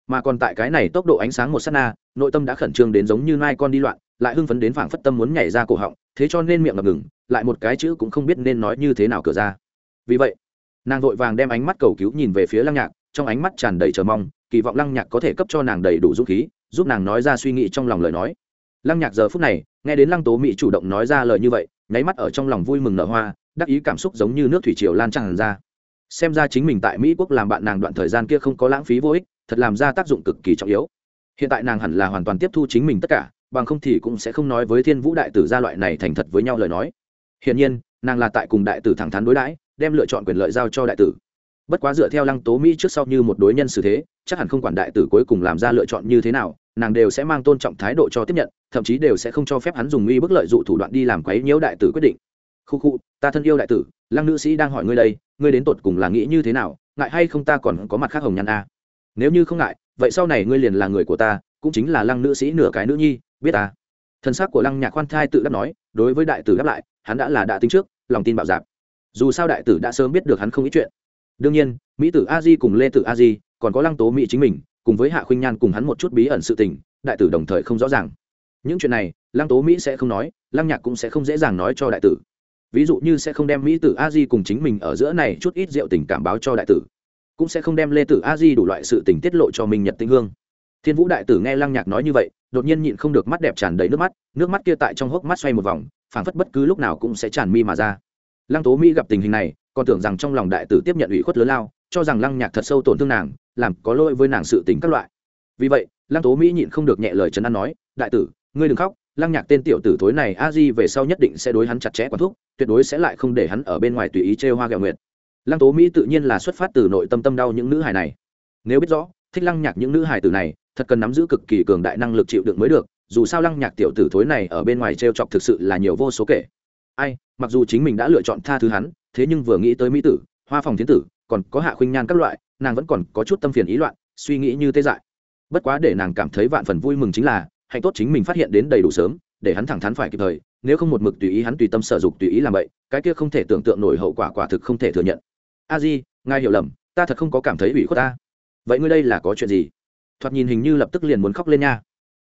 mà còn tại cái này tốc độ ánh sáng một s á t na, nội tâm đã khẩn trương đến giống như nai con đi loạn, lại hưng phấn đến phảng phất tâm muốn nhảy ra cổ họng, thế cho nên miệng ngập ngừng, lại một cái chữ cũng không biết nên nói như thế nào cửa ra. Vì vậy, nàng vội vàng đem ánh mắt cầu cứu nhìn về phía lăng nhạc, trong ánh mắt tràn đầy chờ mong, kỳ vọng lăng nhạc có thể cấp cho nàng đầy đủ dũng khí, giúp nàng nói ra suy nghĩ trong lòng lời nói. Lăng nhạc giờ phút này, nghe đến lăng tố mỹ chủ động nói ra lời như vậy, nháy mắt ở trong lòng vui mừng nở hoa đắc ý cảm xúc giống như nước thủy triều lan tràn ra. Xem ra chính mình tại mỹ quốc làm bạn nàng đoạn thời gian kia không có lãng phí vô ích, thật làm ra tác dụng cực kỳ trọng yếu. Hiện tại nàng hẳn là hoàn toàn tiếp thu chính mình tất cả, bằng không thì cũng sẽ không nói với thiên vũ đại tử gia loại này thành thật với nhau lời nói. Hiển nhiên, nàng là tại cùng đại tử thẳng thắn đối đãi, đem lựa chọn quyền lợi giao cho đại tử. Bất quá dựa theo lăng tố mỹ trước sau như một đối nhân xử thế, chắc hẳn không quản đại tử cuối cùng làm ra lựa chọn như thế nào, nàng đều sẽ mang tôn trọng thái độ cho tiếp nhận, thậm chí đều sẽ không cho phép hắn dùng uy bức lợi dụ thủ đoạn đi làm quấy nhiễu đại tử quyết định khu khu, ta thân yêu đại tử, lăng nữ sĩ đang hỏi ngươi đây, ngươi đến tột cùng là nghĩ như thế nào, ngại hay không ta còn có mặt khác hồng nhăn a? Nếu như không ngại, vậy sau này ngươi liền là người của ta, cũng chính là lăng nữ sĩ nửa cái nữ nhi, biết ta? Thân xác của lăng nhạc khoan thai tự đáp nói, đối với đại tử đáp lại, hắn đã là đã tính trước, lòng tin bảo dạp. Dù sao đại tử đã sớm biết được hắn không ít chuyện. Đương nhiên, mỹ tử a di cùng lê tử a di, còn có lăng tố mỹ chính mình, cùng với hạ khuynh nhan cùng hắn một chút bí ẩn sự tình, đại tử đồng thời không rõ ràng. Những chuyện này, lăng tố mỹ sẽ không nói, lăng nhạc cũng sẽ không dễ dàng nói cho đại tử ví dụ như sẽ không đem mỹ tử a di cùng chính mình ở giữa này chút ít rượu tình cảm báo cho đại tử, cũng sẽ không đem lê tử a di đủ loại sự tình tiết lộ cho mình nhật tinh hương. Thiên vũ đại tử nghe lăng nhạc nói như vậy, đột nhiên nhịn không được mắt đẹp tràn đầy nước mắt nước mắt kia tại trong hốc mắt xoay một vòng, phảng phất bất cứ lúc nào cũng sẽ tràn mi mà ra. Lăng tố mỹ gặp tình hình này, còn tưởng rằng trong lòng đại tử tiếp nhận ủy khuất lớn lao, cho rằng lăng nhạc thật sâu tổn thương nàng, làm có lỗi với nàng sự tình các loại. Vì vậy, lăng tố mỹ nhịn không được nhẹ lời trấn an nói, đại tử, ngươi đừng khóc lăng nhạc tên tiểu tử thối này a di về sau nhất định sẽ đối hắn chặt chẽ quán thúc, tuyệt đối sẽ lại không để hắn ở bên ngoài tùy ý chê hoa gạo nguyệt. Lăng tố mỹ tự nhiên là xuất phát từ nội tâm tâm đau những nữ hài này. Nếu biết rõ, thích lăng nhạc những nữ hài tử này, thật cần nắm giữ cực kỳ cường đại năng lực chịu đựng mới được, dù sao lăng nhạc tiểu tử thối này ở bên ngoài t r e o chọc thực sự là nhiều vô số kể. Ai, mặc dù chính mình đã lựa chọn tha thứ hắn, thế nhưng vừa nghĩ tới mỹ tử, hoa phòng thiến tử, còn có hạ khuynh nhan các loại, nàng vẫn còn có chút tâm phiền ý loạn, suy nghĩ như tê dại. Bất quá để nàng cảm thấy vạn phần vui mừng chính là hạnh tốt chính mình phát hiện đến đầy đủ sớm, để hắn thẳng thắn phải kịp thời, nếu không một mực tùy ý hắn tùy tâm sở dục tùy ý làm vậy, cái kia không thể tưởng tượng nổi hậu quả quả thực không thể thừa nhận. A di, ngài hiểu lầm, ta thật không có cảm thấy ủy khuất ta. Vậy ngươi đây là có chuyện gì? Thoạt nhìn hình như lập tức liền muốn khóc lên nha.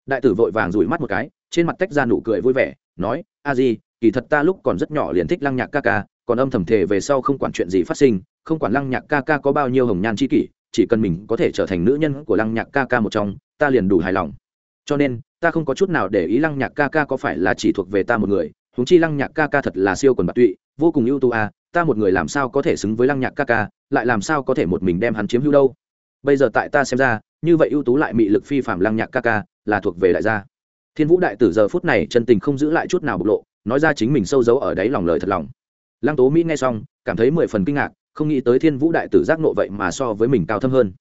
Đại tử vội vàng rủi mắt một cái, trên mặt tách ra nụ cười vui vẻ, nói, a di, kỳ thật ta lúc còn rất nhỏ liền thích lăng nhạc ca ca, còn âm thầm thể về sau không quản chuyện gì phát sinh, không quản lăng nhạc ca ca có bao nhiêu hồng nhan c h i kỷ, chỉ cần mình có thể trở thành nữ nhân của lăng nhạc ca ca một trong, ta liền đủ hài lòng cho nên, ta không có chút nào để ý lăng nhạc ca ca có phải là chỉ thuộc về ta một người. Húng chi lăng nhạc ca ca thật là siêu quần bạc tụy, vô cùng ưu tú à ta một người làm sao có thể xứng với lăng nhạc ca ca, lại làm sao có thể một mình đem hắn chiếm hữu đâu? Bây giờ tại ta xem ra, như vậy ưu tú lại mị lực phi phạm lăng nhạc ca ca, là thuộc về đại gia. Thiên vũ đại tử giờ phút này chân tình không giữ lại chút nào bộc lộ, nói ra chính mình sâu giấu ở đáy lòng lời thật lòng. Lăng tố mỹ nghe xong, cảm thấy mười phần kinh ngạc, không nghĩ tới thiên vũ đại tử giác nộ vậy mà so với mình cao thâm hơn.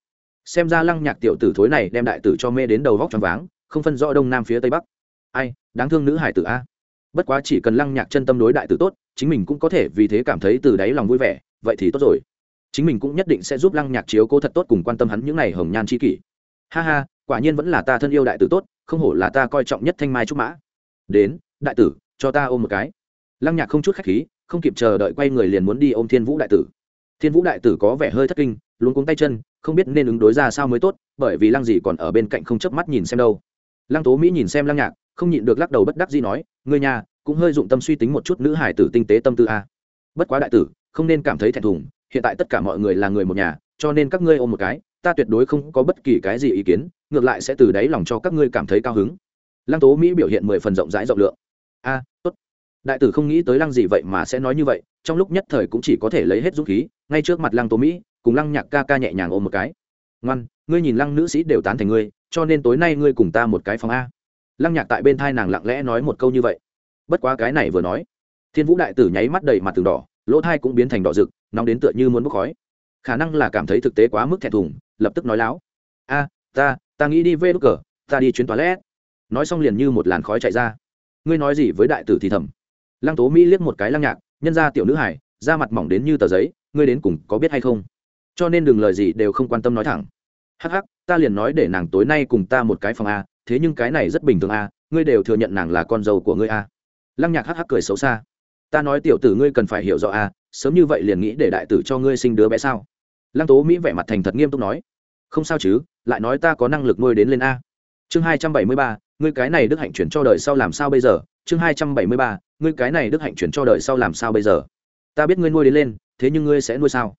Xem ra lăng nhạc tiểu tử thối này đem đại tử cho mê đến đầu vóc t r váng không phân rõ đông nam phía tây bắc. Ai, đáng thương nữ hải tử a. Bất quá chỉ cần lăng nhạc chân tâm đối đại tử tốt, chính mình cũng có thể vì thế cảm thấy từ đáy lòng vui vẻ, vậy thì tốt rồi. Chính mình cũng nhất định sẽ giúp lăng nhạc chiếu cố thật tốt cùng quan tâm hắn những n à y hồng nhan c h i kỷ. Ha ha, quả nhiên vẫn là ta thân yêu đại tử tốt, không hổ là ta coi trọng nhất thanh mai trúc mã. Đến, đại tử, cho ta ôm một cái. Lăng nhạc không chút khách khí, không kịp chờ đợi quay người liền muốn đi ôm thiên vũ đại tử. Thiên vũ đại tử có vẻ hơi thất kinh luôn cuống tay chân, không biết nên ứng đối ra sao mới tốt, bởi vì lăng gì còn ở bên cạnh không chớp mắt nhìn xem đâu lăng tố mỹ nhìn xem lăng nhạc, không nhịn được lắc đầu bất đắc gì nói người nhà cũng hơi dụng tâm suy tính một chút nữ hải tử tinh tế tâm tư a. Bất quá đại tử, không nên cảm thấy thẹn thùng, hiện tại tất cả mọi người là người một nhà, cho nên các ngươi ôm một cái, ta tuyệt đối không có bất kỳ cái gì ý kiến, ngược lại sẽ từ đáy lòng cho các ngươi cảm thấy cao hứng. Lăng tố mỹ biểu hiện mười phần rộng rãi rộng lượng. A, tốt. Đại tử không nghĩ tới lăng gì vậy mà sẽ nói như vậy, trong lúc nhất thời cũng chỉ có thể lấy hết dũng khí, ngay trước mặt lăng tố mỹ, cùng lăng nhạc ca ca nhẹ nhàng ôm một cái. Ngoan, ngươi nhìn lăng nữ sĩ đều tán thành ngươi cho nên tối nay ngươi cùng ta một cái phòng a. Lăng nhạc tại bên thai nàng lặng lẽ nói một câu như vậy. Bất quá cái này vừa nói, thiên vũ đại tử nháy mắt đầy mặt từng đỏ, lỗ thai cũng biến thành đỏ rực, nóng đến tựa như muốn bốc khói. Khả năng là cảm thấy thực tế quá mức thẹn thùng, lập tức nói láo. A, ta ta nghĩ đi vê đúc cờ, ta đi chuyến toilet. Nói xong liền như một làn khói chạy ra. Ngươi nói gì với đại tử thì thầm. Lăng tố mỹ liếc một cái lăng nhạc, nhân ra tiểu nữ hải da mặt mỏng đến như tờ giấy, ngươi đến cùng có biết hay không? Cho nên đừng lời gì đều không quan tâm nói thẳng hắc hắc, ta liền nói để nàng tối nay cùng ta một cái phòng a, thế nhưng cái này rất bình thường a, ngươi đều thừa nhận nàng là con dâu của ngươi a. Lăng nhạc hắc hắc cười xấu xa. Ta nói tiểu tử ngươi cần phải hiểu rõ a, sớm như vậy liền nghĩ để đại tử cho ngươi sinh đứa bé sao? Lăng tố mỹ vẻ mặt thành thật nghiêm túc nói. Không sao chứ, lại nói ta có năng lực nuôi đến lên a. Chương hai trăm bảy mươi ba, ngươi cái này đức hạnh chuyển cho đời sau làm sao bây giờ? Chương hai trăm bảy mươi ba, ngươi cái này đức hạnh chuyển cho đời sau làm sao bây giờ? Ta biết ngươi nuôi đến lên, thế nhưng ngươi sẽ nuôi sao?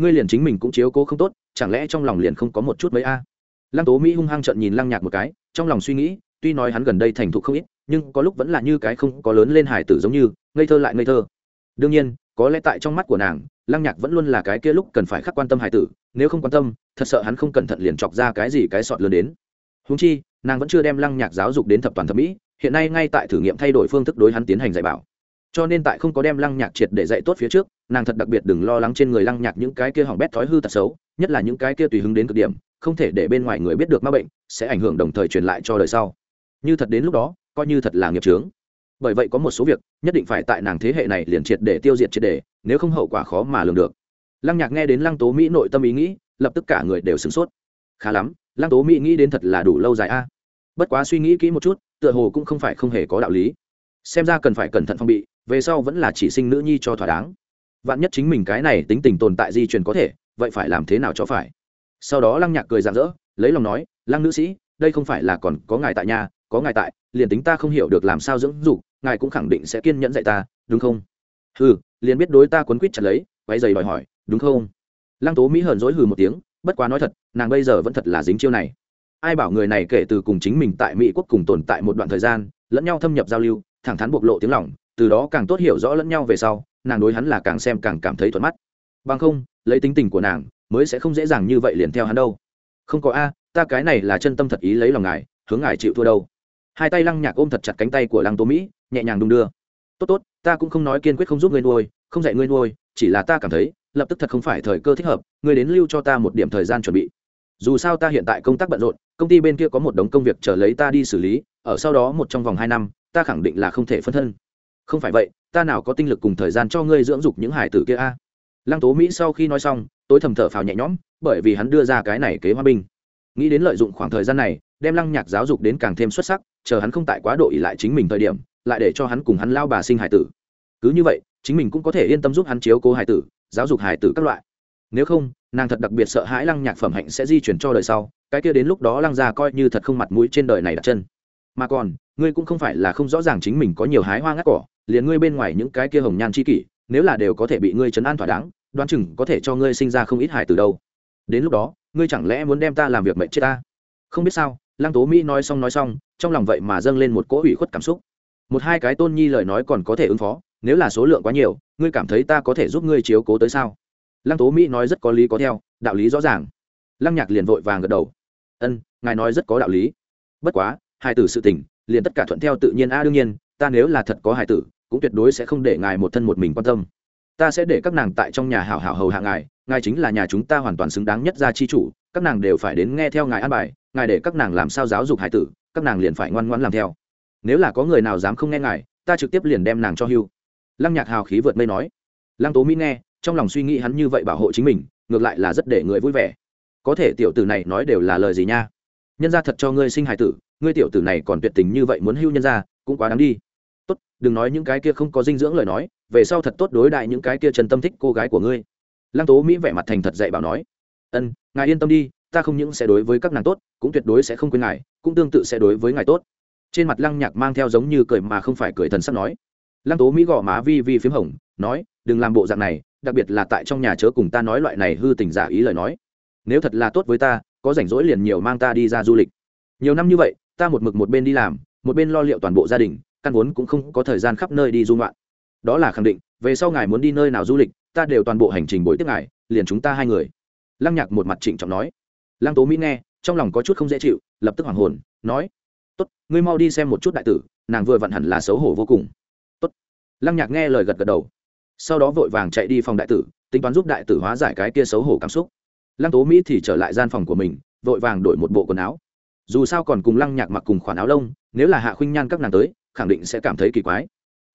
Ngươi liền chính mình cũng chiếu cố không tốt, chẳng lẽ trong lòng liền không có một chút mấy a? Lăng tố mỹ hung hăng trận nhìn lăng nhạc một cái, trong lòng suy nghĩ, tuy nói hắn gần đây thành thục không ít, nhưng có lúc vẫn là như cái không có lớn lên hải tử giống như, ngây thơ lại ngây thơ. Đương nhiên, có lẽ tại trong mắt của nàng, lăng nhạc vẫn luôn là cái kia lúc cần phải khắc quan tâm hải tử, nếu không quan tâm, thật sợ hắn không cẩn thận liền chọc ra cái gì cái sọt lớn đến. Húng chi, nàng vẫn chưa đem lăng nhạc giáo dục đến thập toàn thẩm mỹ, hiện nay ngay tại thử nghiệm thay đổi phương thức đối hắn tiến hành dạy bảo cho nên tại không có đem lăng nhạc triệt để dạy tốt phía trước, nàng thật đặc biệt đừng lo lắng trên người lăng nhạc những cái kia hỏng bét thói hư tật xấu, nhất là những cái kia tùy hứng đến cực điểm, không thể để bên ngoài người biết được ma bệnh, sẽ ảnh hưởng đồng thời truyền lại cho đời sau. Như thật đến lúc đó, coi như thật là nghiệp trướng bởi vậy có một số việc, nhất định phải tại nàng thế hệ này liền triệt để tiêu diệt triệt để, nếu không hậu quả khó mà lường được. Lăng nhạc nghe đến lăng tố mỹ nội tâm ý nghĩ, lập tức cả người đều sửng sốt. Khá lắm, lăng tố mỹ nghĩ đến thật là đủ lâu dài a. Bất quá suy nghĩ kỹ một chút, tựa hồ cũng không phải không hề có đạo lý. Xem ra cần phải cẩn thận phong bị về sau vẫn là chỉ sinh nữ nhi cho thỏa đáng. Vạn nhất chính mình cái này tính tình tồn tại di truyền có thể, vậy phải làm thế nào cho phải? Sau đó lăng nhạc cười rạng rỡ, lấy lòng nói, lăng nữ sĩ, đây không phải là còn có ngài tại nhà, có ngài tại, liền tính ta không hiểu được làm sao dưỡng dục, ngài cũng khẳng định sẽ kiên nhẫn dạy ta, đúng không? Ừ liền biết đối ta quấn quýt chặt lấy, quay giày đòi hỏi, đúng không? Lăng tố mỹ hờn dối hừ một tiếng, bất quá nói thật, nàng bây giờ vẫn thật là dính chiêu này. Ai bảo người này kể từ cùng chính mình tại mỹ quốc cùng tồn tại một đoạn thời gian, lẫn nhau thâm nhập giao lưu, thẳng thắn bộc lộ tiếng lòng từ đó càng tốt hiểu rõ lẫn nhau về sau, nàng đối hắn là càng xem càng cảm thấy thuận mắt. Bằng không, lấy tính tình của nàng, mới sẽ không dễ dàng như vậy liền theo hắn đâu. Không có a, ta cái này là chân tâm thật ý lấy lòng ngài, hướng ngài chịu thua đâu. Hai tay lăng nhạc ôm thật chặt cánh tay của lăng tố mỹ, nhẹ nhàng đung đưa. Tốt tốt, ta cũng không nói kiên quyết không giúp ngươi nuôi, không dạy ngươi nuôi, chỉ là ta cảm thấy, lập tức thật không phải thời cơ thích hợp, ngươi đến lưu cho ta một điểm thời gian chuẩn bị. Dù sao ta hiện tại công tác bận rộn, công ty bên kia có một đống công việc chờ lấy ta đi xử lý, ở sau đó một trong vòng hai năm, ta khẳng định là không thể phân thân không phải vậy, ta nào có tinh lực cùng thời gian cho ngươi dưỡng dục những hải tử kia a? Lăng tố mỹ sau khi nói xong, tối thầm thở phào nhẹ nhõm, bởi vì hắn đưa ra cái này kế hoa binh. Nghĩ đến lợi dụng khoảng thời gian này, đem lăng nhạc giáo dục đến càng thêm xuất sắc, chờ hắn không tại quá độ ỉ lại chính mình thời điểm, lại để cho hắn cùng hắn lao bà sinh hải tử. Cứ như vậy, chính mình cũng có thể yên tâm giúp hắn chiếu cố hải tử, giáo dục hải tử các loại. Nếu không, nàng thật đặc biệt sợ hãi lăng nhạc phẩm hạnh sẽ di chuyển cho đời sau, cái kia đến lúc đó lăng ra coi như thật không mặt mũi trên đời này đặt chân. Mà còn, ngươi cũng không phải là không rõ ràng chính mình có nhiều hái hoa ngắt cỏ liền ngươi bên ngoài những cái kia hồng nhan c h i kỷ, nếu là đều có thể bị ngươi chấn an thỏa đáng, đoán chừng có thể cho ngươi sinh ra không ít hải từ đâu. Đến lúc đó, ngươi chẳng lẽ muốn đem ta làm việc mệnh chết ta? Không biết sao, lăng tố mỹ nói xong nói xong, trong lòng vậy mà dâng lên một cỗ ủy khuất cảm xúc. Một hai cái tôn nhi lời nói còn có thể ứng phó, nếu là số lượng quá nhiều, ngươi cảm thấy ta có thể giúp ngươi chiếu cố tới sao? Lăng tố mỹ nói rất có lý có theo, đạo lý rõ ràng. Lăng nhạc liền vội vàng gật đầu. Ân, ngài nói rất có đạo lý. Bất quá hai tử sự tình, liền tất cả thuận theo tự nhiên a, đương nhiên, ta nếu là thật có hài tử cũng tuyệt đối sẽ không để ngài một thân một mình quan tâm. Ta sẽ để các nàng tại trong nhà hảo hảo hầu hạ ngài ngài chính là nhà chúng ta hoàn toàn xứng đáng nhất gia chi chủ, các nàng đều phải đến nghe theo ngài an bài, ngài để các nàng làm sao giáo dục hải tử, các nàng liền phải ngoan ngoãn làm theo. Nếu là có người nào dám không nghe ngài, ta trực tiếp liền đem nàng cho hưu. Lăng nhạc hào khí vượt mây nói. Lăng tố mỹ nghe, trong lòng suy nghĩ hắn như vậy bảo hộ chính mình, ngược lại là rất để người vui vẻ. Có thể tiểu tử này nói đều là lời gì nha? Nhân ra thật cho ngươi sinh hải tử, ngươi tiểu tử này còn tuyệt tình như vậy muốn hưu nhân ra cũng quá đáng đi tốt, đừng nói những cái kia không có dinh dưỡng lời nói, về sau thật tốt đối đại những cái kia trần tâm thích cô gái của ngươi. Lăng tố mỹ vẻ mặt thành thật dạy bảo nói. Ân, ngài yên tâm đi, ta không những sẽ đối với các nàng tốt, cũng tuyệt đối sẽ không quên ngài, cũng tương tự sẽ đối với ngài tốt. Trên mặt lăng nhạc mang theo giống như cười mà không phải cười thần sắp nói. Lăng tố mỹ gõ má vi vi p h í m hồng, nói, đừng làm bộ dạng này, đặc biệt là tại trong nhà chớ cùng ta nói loại này hư tình giả ý lời nói. Nếu thật là tốt với ta, có rảnh rỗi liền nhiều mang ta đi ra du lịch. Nhiều năm như vậy, ta một mực một bên đi làm, một bên lo liệu toàn bộ gia đình căn vốn cũng không có thời gian khắp nơi đi du ngoạn. Đó là khẳng định, về sau ngài muốn đi nơi nào du lịch, ta đều toàn bộ hành trình bồi tiếp ngài, liền chúng ta hai người. Lăng nhạc một mặt trịnh trọng nói. Lăng tố mỹ nghe, trong lòng có chút không dễ chịu, lập tức hoảng hồn, nói, tốt, ngươi mau đi xem một chút đại tử, nàng vừa vặn hẳn là xấu hổ vô cùng. Tốt. Lăng nhạc nghe lời gật gật đầu. Sau đó vội vàng chạy đi phòng đại tử, tính toán giúp đại tử hóa giải cái kia xấu hổ cảm xúc. Lăng tố mỹ thì trở lại gian phòng của mình, vội vàng đổi một bộ quần áo. Dù sao còn cùng lăng nhạc mặc cùng khoản áo lông, nếu là hạ khuynh nhan các nàng tới khẳng định sẽ cảm thấy kỳ quái.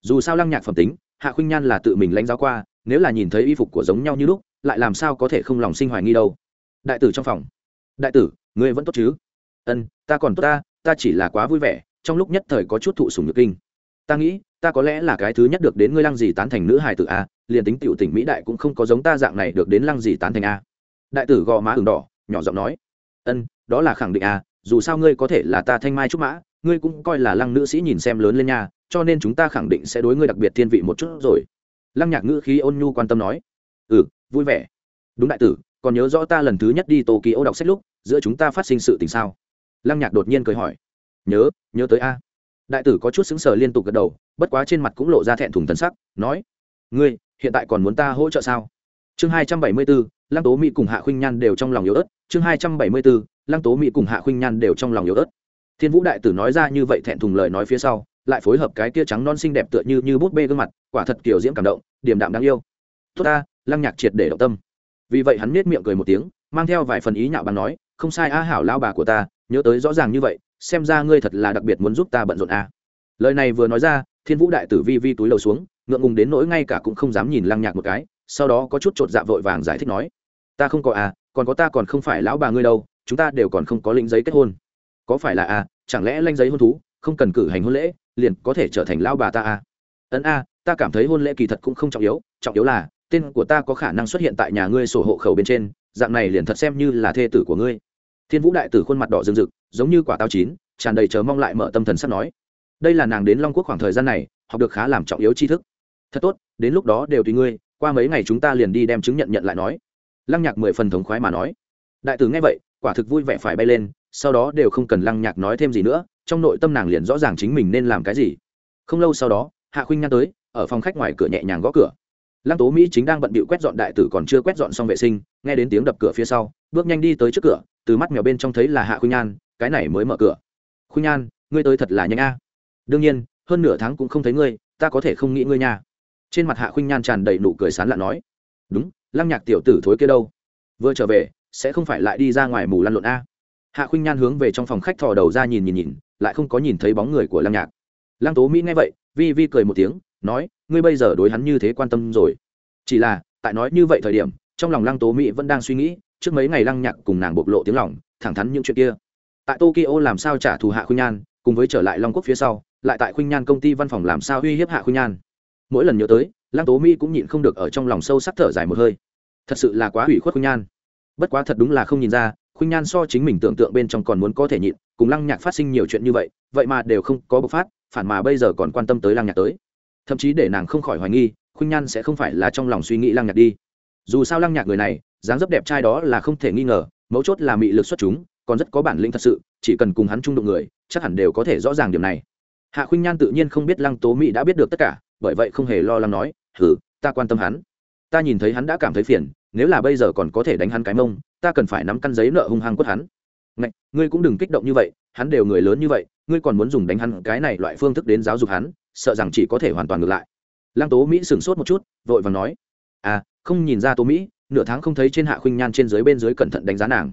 Dù sao lăng nhạc phẩm tính, hạ khuynh nhan là tự mình lãnh giáo qua, nếu là nhìn thấy y phục của giống nhau như lúc, lại làm sao có thể không lòng sinh hoài nghi đâu. Đại tử trong phòng. Đại tử, ngươi vẫn tốt chứ? Ân, ta còn tốt ta ta chỉ là quá vui vẻ, trong lúc nhất thời có chút thụ sùng nhược kinh. Ta nghĩ, ta có lẽ là cái thứ nhất được đến ngươi lăng gì tán thành nữ hài tử a, liền tính tiểu tỉnh mỹ đại cũng không có giống ta dạng này được đến lăng gì tán thành a. Đại tử gò má ửng đỏ, nhỏ giọng nói. Ân, đó là khẳng định a, dù sao ngươi có thể là ta thanh mai trúc mã ngươi cũng coi là lăng nữ sĩ nhìn xem lớn lên nha, cho nên chúng ta khẳng định sẽ đối ngươi đặc biệt thiên vị một chút rồi. Lăng nhạc ngữ khí ôn nhu quan tâm nói. Ừ vui vẻ. Đúng đại tử, còn nhớ rõ ta lần thứ nhất đi tô ký ô đọc sách lúc, giữa chúng ta phát sinh sự tình sao? Lăng nhạc đột nhiên cười hỏi. Nhớ nhớ tới a. Đại tử có chút xứng sờ liên tục gật đầu, bất quá trên mặt cũng lộ ra thẹn thùng tân sắc, nói. Ngươi, hiện tại còn muốn ta hỗ trợ sao? Chương hai trăm bảy mươi bốn, lăng tố mỹ cùng hạ khuynh nhan đều trong lòng yếu ớt. Chương hai trăm bảy mươi bốn, lăng tố mỹ cùng hạ khuynh nhan đều trong lòng yếu ớt thiên vũ đại tử nói ra như vậy thẹn thùng lời nói phía sau lại phối hợp cái kia trắng non xinh đẹp tựa như như bút bê gương mặt quả thật kiểu diễm cảm động điềm đạm đáng yêu. Tốt ta lăng nhạc triệt để động tâm. Vì vậy hắn nết miệng cười một tiếng mang theo vài phần ý nhạo bằng nói không sai a hảo lao bà của ta nhớ tới rõ ràng như vậy xem ra ngươi thật là đặc biệt muốn giúp ta bận rộn a. Lời này vừa nói ra thiên vũ đại tử vi vi túi lầu xuống ngượng ngùng đến nỗi ngay cả cũng không dám nhìn lăng nhạc một cái sau đó có chút chột dạ vội vàng giải thích nói ta không có a, còn có ta còn không phải lão bà ngươi đâu chúng ta đều còn không có lĩnh giấy kết hôn có phải là a, chẳng lẽ lanh giấy hôn thú, không cần cử hành hôn lễ, liền có thể trở thành lao bà ta a? Ấn a, ta cảm thấy hôn lễ kỳ thật cũng không trọng yếu trọng yếu là, tên của ta có khả năng xuất hiện tại nhà ngươi sổ hộ khẩu bên trên, dạng này liền thật xem như là thê tử của ngươi. Thiên vũ đại tử khuôn mặt đỏ rừng rực, giống như quả táo chín, tràn đầy chờ mong lại mở tâm thần sắp nói. Đây là nàng đến long quốc khoảng thời gian này, học được khá làm trọng yếu tri thức. Thật tốt, đến lúc đó đều tùy ngươi, qua mấy ngày chúng ta liền đi đem chứng nhận nhận lại nói. Lăng nhạc mười phần thống khoái mà nói. Đại tử nghe vậy, quả thực vui vẻ phải bay lên sau đó đều không cần lăng nhạc nói thêm gì nữa, trong nội tâm nàng liền rõ ràng chính mình nên làm cái gì. Không lâu sau đó, hạ khuynh nhan tới, ở phòng khách ngoài cửa nhẹ nhàng gõ cửa. Lăng tố mỹ chính đang bận bịu quét dọn đại tử còn chưa quét dọn xong vệ sinh, nghe đến tiếng đập cửa phía sau, bước nhanh đi tới trước cửa, từ mắt mèo bên trong thấy là hạ khuynh nhan, cái này mới mở cửa. Khuynh nhan, ngươi tới thật là nhanh a. Đương nhiên, hơn nửa tháng cũng không thấy ngươi, ta có thể không nghĩ ngươi nha. Trên mặt hạ khuynh nhan tràn đầy nụ cười sán lạ nói. Đúng, lăng nhạc tiểu tử thối kia đâu? Vừa trở về, sẽ không phải lại đi ra ngoài mù lăn lộn a hạ khuynh nhan hướng về trong phòng khách thò đầu ra nhìn nhìn nhìn, lại không có nhìn thấy bóng người của lăng nhạc. Lăng tố mỹ nghe vậy, vi vi cười một tiếng, nói, ngươi bây giờ đối hắn như thế quan tâm rồi. Chỉ là, tại nói như vậy thời điểm, trong lòng lăng tố mỹ vẫn đang suy nghĩ, trước mấy ngày lăng nhạc cùng nàng bộc lộ tiếng lòng, thẳng thắn những chuyện kia. Tại tokyo làm sao trả thù hạ khuynh nhan, cùng với trở lại long quốc phía sau, lại tại khuynh nhan công ty văn phòng làm sao uy hiếp hạ khuynh nhan. Mỗi lần nhớ tới, lăng tố mỹ cũng nhịn không được ở trong lòng sâu sắc thở dài một hơi. Thật sự là quá hủy khuất khuynh nhan. Bất quá thật đúng là không nhìn ra khuynh nhan so chính mình tưởng tượng bên trong còn muốn có thể nhịn, cùng lăng nhạc phát sinh nhiều chuyện như vậy vậy mà đều không có bộc phát, phản mà bây giờ còn quan tâm tới lăng nhạc tới. Thậm chí để nàng không khỏi hoài nghi, khuynh nhan sẽ không phải là trong lòng suy nghĩ lăng nhạc đi. Dù sao lăng nhạc người này, dáng dấp đẹp trai đó là không thể nghi ngờ, mấu chốt là mị lực xuất chúng, còn rất có bản lĩnh thật sự, chỉ cần cùng hắn chung đụng người, chắc hẳn đều có thể rõ ràng điểm này. Hạ khuynh nhan tự nhiên không biết lăng tố mỹ đã biết được tất cả, bởi vậy không hề lo lắng nói hử ta quan tâm hắn. Ta nhìn thấy hắn đã cảm thấy phiền nếu là bây giờ còn có thể đánh hắn cái mông ta cần phải nắm căn giấy nợ hung hăng quất hắn. Ngạch, ngươi cũng đừng kích động như vậy hắn đều người lớn như vậy ngươi còn muốn dùng đánh hắn cái này loại phương thức đến giáo dục hắn sợ rằng chỉ có thể hoàn toàn ngược lại. Lăng tố mỹ sửng sốt một chút vội vàng nói à không nhìn ra tố mỹ nửa tháng không thấy trên hạ khuynh nhan trên dưới bên dưới cẩn thận đánh giá nàng.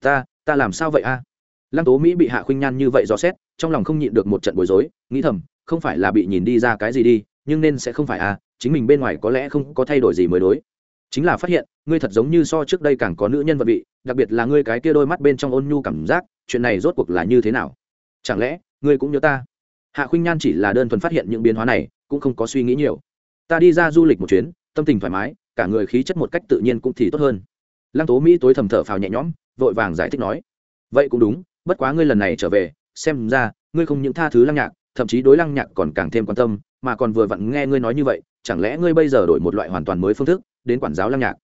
Ta ta làm sao vậy a? Lăng tố mỹ bị hạ khuynh nhan như vậy dò xét trong lòng không nhịn được một trận bối rối nghĩ thầm không phải là bị nhìn đi ra cái gì đi nhưng nên sẽ không phải a chính mình bên ngoài có lẽ không có thay đổi gì mới đối chính là phát hiện, ngươi thật giống như so trước đây càng có nữ nhân vật vị, đặc biệt là ngươi cái kia đôi mắt bên trong ôn nhu cảm giác, chuyện này rốt cuộc là như thế nào? Chẳng lẽ, ngươi cũng nhớ ta? Hạ khuynh nhan chỉ là đơn thuần phát hiện những biến hóa này, cũng không có suy nghĩ nhiều. Ta đi ra du lịch một chuyến, tâm tình thoải mái, cả người khí chất một cách tự nhiên cũng thì tốt hơn. Lăng tố mỹ tối thầm thở phào nhẹ nhõm, vội vàng giải thích nói, vậy cũng đúng, bất quá ngươi lần này trở về, xem ra, ngươi không những tha thứ lăng nhạc, thậm chí đối lăng nhạc còn càng thêm quan tâm, mà còn vừa vặn nghe ngươi nói như vậy, chẳng lẽ ngươi bây giờ đổi một loại hoàn toàn mới phương thức? Đến quản giáo lăng nhạc.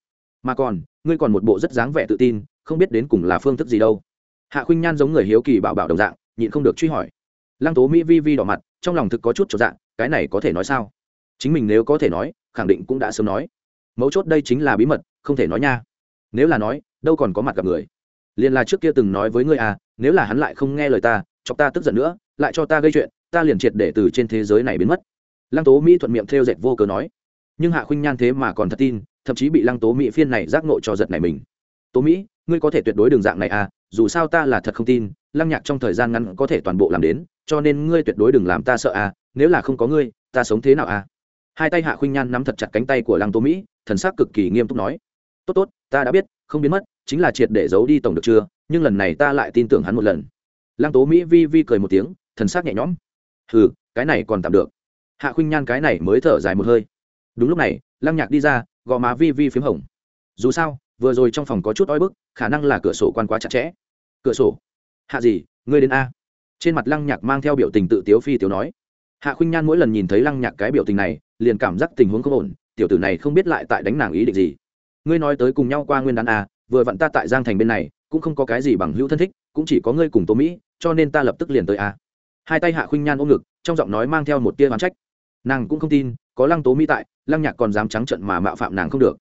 Mà còn, ngươi còn một bộ rất dáng vẻ tự tin, không biết đến cùng là phương thức gì đâu. Hạ khuynh nhan giống người hiếu kỳ bảo bảo đồng dạng, nhịn không được truy hỏi. Lăng tố mỹ vi vi đỏ mặt, trong lòng thực có chút trọn dạng cái này có thể nói sao? Chính mình nếu có thể nói, khẳng định cũng đã sớm nói. Mấu chốt đây chính là bí mật, không thể nói nha. Nếu là nói, đâu còn có mặt gặp người. Liền là trước kia từng nói với ngươi à nếu là hắn lại không nghe lời ta, chọc ta tức giận nữa, lại cho ta gây chuyện, ta liền triệt để từ trên thế giới này biến mất. Lăng tố mỹ thuận miệng theo dệt vô cớ nói. Nhưng hạ khuynh nhan thế mà còn thật tin thậm chí bị lăng tố mỹ phiên này giác nộ cho giật này mình. Tố mỹ, ngươi có thể tuyệt đối đường dạng này à dù sao ta là thật không tin, lăng nhạc trong thời gian ngắn có thể toàn bộ làm đến, cho nên ngươi tuyệt đối đừng làm ta sợ à nếu là không có ngươi, ta sống thế nào à? Hai tay hạ khuynh nhan nắm thật chặt cánh tay của lăng tố mỹ, thần sắc cực kỳ nghiêm túc nói. Tốt tốt, ta đã biết, không biến mất, chính là triệt để giấu đi tổng được chưa, nhưng lần này ta lại tin tưởng hắn một lần. Lăng tố mỹ vi vi cười một tiếng, thần sắc nhẹ nhõm. Hừ, cái này còn tạm được. Hạ khuynh nhan cái này mới thở dài một hơi. Đúng lúc này, lăng nhạc đi ra gò má vi vi p h í m hồng. Dù sao, vừa rồi trong phòng có chút oi bức, khả năng là cửa sổ quan quá chặt chẽ. Cửa sổ? Hạ gì, ngươi đến a. Trên mặt lăng nhạc mang theo biểu tình tự tiếu phi tiếu nói. Hạ khuynh nhan mỗi lần nhìn thấy lăng nhạc cái biểu tình này, liền cảm giác tình huống không ổn, tiểu tử này không biết lại tại đánh nàng ý định gì. Ngươi nói tới cùng nhau qua nguyên đán a, vừa vặn ta tại giang thành bên này, cũng không có cái gì bằng hữu thân thích, cũng chỉ có ngươi cùng tố mỹ, cho nên ta lập tức liền tới a. Hai tay hạ khuynh nhan ôm ngực, trong giọng nói mang theo một tia oán trách. Nàng cũng không tin có lăng tố mỹ tại, lăng nhạc còn dám trắng trận mà mạo phạm nàng không được.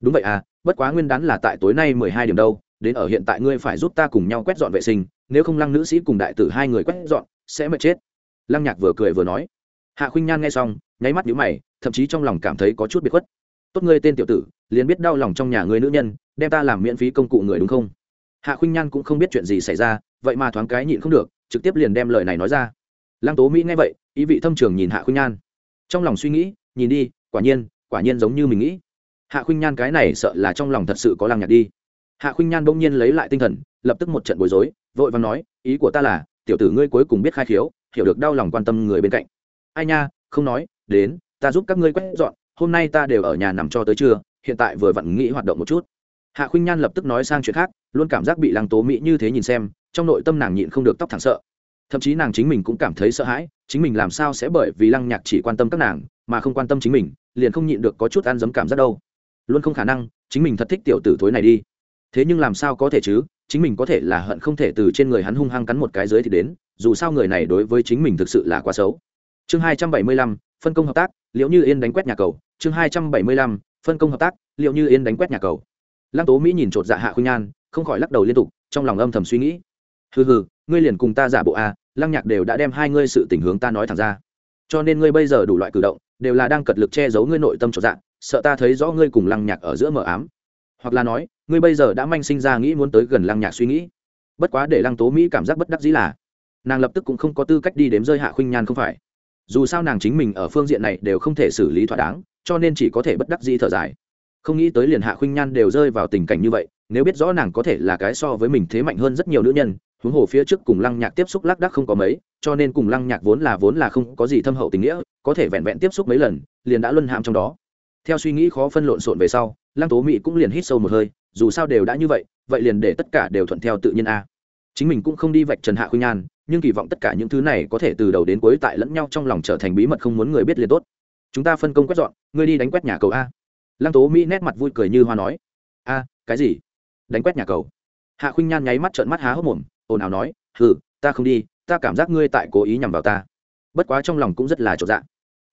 Đúng vậy à bất quá nguyên đán là tại tối nay mười hai điểm đâu, đến ở hiện tại ngươi phải giúp ta cùng nhau quét dọn vệ sinh, nếu không lăng nữ sĩ cùng đại tử hai người quét dọn, sẽ mệt chết. Lăng nhạc vừa cười vừa nói. Hạ khuynh nhan nghe xong, nháy mắt nhũ mày, thậm chí trong lòng cảm thấy có chút biệt khuất. Tốt ngươi tên tiểu tử, liền biết đau lòng trong nhà ngươi nữ nhân, đem ta làm miễn phí công cụ người đúng không? Hạ khuynh nhan cũng không biết chuyện gì xảy ra, vậy mà thoáng cái nhịn không được, trực tiếp liền đem lời này nói ra. Lăng tố mỹ nghe vậy, ý vị thâm trường nhìn hạ khuynh nhan trong lòng suy nghĩ, nhìn đi, quả nhiên quả nhiên giống như mình nghĩ. Hạ khuynh nhan cái này sợ là trong lòng thật sự có lăng nhạt đi. Hạ khuynh nhan bỗng nhiên lấy lại tinh thần, lập tức một trận bối rối, vội vàng nói, ý của ta là, tiểu tử ngươi cuối cùng biết khai khiếu, hiểu được đau lòng quan tâm người bên cạnh. Ai nha, không nói, đến, ta giúp các ngươi quét dọn, hôm nay ta đều ở nhà nằm cho tới trưa, hiện tại vừa vặn nghĩ hoạt động một chút. Hạ khuynh nhan lập tức nói sang chuyện khác, luôn cảm giác bị lăng tố mỹ như thế nhìn xem, trong nội tâm nàng nhịn không được tóc thẳng sợ thậm chí nàng chính mình cũng cảm thấy sợ hãi, chính mình làm sao sẽ bởi vì lăng nhạc chỉ quan tâm các nàng, mà không quan tâm chính mình, liền không nhịn được có chút ăn giấm cảm giác đâu. Luôn không khả năng, chính mình thật thích tiểu tử thối này đi. Thế nhưng làm sao có thể chứ, chính mình có thể là hận không thể từ trên người hắn hung hăng cắn một cái dưới thì đến, dù sao người này đối với chính mình thực sự là quá xấu. Chương hai trăm bảy mươi lăm, phân công hợp tác, liệu như yên đánh quét nhà cầu. Chương hai trăm bảy mươi lăm, phân công hợp tác, liệu như yên đánh quét nhà cầu. Lăng tố mỹ nhìn chột dạ hạ khuynh nhan, không khỏi lắc đầu liên tục, trong lòng âm thầm suy nghĩ. Hừ hừ ngươi liền cùng ta giả bộ a, lăng nhạc đều đã đem hai ngươi sự tình hướng ta nói thẳng ra. Cho nên ngươi bây giờ đủ loại cử động, đều là đang cật lực che giấu ngươi nội tâm trọn dạng sợ ta thấy rõ ngươi cùng lăng nhạc ở giữa mờ ám. Hoặc là nói, ngươi bây giờ đã manh sinh ra nghĩ muốn tới gần lăng nhạc suy nghĩ. Bất quá để lăng tố mỹ cảm giác bất đắc dĩ là, nàng lập tức cũng không có tư cách đi đếm rơi hạ khuynh nhan không phải. Dù sao nàng chính mình ở phương diện này đều không thể xử lý thỏa đáng, cho nên chỉ có thể bất đắc dĩ thở dài. Không nghĩ tới liền hạ khuynh nhan đều rơi vào tình cảnh như vậy, nếu biết rõ nàng có thể là cái so với mình thế mạnh hơn rất nhiều nữ nhân huống hồ phía trước cùng lăng nhạc tiếp xúc lác đắc không có mấy, cho nên cùng lăng nhạc vốn là vốn là không có gì thâm hậu tình nghĩa, có thể vẹn vẹn tiếp xúc mấy lần, liền đã luân hãm trong đó. Theo suy nghĩ khó phân lộn xộn về sau, lăng tố mỹ cũng liền hít sâu một hơi, dù sao đều đã như vậy vậy liền để tất cả đều thuận theo tự nhiên a. Chính mình cũng không đi vạch trần hạ khuynh nhan nhưng kỳ vọng tất cả những thứ này có thể từ đầu đến cuối tại lẫn nhau trong lòng trở thành bí mật không muốn người biết liền tốt. Chúng ta phân công quét dọn, ngươi đi đánh quét nhà cầu a. Lăng tố mỹ nét mặt vui cười như hoa nói. A, cái gì? Đánh quét nhà cầu. Hạ khuynh nhan nháy mắt trợn mắt há hốc mồm ồn ào nói, hừ, ta không đi, ta cảm giác ngươi tại cố ý nhằm vào ta. Bất quá trong lòng cũng rất là trộn dạ.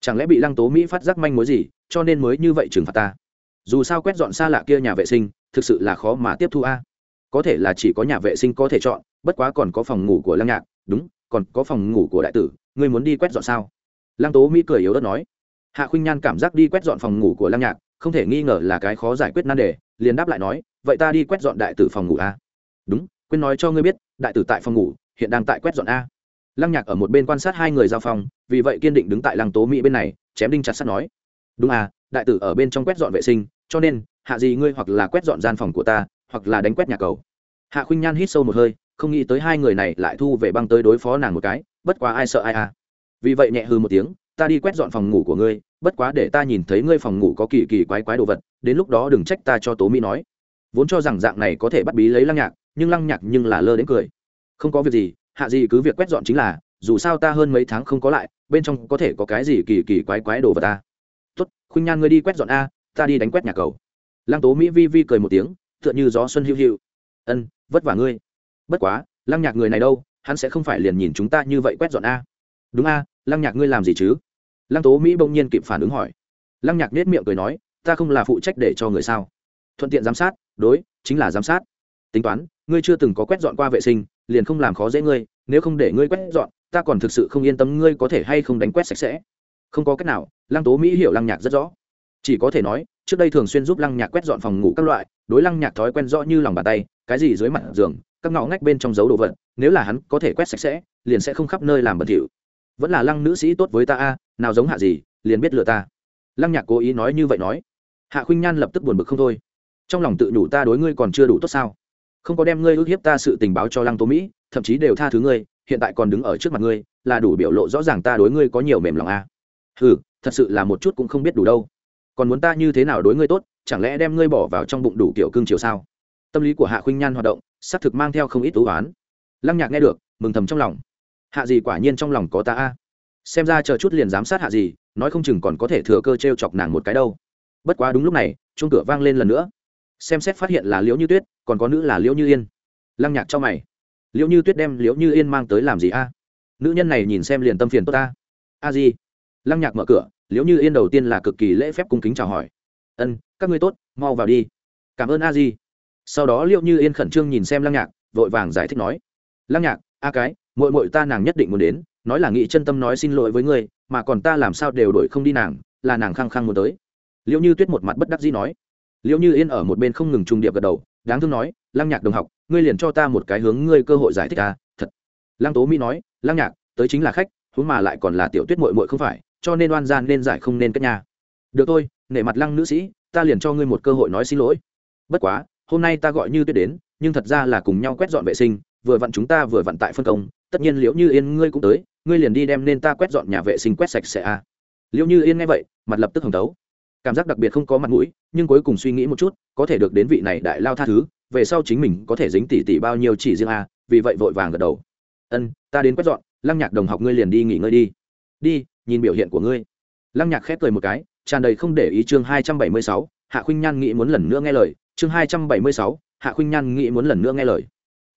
Chẳng lẽ bị lăng tố mỹ phát giác manh mối gì, cho nên mới như vậy trừng phạt ta? Dù sao quét dọn xa lạ kia nhà vệ sinh, thực sự là khó mà tiếp thu a. Có thể là chỉ có nhà vệ sinh có thể chọn, bất quá còn có phòng ngủ của lăng nhạc. Đúng, còn có phòng ngủ của đại tử, ngươi muốn đi quét dọn sao? Lăng tố mỹ cười yếu ớt nói. Hạ khuynh nhan cảm giác đi quét dọn phòng ngủ của lăng nhạc, không thể nghi ngờ là cái khó giải quyết nan đề, liền đáp lại nói, vậy ta đi quét dọn đại tử phòng ngủ a. Đúng quên nói cho ngươi biết, đại tử tại phòng ngủ, hiện đang tại quét dọn a. Lăng nhạc ở một bên quan sát hai người giao phòng, vì vậy kiên định đứng tại lăng tố mỹ bên này, chém đinh chặt sắt nói. Đúng à đại tử ở bên trong quét dọn vệ sinh, cho nên, hạ gì ngươi hoặc là quét dọn gian phòng của ta, hoặc là đánh quét nhà cầu. Hạ khuynh nhan hít sâu một hơi, không nghĩ tới hai người này lại thu về băng tới đối phó nàng một cái, bất quá ai sợ ai à. Vì vậy nhẹ hư một tiếng, ta đi quét dọn phòng ngủ của ngươi, bất quá để ta nhìn thấy ngươi phòng ngủ có kỳ kỳ quái quái đồ vật, đến lúc đó đừng trách ta cho tố mỹ nói. Vốn cho rằng dạng này có thể bắt bí lấy lăng nhạc nhưng lăng nhạc nhưng là lơ đến cười. Không có việc gì, hạ gì cứ việc quét dọn chính là, dù sao ta hơn mấy tháng không có lại, bên trong có thể có cái gì kỳ kỳ quái quái đồ vật ta. Tốt, khuynh nhan ngươi đi quét dọn a, ta đi đánh quét nhà cầu. Lăng tố mỹ vi vi cười một tiếng, tựa như gió xuân hữu hữu ân, vất vả ngươi. Bất quá, lăng nhạc người này đâu, hắn sẽ không phải liền nhìn chúng ta như vậy quét dọn a. Đúng a, lăng nhạc ngươi làm gì chứ? Lăng tố mỹ bỗng nhiên kịp phản ứng hỏi. Lăng nhạc nết miệng cười nói, ta không là phụ trách để cho người sao. Thuận tiện giám sát, đối, chính là giám sát tính toán, ngươi chưa từng có quét dọn qua vệ sinh, liền không làm khó dễ ngươi, nếu không để ngươi quét dọn, ta còn thực sự không yên tâm ngươi có thể hay không đánh quét sạch sẽ. Không có cách nào, lăng tố mỹ hiểu lăng nhạc rất rõ. Chỉ có thể nói, trước đây thường xuyên giúp lăng nhạc quét dọn phòng ngủ các loại, đối lăng nhạc thói quen rõ như lòng bàn tay, cái gì dưới mặt giường, các ngõ ngách bên trong dấu đồ vật, nếu là hắn có thể quét sạch sẽ, liền sẽ không khắp nơi làm bẩn thỉu. Vẫn là lăng nữ sĩ tốt với ta a, nào giống hạ gì, liền biết lừa ta. Lăng nhạc cố ý nói như vậy nói. Hạ khuynh nhan lập tức buồn bực không thôi. Trong lòng tự đủ ta đối ngươi còn chưa đủ tốt sao? Không có đem ngươi ước hiếp ta sự tình báo cho lăng tố mỹ, thậm chí đều tha thứ ngươi, hiện tại còn đứng ở trước mặt ngươi, là đủ biểu lộ rõ ràng ta đối ngươi có nhiều mềm lòng a. À. ừ thật sự là một chút cũng không biết đủ đâu. Còn muốn ta như thế nào đối ngươi tốt, chẳng lẽ đem ngươi bỏ vào trong bụng đủ kiểu cương chiều sao? Tâm lý của hạ khuynh nhan hoạt động, xác thực mang theo không ít ưu oán. Lăng nhạc nghe được, mừng thầm trong lòng. Hạ gì quả nhiên trong lòng có ta a? Xem ra chờ chút liền giám sát hạ gì, nói không chừng còn có thể thừa cơ t r e o chọc nàng một cái đâu. Bất quá đúng lúc này, chuông cửa vang lên lần nữa xem xét phát hiện là liễu như tuyết, còn có nữ là liễu như yên. Lăng nhạc cho mày. Liễu như tuyết đem liễu như yên mang tới làm gì a? Nữ nhân này nhìn xem liền tâm phiền tốt ta. A gì lăng nhạc mở cửa, liễu như yên đầu tiên là cực kỳ lễ phép cung kính chào hỏi. Ân, các ngươi tốt, mau vào đi. Cảm ơn a di. Sau đó liệu như yên khẩn trương nhìn xem lăng nhạc, vội vàng giải thích nói. Lăng nhạc, a cái mội mội ta nàng nhất định muốn đến, nói là nghị chân tâm nói xin lỗi với ngươi, mà còn ta làm sao đều đổi không đi nàng, là nàng khăng khăng muốn tới. Liệu như tuyết một mặt bất đắc dĩ nói liệu như yên ở một bên không ngừng trùng điệp gật đầu, đáng thương nói, lăng nhạc đồng học, ngươi liền cho ta một cái hướng ngươi cơ hội giải thích ta thật. Lăng tố mỹ nói, lăng nhạc, tới chính là khách, huống mà lại còn là tiểu tuyết mội mội không phải, cho nên oan gian nên giải không nên cất nhà được thôi, nể mặt lăng nữ sĩ, ta liền cho ngươi một cơ hội nói xin lỗi. Bất quá, hôm nay ta gọi như tuyết đến, nhưng thật ra là cùng nhau quét dọn vệ sinh, vừa vặn chúng ta vừa vặn tại phân công, tất nhiên liễu như yên ngươi cũng tới, ngươi liền đi đem nên ta quét dọn nhà vệ sinh quét sạch sẽ a à. liễu như yên nghe vậy, mặt lập tức hồng tấu cảm giác đặc biệt không có mặt mũi, nhưng cuối cùng suy nghĩ một chút, có thể được đến vị này đại lao tha thứ, về sau chính mình có thể dính tỉ tỉ bao nhiêu chỉ riêng a, vì vậy vội vàng gật đầu. Ân, ta đến quét dọn, lăng nhạc đồng học ngươi liền đi nghỉ ngơi đi. Đi, nhìn biểu hiện của ngươi. Lăng nhạc khép cười một cái, tràn đầy không để ý chương hai trăm bảy mươi sáu, hạ khuynh nhan nghĩ muốn lần nữa nghe lời, chương hai trăm bảy mươi sáu, hạ khuynh nhan nghĩ muốn lần nữa nghe lời.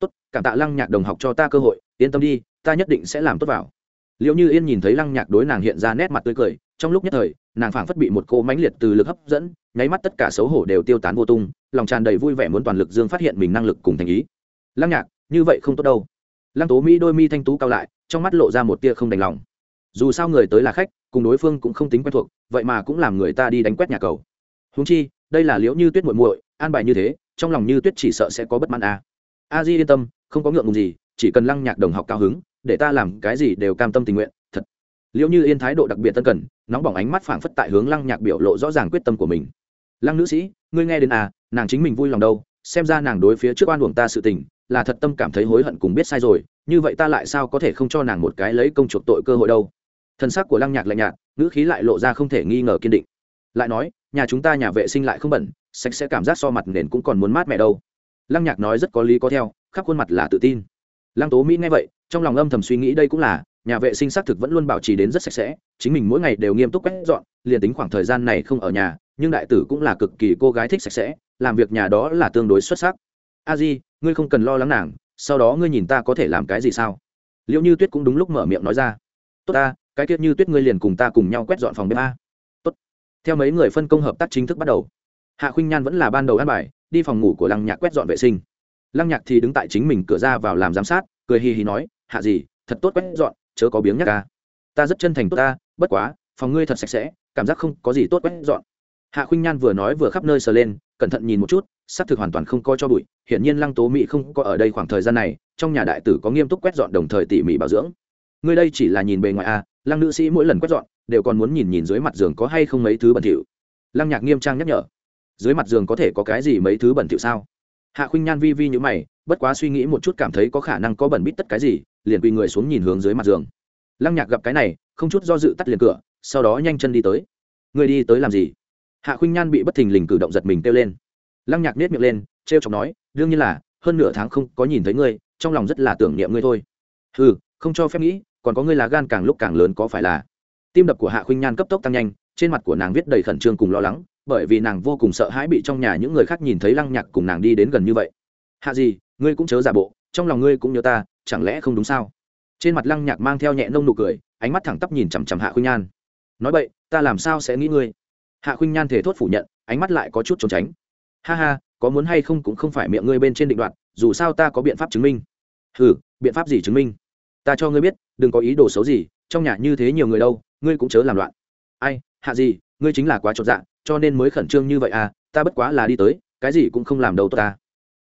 Tốt, cảm tạ lăng nhạc đồng học cho ta cơ hội, yên tâm đi, ta nhất định sẽ làm tốt vào liệu như yên nhìn thấy lăng nhạc đối nàng hiện ra nét mặt tươi cười, trong lúc nhất thời, nàng phảng phất bị một cô mãnh liệt từ lực hấp dẫn, nháy mắt tất cả xấu hổ đều tiêu tán vô tung, lòng tràn đầy vui vẻ muốn toàn lực dương phát hiện mình năng lực cùng thành ý. Lăng nhạc, như vậy không tốt đâu. Lăng tố mỹ đôi mi thanh tú cao lại, trong mắt lộ ra một tia không đành lòng. Dù sao người tới là khách, cùng đối phương cũng không tính quen thuộc, vậy mà cũng làm người ta đi đánh quét nhà cầu. Húng chi, đây là liễu như tuyết muội muội, an bài như thế, trong lòng như tuyết chỉ sợ sẽ có bất mãn a a di yên tâm, không có ngượng ngùng gì, chỉ cần lăng nhạc đồng học cao hứng để ta làm cái gì đều cam tâm tình nguyện, thật. Liệu như yên thái độ đặc biệt tân cần, nóng bỏng ánh mắt phảng phất tại hướng lăng nhạc biểu lộ rõ ràng quyết tâm của mình. Lăng nữ sĩ, ngươi nghe đến à nàng chính mình vui lòng đâu, xem ra nàng đối phía trước oan uổng ta sự tình, là thật tâm cảm thấy hối hận cùng biết sai rồi, như vậy ta lại sao có thể không cho nàng một cái lấy công chuộc tội cơ hội đâu? Thân xác của lăng nhạc lạnh nhạt, ngữ khí lại lộ ra không thể nghi ngờ kiên định. Lại nói, nhà chúng ta nhà vệ sinh lại không bẩn, sạch sẽ cảm giác so mặt nền cũng còn muốn mát mẹ đâu. Lăng nhạc nói rất có lý có theo, khắp khuôn mặt là tự tin. Lăng tố mỹ nghe vậy trong lòng âm thầm suy nghĩ đây cũng là, nhà vệ sinh xác thực vẫn luôn bảo trì đến rất sạch sẽ, chính mình mỗi ngày đều nghiêm túc quét dọn, liền tính khoảng thời gian này không ở nhà, nhưng đại tử cũng là cực kỳ cô gái thích sạch sẽ, làm việc nhà đó là tương đối xuất sắc. A di, ngươi không cần lo lắng nàng, sau đó ngươi nhìn ta có thể làm cái gì sao? Liệu như tuyết cũng đúng lúc mở miệng nói ra. Tốt ta, cái tiết như tuyết ngươi liền cùng ta cùng nhau quét dọn phòng bếp a. Tốt. theo mấy người phân công hợp tác chính thức bắt đầu. Hạ khuynh nhan vẫn là ban đầu ăn bài, đi phòng ngủ của lăng nhạc quét dọn vệ sinh. Lăng nhạc thì đứng tại chính mình cửa ra vào làm giám sát, cười hì hì nói hạ gì thật tốt quét dọn chớ có biếng nhắc ca. Ta rất chân thành tốt ta bất quá phòng ngươi thật sạch sẽ cảm giác không có gì tốt quét dọn. Hạ khuynh nhan vừa nói vừa khắp nơi sờ lên cẩn thận nhìn một chút xác thực hoàn toàn không coi cho bụi hiển nhiên lăng tố mỹ không có ở đây khoảng thời gian này trong nhà đại tử có nghiêm túc quét dọn đồng thời tỉ mỉ bảo dưỡng. Ngươi đây chỉ là nhìn bề ngoài a lăng nữ sĩ mỗi lần quét dọn đều còn muốn nhìn nhìn dưới mặt giường có hay không mấy thứ bẩn thỉu. Lăng nhạc nghiêm trang nhắc nhở. Dưới mặt giường có thể có cái gì mấy thứ bẩn thỉu sao? Hạ khuynh nhan vi vi như mày bất quá suy nghĩ một chút cảm thấy có khả năng có bẩn bít tất cái gì liền quỳ người xuống nhìn hướng dưới mặt giường. Lăng nhạc gặp cái này, không chút do dự tắt liền cửa, sau đó nhanh chân đi tới. Người đi tới làm gì? Hạ khuynh nhan bị bất thình lình cử động giật mình kêu lên. Lăng nhạc nết miệng lên t r e o chọc nói, đương nhiên là, hơn nửa tháng không có nhìn thấy ngươi, trong lòng rất là tưởng niệm ngươi thôi. Ừ không cho phép nghĩ, còn có ngươi lá gan càng lúc càng lớn có phải là? Tim đập của hạ khuynh nhan cấp tốc tăng nhanh, trên mặt của nàng viết đầy khẩn trương cùng lo lắng, bởi vì nàng vô cùng sợ hãi bị trong nhà những người khác nhìn thấy lăng nhạc cùng nàng đi đến gần như vậy. Hạ gì, ngươi cũng chớ giả bộ, trong lòng ngươi cũng nhớ ta chẳng lẽ không đúng sao? Trên mặt lăng nhạc mang theo nhẹ nông nụ cười, ánh mắt thẳng tắp nhìn chằm chằm hạ khuynh nhan. Nói vậy ta làm sao sẽ nghĩ ngươi? Hạ khuynh nhan thể thốt phủ nhận, ánh mắt lại có chút trốn tránh. Ha ha, có muốn hay không cũng không phải miệng ngươi bên trên định đoạt, dù sao ta có biện pháp chứng minh. Ừ biện pháp gì chứng minh? Ta cho ngươi biết, đừng có ý đồ xấu gì, trong nhà như thế nhiều người đâu, ngươi cũng chớ làm loạn. Ai, hạ gì, ngươi chính là quá chột dạ cho nên mới khẩn trương như vậy à ta bất quá là đi tới, cái gì cũng không làm đâu ta.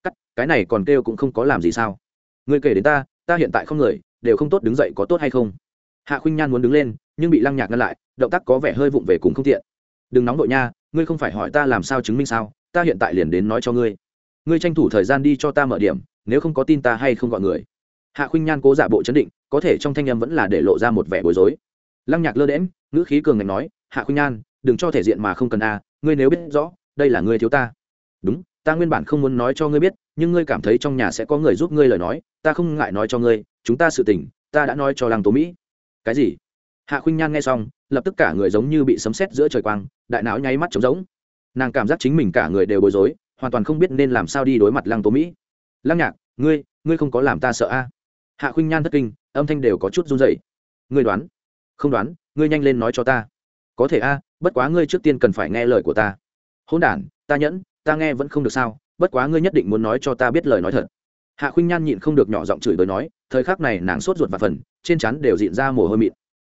Cắt, cái này còn kêu cũng không có làm gì sao? Ngươi kể đến ta ta hiện tại không người, đều không tốt đứng dậy có tốt hay không? Hạ khuynh nhan muốn đứng lên, nhưng bị lăng nhạc ngăn lại, động tác có vẻ hơi vụng về cùng không tiện. Đừng nóng đội nha, ngươi không phải hỏi ta làm sao chứng minh sao, ta hiện tại liền đến nói cho ngươi. Ngươi tranh thủ thời gian đi cho ta mở điểm, nếu không có tin ta hay không gọi người. Hạ khuynh nhan cố giả bộ chấn định, có thể trong thanh âm vẫn là để lộ ra một vẻ bối rối. Lăng nhạc lơ đễm ngữ khí cường ngạnh nói, hạ khuynh nhan, đừng cho thể diện mà không cần a, ngươi nếu biết rõ, đây là ngươi thiếu ta. Đúng ta nguyên bản không muốn nói cho ngươi biết, nhưng ngươi cảm thấy trong nhà sẽ có người giúp ngươi lời nói, ta không ngại nói cho ngươi, chúng ta sự tình, ta đã nói cho lăng tố mỹ. Cái gì? Hạ khuynh nhan nghe xong, lập tức cả người giống như bị sấm sét giữa trời quang, đại não nháy mắt trống rỗng. Nàng cảm giác chính mình cả người đều bối rối, hoàn toàn không biết nên làm sao đi đối mặt lăng tố mỹ. Lăng nhạc, ngươi ngươi không có làm ta sợ a? Hạ khuynh nhan thất kinh, âm thanh đều có chút run dậy ngươi đoán? Không đoán, ngươi nhanh lên nói cho ta. Có thể a, bất quá ngươi trước tiên cần phải nghe lời của ta. Hôn đ ta nhẫn ta nghe vẫn không được sao, bất quá ngươi nhất định muốn nói cho ta biết lời nói thật. Hạ khuynh nhan nhịn không được nhỏ giọng chửi bới nói, thời khắc này nàng sốt ruột và phần, trên chắn đều diện ra mồ hôi mịn.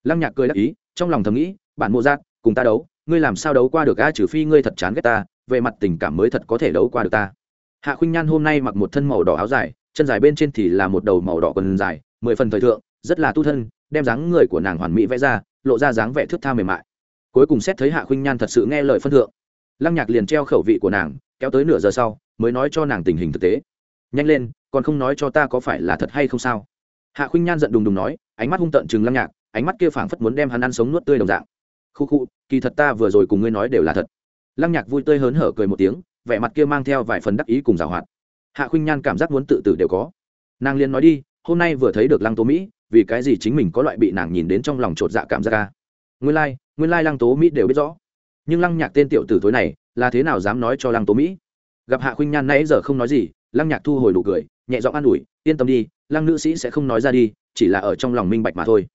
Lăng nhạc cười đắc ý, trong lòng thầm nghĩ, bản mộ giác, cùng ta đấu, ngươi làm sao đấu qua được a, trừ phi ngươi thật chán ghét ta, về mặt tình cảm mới thật có thể đấu qua được ta. Hạ khuynh nhan hôm nay mặc một thân màu đỏ áo dài, chân dài bên trên thì là một đầu màu đỏ quần dài, mười phần thời thượng, rất là tu thân, đem dáng người của nàng hoàn mỹ vẽ ra, lộ ra dáng vẻ thước tha mềm mại. Cuối cùng xét thấy hạ khuynh nhan thật sự nghe lời phân thượng lăng nhạc liền treo khẩu vị của nàng kéo tới nửa giờ sau mới nói cho nàng tình hình thực tế. Nhanh lên còn không nói cho ta có phải là thật hay không sao? Hạ khuynh nhan giận đùng đùng nói ánh mắt hung tợn chừng lăng nhạc ánh mắt kia phảng phất muốn đem hắn ăn sống nuốt tươi đồng dạng. Khu khu kỳ thật ta vừa rồi cùng ngươi nói đều là thật. Lăng nhạc vui tươi hớn hở cười một tiếng vẻ mặt kia mang theo vài phần đắc ý cùng giảo hoạt. Hạ khuynh nhan cảm giác muốn tự tử đều có. Nàng liền nói đi hôm nay vừa thấy được lăng tố mỹ vì cái gì chính mình có loại bị nàng nhìn đến trong lòng chột dạ cảm giác ca nguyên lai、like, nguyên lai、like、lăng tố mỹ đều biết rõ nhưng lăng nhạc tên tiểu tử tối này là thế nào dám nói cho lăng tố mỹ? Gặp hạ khuynh nhan nãy giờ không nói gì lăng nhạc thu hồi đủ cười nhẹ giọng an ủi yên tâm đi lăng nữ sĩ sẽ không nói ra đi chỉ là ở trong lòng minh bạch mà thôi.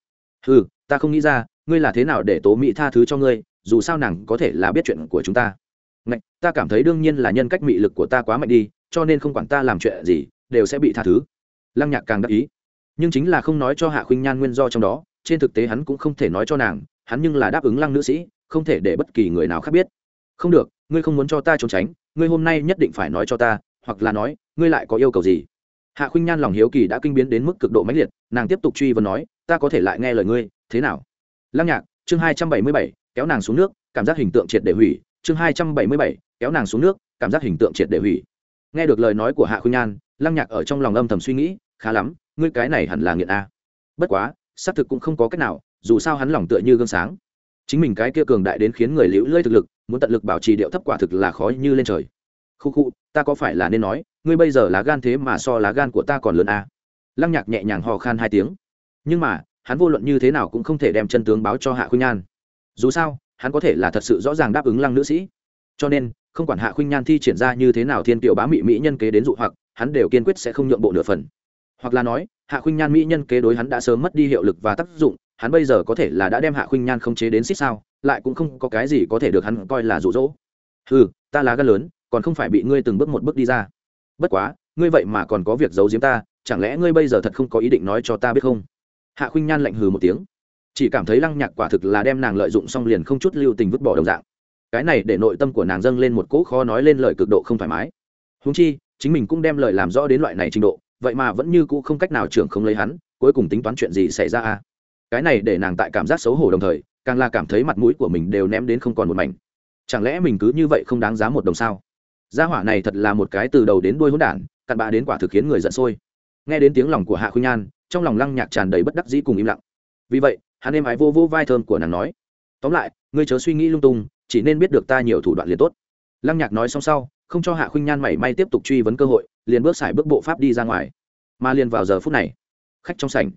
Ừ ta không nghĩ ra ngươi là thế nào để tố mỹ tha thứ cho ngươi dù sao nàng có thể là biết chuyện của chúng ta. Ngạch, ta cảm thấy đương nhiên là nhân cách mị lực của ta quá mạnh đi cho nên không quản ta làm chuyện gì đều sẽ bị tha thứ. Lăng nhạc càng đắc ý. Nhưng chính là không nói cho hạ khuynh nhan nguyên do trong đó trên thực tế hắn cũng không thể nói cho nàng hắn nhưng là đáp ứng lăng nữ sĩ không thể để bất kỳ người nào khác biết. Không được, ngươi không muốn cho ta trốn tránh, ngươi hôm nay nhất định phải nói cho ta, hoặc là nói, ngươi lại có yêu cầu gì? Hạ khuynh nhan lòng hiếu kỳ đã kinh biến đến mức cực độ mãnh liệt, nàng tiếp tục truy vấn nói, ta có thể lại nghe lời ngươi, thế nào? Lăng nhạc, chương hai trăm bảy mươi bảy, kéo nàng xuống nước, cảm giác hình tượng triệt để hủy. Chương hai trăm bảy mươi bảy, kéo nàng xuống nước, cảm giác hình tượng triệt để hủy. Nghe được lời nói của hạ khuynh nhan, lăng nhạc ở trong lòng âm thầm suy nghĩ, khá lắm, ngươi cái này hẳn là nghiện a. Bất quá, xác thực cũng không có cách nào, dù sao hắn lòng tựa như gương sáng chính mình cái kia cường đại đến khiến người liễu lơi thực lực, muốn tận lực bảo trì điệu thấp quả thực là khó như lên trời. Khu khu ta có phải là nên nói, ngươi bây giờ là gan thế mà so lá gan của ta còn lớn à? Lăng nhạc nhẹ nhàng hò khan hai tiếng. Nhưng mà, hắn vô luận như thế nào cũng không thể đem chân tướng báo cho hạ khuynh nhan. Dù sao, hắn có thể là thật sự rõ ràng đáp ứng lăng nữ sĩ. Cho nên, không quản hạ khuynh nhan thi triển ra như thế nào thiên kiều bá mị mỹ nhân kế đến dụ hoặc, hắn đều kiên quyết sẽ không nhượng bộ nửa phần. Hoặc là nói, hạ khuynh nhan mỹ nhân kế đối hắn đã sớm mất đi hiệu lực và tác dụng hắn bây giờ có thể là đã đem hạ khuynh nhan không chế đến xích sao, lại cũng không có cái gì có thể được hắn coi là rụ rỗ ừ ta là gan lớn, còn không phải bị ngươi từng bước một bước đi ra. Bất quá, ngươi vậy mà còn có việc giấu giếm ta, chẳng lẽ ngươi bây giờ thật không có ý định nói cho ta biết không? Hạ khuynh nhan lạnh hừ một tiếng. Chỉ cảm thấy lăng nhạc quả thực là đem nàng lợi dụng xong liền không chút lưu tình vứt bỏ đồng dạng. Cái này để nội tâm của nàng dâng lên một cỗ khó nói lên lời cực độ không thoải mái. Húng chi, chính mình cũng đem lời làm rõ đến loại này trình độ, vậy mà vẫn như cũ không cách nào trưởng không lấy hắn, cuối cùng tính toán chuyện gì xảy ra à? Cái này để nàng tại cảm giác xấu hổ đồng thời, càng là cảm thấy mặt mũi của mình đều ném đến không còn một mảnh. Chẳng lẽ mình cứ như vậy không đáng giá một đồng sao? Gia hỏa này thật là một cái từ đầu đến đuôi hỗn đản, cặn bạ đến quả thực khiến người giận sôi. Nghe đến tiếng lòng của hạ khuynh nhan trong lòng lăng nhạc tràn đầy bất đắc dĩ cùng im lặng. Vì vậy, hắn êm ái vô vô vai thơm của nàng nói, tóm lại, ngươi chớ suy nghĩ lung tung, chỉ nên biết được ta nhiều thủ đoạn liền tốt. Lăng nhạc nói xong sau, không cho hạ khuynh nhan mảy may tiếp tục truy vấn cơ hội, liền bước xài bước bộ pháp đi ra ngoài. Mà liền vào giờ phút này, khách trong sảnh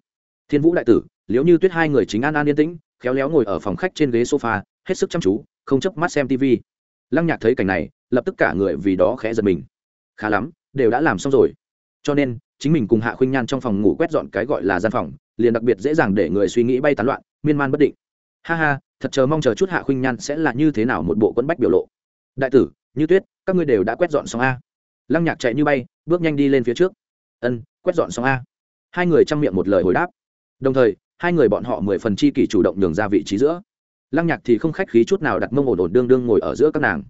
thiên vũ đại tử, liếu như tuyết hai người chính an an yên tĩnh, khéo léo ngồi ở phòng khách trên ghế sofa, hết sức chăm chú, không chấp mắt xem tv lăng nhạc thấy cảnh này, lập tức cả người vì đó khẽ giật mình. Khá lắm, đều đã làm xong rồi. Cho nên, chính mình cùng hạ khuynh nhan trong phòng ngủ quét dọn cái gọi là gian phòng, liền đặc biệt dễ dàng để người suy nghĩ bay tán loạn, miên man bất định. Ha ha, thật chờ mong chờ chút hạ khuynh nhan sẽ là như thế nào một bộ quẫn bách biểu lộ. Đại tử, như tuyết, các ngươi đều đã quét dọn xong a. Lăng nhạc chạy như bay, bước nhanh đi lên phía trước. Ân, quét dọn xong a. Hai người chăm miệng một lời hồi đáp đồng thời, hai người bọn họ mười phần chi kỷ chủ động nhường ra vị trí giữa. Lăng nhạc thì không khách khí chút nào đặt mông ổn ổn đương đương ngồi ở giữa các nàng.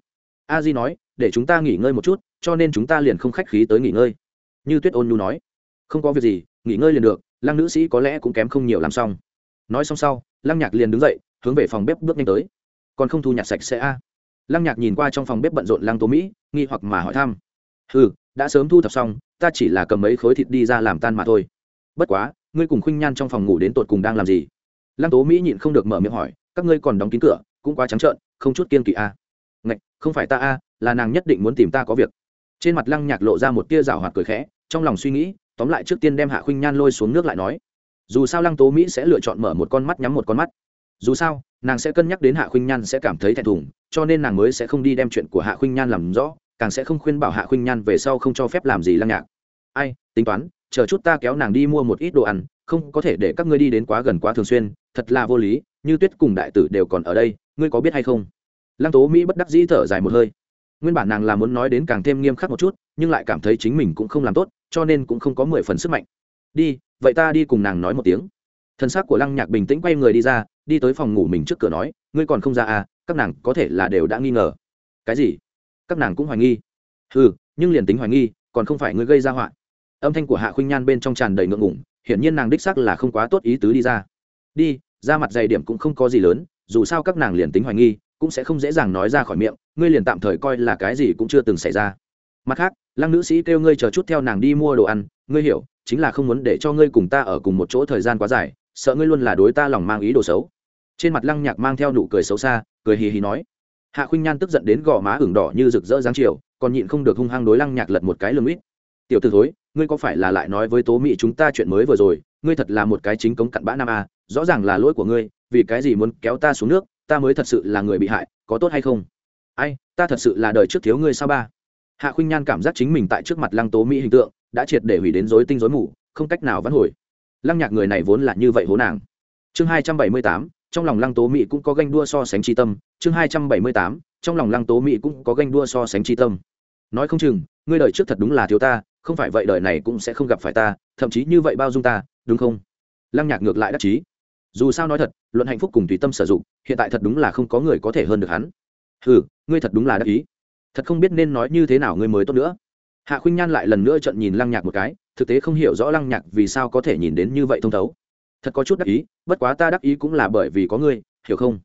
A di nói, để chúng ta nghỉ ngơi một chút, cho nên chúng ta liền không khách khí tới nghỉ ngơi. Như tuyết ôn nhu nói, không có việc gì, nghỉ ngơi liền được, lăng nữ sĩ có lẽ cũng kém không nhiều làm xong. Nói xong sau, lăng nhạc liền đứng dậy, hướng về phòng bếp bước nhanh tới. Còn không thu nhặt sạch sẽ a? Lăng nhạc nhìn qua trong phòng bếp bận rộn lăng tố mỹ, nghi hoặc mà hỏi thăm. Ừ đã sớm thu thập xong, ta chỉ là cầm mấy khối thịt đi ra làm tan mà thôi. Bất quá ngươi cùng khuynh nhan trong phòng ngủ đến tột cùng đang làm gì? Lăng tố mỹ nhịn không được mở miệng hỏi, các ngươi còn đóng kín cửa, cũng quá trắng trợn, không chút kiên kỵ a ngạch, không phải ta a là nàng nhất định muốn tìm ta có việc. Trên mặt lăng nhạc lộ ra một tia rào hoạt cười khẽ, trong lòng suy nghĩ, tóm lại trước tiên đem hạ khuynh nhan lôi xuống nước lại nói. Dù sao lăng tố mỹ sẽ lựa chọn mở một con mắt nhắm một con mắt. Dù sao, nàng sẽ cân nhắc đến hạ khuynh nhan sẽ cảm thấy thẹn thùng, cho nên nàng mới sẽ không đi đem chuyện của hạ khuynh nhan làm rõ, càng sẽ không khuyên bảo hạ khuynh nhan về sau không cho phép làm gì lăng nhạc. Ai, tính toán chờ chút ta kéo nàng đi mua một ít đồ ăn, không có thể để các ngươi đi đến quá gần quá thường xuyên, thật là vô lý, như tuyết cùng đại tử đều còn ở đây, ngươi có biết hay không? Lăng tố mỹ bất đắc dĩ thở dài một hơi. Nguyên bản nàng là muốn nói đến càng thêm nghiêm khắc một chút, nhưng lại cảm thấy chính mình cũng không làm tốt, cho nên cũng không có mười phần sức mạnh. Đi, vậy ta đi cùng nàng nói một tiếng. Thân xác của lăng nhạc bình tĩnh quay người đi ra, đi tới phòng ngủ mình trước cửa nói, ngươi còn không ra à các nàng có thể là đều đã nghi ngờ. Cái gì? Các nàng cũng hoài nghi. Ừ nhưng liền tính hoài nghi, còn không phải ngươi gây ra họa âm thanh của hạ khuynh nhan bên trong tràn đầy ngượng ngủng hiển nhiên nàng đích sắc là không quá tốt ý tứ đi ra. Đi, ra mặt dày điểm cũng không có gì lớn, dù sao các nàng liền tính hoài nghi, cũng sẽ không dễ dàng nói ra khỏi miệng, ngươi liền tạm thời coi là cái gì cũng chưa từng xảy ra. Mặt khác, lăng nữ sĩ kêu ngươi chờ chút theo nàng đi mua đồ ăn, ngươi hiểu, chính là không muốn để cho ngươi cùng ta ở cùng một chỗ thời gian quá dài, sợ ngươi luôn là đối ta lòng mang ý đồ xấu. Trên mặt lăng nhạc mang theo nụ cười xấu xa, cười hì hì nói. Hạ khuynh nhan tức giận đến gò má ửng đỏ như rực rỡ dáng chiều, còn nhịn không được hung hăng đối lăng nhạc lật một cái lưng ít tiểu t ử thối ngươi có phải là lại nói với tố mỹ chúng ta chuyện mới vừa rồi, ngươi thật là một cái chính cống cặn bã nam a, rõ ràng là lỗi của ngươi, vì cái gì muốn kéo ta xuống nước, ta mới thật sự là người bị hại, có tốt hay không? Ai, ta thật sự là đời trước thiếu ngươi sao ba? Hạ khuynh nhan cảm giác chính mình tại trước mặt lăng tố mỹ hình tượng, đã triệt để hủy đến dối tinh dối mù, không cách nào vãn hồi. Lăng nhạc người này vốn là như vậy hố nàng. Chương hai trăm bảy mươi tám, trong lòng lăng tố mỹ cũng có ganh đua so sánh tri tâm. Chương hai trăm bảy mươi tám, trong lòng lăng tố mỹ cũng có ganh đua so sánh tri tâm. Nói không chừng, ngươi đời trước thật đúng là thiếu ta không phải vậy đời này cũng sẽ không gặp phải ta, thậm chí như vậy bao dung ta, đúng không? Lăng nhạc ngược lại đắc chí. Dù sao nói thật, luận hạnh phúc cùng tùy tâm sử dụng, hiện tại thật đúng là không có người có thể hơn được hắn. Ừ ngươi thật đúng là đắc ý. Thật không biết nên nói như thế nào ngươi mới tốt nữa. Hạ khuynh nhan lại lần nữa trận nhìn lăng nhạc một cái, thực tế không hiểu rõ lăng nhạc vì sao có thể nhìn đến như vậy thông thấu. Thật có chút đắc ý, bất quá ta đắc ý cũng là bởi vì có ngươi, hiểu không?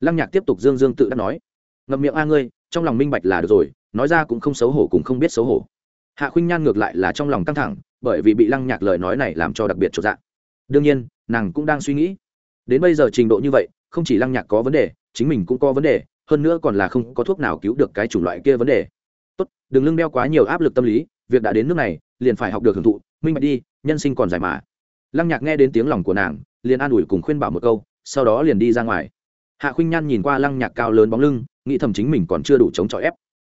Lăng nhạc tiếp tục dương dương tự đắc nói. Ngậm miệng a ngươi, trong lòng minh bạch là được rồi, nói ra cũng không xấu hổ cũng không biết xấu hổ hạ khuynh nhan ngược lại là trong lòng căng thẳng, bởi vì bị lăng nhạc lời nói này làm cho đặc biệt trộn dạng đương nhiên, nàng cũng đang suy nghĩ. Đến bây giờ trình độ như vậy, không chỉ lăng nhạc có vấn đề, chính mình cũng có vấn đề, hơn nữa còn là không có thuốc nào cứu được cái chủng loại kia vấn đề. Tốt, đừng lưng đeo quá nhiều áp lực tâm lý, việc đã đến nước này, liền phải học được hưởng thụ, minh bạch đi, nhân sinh còn dài mà. Lăng nhạc nghe đến tiếng lòng của nàng, liền an ủi cùng khuyên bảo một câu, sau đó liền đi ra ngoài. Hạ khuynh nhan nhìn qua lăng nhạc cao lớn bóng lưng, nghĩ thầm chính mình còn chưa đủ chống chọi ép.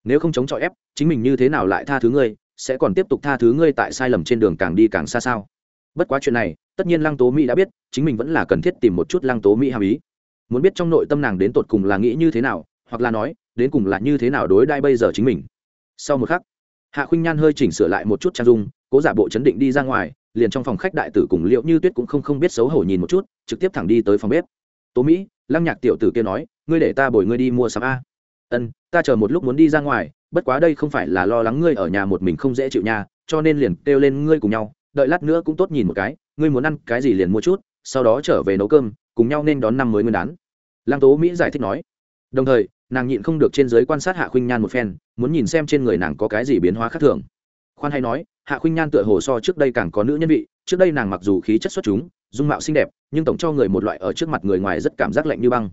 Nếu không chống chọi ép, chính mình như thế nào lại tha thứ ngươi sẽ còn tiếp tục tha thứ ngươi tại sai lầm trên đường càng đi càng xa sao? Bất quá chuyện này, tất nhiên lăng tố mỹ đã biết, chính mình vẫn là cần thiết tìm một chút lăng tố mỹ hàm ý. Muốn biết trong nội tâm nàng đến tột cùng là nghĩ như thế nào, hoặc là nói, đến cùng là như thế nào đối đai bây giờ chính mình. Sau một khắc, hạ khuynh nhan hơi chỉnh sửa lại một chút trang dung, cố giả bộ chấn định đi ra ngoài, liền trong phòng khách đại tử cùng liệu như tuyết cũng không không biết xấu hổ nhìn một chút, trực tiếp thẳng đi tới phòng bếp. Tố mỹ, lăng nhạc tiểu tử kia nói, ngươi để ta bồi ngươi đi mua sắm a. Ân, ta chờ một lúc muốn đi ra ngoài bất quá đây không phải là lo lắng ngươi ở nhà một mình không dễ chịu nha, cho nên liền kêu lên ngươi cùng nhau, đợi lát nữa cũng tốt nhìn một cái, ngươi muốn ăn cái gì liền mua chút, sau đó trở về nấu cơm, cùng nhau nên đón năm mới nguyên đán. Lăng tố mỹ giải thích nói. Đồng thời, nàng nhịn không được trên giới quan sát hạ khuynh nhan một phen, muốn nhìn xem trên người nàng có cái gì biến hóa khác thường. Khoan hay nói, hạ khuynh nhan tựa hồ so trước đây càng có nữ nhân vị, trước đây nàng mặc dù khí chất xuất chúng, dung mạo xinh đẹp, nhưng tổng cho người một loại ở trước mặt người ngoài rất cảm giác lạnh như băng.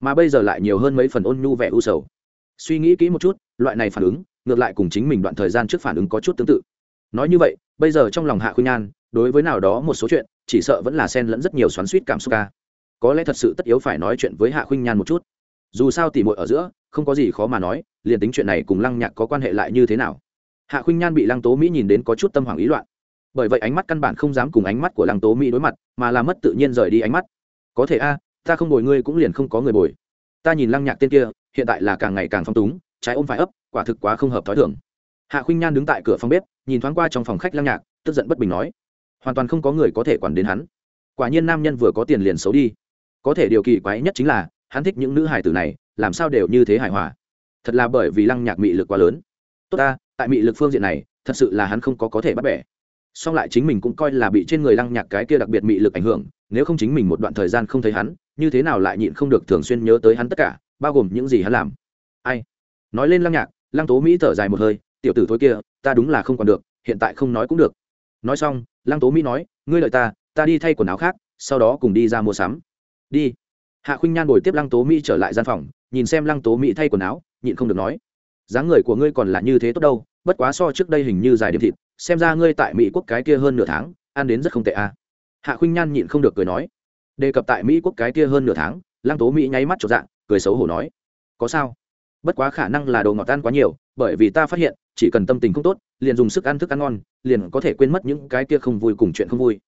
Mà bây giờ lại nhiều hơn mấy phần ôn nhu vẻ u sầu suy nghĩ kỹ một chút, loại này phản ứng, ngược lại cùng chính mình đoạn thời gian trước phản ứng có chút tương tự. Nói như vậy, bây giờ trong lòng hạ khuynh nhan đối với nào đó một số chuyện, chỉ sợ vẫn là xen lẫn rất nhiều xoắn suýt cảm xúc ca. Có lẽ thật sự tất yếu phải nói chuyện với hạ khuynh nhan một chút. Dù sao tỉ mội ở giữa, không có gì khó mà nói, liền tính chuyện này cùng lăng nhạc có quan hệ lại như thế nào. Hạ khuynh nhan bị lăng tố mỹ nhìn đến có chút tâm hoảng ý loạn. Bởi vậy ánh mắt căn bản không dám cùng ánh mắt của lăng tố mỹ đối mặt, mà làm mất tự nhiên rời đi ánh mắt. Có thể a, ta không bồi ngươi cũng liền không có người bồi ta nhìn lăng nhạc tên kia, hiện tại là càng ngày càng phong túng, trái ôm phải ấp, quả thực quá không hợp thói thường. Hạ khuynh nhan đứng tại cửa phòng bếp, nhìn thoáng qua trong phòng khách lăng nhạc, tức giận bất bình nói, hoàn toàn không có người có thể quản đến hắn. Quả nhiên nam nhân vừa có tiền liền xấu đi. Có thể điều kỳ quái nhất chính là, hắn thích những nữ hài tử này, làm sao đều như thế hài hòa. Thật là bởi vì lăng nhạc mị lực quá lớn. Tốt ta, tại mị lực phương diện này, thật sự là hắn không có có thể bắt bẻ song lại chính mình cũng coi là bị trên người lăng nhạc cái kia đặc biệt mị lực ảnh hưởng, nếu không chính mình một đoạn thời gian không thấy hắn, như thế nào lại nhịn không được thường xuyên nhớ tới hắn tất cả, bao gồm những gì hắn làm. Ai? Nói lên lăng nhạc, lăng tố mỹ thở dài một hơi, tiểu tử thôi kia, ta đúng là không còn được, hiện tại không nói cũng được. Nói xong, lăng tố mỹ nói, ngươi lợi ta ta đi thay quần áo khác, sau đó cùng đi ra mua sắm. Đi. Hạ khuynh nhan ngồi tiếp lăng tố mỹ trở lại gian phòng, nhìn xem lăng tố mỹ thay quần áo, nhịn không được nói, dáng người của ngươi còn là như thế tốt đâu, bất quá so trước đây hình như dài điểm thịt xem ra ngươi tại mỹ quốc cái kia hơn nửa tháng, ăn đến rất không tệ à. hạ khuynh nhan nhịn không được cười nói. Đề cập tại mỹ quốc cái kia hơn nửa tháng, lăng tố mỹ nháy mắt cho dạng, cười xấu hổ nói. Có sao? Bất quá khả năng là đồ ngọt ăn quá nhiều, bởi vì ta phát hiện, chỉ cần tâm tình không tốt, liền dùng sức ăn thức ăn ngon, liền có thể quên mất những cái kia không vui cùng chuyện không vui.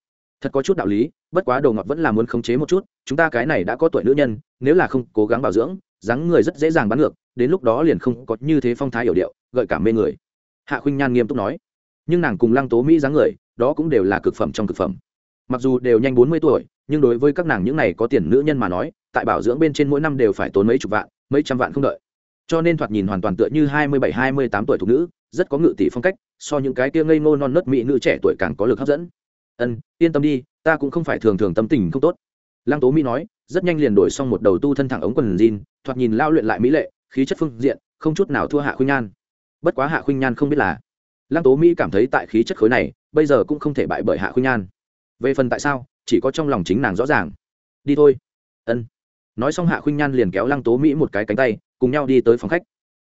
Thật có chút đạo lý, bất quá đồ ngọt vẫn là muốn khống chế một chút, chúng ta cái này đã có tuổi nữ nhân, nếu là không cố gắng bảo dưỡng, dáng người rất dễ dàng bắn ngược, đến lúc đó liền không có như thế phong thái hiểu điệu, gợi cảm mê người. Hạ khuynh nhan nghiêm túc nói nhưng nàng cùng lăng tố mỹ dáng người, đó cũng đều là cực phẩm trong cực phẩm. Mặc dù đều nhanh bốn mươi tuổi, nhưng đối với các nàng những này có tiền nữ nhân mà nói, tại bảo dưỡng bên trên mỗi năm đều phải tốn mấy chục vạn, mấy trăm vạn không đợi. Cho nên thoạt nhìn hoàn toàn tựa như hai mươi bảy, hai mươi tám tuổi thục nữ, rất có ngự tỷ phong cách, so những cái kia ngây ngô non nớt mỹ nữ trẻ tuổi càng có lực hấp dẫn. Ân, yên tâm đi, ta cũng không phải thường thường tâm tình không tốt. Lăng tố mỹ nói, rất nhanh liền đổi xong một đầu tu thân thẳng ống quần jean, thoạt nhìn lao luyện lại mỹ lệ, khí chất phương diện, không chút nào thua hạ khuynh nhan. Bất quá hạ khuynh nhan không biết là lăng tố mỹ cảm thấy tại khí chất khối này, bây giờ cũng không thể bại bởi hạ khuynh nhan về phần tại sao, chỉ có trong lòng chính nàng rõ ràng. Đi thôi. Ân. Nói xong hạ khuynh nhan liền kéo lăng tố mỹ một cái cánh tay, cùng nhau đi tới phòng khách.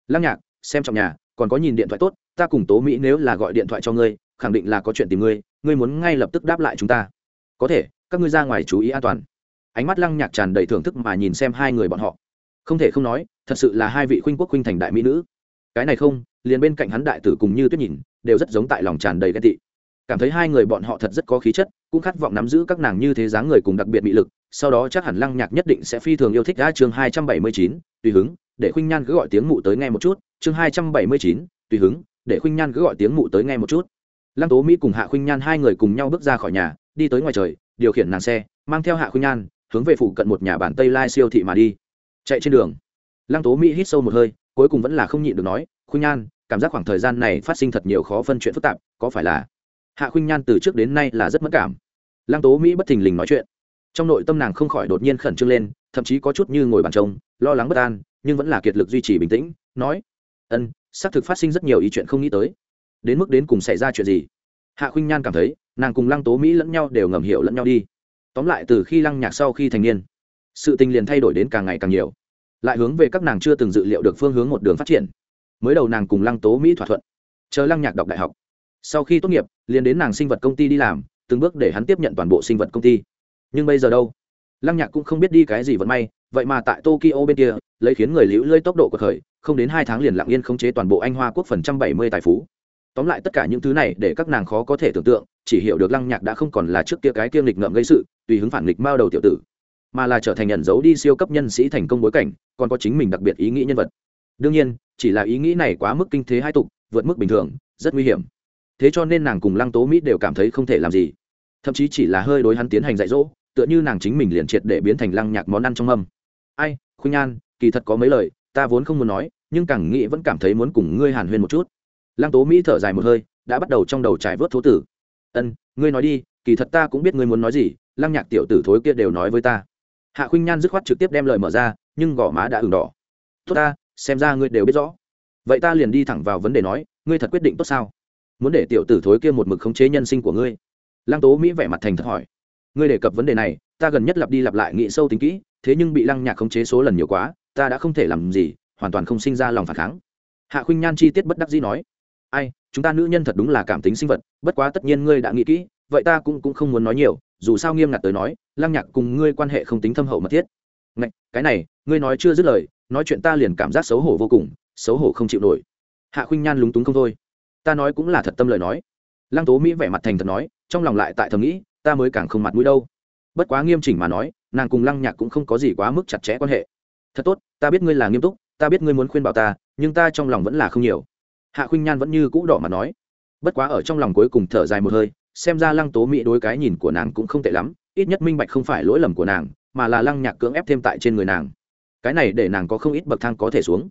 Lăng nhạc, xem trong nhà, còn có nhìn điện thoại tốt, ta cùng tố mỹ nếu là gọi điện thoại cho ngươi, khẳng định là có chuyện tìm ngươi ngươi muốn ngay lập tức đáp lại chúng ta. Có thể, các ngươi ra ngoài chú ý an toàn. Ánh mắt lăng nhạc tràn đầy thưởng thức mà nhìn xem hai người bọn họ. Không thể không nói, thật sự là hai vị khuynh quốc khuynh thành đại mỹ nữ. Cái này không, liền bên cạnh hắn đại tử cùng như tuyết nhìn đều rất giống tại lòng tràn đầy ghen tị. Cảm thấy hai người bọn họ thật rất có khí chất, cũng khát vọng nắm giữ các nàng như thế dáng người cùng đặc biệt bị lực, sau đó chắc hẳn lăng nhạc nhất định sẽ phi thường yêu thích ra chương hai trăm bảy mươi chín, tùy hứng, để khuynh nhan cứ gọi tiếng mụ tới nghe một chút. Chương hai trăm bảy mươi chín, tùy hứng, để khuynh nhan cứ gọi tiếng mụ tới nghe một chút. Lăng tố mỹ cùng hạ khuynh nhan hai người cùng nhau bước ra khỏi nhà, đi tới ngoài trời, điều khiển nàng xe, mang theo hạ khuynh nhan, hướng về phụ cận một nhà bản tây lai siêu thị mà đi. Chạy trên đường. Lăng tố mỹ hít sâu một hơi, cuối cùng vẫn là không nhịn được nói, khuynh nhan cảm giác khoảng thời gian này phát sinh thật nhiều khó phân chuyện phức tạp, có phải là hạ khuynh nhan từ trước đến nay là rất mất cảm? Lăng tố mỹ bất thình lình nói chuyện. Trong nội tâm nàng không khỏi đột nhiên khẩn trương lên, thậm chí có chút như ngồi bàn trông lo lắng bất an, nhưng vẫn là kiệt lực duy trì bình tĩnh, nói, ân, xác thực phát sinh rất nhiều ý chuyện không nghĩ tới. Đến mức đến cùng xảy ra chuyện gì? Hạ khuynh nhan cảm thấy, nàng cùng lăng tố mỹ lẫn nhau đều ngầm hiểu lẫn nhau đi. Tóm lại từ khi lăng nhạc sau khi thành niên, sự tình liền thay đổi đến càng ngày càng nhiều. Lại hướng về các nàng chưa từng dự liệu được phương hướng một đường phát triển mới đầu nàng cùng lăng tố mỹ thỏa thuận. Chờ lăng nhạc đọc đại học. Sau khi tốt nghiệp, liền đến nàng sinh vật công ty đi làm, từng bước để hắn tiếp nhận toàn bộ sinh vật công ty. Nhưng bây giờ đâu? Lăng nhạc cũng không biết đi cái gì vận may, vậy mà tại tokyo bên kia, lấy khiến người liễu lơi tốc độ của khởi không đến hai tháng liền lặng yên khống chế toàn bộ anh hoa quốc phần trăm bảy mươi tài phú. Tóm lại tất cả những thứ này để các nàng khó có thể tưởng tượng, chỉ hiểu được lăng nhạc đã không còn là trước kia cái kiêng lịch ngợm gây sự, tùy hứng phản nghịch mao đầu tiểu tử, mà là trở thành nhận dấu đi siêu cấp nhân sĩ thành công bối cảnh, còn có chính mình đặc biệt ý nghĩ nhân vật đương nhiên, chỉ là ý nghĩ này quá mức kinh thế hai tục, vượt mức bình thường, rất nguy hiểm. Thế cho nên nàng cùng lăng tố mỹ đều cảm thấy không thể làm gì. Thậm chí chỉ là hơi đối hắn tiến hành dạy dỗ, tựa như nàng chính mình liền triệt để biến thành lăng nhạc món ăn trong mâm. Ai, khuynh an, kỳ thật có mấy lời, ta vốn không muốn nói, nhưng càng nghĩ vẫn cảm thấy muốn cùng ngươi hàn huyên một chút. Lăng tố mỹ thở dài một hơi, đã bắt đầu trong đầu trải vớt thố tử. Ân, ngươi nói đi, kỳ thật ta cũng biết ngươi muốn nói gì, lăng nhạc tiểu tử thối kia đều nói với ta. Hạ khuynh nhan dứt khoát trực tiếp đem lời mở ra, nhưng gò má đã ửng đỏ. Tốt ta xem ra ngươi đều biết rõ. Vậy ta liền đi thẳng vào vấn đề nói ngươi thật quyết định tốt sao? Muốn để tiểu tử thối kia một mực khống chế nhân sinh của ngươi. Lăng tố mỹ vẻ mặt thành thật hỏi. Ngươi đề cập vấn đề này ta gần nhất lặp đi lặp lại nghĩ sâu tính kỹ thế nhưng bị lăng nhạc khống chế số lần nhiều quá ta đã không thể làm gì hoàn toàn không sinh ra lòng phản kháng. Hạ khuynh nhan chi tiết bất đắc dĩ nói. Ai chúng ta nữ nhân thật đúng là cảm tính sinh vật bất quá tất nhiên ngươi đã nghĩ kỹ vậy ta cũng cũng không muốn nói nhiều dù sao nghiêm ngặt tới nói lăng nhạc cùng ngươi quan hệ không tính thâm hậu mật thiết. Ngạch, cái này ngươi nói chưa dứt lời nói chuyện ta liền cảm giác xấu hổ vô cùng, xấu hổ không chịu nổi. Hạ khuynh nhan lúng túng không thôi. Ta nói cũng là thật tâm lời nói. Lăng tố mỹ vẻ mặt thành thật nói, trong lòng lại tại thầm nghĩ, ta mới càng không mặt mũi đâu. Bất quá nghiêm chỉnh mà nói, nàng cùng lăng nhạc cũng không có gì quá mức chặt chẽ quan hệ. Thật tốt, ta biết ngươi là nghiêm túc, ta biết ngươi muốn khuyên bảo ta, nhưng ta trong lòng vẫn là không nhiều. Hạ khuynh nhan vẫn như cũ đỏ mà nói. Bất quá ở trong lòng cuối cùng thở dài một hơi, xem ra lăng tố mỹ đối cái nhìn của nàng cũng không tệ lắm, ít nhất minh bạch không phải lỗi lầm của nàng, mà là lăng nhạc cưỡng ép thêm tại trên người nàng cái này để nàng có không ít bậc thang có thể xuống.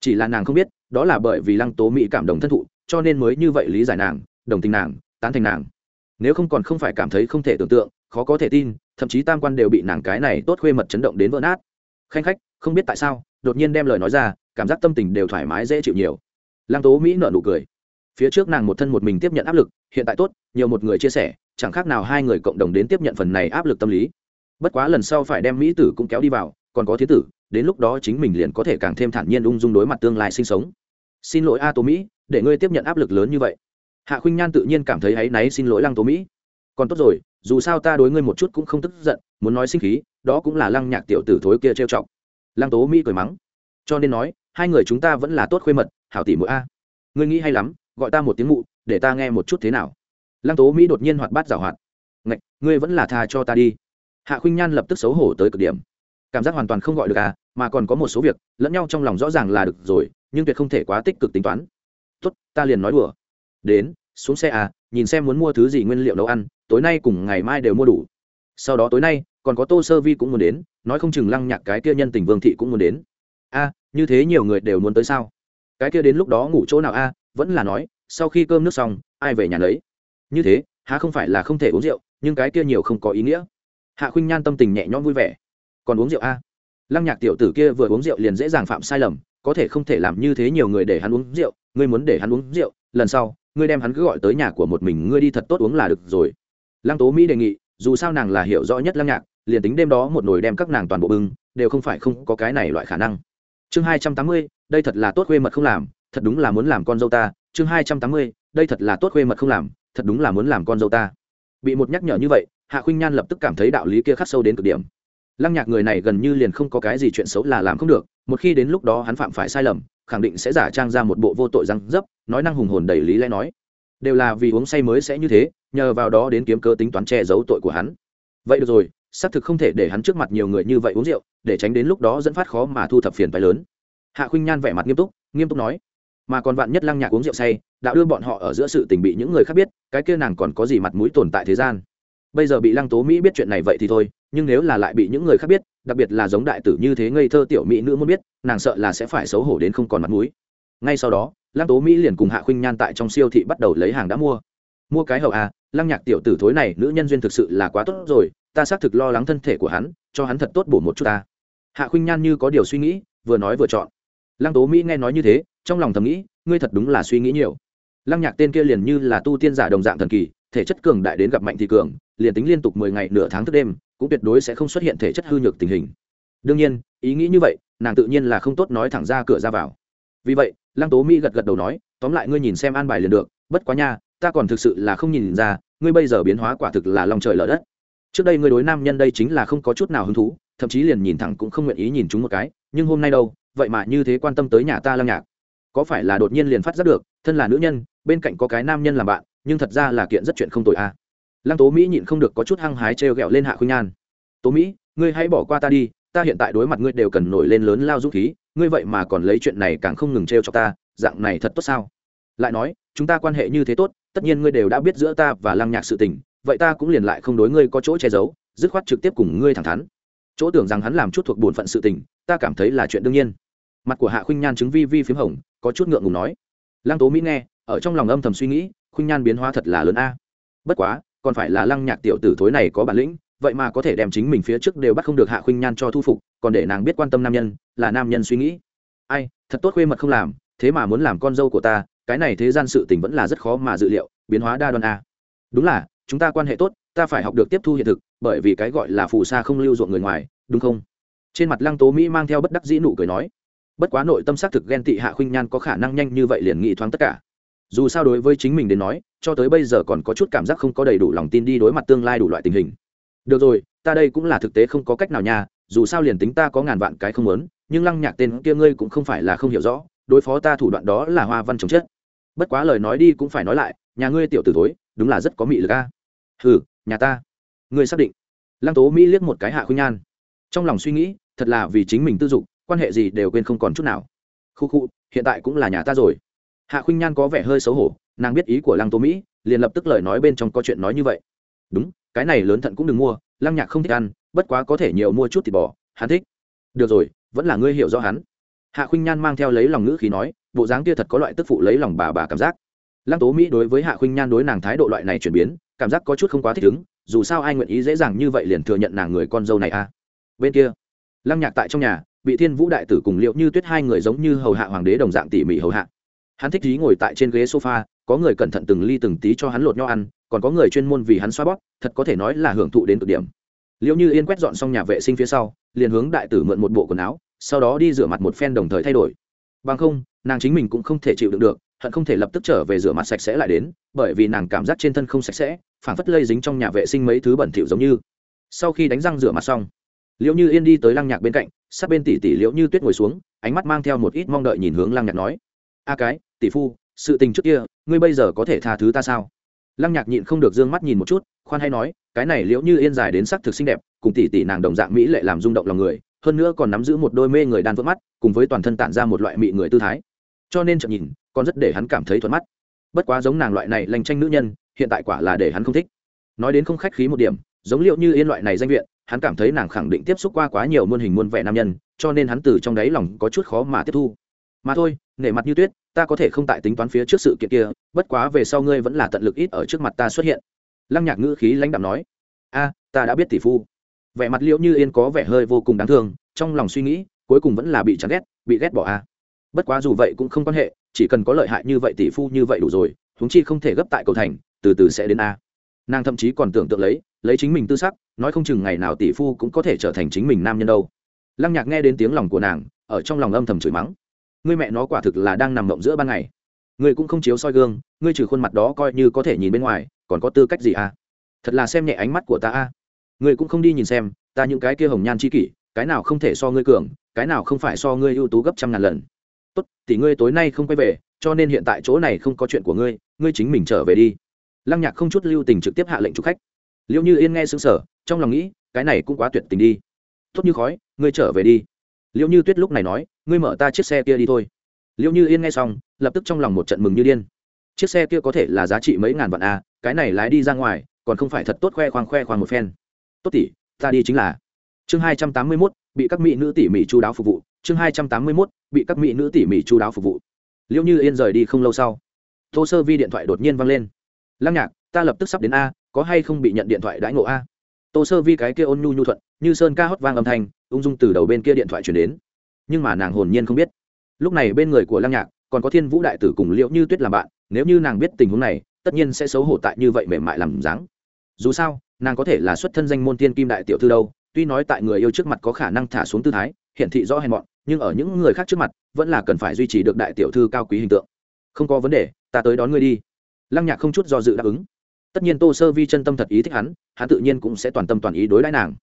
Chỉ là nàng không biết, đó là bởi vì lăng tố mỹ cảm động thân thụ, cho nên mới như vậy lý giải nàng, đồng tình nàng, tán thành nàng. Nếu không còn không phải cảm thấy không thể tưởng tượng, khó có thể tin, thậm chí tam quan đều bị nàng cái này tốt khuê mật chấn động đến vỡ nát. Khanh khách, không biết tại sao, đột nhiên đem lời nói ra, cảm giác tâm tình đều thoải mái dễ chịu nhiều. Lăng tố mỹ nợ nụ cười. Phía trước nàng một thân một mình tiếp nhận áp lực, hiện tại tốt, nhiều một người chia sẻ, chẳng khác nào hai người cộng đồng đến tiếp nhận phần này áp lực tâm lý. Bất quá lần sau phải đem mỹ tử cũng kéo đi vào, còn có thiên tử đến lúc đó chính mình liền có thể càng thêm thản nhiên ung dung đối mặt tương lai sinh sống. Xin lỗi a tố mỹ, để ngươi tiếp nhận áp lực lớn như vậy. Hạ khuynh nhan tự nhiên cảm thấy áy náy xin lỗi lăng tố mỹ. Còn tốt rồi, dù sao ta đối ngươi một chút cũng không tức giận, muốn nói sinh khí, đó cũng là lăng nhạc tiểu tử thối kia trêu chọc. Lăng tố mỹ cười mắng. Cho nên nói, hai người chúng ta vẫn là tốt khuê mật, hảo tỷ mỗi a. Ngươi nghĩ hay lắm, gọi ta một tiếng mụ, để ta nghe một chút thế nào. Lăng tố mỹ đột nhiên hoạt bát giảo hoạt. Ngạch, ngươi vẫn là tha cho ta đi. Hạ khuynh nhan lập tức xấu hổ tới cực điểm cảm giác hoàn toàn không gọi được à mà còn có một số việc, lẫn nhau trong lòng rõ ràng là được rồi, nhưng tuyệt không thể quá tích cực tính toán. Tốt, ta liền nói đùa. Đến, xuống xe à nhìn xem muốn mua thứ gì nguyên liệu nấu ăn, tối nay cùng ngày mai đều mua đủ. Sau đó tối nay, còn có tô sơ vi cũng muốn đến, nói không chừng lăng nhạc cái kia nhân tình vương thị cũng muốn đến. A như thế nhiều người đều muốn tới sao? Cái kia đến lúc đó ngủ chỗ nào a vẫn là nói, sau khi cơm nước xong, ai về nhà lấy như thế, há không phải là không thể uống rượu, nhưng cái kia nhiều không có ý nghĩa. Hạ khuynh nhan tâm tình nhẹ nhõm vui vẻ còn uống rượu a? Lăng nhạc tiểu tử kia vừa uống rượu liền dễ dàng phạm sai lầm, có thể không thể làm như thế nhiều người để hắn uống rượu, ngươi muốn để hắn uống rượu, lần sau, ngươi đem hắn cứ gọi tới nhà của một mình ngươi đi thật tốt uống là được rồi. Lăng tố mỹ đề nghị, dù sao nàng là hiểu rõ nhất lăng nhạc, liền tính đêm đó một nồi đem các nàng toàn bộ bưng, đều không phải không có cái này loại khả năng. Chương hai trăm tám mươi, đây thật là tốt khuê mật không làm, thật đúng là muốn làm con dâu ta. Chương hai trăm tám mươi, đây thật là tốt khuê mật không làm, thật đúng là muốn làm con dâu ta. Bị một nhắc nhở như vậy, hạ khuynh nhan lập tức cảm thấy đạo lý kia khắc sâu đến cực điểm lăng nhạc người này gần như liền không có cái gì chuyện xấu là làm không được, một khi đến lúc đó hắn phạm phải sai lầm, khẳng định sẽ giả trang ra một bộ vô tội răng dấp, nói năng hùng hồn đầy lý lẽ nói. Đều là vì uống say mới sẽ như thế, nhờ vào đó đến kiếm cơ tính toán che giấu tội của hắn. Vậy được rồi, xác thực không thể để hắn trước mặt nhiều người như vậy uống rượu, để tránh đến lúc đó dẫn phát khó mà thu thập phiền phái lớn. Hạ khuynh nhan vẻ mặt nghiêm túc nghiêm túc nói, mà còn vạn nhất lăng nhạc uống rượu say, đã đưa bọn họ ở giữa sự tình bị những người khác biết, cái kia nàng còn có gì mặt mũi tồn tại thế gian? Bây giờ bị lăng tố mỹ biết chuyện này vậy thì thôi nhưng nếu là lại bị những người khác biết, đặc biệt là giống đại tử như thế ngây thơ tiểu mỹ nữ muốn biết, nàng sợ là sẽ phải xấu hổ đến không còn mặt mũi. Ngay sau đó, lăng tố mỹ liền cùng hạ khuynh nhan tại trong siêu thị bắt đầu lấy hàng đã mua. Mua cái hậu à lăng nhạc tiểu tử thối này, nữ nhân duyên thực sự là quá tốt rồi, ta xác thực lo lắng thân thể của hắn, cho hắn thật tốt bổ một chút ta. Hạ khuynh nhan như có điều suy nghĩ, vừa nói vừa chọn. Lăng tố mỹ nghe nói như thế, trong lòng thầm nghĩ, ngươi thật đúng là suy nghĩ nhiều. Lăng nhạc tên kia liền như là tu tiên giả đồng dạng thần kỳ, thể chất cường đại đến gặp mạnh thì cường liền tính liên tục mười ngày nửa tháng thức đêm, cũng tuyệt đối sẽ không xuất hiện thể chất hư nhược tình hình. Đương nhiên, ý nghĩ như vậy, nàng tự nhiên là không tốt nói thẳng ra cửa ra vào. Vì vậy, lăng tố mỹ gật gật đầu nói, tóm lại ngươi nhìn xem an bài liền được, bất quá nha, ta còn thực sự là không nhìn ra, ngươi bây giờ biến hóa quả thực là lòng trời lở đất. Trước đây ngươi đối nam nhân đây chính là không có chút nào hứng thú, thậm chí liền nhìn thẳng cũng không nguyện ý nhìn chúng một cái, nhưng hôm nay đâu, vậy mà như thế quan tâm tới nhà ta lăng nhạc. Có phải là đột nhiên liền phát giác được, thân là nữ nhân, bên cạnh có cái nam nhân làm bạn, nhưng thật ra là kiện rất chuyện không tội a à lăng tố mỹ nhịn không được có chút hăng hái trêu ghẹo lên hạ khuynh nhan. Tố mỹ, ngươi hãy bỏ qua ta đi, ta hiện tại đối mặt ngươi đều cần nổi lên lớn lao dũng khí, ngươi vậy mà còn lấy chuyện này càng không ngừng trêu cho ta, dạng này thật tốt sao? Lại nói, chúng ta quan hệ như thế tốt, tất nhiên ngươi đều đã biết giữa ta và lăng nhạc sự tình, vậy ta cũng liền lại không đối ngươi có chỗ che giấu, dứt khoát trực tiếp cùng ngươi thẳng thắn. Chỗ tưởng rằng hắn làm chút thuộc bổn phận sự tình, ta cảm thấy là chuyện đương nhiên. Mặt của hạ khuynh nhan chứng vi vi p h í m hồng, có chút ngượng ngùng nói. Lăng tố mỹ nghe, ở trong lòng âm thầm suy nghĩ, khuynh nhan biến hóa thật là lớn a. Bất quá còn phải là lăng nhạc tiểu tử thối này có bản lĩnh, vậy mà có thể đem chính mình phía trước đều bắt không được hạ khuynh nhan cho thu phục, còn để nàng biết quan tâm nam nhân, là nam nhân suy nghĩ. Ai, thật tốt khuê mật không làm, thế mà muốn làm con dâu của ta, cái này thế gian sự tình vẫn là rất khó mà dự liệu, biến hóa đa đoan a. Đúng là, chúng ta quan hệ tốt, ta phải học được tiếp thu hiện thực, bởi vì cái gọi là phù sa không lưu ruộng người ngoài, đúng không? Trên mặt lăng tố mỹ mang theo bất đắc dĩ nụ cười nói. Bất quá nội tâm xác thực ghen tị hạ khuynh nhan có khả năng nhanh như vậy liền nghĩ thoáng tất cả. Dù sao đối với chính mình đến nói cho tới bây giờ còn có chút cảm giác không có đầy đủ lòng tin đi đối mặt tương lai đủ loại tình hình. Được rồi, ta đây cũng là thực tế không có cách nào nha, dù sao liền tính ta có ngàn vạn cái không lớn nhưng lăng nhạc tên kia ngươi cũng không phải là không hiểu rõ, đối phó ta thủ đoạn đó là hoa văn chống chết. Bất quá lời nói đi cũng phải nói lại, nhà ngươi tiểu tử thối, đúng là rất có mị lực a. Hừ, nhà ta. Ngươi xác định. Lăng tố mỹ liếc một cái hạ khuynh nhan trong lòng suy nghĩ, thật là vì chính mình tư dục, quan hệ gì đều quên không còn chút nào. Khu khu, hiện tại cũng là nhà ta rồi hạ khuynh nhan có vẻ hơi xấu hổ, nàng biết ý của lăng tố mỹ, liền lập tức lời nói bên trong có chuyện nói như vậy. Đúng, cái này lớn thận cũng đừng mua, lăng nhạc không thích ăn, bất quá có thể nhiều mua chút thịt bò, hắn thích. Được rồi, vẫn là ngươi hiểu rõ hắn. Hạ khuynh nhan mang theo lấy lòng ngữ khí nói, bộ dáng kia thật có loại tức phụ lấy lòng bà bà cảm giác. Lăng tố mỹ đối với hạ khuynh nhan đối nàng thái độ loại này chuyển biến, cảm giác có chút không quá thích ứng, dù sao ai nguyện ý dễ dàng như vậy liền thừa nhận nàng người con dâu này à? bên kia, lăng nhạc tại trong nhà, bị thiên vũ đại tử cùng liệu như tuyết hai người giống như hầu hạ hoàng đế đồng dạng tỉ mỉ hầu hạ hắn thích ý ngồi tại trên ghế sofa, có người cẩn thận từng ly từng tí cho hắn lột nho ăn, còn có người chuyên môn vì hắn xoa bóp, thật có thể nói là hưởng thụ đến cực điểm. Liệu như yên quét dọn xong nhà vệ sinh phía sau, liền hướng đại tử mượn một bộ quần áo, sau đó đi rửa mặt một phen đồng thời thay đổi. Bằng không, nàng chính mình cũng không thể chịu đựng được, hận không thể lập tức trở về rửa mặt sạch sẽ lại đến, bởi vì nàng cảm giác trên thân không sạch sẽ phản phất lây dính trong nhà vệ sinh mấy thứ bẩn thỉu giống như. Sau khi đánh răng rửa mặt xong liệu như yên đi tới lăng nhạc bên cạnh, sát bên tỷ tỷ liễu như tuyết ngồi xuống, ánh mắt mang theo một ít mong đợi nhìn hướng lăng nhạc nói, a cái tỷ phu, sự tình trước kia, ngươi bây giờ có thể tha thứ ta sao? Lăng nhạc nhịn không được d ư ơ n g mắt nhìn một chút, khoan hay nói, cái này liễu như yên dài đến sắc thực xinh đẹp, cùng tỷ tỷ nàng đồng dạng mỹ lệ làm rung động lòng người, hơn nữa còn nắm giữ một đôi mê người đan vỡ mắt, cùng với toàn thân tản ra một loại mị người tư thái. Cho nên chậm nhìn, còn rất để hắn cảm thấy thuận mắt. Bất quá giống nàng loại này lành tranh nữ nhân, hiện tại quả là để hắn không thích. Nói đến không khách khí một điểm, giống liệu như yên loại này danh viện, hắn cảm thấy nàng khẳng định tiếp xúc qua quá nhiều muôn hình muôn vẻ nam nhân, cho nên hắn từ trong đáy lòng có chút khó mà tiếp thu mà thôi, nể mặt như tuyết, ta có thể không tại tính toán phía trước sự kiện kia, bất quá về sau ngươi vẫn là tận lực ít ở trước mặt ta xuất hiện. Lăng nhạc ngữ khí lãnh đạm nói. A, ta đã biết tỷ phu. Vẻ mặt liễu như yên có vẻ hơi vô cùng đáng thương, trong lòng suy nghĩ, cuối cùng vẫn là bị chán ghét, bị ghét bỏ a. Bất quá dù vậy cũng không quan hệ, chỉ cần có lợi hại như vậy tỷ phu như vậy đủ rồi, huống chi không thể gấp tại cầu thành, từ từ sẽ đến a. Nàng thậm chí còn tưởng tượng lấy lấy chính mình tư sắc, nói không chừng ngày nào tỷ phu cũng có thể trở thành chính mình nam nhân đâu. Lăng nhạc nghe đến tiếng lòng của nàng, ở trong lòng âm thầm chửi mắng ngươi mẹ nó quả thực là đang nằm mộng giữa ban ngày. Ngươi cũng không chiếu soi gương, ngươi trừ khuôn mặt đó coi như có thể nhìn bên ngoài, còn có tư cách gì à? Thật là xem nhẹ ánh mắt của ta à ngươi cũng không đi nhìn xem, ta những cái kia hồng nhan chi kỷ, cái nào không thể so ngươi cường, cái nào không phải so ngươi ưu tú gấp trăm ngàn lần. Tốt thì ngươi tối nay không quay về, cho nên hiện tại chỗ này không có chuyện của ngươi ngươi chính mình trở về đi. Lăng nhạc không chút lưu tình trực tiếp hạ lệnh chụp khách. Liệu như yên nghe xứng sở trong lòng nghĩ, cái này cũng quá tuyệt tình đi. Tốt như khói, ngươi trở về đi. Liệu như tuyết lúc này nói ngươi mở ta chiếc xe kia đi thôi. Liệu như yên nghe xong lập tức trong lòng một trận mừng như điên. Chiếc xe kia có thể là giá trị mấy ngàn vạn a à, cái này lái đi ra ngoài còn không phải thật tốt khoe khoang khoe khoang một phen. Tốt tỷ ta đi chính là. Chương hai trăm tám mươi mốt bị các mỹ nữ tỉ mỉ chú đáo phục vụ. Chương hai trăm tám mươi mốt bị các mỹ nữ tỉ mỉ chú đáo phục vụ. Liệu như yên rời đi không lâu sau tô sơ vi điện thoại đột nhiên văng lên. Lăng nhạc ta lập tức sắp đến a có hay không bị nhận điện thoại đãi ngộ a? Tô sơ vi cái kia ôn nhu nhu thuận như sơn ca hót vang âm thanh ung dung từ đầu bên kia điện thoại chuyển đến nhưng mà nàng hồn nhiên không biết. Lúc này bên người của lăng nhạc, còn có thiên vũ đại tử cùng Liễu như tuyết làm bạn, nếu như nàng biết tình huống này, tất nhiên sẽ xấu hổ tại như vậy mềm mại làm dáng. Dù sao, nàng có thể là xuất thân danh môn tiên kim đại tiểu thư đâu, tuy nói tại người yêu trước mặt có khả năng thả xuống tư thái, hiển thị rõ hèn mọn, nhưng ở những người khác trước mặt, vẫn là cần phải duy trì được đại tiểu thư cao quý hình tượng. Không có vấn đề, ta tới đón ngươi đi. Lăng nhạc không chút do dự đáp ứng. Tất nhiên tô sơ vi chân tâm thật ý thích hắn hắn tự nhiên cũng sẽ toàn tâm toàn ý đối đãi nàng.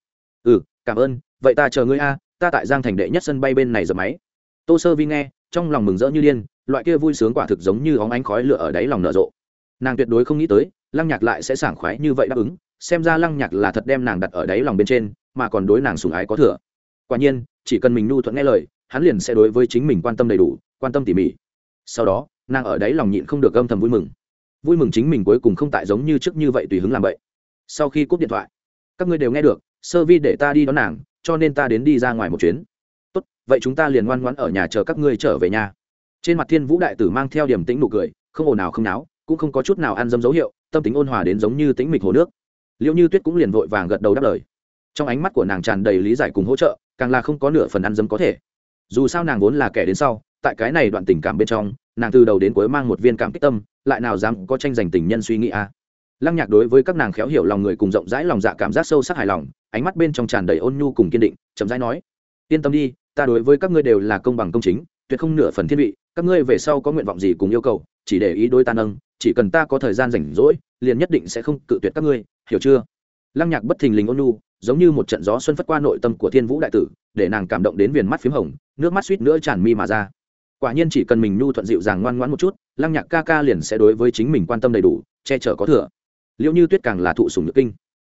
Ừ cảm ơn, vậy ta chờ ngươi a ta tại giang thành đệ nhất sân bay bên này dập máy. Tô sơ vi nghe, trong lòng mừng rỡ như điên, loại kia vui sướng quả thực giống như óng ánh khói lửa ở đáy lòng nở rộ. Nàng tuyệt đối không nghĩ tới, lăng nhạc lại sẽ sảng khoái như vậy đáp ứng, xem ra lăng nhạc là thật đem nàng đặt ở đáy lòng bên trên, mà còn đối nàng sùng ái có thừa. Quả nhiên, chỉ cần mình nhu thuận nghe lời, hắn liền sẽ đối với chính mình quan tâm đầy đủ, quan tâm tỉ mỉ. Sau đó, nàng ở đáy lòng nhịn không được âm thầm vui mừng. Vui mừng chính mình cuối cùng không tại giống như trước như vậy tùy hứng làm vậy. Sau khi cúp điện thoại, các ngươi đều nghe được, sơ vi để ta đi đón nàng cho nên ta đến đi ra ngoài một chuyến. Tốt, vậy chúng ta liền ngoan ngoãn ở nhà chờ các ngươi trở về nhà. Trên mặt thiên vũ đại tử mang theo điểm tĩnh nụ cười, không ồn nào không náo, cũng không có chút nào ăn dâm dấu hiệu, tâm tính ôn hòa đến giống như tĩnh mịch hồ nước. Liệu như tuyết cũng liền vội vàng gật đầu đáp lời. Trong ánh mắt của nàng tràn đầy lý giải cùng hỗ trợ, càng là không có nửa phần ăn dâm có thể. Dù sao nàng vốn là kẻ đến sau, tại cái này đoạn tình cảm bên trong, nàng từ đầu đến cuối mang một viên cảm kích tâm, lại nào dám có tranh giành tình nhân suy nghĩ a à lăng nhạc đối với các nàng khéo hiểu lòng người cùng rộng rãi lòng dạ cảm giác sâu sắc hài lòng, ánh mắt bên trong tràn đầy ôn nhu cùng kiên định, chậm rãi nói, yên tâm đi, ta đối với các ngươi đều là công bằng công chính, tuyệt không nửa phần thiên vị, các ngươi về sau có nguyện vọng gì cùng yêu cầu, chỉ để ý đối ta nâng, chỉ cần ta có thời gian rảnh rỗi, liền nhất định sẽ không cự tuyệt các ngươi, hiểu chưa? Lăng nhạc bất thình lình ôn nhu, giống như một trận gió xuân phất qua nội tâm của thiên vũ đại tử, để nàng cảm động đến viền mắt p h í m hồng, nước mắt suýt nữa tràn mi mà ra. Quả nhiên chỉ cần mình nhu thuận dịu dàng ngoan ngoãn một chút, lăng nhạc ca ca liền sẽ đối với chính mình quan tâm đầy đủ, che chở có thừa liệu như tuyết càng là thụ sùng nhược kinh.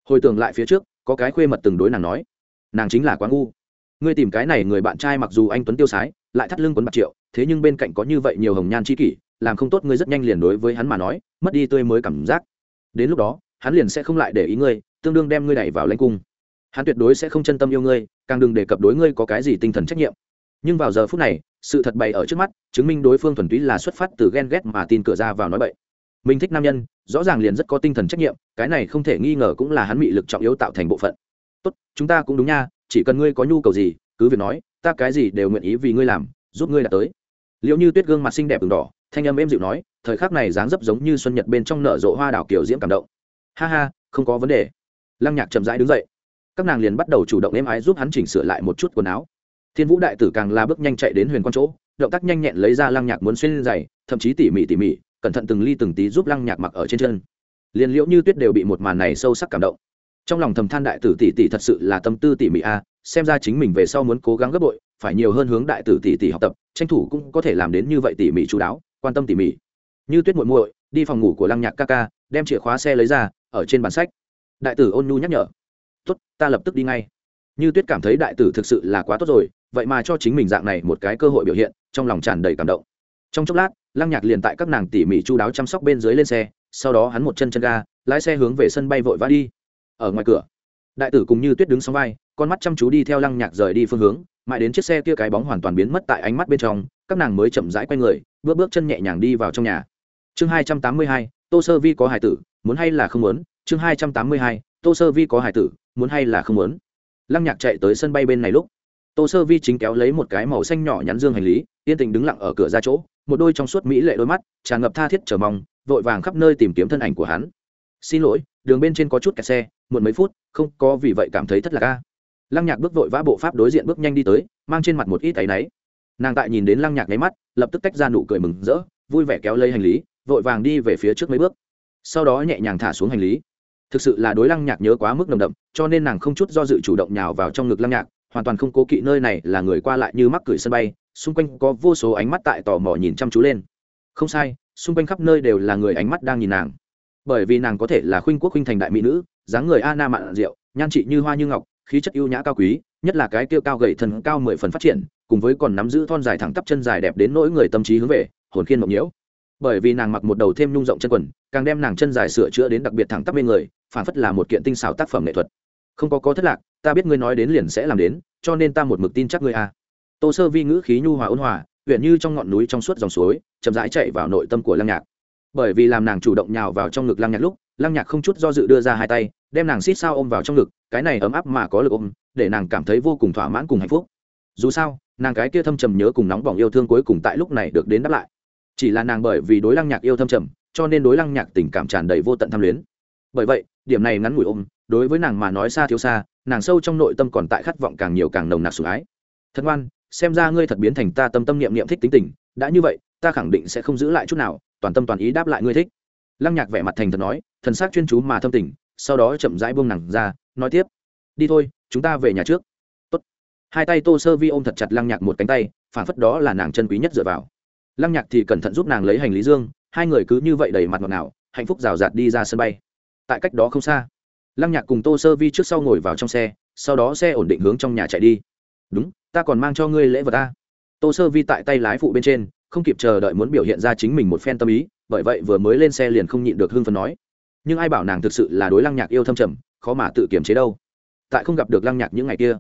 Hồi tưởng lại phía trước, có cái khuê mật từng đối nàng nói, nàng chính là quá ngu. Ngươi tìm cái này người bạn trai mặc dù anh tuấn tiêu sái, lại thắt lưng quấn bạc triệu, thế nhưng bên cạnh có như vậy nhiều hồng nhan c h i kỷ, làm không tốt ngươi rất nhanh liền đối với hắn mà nói, mất đi tươi mới cảm giác. Đến lúc đó, hắn liền sẽ không lại để ý ngươi, tương đương đem ngươi đẩy vào lãnh cung. Hắn tuyệt đối sẽ không chân tâm yêu ngươi, càng đừng đề cập đối ngươi có cái gì tinh thần trách nhiệm. Nhưng vào giờ phút này, sự thật bày ở trước mắt, chứng minh đối phương thuần túy là xuất phát từ ghen ghét mà tin cửa ra vào nói bậy mình thích nam nhân, rõ ràng liền rất có tinh thần trách nhiệm, cái này không thể nghi ngờ cũng là hắn bị lực trọng yếu tạo thành bộ phận. Tốt, chúng ta cũng đúng nha, chỉ cần ngươi có nhu cầu gì, cứ việc nói, ta cái gì đều nguyện ý vì ngươi làm, giúp ngươi đạt tới. Liệu như tuyết gương mặt xinh đẹp từng đỏ, thanh âm êm dịu nói, thời khắc này dáng dấp giống như xuân nhật bên trong nở rộ hoa đảo kiểu diễm cảm động. Ha ha, không có vấn đề. Lăng nhạc chậm rãi đứng dậy. Các nàng liền bắt đầu chủ động êm ái giúp hắn chỉnh sửa lại một chút quần áo. Thiên vũ đại tử càng la bước nhanh chạy đến huyền quan chỗ, động tác nhanh nhẹn lấy ra lăng nhạc muốn xuyên giày, thậm chí tỉ mỉ tỉ mỉ cẩn thận từng ly từng tí giúp lăng nhạc mặc ở trên chân. Liền liễu như tuyết đều bị một màn này sâu sắc cảm động. Trong lòng thầm than đại tử tỷ tỷ thật sự là tâm tư tỉ mỉ a, xem ra chính mình về sau muốn cố gắng gấp bội, phải nhiều hơn hướng đại tử tỷ tỷ học tập, tranh thủ cũng có thể làm đến như vậy tỉ mỉ chú đáo, quan tâm tỉ mỉ. Như tuyết muội muội, đi phòng ngủ của lăng nhạc ca ca, đem chìa khóa xe lấy ra, ở trên bàn sách. Đại tử ôn nhu nhắc nhở. Tốt, ta lập tức đi ngay. Như tuyết cảm thấy đại tử thực sự là quá tốt rồi, vậy mà cho chính mình dạng này một cái cơ hội biểu hiện, trong lòng tràn đầy cảm động trong chốc lát, lăng nhạc liền tại các nàng tỉ mỉ chu đáo chăm sóc bên dưới lên xe, sau đó hắn một chân chân ga, lái xe hướng về sân bay vội vã đi. Ở ngoài cửa, đại tử cùng như tuyết đứng sóng vai, con mắt chăm chú đi theo lăng nhạc rời đi phương hướng, mãi đến chiếc xe kia cái bóng hoàn toàn biến mất tại ánh mắt bên trong, các nàng mới chậm rãi q u a y người, bước bước chân nhẹ nhàng đi vào trong nhà. Chương hai trăm tám mươi hai, tô sơ vi có hải tử, muốn hay là không muốn? Chương hai trăm tám mươi hai, tô sơ vi có hải tử, muốn hay là không muốn? Lăng nhạc chạy tới sân bay bên này lúc, tô sơ vi chính kéo lấy một cái màu xanh nhỏ nhắn dương hành lý, yên tình đứng lặng ở cửa ra chỗ một đôi trong suốt mỹ lệ đôi mắt, tràn ngập tha thiết trở mong, vội vàng khắp nơi tìm kiếm thân ảnh của hắn. Xin lỗi, đường bên trên có chút kẹt xe, muộn mấy phút, không có vì vậy cảm thấy thất lạc ca lăng nhạc bước vội vã bộ pháp đối diện bước nhanh đi tới, mang trên mặt một ít áy náy. Nàng tại nhìn đến lăng nhạc nháy mắt, lập tức tách ra nụ cười mừng rỡ, vui vẻ kéo lấy hành lý, vội vàng đi về phía trước mấy bước. Sau đó nhẹ nhàng thả xuống hành lý. Thực sự là đối lăng nhạc nhớ quá mức nồng đậm, cho nên nàng không chút do dự chủ động nhào vào trong ngực lăng nhạc hoàn toàn không cố kỵ nơi này là người qua lại như mắc cười sân bay, xung quanh có vô số ánh mắt tại tò mò nhìn chăm chú lên. Không sai, xung quanh khắp nơi đều là người ánh mắt đang nhìn nàng. Bởi vì nàng có thể là khuynh quốc khuynh thành đại mỹ nữ, dáng người a na mạn rượu, nhan trị như hoa như ngọc, khí chất ưu nhã cao quý, nhất là cái tiêu cao gầy thần cao mười phần phát triển, cùng với còn nắm giữ thon dài thẳng tắp chân dài đẹp đến nỗi người tâm trí hướng về, hồn khiên mộng nhiễu. Bởi vì nàng mặc một đầu thêm nhung rộng chân quần, càng đem nàng chân dài sửa chữa đến đặc biệt thẳng tắp bên người, phản phất là một kiện tinh xảo tác phẩm nghệ thuật không có có thất lạc, ta biết ngươi nói đến liền sẽ làm đến, cho nên ta một mực tin chắc ngươi a à. tô sơ vi ngữ khí nhu hòa ôn hòa, huyện như trong ngọn núi trong suốt dòng suối, chậm rãi chạy vào nội tâm của lăng nhạc. Bởi vì làm nàng chủ động nhào vào trong ngực lăng nhạc lúc, lăng nhạc không chút do dự đưa ra hai tay, đem nàng xít sao ôm vào trong ngực, cái này ấm áp mà có lực ôm, để nàng cảm thấy vô cùng thỏa mãn cùng hạnh phúc. Dù sao, nàng cái kia thâm trầm nhớ cùng nóng bỏng yêu thương cuối cùng tại lúc này được đến đáp lại. Chỉ là nàng bởi vì đối lăng nhạc yêu thâm trầm, cho nên đối lăng nhạc tình cảm tràn đầy vô tận tham luyến bởi vậy, điểm này ngắn ngủi ôm, đối với nàng mà nói xa thiếu xa, nàng sâu trong nội tâm còn tại khát vọng càng nhiều càng nồng nặc sủng ái. Thật ngoan, xem ra ngươi thật biến thành ta tâm tâm niệm niệm thích tính tình, đã như vậy, ta khẳng định sẽ không giữ lại chút nào, toàn tâm toàn ý đáp lại ngươi thích. Lăng nhạc vẻ mặt thành thật nói, thần sắc chuyên chú mà thâm tình, sau đó chậm rãi buông nàng ra, nói tiếp. Đi thôi, chúng ta về nhà trước. Tốt. hai tay tô sơ vi ôm thật chặt lăng nhạc một cánh tay phản phất đó là nàng chân quý nhất dựa vào. Lăng nhạc thì cẩn thận giúp nàng lấy hành lý dương, hai người cứ như vậy đầy mặt ngọt ngào, hạnh phúc rào rạt đi ra sân bay tại cách đó không xa. Lăng nhạc cùng tô sơ vi trước sau ngồi vào trong xe, sau đó xe ổn định hướng trong nhà chạy đi. Đúng, ta còn mang cho ngươi lễ vật ta. Tô sơ vi tại tay lái phụ bên trên, không kịp chờ đợi muốn biểu hiện ra chính mình một phen tâm ý, bởi vậy vừa mới lên xe liền không nhịn được hưng phấn nói. Nhưng ai bảo nàng thực sự là đối lăng nhạc yêu thâm trầm, khó mà tự kiềm chế đâu. Tại không gặp được lăng nhạc những ngày kia,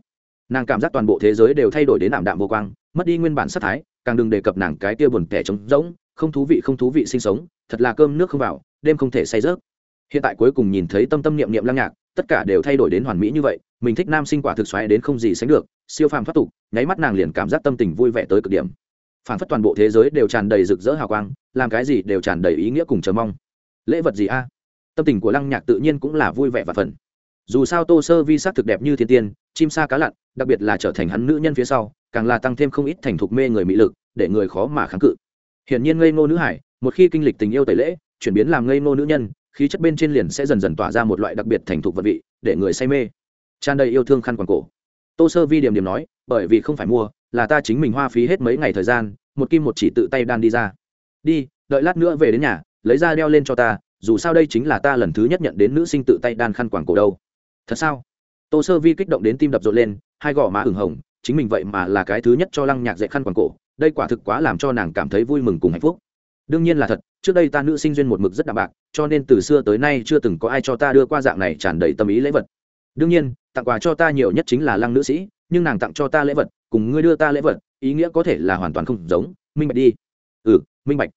nàng cảm giác toàn bộ thế giới đều thay đổi đến ảm đạm vô quang, mất đi nguyên bản sắc thái, càng đừng đề cập nàng cái kia buồn tẻ trống rỗng, không thú vị không thú vị sinh sống, thật là cơm nước không vào, đêm không thể say rớt hiện tại cuối cùng nhìn thấy tâm tâm niệm niệm lăng nhạc, tất cả đều thay đổi đến hoàn mỹ như vậy, mình thích nam sinh quả thực xoáy đến không gì sánh được, siêu phàm thoát tục, nháy mắt nàng liền cảm giác tâm tình vui vẻ tới cực điểm. Phản phất toàn bộ thế giới đều tràn đầy rực rỡ hào quang, làm cái gì đều tràn đầy ý nghĩa cùng chờ mong. Lễ vật gì a? Tâm tình của lăng nhạc tự nhiên cũng là vui vẻ và phần. Dù sao tô sơ vi sắc thực đẹp như thiên tiên, chim sa cá lặn, đặc biệt là trở thành hắn nữ nhân phía sau, càng là tăng thêm không ít thành thục mê người mỹ lực, để người khó mà kháng cự. Hiển nhiên ngây ngô nữ hải, một khi kinh lịch tình yêu tẩy lễ, chuyển biến làm ngây ngô nữ nhân khí chất bên trên liền sẽ dần dần tỏa ra một loại đặc biệt thành thục vật vị, để người say mê. Tràn đầy yêu thương khăn quàng cổ. Tô sơ vi điểm điểm nói, bởi vì không phải mua, là ta chính mình hoa phí hết mấy ngày thời gian, một kim một chỉ tự tay đan đi ra. Đi, đợi lát nữa về đến nhà, lấy ra đeo lên cho ta, dù sao đây chính là ta lần thứ nhất nhận đến nữ sinh tự tay đan khăn quàng cổ đâu. Thật sao? Tô sơ vi kích động đến tim đập rộn lên, hai gò má ửng hồng, chính mình vậy mà là cái thứ nhất cho lăng nhạc dạy khăn quàng cổ, đây quả thực quá làm cho nàng cảm thấy vui mừng cùng hạnh phúc đương nhiên là thật, trước đây ta nữ sinh duyên một mực rất đạm bạc, cho nên từ xưa tới nay chưa từng có ai cho ta đưa qua dạng này tràn đầy tâm ý lễ vật. Đương nhiên, tặng quà cho ta nhiều nhất chính là lăng nữ sĩ, nhưng nàng tặng cho ta lễ vật, cùng ngươi đưa ta lễ vật, ý nghĩa có thể là hoàn toàn không giống. Minh bạch đi. Ừ minh bạch.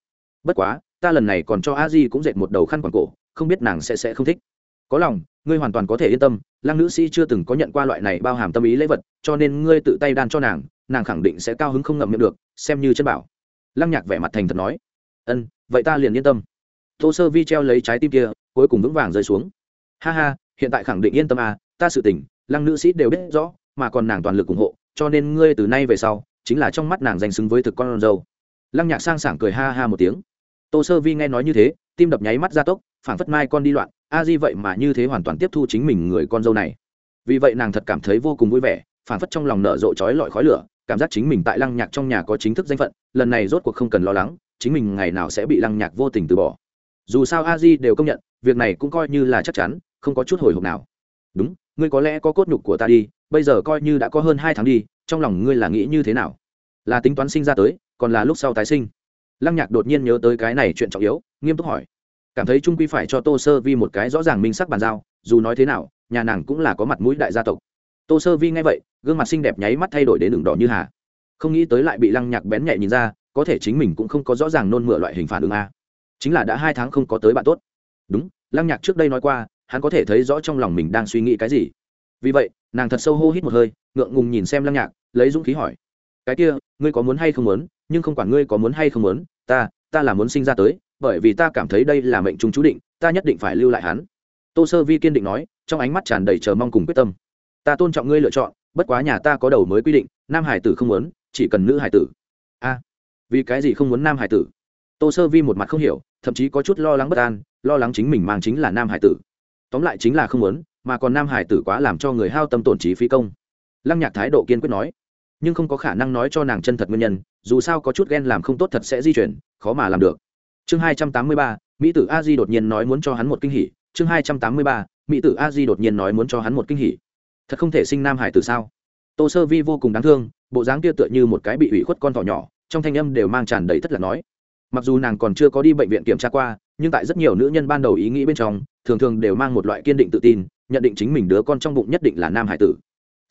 Bất quá, ta lần này còn cho a di cũng dệt một đầu khăn quàng cổ, không biết nàng sẽ sẽ không thích. Có lòng, ngươi hoàn toàn có thể yên tâm, lăng nữ sĩ chưa từng có nhận qua loại này bao hàm tâm ý lễ vật, cho nên ngươi tự tay đan cho nàng nàng khẳng định sẽ cao hứng không ngậm miệng được, xem như chân bảo. Lăng nhạc vẻ mặt thành thật nói ân, vậy ta liền yên tâm. Tô sơ vi treo lấy trái tim kia, cuối cùng vững vàng rơi xuống. Ha ha, hiện tại khẳng định yên tâm à ta sự tỉnh lăng nữ sĩ đều biết rõ, mà còn nàng toàn lực ủng hộ, cho nên ngươi từ nay về sau, chính là trong mắt nàng danh xứng với thực con dâu. Lăng nhạc sang sảng cười ha ha một tiếng. Tô sơ vi nghe nói như thế, tim đập nháy mắt ra tốc, phảng phất mai con đi loạn, a di vậy mà như thế hoàn toàn tiếp thu chính mình người con dâu này. Vì vậy nàng thật cảm thấy vô cùng vui vẻ, phảng phất trong lòng nở rộ trói lọi khói lửa, cảm giác chính mình tại lăng nhạc trong nhà có chính thức danh phận, lần này rốt cuộc không cần lo lắng chính mình ngày nào sẽ bị lăng nhạc vô tình từ bỏ. Dù sao a di đều công nhận, việc này cũng coi như là chắc chắn, không có chút hồi hộp nào. Đúng, ngươi có lẽ có cốt nhục của ta đi, bây giờ coi như đã có hơn hai tháng đi, trong lòng ngươi là nghĩ như thế nào? Là tính toán sinh ra tới, còn là lúc sau tái sinh? Lăng nhạc đột nhiên nhớ tới cái này chuyện trọng yếu, nghiêm túc hỏi. Cảm thấy trung quy phải cho tô sơ vi một cái rõ ràng minh sắc bàn giao, dù nói thế nào, nhà nàng cũng là có mặt mũi đại gia tộc. Tô sơ vi nghe vậy, gương mặt xinh đẹp nháy mắt thay đổi đến đường đỏ như hà. Không nghĩ tới lại bị lăng nhạc bén nhẹ nhìn ra có thể chính mình cũng không có rõ ràng nôn mửa loại hình phản ứng a. Chính là đã hai tháng không có tới bạn tốt. Đúng, lăng nhạc trước đây nói qua, hắn có thể thấy rõ trong lòng mình đang suy nghĩ cái gì. Vì vậy, nàng thật sâu hô hít một hơi, ngượng ngùng nhìn xem lăng nhạc, lấy dũng khí hỏi. Cái kia, ngươi có muốn hay không muốn, nhưng không quản ngươi có muốn hay không muốn, ta ta là muốn sinh ra tới, bởi vì ta cảm thấy đây là mệnh trung chú định, ta nhất định phải lưu lại hắn. Tô sơ vi kiên định nói, trong ánh mắt tràn đầy chờ mong cùng quyết tâm. Ta tôn trọng ngươi lựa chọn, bất quá nhà ta có đầu mới quy định, nam hải tử không muốn, chỉ cần nữ hải tử vì cái gì không muốn nam hải tử? Tô sơ vi một mặt không hiểu, thậm chí có chút lo lắng bất an, lo lắng chính mình mang chính là nam hải tử. Tóm lại chính là không muốn, mà còn nam hải tử quá làm cho người hao tâm tổn trí phi công. Lăng nhạc thái độ kiên quyết nói, nhưng không có khả năng nói cho nàng chân thật nguyên nhân, dù sao có chút ghen làm không tốt thật sẽ di chuyển, khó mà làm được. Chương hai trăm tám mươi ba, mỹ tử a di đột nhiên nói muốn cho hắn một kinh hỉ. Chương hai trăm tám mươi ba, mỹ tử a di đột nhiên nói muốn cho hắn một kinh hỉ. Thật không thể sinh nam hải tử sao? Tô sơ vi vô cùng đáng thương, bộ dáng kia tựa như một cái bị ủy khuất con thỏ nhỏ trong thanh âm đều mang tràn đầy thất lạc nói. Mặc dù nàng còn chưa có đi bệnh viện kiểm tra qua, nhưng tại rất nhiều nữ nhân ban đầu ý nghĩ bên trong, thường thường đều mang một loại kiên định tự tin, nhận định chính mình đứa con trong bụng nhất định là nam hải tử.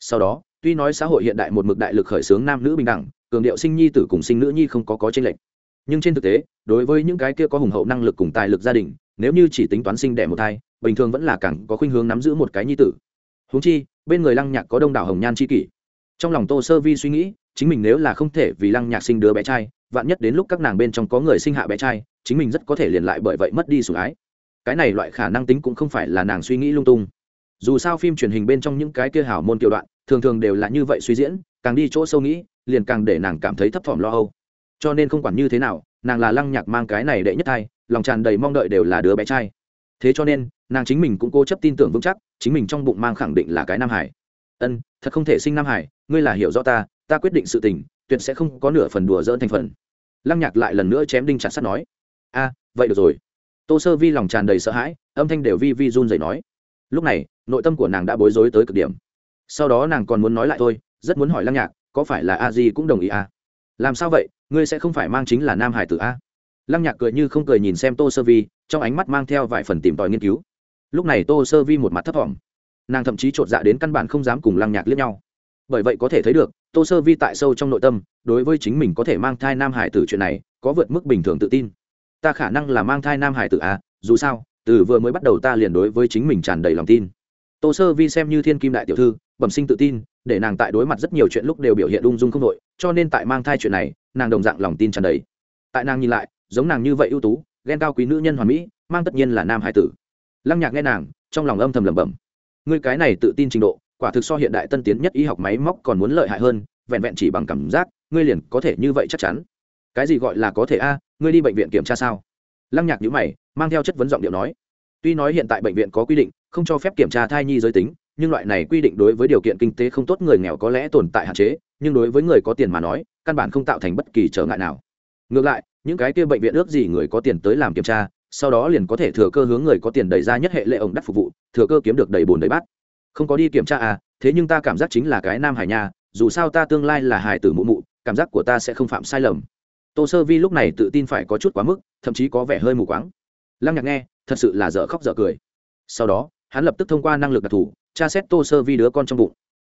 Sau đó, tuy nói xã hội hiện đại một mực đại lực khởi xướng nam nữ bình đẳng, cường điệu sinh nhi tử cùng sinh nữ nhi không có có tranh lệch. Nhưng trên thực tế, đối với những cái kia có hùng hậu năng lực cùng tài lực gia đình, nếu như chỉ tính toán sinh đẻ một thai, bình thường vẫn là càng có khuynh hướng nắm giữ một cái nhi tử. Húng chi, bên người lăng nhạc có đông đảo hồng nhan c h i kỷ. Trong lòng tô sơ vi suy nghĩ chính mình nếu là không thể vì lăng nhạc sinh đứa bé trai, vạn nhất đến lúc các nàng bên trong có người sinh hạ bé trai, chính mình rất có thể liền lại bởi vậy mất đi sủng ái. Cái này loại khả năng tính cũng không phải là nàng suy nghĩ lung tung. Dù sao phim truyền hình bên trong những cái kia hảo môn kiểu đoạn, thường thường đều là như vậy suy diễn, càng đi chỗ sâu nghĩ, liền càng để nàng cảm thấy thấp thỏm lo âu. Cho nên không quản như thế nào, nàng là lăng nhạc mang cái này đệ nhất thai, lòng tràn đầy mong đợi đều là đứa bé trai. Thế cho nên, nàng chính mình cũng cố chấp tin tưởng vững chắc, chính mình trong bụng mang khẳng định là cái nam hải. Ân, thật không thể sinh nam hải, ngươi là hiểu rõ ta ta quyết định sự tình, tuyệt sẽ không có nửa phần đùa dỡn thành phần. Lăng nhạc lại lần nữa chém đinh chặt sắt nói, a, vậy được rồi. Tô sơ vi lòng tràn đầy sợ hãi, âm thanh đều vi vi run dậy nói, lúc này, nội tâm của nàng đã bối rối tới cực điểm. Sau đó nàng còn muốn nói lại thôi, rất muốn hỏi lăng nhạc, có phải là a di cũng đồng ý à? làm sao vậy? Ngươi sẽ không phải mang chính là nam hải tử a? Lăng nhạc cười như không cười nhìn xem tô sơ vi, trong ánh mắt mang theo vài phần tìm tòi nghiên cứu. Lúc này tô sơ vi một mặt thấp t nàng thậm chí chột dạ đến căn bản không dám cùng lăng nhạc liếc nhau. Bởi vậy có thể thấy được tô sơ vi tại sâu trong nội tâm, đối với chính mình có thể mang thai nam hải tử chuyện này, có vượt mức bình thường tự tin. Ta khả năng là mang thai nam hải tử à dù sao, từ vừa mới bắt đầu ta liền đối với chính mình tràn đầy lòng tin. Tô sơ vi xem như thiên kim đại tiểu thư, bẩm sinh tự tin, để nàng tại đối mặt rất nhiều chuyện lúc đều biểu hiện ung dung không đội cho nên tại mang thai chuyện này, nàng đồng dạng lòng tin tràn đầy. Tại nàng nhìn lại, giống nàng như vậy ưu tú, ghen cao quý nữ nhân hoàn mỹ, mang tất nhiên là nam hải tử. Lăng nhạc nghe nàng, trong lòng âm thầm lẩm bẩm. Ngươi cái này tự tin trình độ quả thực so hiện đại tân tiến nhất y học máy móc còn muốn lợi hại hơn, vẹn vẹn chỉ bằng cảm giác, ngươi liền có thể như vậy chắc chắn. Cái gì gọi là có thể a, ngươi đi bệnh viện kiểm tra sao? Lăng nhạc nhữ mày, mang theo chất vấn giọng điệu nói. Tuy nói hiện tại bệnh viện có quy định, không cho phép kiểm tra thai nhi giới tính, nhưng loại này quy định đối với điều kiện kinh tế không tốt người nghèo có lẽ tồn tại hạn chế, nhưng đối với người có tiền mà nói, căn bản không tạo thành bất kỳ trở ngại nào. Ngược lại, những cái kia bệnh viện ước gì người có tiền tới làm kiểm tra, sau đó liền có thể thừa cơ hướng người có tiền đẩy ra nhất hệ lệ ổng đắt phục vụ, thừa cơ kiếm được đầy bồn đầy bát không có đi kiểm tra à thế nhưng ta cảm giác chính là cái nam hải nha, dù sao ta tương lai là hải tử mụ mụ, cảm giác của ta sẽ không phạm sai lầm. Tô sơ vi lúc này tự tin phải có chút quá mức, thậm chí có vẻ hơi mù quáng. Lăng nhạc nghe, thật sự là dở khóc dở cười. Sau đó, hắn lập tức thông qua năng lực đặc thù, tra xét tô sơ vi đứa con trong bụng.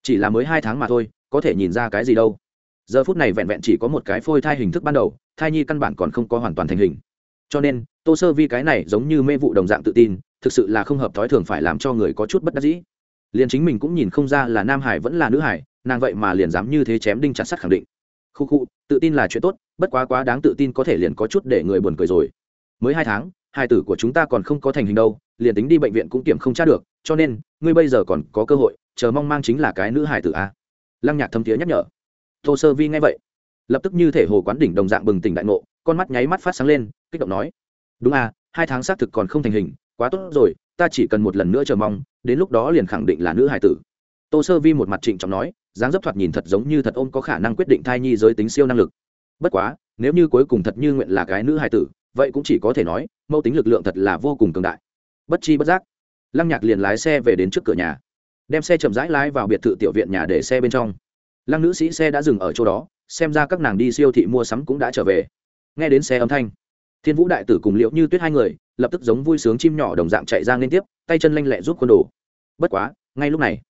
Chỉ là mới hai tháng mà thôi, có thể nhìn ra cái gì đâu. Giờ phút này vẹn vẹn chỉ có một cái phôi thai hình thức ban đầu, thai nhi căn bản còn không có hoàn toàn thành hình. Cho nên, tô sơ vi cái này giống như mê vụ đồng dạng tự tin, thực sự là không hợp thói thường phải làm cho người có chút bất đắc dĩ liền chính mình cũng nhìn không ra là nam hải vẫn là nữ hải, nàng vậy mà liền dám như thế chém đinh chặt sắt khẳng định. Khu khu, tự tin là chuyện tốt, bất quá quá đáng tự tin có thể liền có chút để người buồn cười rồi. Mới hai tháng, hai tử của chúng ta còn không có thành hình đâu, liền tính đi bệnh viện cũng kiểm không tra được, cho nên, ngươi bây giờ còn có cơ hội, chờ mong mang chính là cái nữ hải tử a. Lăng nhạc thâm thiế nhắc nhở. Tô sơ vi nghe vậy, lập tức như thể hồ quán đỉnh đồng dạng bừng tỉnh đại ngộ, con mắt nháy mắt phát sáng lên, kích động nói. Đúng à hai tháng xác thực còn không thành hình quá tốt rồi, ta chỉ cần một lần nữa chờ mong, đến lúc đó liền khẳng định là nữ hải tử. Tô sơ vi một mặt trịnh trọng nói, dáng dấp thoạt nhìn thật giống như thật ôm có khả năng quyết định thai nhi giới tính siêu năng lực. Bất quá, nếu như cuối cùng thật như nguyện là cái nữ hải tử, vậy cũng chỉ có thể nói mâu tính lực lượng thật là vô cùng cường đại. Bất chi bất giác, lăng nhạc liền lái xe về đến trước cửa nhà, đem xe chậm rãi lái vào biệt thự tiểu viện nhà để xe bên trong. Lăng nữ sĩ xe đã dừng ở chỗ đó, xem ra các nàng đi siêu thị mua sắm cũng đã trở về. Nghe đến xe âm thanh thiên vũ đại tử cùng Liễu như tuyết hai người, lập tức giống vui sướng chim nhỏ đồng dạng chạy ra liên tiếp, tay chân lanh lẹ giúp quân đồ. Bất quá, ngay lúc này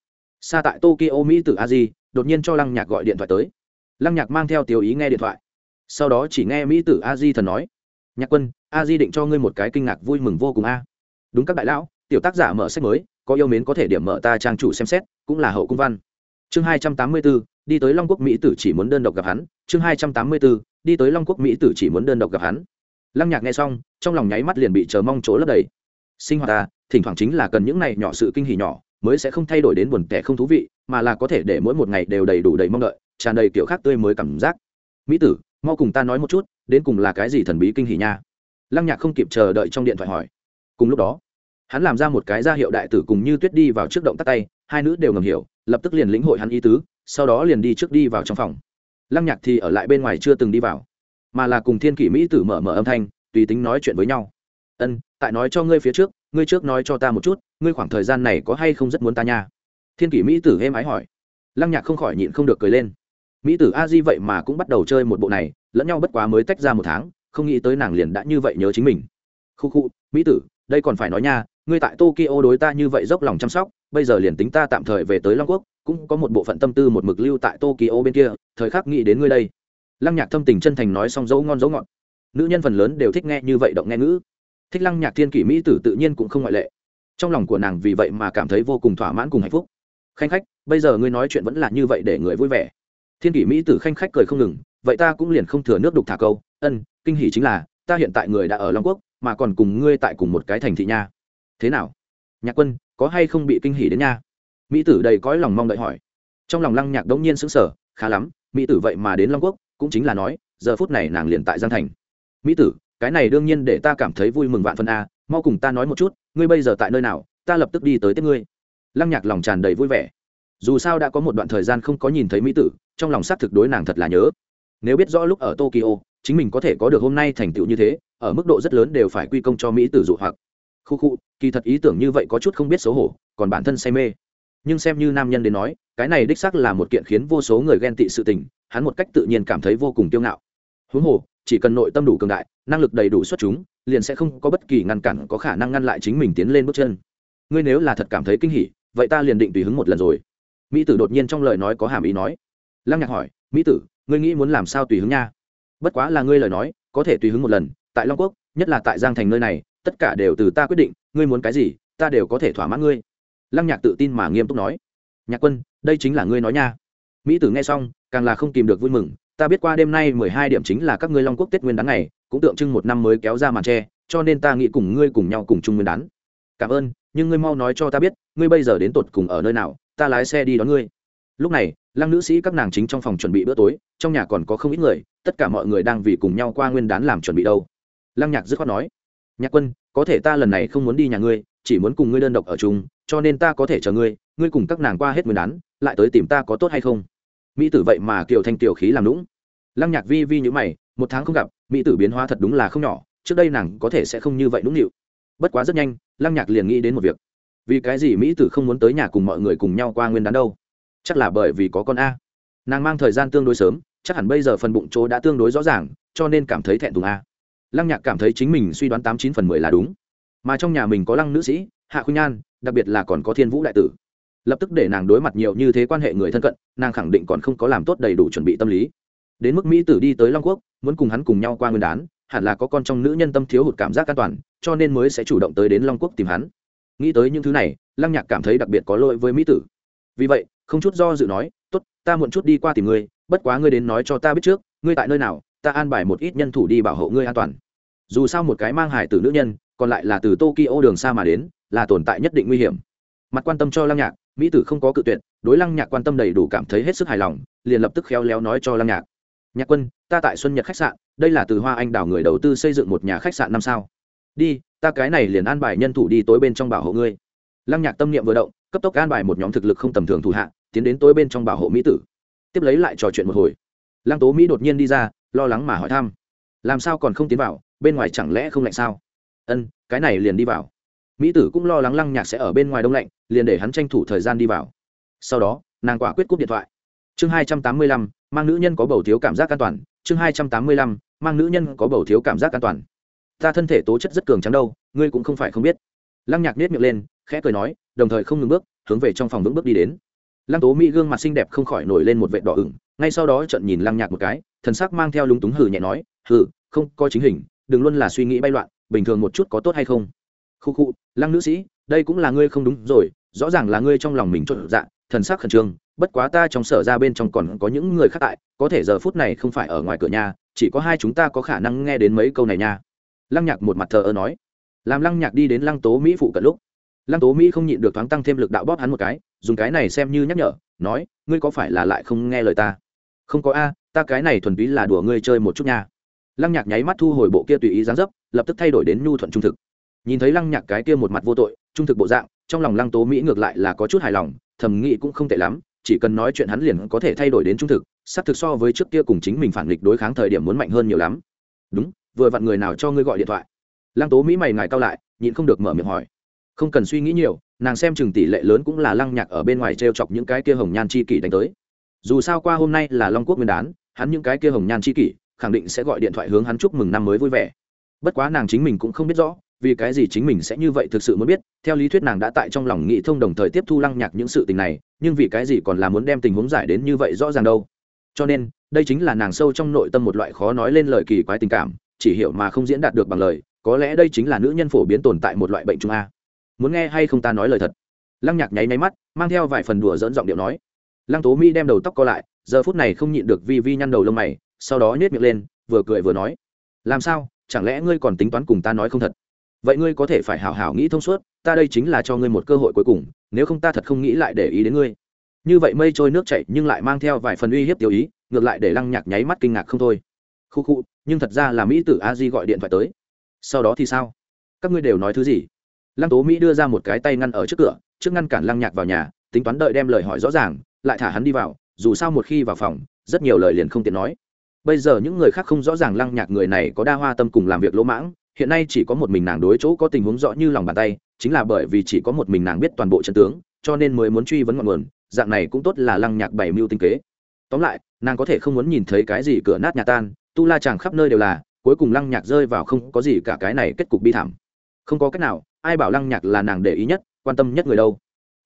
xa tại tokyo mỹ tử a di, đột nhiên cho lăng nhạc gọi điện thoại tới. Lăng nhạc mang theo tiểu ý nghe điện thoại. Sau đó chỉ nghe mỹ tử a di thần nói, nhạc quân, a di định cho ngươi một cái kinh ngạc vui mừng vô cùng a. Đúng các đại lão, tiểu tác giả mở sách mới, có yêu mến có thể điểm mở ta trang chủ xem xét, cũng là hậu cung văn. Chương hai trăm tám mươi bốn đi tới long quốc mỹ tử chỉ muốn đơn độc gặp hắn. Chương hai trăm tám mươi bốn đi tới long quốc mỹ tử chỉ muốn đơn độc gặp hắn lăng nhạc nghe xong, trong lòng nháy mắt liền bị chờ mong chỗ lấp đầy. Sinh hoạt ta thỉnh thoảng chính là cần những này nhỏ sự kinh hỉ nhỏ, mới sẽ không thay đổi đến buồn tẻ không thú vị, mà là có thể để mỗi một ngày đều đầy đủ đầy mong đợi, tràn đầy kiểu khác tươi mới cảm giác. Mỹ tử, mau cùng ta nói một chút, đến cùng là cái gì thần bí kinh hỉ nha? Lăng nhạc không kịp chờ đợi trong điện thoại hỏi. Cùng lúc đó, hắn làm ra một cái ra hiệu đại tử cùng như tuyết đi vào trước động tắt tay, hai nữ đều ngầm hiểu, lập tức liền lĩnh hội hắn ý tứ, sau đó liền đi trước đi vào trong phòng. Lăng nhạc thì ở lại bên ngoài chưa từng đi vào mà là cùng thiên kỷ mỹ tử mở mở âm thanh, tùy tính nói chuyện với nhau. Ân, tại nói cho ngươi phía trước, ngươi trước nói cho ta một chút, ngươi khoảng thời gian này có hay không rất muốn ta nha? Thiên kỷ mỹ tử êm ái hỏi. Lăng nhạc không khỏi nhịn không được cười lên. Mỹ tử a di vậy mà cũng bắt đầu chơi một bộ này, lẫn nhau bất quá mới tách ra một tháng, không nghĩ tới nàng liền đã như vậy nhớ chính mình. Khu khu, mỹ tử, đây còn phải nói nha, ngươi tại tokyo đối ta như vậy dốc lòng chăm sóc, bây giờ liền tính ta tạm thời về tới long quốc, cũng có một bộ phận tâm tư một mực lưu tại tokyo bên kia, thời khắc nghĩ đến ngươi đây lăng nhạc thâm tình chân thành nói xong dấu ngon dấu ngọt. Nữ nhân phần lớn đều thích nghe như vậy động nghe ngữ. Thích lăng nhạc thiên kỷ mỹ tử tự nhiên cũng không ngoại lệ. Trong lòng của nàng vì vậy mà cảm thấy vô cùng thỏa mãn cùng hạnh phúc. Khanh khách, bây giờ ngươi nói chuyện vẫn là như vậy để người vui vẻ. Thiên kỷ mỹ tử khanh khách cười không ngừng, vậy ta cũng liền không thừa nước đục thả câu. Ân, kinh hỷ chính là, ta hiện tại người đã ở long quốc, mà còn cùng ngươi tại cùng một cái thành thị nha. Thế nào? Nhạc quân, có hay không bị kinh hỷ đến nha? Mỹ tử đầy cõi lòng mong đợi hỏi. Trong lòng lăng nhạc đống nhiên sững sờ, khá lắm, mỹ tử vậy mà đến long quốc cũng chính là nói, giờ phút này nàng liền tại giang thành. Mỹ tử, cái này đương nhiên để ta cảm thấy vui mừng vạn phân a, mau cùng ta nói một chút, ngươi bây giờ tại nơi nào, ta lập tức đi tới tiếp ngươi. Lăng nhạc lòng tràn đầy vui vẻ. Dù sao đã có một đoạn thời gian không có nhìn thấy mỹ tử, trong lòng xác thực đối nàng thật là nhớ. Nếu biết rõ lúc ở tokyo, chính mình có thể có được hôm nay thành tựu như thế, ở mức độ rất lớn đều phải quy công cho mỹ tử dụ hoặc. Khu khu, kỳ thật ý tưởng như vậy có chút không biết xấu hổ, còn bản thân say mê. Nhưng xem như nam nhân đến nói, cái này đích xác là một kiện khiến vô số người ghen tị sự tình hắn một cách tự nhiên cảm thấy vô cùng kiêu ngạo. Huống hồ, chỉ cần nội tâm đủ cường đại, năng lực đầy đủ xuất chúng, liền sẽ không có bất kỳ ngăn cản có khả năng ngăn lại chính mình tiến lên bước chân. Ngươi nếu là thật cảm thấy kinh hỉ, vậy ta liền định tùy hứng một lần rồi. Mỹ tử đột nhiên trong lời nói có hàm ý nói. Lăng nhạc hỏi, mỹ tử, ngươi nghĩ muốn làm sao tùy hứng nha? Bất quá là ngươi lời nói, có thể tùy hứng một lần, tại long quốc, nhất là tại giang thành nơi này, tất cả đều từ ta quyết định, ngươi muốn cái gì, ta đều có thể thỏa mãn ngươi. Lăng nhạc tự tin mà nghiêm túc nói. Nhạc quân, đây chính là ngươi nói nha mỹ tử nghe xong, càng là không tìm được vui mừng, ta biết qua đêm nay mười hai điểm chính là các ngươi long quốc tết nguyên đán này cũng tượng trưng một năm mới kéo ra màn tre, cho nên ta nghĩ cùng ngươi cùng nhau cùng chung nguyên đán. Cảm ơn, nhưng ngươi mau nói cho ta biết, ngươi bây giờ đến tột cùng ở nơi nào, ta lái xe đi đón ngươi. Lúc này, lăng nữ sĩ các nàng chính trong phòng chuẩn bị bữa tối, trong nhà còn có không ít người, tất cả mọi người đang vì cùng nhau qua nguyên đán làm chuẩn bị đâu. Lăng nhạc dứt khoát nói, nhạc quân, có thể ta lần này không muốn đi nhà ngươi, chỉ muốn cùng ngươi đơn độc ở chung, cho nên ta có thể chờ ngươi ngươi cùng các nàng qua hết nguyên đán, lại tới tìm ta có tốt hay không? Mỹ tử vậy mà kiều thanh tiểu khí làm lũng lăng nhạc vi vi như mày, một tháng không gặp, mỹ tử biến hóa thật đúng là không nhỏ, trước đây nàng có thể sẽ không như vậy đúng nịu. Bất quá rất nhanh, lăng nhạc liền nghĩ đến một việc. Vì cái gì mỹ tử không muốn tới nhà cùng mọi người cùng nhau qua nguyên đán đâu? Chắc là bởi vì có con a. Nàng mang thời gian tương đối sớm, chắc hẳn bây giờ phần bụng chỗ đã tương đối rõ ràng, cho nên cảm thấy thẹn thùng a. Lăng nhạc cảm thấy chính mình suy đoán tám chín phần mười là đúng. Mà trong nhà mình có lăng nữ sĩ, hạ khuynh nhan đặc biệt là còn có thiên vũ đại tử lập tức để nàng đối mặt nhiều như thế quan hệ người thân cận, nàng khẳng định còn không có làm tốt đầy đủ chuẩn bị tâm lý. Đến mức mỹ tử đi tới long quốc, muốn cùng hắn cùng nhau qua nguyên đán, hẳn là có con trong nữ nhân tâm thiếu hụt cảm giác an toàn, cho nên mới sẽ chủ động tới đến long quốc tìm hắn. Nghĩ tới những thứ này, lăng nhạc cảm thấy đặc biệt có lỗi với mỹ tử. Vì vậy, không chút do dự nói, tốt, ta muộn chút đi qua tìm ngươi, bất quá ngươi đến nói cho ta biết trước, ngươi tại nơi nào, ta an bài một ít nhân thủ đi bảo hộ ngươi an toàn. Dù sao một cái mang hải tử nữ nhân, còn lại là từ tokyo đường xa mà đến, là tồn tại nhất định nguy hiểm. Mặt quan tâm cho lăng nhạc mỹ tử không có cự tuyệt, đối lăng nhạc quan tâm đầy đủ cảm thấy hết sức hài lòng, liền lập tức khéo léo nói cho lăng nhạc. Nhạc quân, ta tại xuân nhật khách sạn, đây là từ hoa anh đảo người đầu tư xây dựng một nhà khách sạn năm sao. Đi, ta cái này liền an bài nhân thủ đi tối bên trong bảo hộ ngươi. Lăng nhạc tâm niệm vừa động, cấp tốc an bài một nhóm thực lực không tầm thường thủ hạ, tiến đến tối bên trong bảo hộ mỹ tử. Tiếp lấy lại trò chuyện một hồi. Lăng tố mỹ đột nhiên đi ra, lo lắng mà hỏi thăm. Làm sao còn không tiến vào, bên ngoài chẳng lẽ không lạnh sao? Ân, cái này liền đi vào mỹ tử cũng lo lắng lăng nhạc sẽ ở bên ngoài đông lạnh, liền để hắn tranh thủ thời gian đi vào. Sau đó, nàng quả quyết cúp điện thoại. Chương hai trăm tám mươi lăm, mang nữ nhân có bầu thiếu cảm giác an toàn. Chương hai trăm tám mươi lăm, mang nữ nhân có bầu thiếu cảm giác an toàn. Ta thân thể tố chất rất cường trắng đâu, ngươi cũng không phải không biết. Lăng nhạc nết miệng lên, khẽ cười nói, đồng thời không ngừng bước, hướng về trong phòng vững bước đi đến. Lăng tố mỹ gương mặt xinh đẹp không khỏi nổi lên một vệ đỏ ửng. Ngay sau đó trận nhìn lăng nhạc một cái, thần sắc mang theo lúng túng hừ nhẹ nói, hừ, không có chính hình, đừng luôn là suy nghĩ bay loạn, bình thường một chút có tốt hay không? Khu khu, lăng nữ sĩ, đây cũng là ngươi không đúng rồi, rõ ràng là ngươi trong lòng mình trộn dạ thần sắc khẩn trương, bất quá ta trong sở ra bên trong còn có những người khác tại, có thể giờ phút này không phải ở ngoài cửa nhà, chỉ có hai chúng ta có khả năng nghe đến mấy câu này nha. Lăng nhạc một mặt thờ ơ nói. Làm lăng nhạc đi đến lăng tố mỹ phụ cận lúc, lăng tố mỹ không nhịn được thoáng tăng thêm lực đạo bóp hắn một cái, dùng cái này xem như nhắc nhở, nói, ngươi có phải là lại không nghe lời ta? Không có a, ta cái này thuần túy là đùa ngươi chơi một chút nha. Lăng nhạc nháy mắt thu hồi bộ kia tùy ý dáng dấp, lập tức thay đổi đến nhu thuận trung thực nhìn thấy lăng nhạc cái kia một mặt vô tội, trung thực bộ dạng, trong lòng lăng tố mỹ ngược lại là có chút hài lòng, thầm nghĩ cũng không tệ lắm, chỉ cần nói chuyện hắn liền có thể thay đổi đến trung thực, xác thực so với trước kia cùng chính mình phản nghịch đối kháng thời điểm muốn mạnh hơn nhiều lắm. Đúng, vừa vặn người nào cho ngươi gọi điện thoại? Lăng tố mỹ mày ngài cao lại, nhịn không được mở miệng hỏi. Không cần suy nghĩ nhiều, nàng xem chừng tỷ lệ lớn cũng là lăng nhạc ở bên ngoài t r e o chọc những cái kia hồng nhan c h i kỷ đánh tới. Dù sao qua hôm nay là long quốc nguyên đán, hắn những cái kia hồng nhan c h i kỷ, khẳng định sẽ gọi điện thoại hướng hắn chúc mừng năm mới vui vẻ. Bất quá nàng chính mình cũng không biết rõ vì cái gì chính mình sẽ như vậy thực sự muốn biết? Theo lý thuyết nàng đã tại trong lòng nghĩ thông đồng thời tiếp thu lăng nhạc những sự tình này, nhưng vì cái gì còn là muốn đem tình huống giải đến như vậy rõ ràng đâu? Cho nên, đây chính là nàng sâu trong nội tâm một loại khó nói lên lời kỳ quái tình cảm, chỉ hiểu mà không diễn đạt được bằng lời, có lẽ đây chính là nữ nhân phổ biến tồn tại một loại bệnh trung a. Muốn nghe hay không ta nói lời thật? Lăng nhạc nháy máy mắt, mang theo vài phần đùa dẫn giọng điệu nói. Lăng tố mỹ đem đầu tóc co lại, giờ phút này không nhịn được vi vi nhăn đầu lông mày, sau đó nhét miệng lên, vừa cười vừa nói. Làm sao? Chẳng lẽ ngươi còn tính toán cùng ta nói không thật? Vậy ngươi có thể phải hảo hảo nghĩ thông suốt, ta đây chính là cho ngươi một cơ hội cuối cùng, nếu không ta thật không nghĩ lại để ý đến ngươi. Như vậy mây trôi nước chảy nhưng lại mang theo vài phần uy hiếp tiểu ý, ngược lại để lăng nhạc nháy mắt kinh ngạc không thôi. Khu khu, nhưng thật ra là mỹ tử a di gọi điện thoại tới. Sau đó thì sao? Các ngươi đều nói thứ gì? Lăng tố mỹ đưa ra một cái tay ngăn ở trước cửa, trước ngăn cản lăng nhạc vào nhà, tính toán đợi đem lời hỏi rõ ràng, lại thả hắn đi vào, dù sao một khi vào phòng, rất nhiều lời liền không tiện nói. Bây giờ những người khác không rõ ràng lăng nhạc người này có đa hoa tâm cùng làm việc lỗ mãng hiện nay chỉ có một mình nàng đối chỗ có tình huống rõ như lòng bàn tay, chính là bởi vì chỉ có một mình nàng biết toàn bộ trận tướng, cho nên mới muốn truy vấn ngọn nguồn, dạng này cũng tốt là lăng nhạc bảy mưu tinh kế. Tóm lại, nàng có thể không muốn nhìn thấy cái gì cửa nát nhà tan, tu la chàng khắp nơi đều là, cuối cùng lăng nhạc rơi vào không có gì cả cái này kết cục bi thảm. Không có cách nào, ai bảo lăng nhạc là nàng để ý nhất, quan tâm nhất người đâu.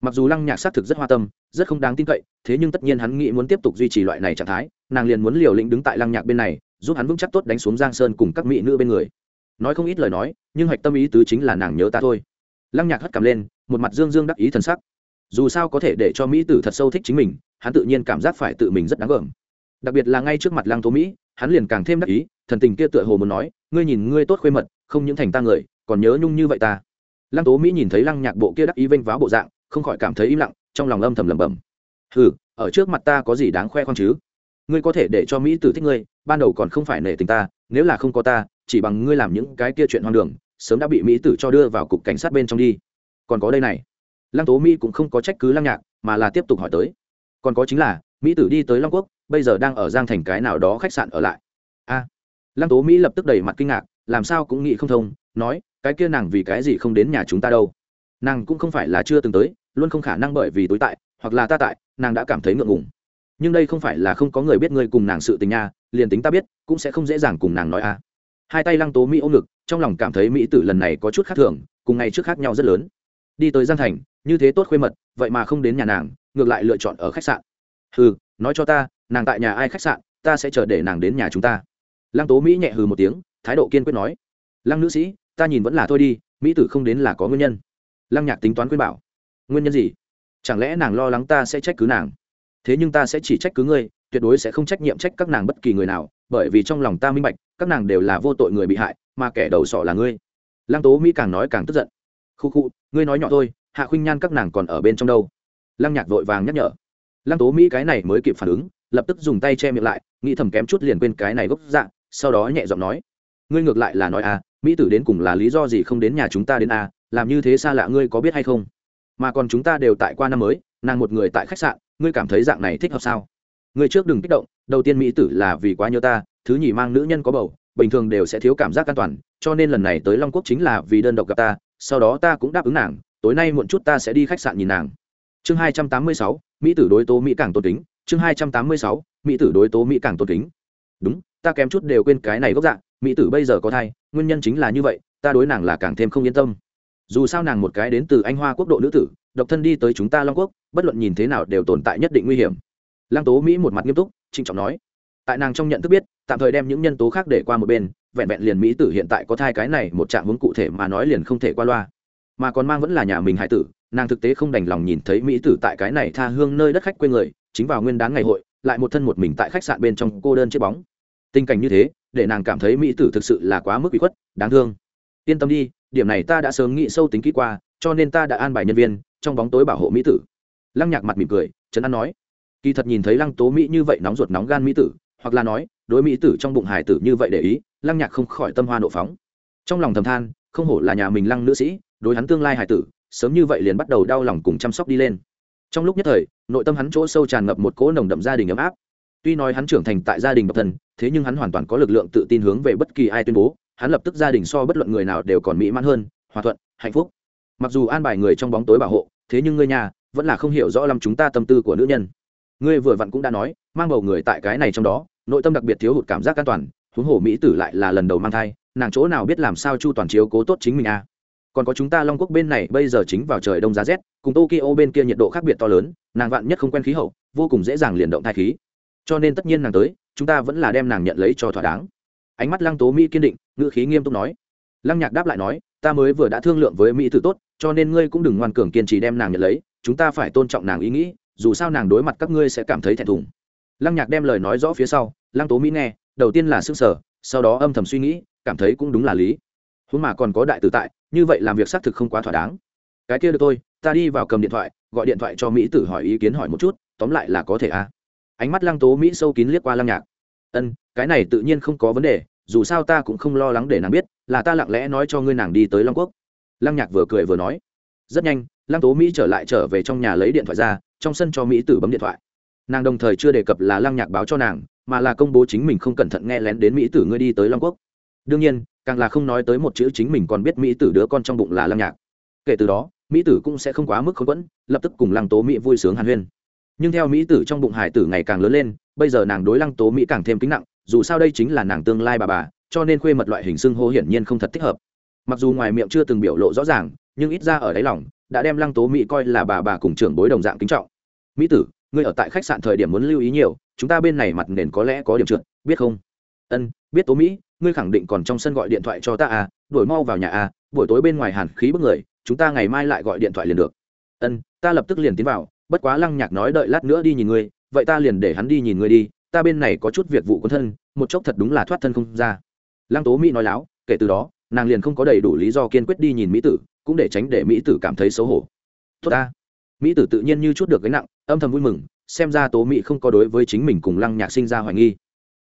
Mặc dù lăng nhạc xác thực rất hoa tâm, rất không đáng tin cậy, thế nhưng tất nhiên hắn nghĩ muốn tiếp tục duy trì loại này trạng thái, nàng liền muốn liều lĩnh đứng tại lăng nhạc bên này, giúp hắn vững chắc tốt đánh xuống giang sơn cùng các mỹ nữ bên người nói không ít lời nói, nhưng hạch tâm ý tứ chính là nàng nhớ ta thôi. Lăng nhạc hất cảm lên, một mặt dương dương đắc ý t sắc. Dù sao có thể để cho mỹ tử thật sâu thích chính mình, hắn tự nhiên cảm giác phải tự mình rất đáng gờm. Đặc biệt là ngay trước mặt lăng thố mỹ, hắn liền càng thêm đắc ý, thần tình kia tựa hồ muốn nói, ngươi nhìn ngươi tốt khuê mật, không những thành ta người, còn nhớ nhung như vậy ta. Lăng tố mỹ nhìn thấy lăng nhạc bộ kia đắc ý vênh váo bộ dạng, không khỏi cảm thấy im lặng, trong lòng âm thầm lẩm bẩm. Ừ ở trước mặt ta có gì đáng khoe khoang chứ? Ngươi có thể để cho mỹ tử thích ngươi, ban đầu còn không phải nể tình ta, nếu là không có ta chỉ bằng ngươi làm những cái kia chuyện hoang đường, sớm đã bị mỹ tử cho đưa vào cục cảnh sát bên trong đi. Còn có đây này. Lăng tố mỹ cũng không có trách cứ lăng nhạc, mà là tiếp tục hỏi tới. Còn có chính là, mỹ tử đi tới long quốc, bây giờ đang ở giang thành cái nào đó khách sạn ở lại. A. Lăng tố mỹ lập tức đầy mặt kinh ngạc, làm sao cũng nghĩ không thông, nói, cái kia nàng vì cái gì không đến nhà chúng ta đâu? Nàng cũng không phải là chưa từng tới, luôn không khả năng bởi vì tối tại, hoặc là ta tại, nàng đã cảm thấy ngượng ngùng. Nhưng đây không phải là không có người biết ngươi cùng nàng sự tình nha, liền tính ta biết, cũng sẽ không dễ dàng cùng nàng nói a hai tay lăng tố mỹ ôm ngực, trong lòng cảm thấy mỹ tử lần này có chút khác thường, cùng ngày trước khác nhau rất lớn. Đi tới giang thành, như thế tốt khuê mật, vậy mà không đến nhà nàng, ngược lại lựa chọn ở khách sạn. Hừ, nói cho ta, nàng tại nhà ai khách sạn, ta sẽ chờ để nàng đến nhà chúng ta. Lăng tố mỹ nhẹ hừ một tiếng, thái độ kiên quyết nói. Lăng nữ sĩ, ta nhìn vẫn là thôi đi, mỹ tử không đến là có nguyên nhân. Lăng nhạc tính toán khuyên bảo. Nguyên nhân gì? Chẳng lẽ nàng lo lắng ta sẽ trách cứ nàng? Thế nhưng ta sẽ chỉ trách cứ ngươi, tuyệt đối sẽ không trách nhiệm trách các nàng bất kỳ người nào bởi vì trong lòng ta minh bạch, các nàng đều là vô tội người bị hại, mà kẻ đầu sọ là ngươi. Lăng tố mỹ càng nói càng tức giận. Khu khu, ngươi nói nhỏ thôi, hạ khuynh nhan các nàng còn ở bên trong đâu? Lăng nhạc vội vàng nhắc nhở. Lăng tố mỹ cái này mới kịp phản ứng, lập tức dùng tay che miệng lại, nghĩ thầm kém chút liền quên cái này gốc dạng sau đó nhẹ giọng nói, ngươi ngược lại là nói à mỹ tử đến cùng là lý do gì không đến nhà chúng ta đến à làm như thế xa lạ ngươi có biết hay không? Mà còn chúng ta đều tại qua năm mới, nàng một người tại khách sạn, ngươi cảm thấy dạng này thích hợp sao? Ngươi trước đừng kích động, đầu tiên mỹ tử là vì quá nhớ ta, thứ nhì mang nữ nhân có bầu, bình thường đều sẽ thiếu cảm giác an toàn, cho nên lần này tới long quốc chính là vì đơn độc gặp ta, sau đó ta cũng đáp ứng nàng, tối nay muộn chút ta sẽ đi khách sạn nhìn nàng. Chương hai trăm tám mươi sáu, mỹ tử đối tố mỹ càng tôn kính, chương hai trăm tám mươi sáu, mỹ tử đối tố mỹ càng tôn kính. Đúng, ta kém chút đều quên cái này gốc dạng mỹ tử bây giờ có thai, nguyên nhân chính là như vậy, ta đối nàng là càng thêm không yên tâm. Dù sao nàng một cái đến từ anh hoa quốc độ nữ tử, độc thân đi tới chúng ta long quốc, bất luận nhìn thế nào đều tồn tại nhất định nguy hiểm lăng tố mỹ một mặt nghiêm túc, trịnh trọng nói, tại nàng trong nhận thức biết, tạm thời đem những nhân tố khác để qua một bên, vẹn vẹn liền mỹ tử hiện tại có thai cái này một trạng hướng cụ thể mà nói liền không thể qua loa. Mà còn mang vẫn là nhà mình hải tử, nàng thực tế không đành lòng nhìn thấy mỹ tử tại cái này tha hương nơi đất khách quê người, chính vào nguyên đán ngày hội, lại một thân một mình tại khách sạn bên trong cô đơn chiếc bóng. Tình cảnh như thế, để nàng cảm thấy mỹ tử thực sự là quá mức bị khuất, đáng thương. Yên tâm đi, điểm này ta đã sớm nghĩ sâu tính kỹ qua, cho nên ta đã an bài nhân viên, trong bóng tối bảo hộ mỹ tử. Lăng nhạc mặt mỉm cười, trấn an nói kỳ thật nhìn thấy lăng tố mỹ như vậy nóng ruột nóng gan mỹ tử, hoặc là nói, đối mỹ tử trong bụng hải tử như vậy để ý, lăng nhạc không khỏi tâm hoa nộ phóng. Trong lòng thầm than, không hổ là nhà mình lăng nữ sĩ, đối hắn tương lai hải tử, sớm như vậy liền bắt đầu đau lòng cùng chăm sóc đi lên. Trong lúc nhất thời, nội tâm hắn chỗ sâu tràn ngập một cỗ nồng đậm gia đình ấm áp. Tuy nói hắn trưởng thành tại gia đình độc thân, thế nhưng hắn hoàn toàn có lực lượng tự tin hướng về bất kỳ ai tuyên bố, hắn lập tức gia đình so bất luận người nào đều còn mỹ mãn hơn, hòa thuận, hạnh phúc. Mặc dù an bài người trong bóng tối bảo hộ, thế nhưng ngươi nhà vẫn là không hiểu rõ lắm chúng ta tâm tư của nữ nhân ngươi vừa vặn cũng đã nói, mang bầu người tại cái này trong đó, nội tâm đặc biệt thiếu hụt cảm giác an toàn, huống hồ mỹ tử lại là lần đầu mang thai, nàng chỗ nào biết làm sao chu toàn chiếu cố tốt chính mình à? Còn có chúng ta long quốc bên này, bây giờ chính vào trời đông giá rét, cùng tokyo bên kia nhiệt độ khác biệt to lớn, nàng vạn nhất không quen khí hậu, vô cùng dễ dàng liền động thai khí. Cho nên tất nhiên nàng tới, chúng ta vẫn là đem nàng nhận lấy cho thỏa đáng. Ánh mắt lăng tố mỹ kiên định, ngữ khí nghiêm túc nói. Lăng nhạc đáp lại nói, ta mới vừa đã thương lượng với mỹ tử tốt, cho nên ngươi cũng đừng ngoan cường kiên trì đem nàng nhận lấy, chúng ta phải tôn trọng nàng ý nghĩ dù sao nàng đối mặt các ngươi sẽ cảm thấy thẹn thùng. Lăng nhạc đem lời nói rõ phía sau, lăng tố mỹ nghe, đầu tiên là s ư n g sở sau đó âm thầm suy nghĩ, cảm thấy cũng đúng là lý. Huống mà còn có đại tử tại, như vậy làm việc xác thực không quá thỏa đáng. Cái kia được tôi ta đi vào cầm điện thoại, gọi điện thoại cho mỹ tử hỏi ý kiến hỏi một chút, tóm lại là có thể à. Ánh mắt lăng tố mỹ sâu kín liếc qua lăng nhạc. Ân, cái này tự nhiên không có vấn đề, dù sao ta cũng không lo lắng để nàng biết, là ta lặng lẽ nói cho ngươi nàng đi tới long quốc. Lăng nhạc vừa cười vừa nói. Rất nhanh, lăng tố mỹ trở lại trở về trong nhà lấy điện thoại ra trong sân cho mỹ tử bấm điện thoại. Nàng đồng thời chưa đề cập là lăng nhạc báo cho nàng, mà là công bố chính mình không cẩn thận nghe lén đến mỹ tử ngươi đi tới long quốc. Đương nhiên, càng là không nói tới một chữ chính mình còn biết mỹ tử đứa con trong bụng là lăng nhạc. Kể từ đó, mỹ tử cũng sẽ không quá mức khốn quẫn, lập tức cùng lăng tố mỹ vui sướng hàn huyên. Nhưng theo mỹ tử trong bụng hải tử ngày càng lớn lên, bây giờ nàng đối lăng tố mỹ càng thêm kính nặng, dù sao đây chính là nàng tương lai bà bà, cho nên khuê mật loại hình xưng hô hiển nhiên không thật thích hợp. Mặc dù ngoài miệng chưa từng biểu lộ rõ ràng, nhưng ít ra ở đáy lòng, đã đem lăng tố mỹ coi là bà bà cùng trưởng bối đồng dạng kính trọng mỹ tử, ngươi ở tại khách sạn thời điểm muốn lưu ý nhiều, chúng ta bên này mặt nền có lẽ có điểm trượt, biết không? Ân, biết tố mỹ, ngươi khẳng định còn trong sân gọi điện thoại cho ta à đuổi mau vào nhà à buổi tối bên ngoài hàn khí bức người, chúng ta ngày mai lại gọi điện thoại liền được. Ân, ta lập tức liền tiến vào, bất quá lăng nhạc nói đợi lát nữa đi nhìn ngươi, vậy ta liền để hắn đi nhìn ngươi đi, ta bên này có chút việc vụ quân thân, một chốc thật đúng là thoát thân không ra. Lăng tố mỹ nói láo, kể từ đó, nàng liền không có đầy đủ lý do kiên quyết đi nhìn mỹ tử, cũng để tránh để mỹ tử cảm thấy xấu hổ. Tốt ta mỹ tử tự nhiên như chút được gánh nặng, âm thầm vui mừng, xem ra tố mỹ không có đối với chính mình cùng lăng nhạc sinh ra hoài nghi.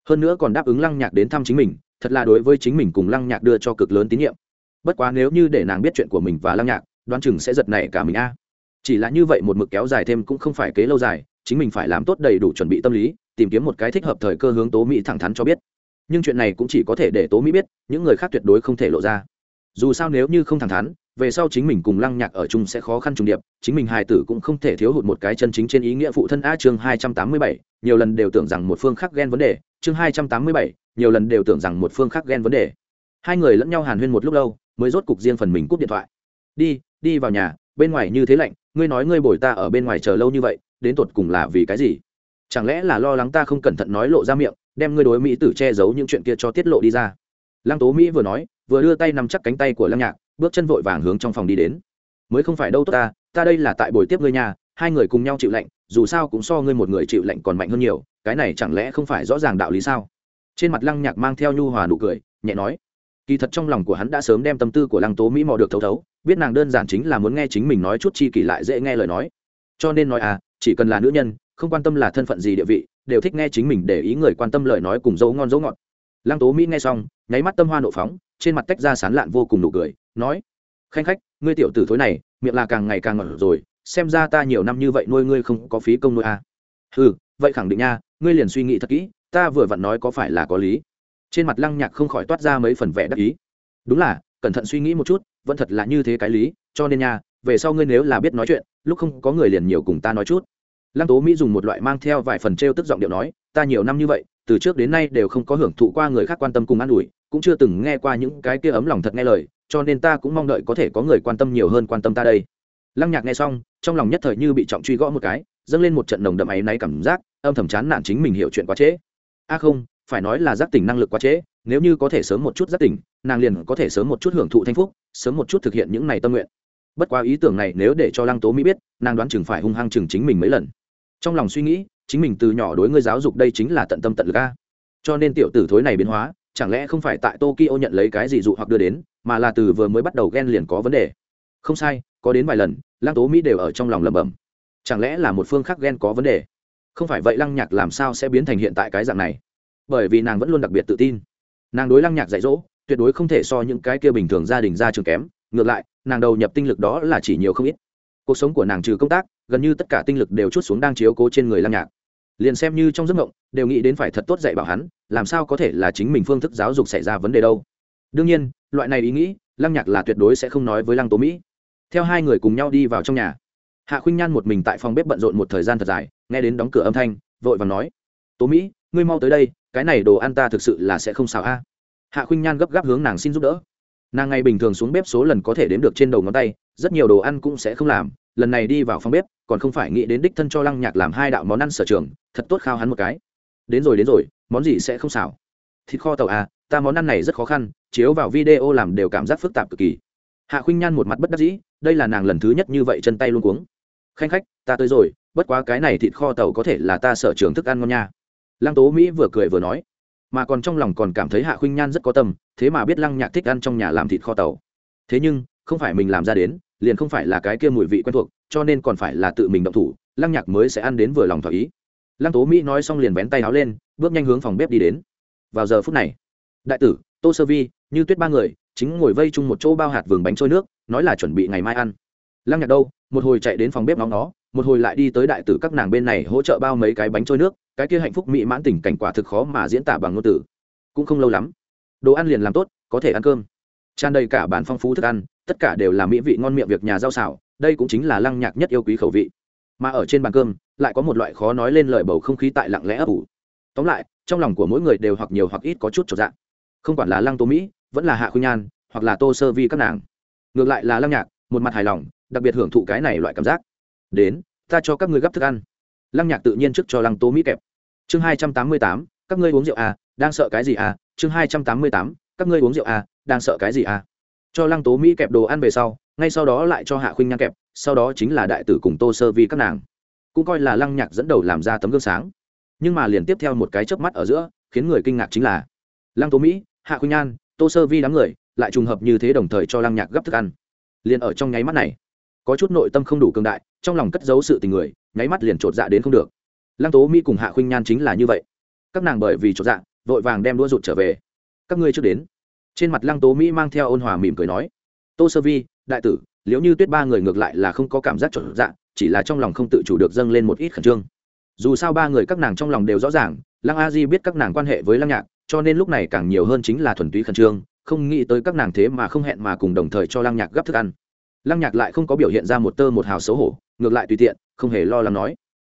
Hơn nữa còn đáp ứng lăng nhạc đến thăm chính mình, thật là đối với chính mình cùng lăng nhạc đưa cho cực lớn tín nhiệm. Bất quá nếu như để nàng biết chuyện của mình và lăng nhạc, đoán chừng sẽ giật nảy cả mình a. Chỉ là như vậy một mực kéo dài thêm cũng không phải kế lâu dài, chính mình phải làm tốt đầy đủ chuẩn bị tâm lý, tìm kiếm một cái thích hợp thời cơ hướng tố mỹ thẳng thắn cho biết. Nhưng chuyện này cũng chỉ có thể để tố mỹ biết, những người khác tuyệt đối không thể lộ ra. Dù sao nếu như không thẳng thắn về sau chính mình cùng lăng nhạc ở chung sẽ khó khăn trùng điệp, chính mình hài tử cũng không thể thiếu hụt một cái chân chính trên ý nghĩa phụ thân a chương hai trăm tám mươi bảy, nhiều lần đều tưởng rằng một phương khác ghen vấn đề, chương hai trăm tám mươi bảy, nhiều lần đều tưởng rằng một phương khác ghen vấn đề. Hai người lẫn nhau hàn huyên một lúc lâu, mới rốt cục riêng phần mình cúp điện thoại. Đi đi vào nhà, bên ngoài như thế lạnh, ngươi nói ngươi bồi ta ở bên ngoài chờ lâu như vậy, đến tột cùng là vì cái gì? Chẳng lẽ là lo lắng ta không cẩn thận nói lộ ra miệng, đem ngươi đối mỹ tử che giấu những chuyện kia cho tiết lộ đi ra? Lăng tố mỹ vừa nói, vừa đưa tay nằm chắc cánh tay của lăng nhạc, bước chân vội vàng hướng trong phòng đi đến. Mới không phải đâu tốt ta ta đây là tại buổi tiếp ngươi nhà, hai người cùng nhau chịu lạnh, dù sao cũng so ngươi một người chịu lạnh còn mạnh hơn nhiều, cái này chẳng lẽ không phải rõ ràng đạo lý sao? Trên mặt lăng nhạc mang theo nhu hòa nụ cười, nhẹ nói, kỳ thật trong lòng của hắn đã sớm đem tâm tư của lăng tố mỹ mò được thấu thấu, biết nàng đơn giản chính là muốn nghe chính mình nói chút chi kỳ lại dễ nghe lời nói. Cho nên nói à chỉ cần là nữ nhân, không quan tâm là thân phận gì địa vị, đều thích nghe chính mình để ý người quan tâm lời nói cùng dấu ngon dấu ngọt lăng tố mỹ nghe xong, nháy mắt tâm hoa nộ phóng, trên mặt tách ra sán lạn vô cùng nụ cười, nói, khanh khách, ngươi tiểu tử thối này, miệng là càng ngày càng ngẩn rồi, xem ra ta nhiều năm như vậy nuôi ngươi không có phí công nuôi à. ừ vậy khẳng định nha, ngươi liền suy nghĩ thật kỹ, ta vừa vặn nói có phải là có lý. Trên mặt lăng nhạc không khỏi toát ra mấy phần vẻ đắc ý. Đúng là, cẩn thận suy nghĩ một chút, vẫn thật là như thế cái lý, cho nên nha, về sau ngươi nếu là biết nói chuyện, lúc không có người liền nhiều cùng ta nói chút. Lăng tố mỹ dùng một loại mang theo vài phần t r e o tức giọng điệu nói, ta nhiều năm như vậy từ trước đến nay đều không có hưởng thụ qua người khác quan tâm cùng an ủi, cũng chưa từng nghe qua những cái kia ấm lòng thật nghe lời, cho nên ta cũng mong đợi có thể có người quan tâm nhiều hơn quan tâm ta đây. Lăng nhạc nghe xong, trong lòng nhất thời như bị trọng truy gõ một cái, dâng lên một trận nồng đậm áy náy cảm giác, âm thầm chán nản chính mình hiểu chuyện quá trễ. A không, phải nói là giác tỉnh năng lực quá trễ, nếu như có thể sớm một chút giác tỉnh, nàng liền có thể sớm một chút hưởng thụ thanh phúc, sớm một chút thực hiện những này tâm nguyện. Bất quá ý tưởng này nếu để cho lăng tố mỹ biết, nàng đoán chừng phải hung hăng chừng chính mình mấy lần. Trong lòng suy nghĩ chính mình từ nhỏ đối ngươi giáo dục đây chính là tận tâm tận lực a. Cho nên tiểu tử thối này biến hóa, chẳng lẽ không phải tại tokyo nhận lấy cái gì dụ hoặc đưa đến, mà là từ vừa mới bắt đầu ghen liền có vấn đề? Không sai, có đến vài lần, lăng tố mỹ đều ở trong lòng lẩm bẩm. Chẳng lẽ là một phương khác ghen có vấn đề? Không phải vậy lăng nhạc làm sao sẽ biến thành hiện tại cái dạng này? Bởi vì nàng vẫn luôn đặc biệt tự tin. Nàng đối lăng nhạc dạy dỗ, tuyệt đối không thể so những cái kia bình thường gia đình ra trường kém. Ngược lại, nàng đầu nhập tinh lực đó là chỉ nhiều không ít. Cuộc sống của nàng trừ công tác, gần như tất cả tinh lực đều chút xuống đang chiếu cố trên người lăng nhạc liền xem như trong giấc mộng, đều nghĩ đến phải thật tốt dạy bảo hắn, làm sao có thể là chính mình phương thức giáo dục xảy ra vấn đề đâu. Đương nhiên, loại này ý nghĩ, lăng nhạc là tuyệt đối sẽ không nói với lăng tố mỹ. Theo hai người cùng nhau đi vào trong nhà, hạ khuynh nhan một mình tại phòng bếp bận rộn một thời gian thật dài, nghe đến đóng cửa âm thanh, vội và nói, tố mỹ, ngươi mau tới đây, cái này đồ ăn ta thực sự là sẽ không xào a. Hạ khuynh nhan gấp gáp hướng nàng xin giúp đỡ. Nàng ngày bình thường xuống bếp số lần có thể đếm được trên đầu ngón tay, rất nhiều đồ ăn cũng sẽ không làm lần này đi vào phòng bếp, còn không phải nghĩ đến đích thân cho lăng nhạc làm hai đạo món ăn sở trường, thật tốt khao hắn một cái. Đến rồi đến rồi, món gì sẽ không xào? Thịt kho tàu à ta món ăn này rất khó khăn, chiếu vào video làm đều cảm giác phức tạp cực kỳ. Hạ khuynh nhan một mặt bất đắc dĩ, đây là nàng lần thứ nhất như vậy chân tay luôn cuống. Khanh khách, ta tới rồi, bất quá cái này thịt kho tàu có thể là ta sở trường thức ăn ngon nha. Lăng tố mỹ vừa cười vừa nói, mà còn trong lòng còn cảm thấy hạ khuynh nhan rất có tâm, thế mà biết lăng nhạc thích ăn trong nhà làm thịt kho tàu. Thế nhưng, không phải mình làm ra đến liền không phải là cái kia mùi vị quen thuộc, cho nên còn phải là tự mình động thủ, lăng nhạc mới sẽ ăn đến vừa lòng thỏa ý. Lăng tố mỹ nói xong liền vén tay áo lên, bước nhanh hướng phòng bếp đi đến. Vào giờ phút này, đại tử, tô sơ vi, như tuyết ba người, chính ngồi vây chung một chỗ bao hạt vừng bánh trôi nước, nói là chuẩn bị ngày mai ăn. Lăng nhạc đâu? Một hồi chạy đến phòng bếp nóng nó, một hồi lại đi tới đại tử các nàng bên này hỗ trợ bao mấy cái bánh trôi nước, cái kia hạnh phúc mỹ mãn tình cảnh quả thực khó mà diễn tả bằng ngôn từ. Cũng không lâu lắm, đồ ăn liền làm tốt, có thể ăn cơm. Tràn đầy cả bàn phong phú thức ăn tất cả đều là mỹ vị ngon miệng việc nhà rau xào, đây cũng chính là lăng nhạc nhất yêu quý khẩu vị. Mà ở trên bàn cơm, lại có một loại khó nói lên lời bầu không khí tại lặng lẽ ấp ủ. Tóm lại, trong lòng của mỗi người đều hoặc nhiều hoặc ít có chút trọn dạng không quản là lăng tô mỹ, vẫn là hạ khuynh nhan, hoặc là tô sơ vi các nàng. Ngược lại là lăng nhạc, một mặt hài lòng, đặc biệt hưởng thụ cái này loại cảm giác. Đến, ta cho các ngươi gấp thức ăn. Lăng nhạc tự nhiên trước cho lăng tô mỹ kẹp. Chương hai trăm tám mươi tám, các ngươi uống rượu à đang sợ cái gì à? Chương hai trăm tám mươi tám, các ngươi uống rượu à đang sợ cái gì à? Cho lăng tố mỹ kẹp đồ ăn về sau, ngay sau đó lại cho hạ khuynh nhan kẹp, sau đó chính là đại tử cùng tô sơ vi các nàng. Cũng coi là lăng nhạc dẫn đầu làm ra tấm gương sáng. Nhưng mà liền tiếp theo một cái chớp mắt ở giữa, khiến người kinh ngạc chính là lăng tố mỹ, hạ khuynh nhan tô sơ vi đám người lại trùng hợp như thế đồng thời cho lăng nhạc gấp thức ăn. Liền ở trong nháy mắt này, có chút nội tâm không đủ cường đại, trong lòng cất giấu sự tình người, nháy mắt liền chột dạ đến không được. Lăng tố mỹ cùng hạ khuynh nhan chính là như vậy. Các nàng bởi vì chột dạ vội vàng đem đua rụt trở về. Các ngươi trước đến trên mặt lăng tố mỹ mang theo ôn hòa mỉm cười nói, tô sơ vi, đại tử nếu như tuyết ba người ngược lại là không có cảm giác chuẩn dạ chỉ là trong lòng không tự chủ được dâng lên một ít khẩn trương. Dù sao ba người các nàng trong lòng đều rõ ràng, lăng a di biết các nàng quan hệ với lăng nhạc, cho nên lúc này càng nhiều hơn chính là thuần túy khẩn trương, không nghĩ tới các nàng thế mà không hẹn mà cùng đồng thời cho lăng nhạc gấp thức ăn. Lăng nhạc lại không có biểu hiện ra một tơ một hào xấu hổ, ngược lại tùy tiện, không hề lo lắng nói,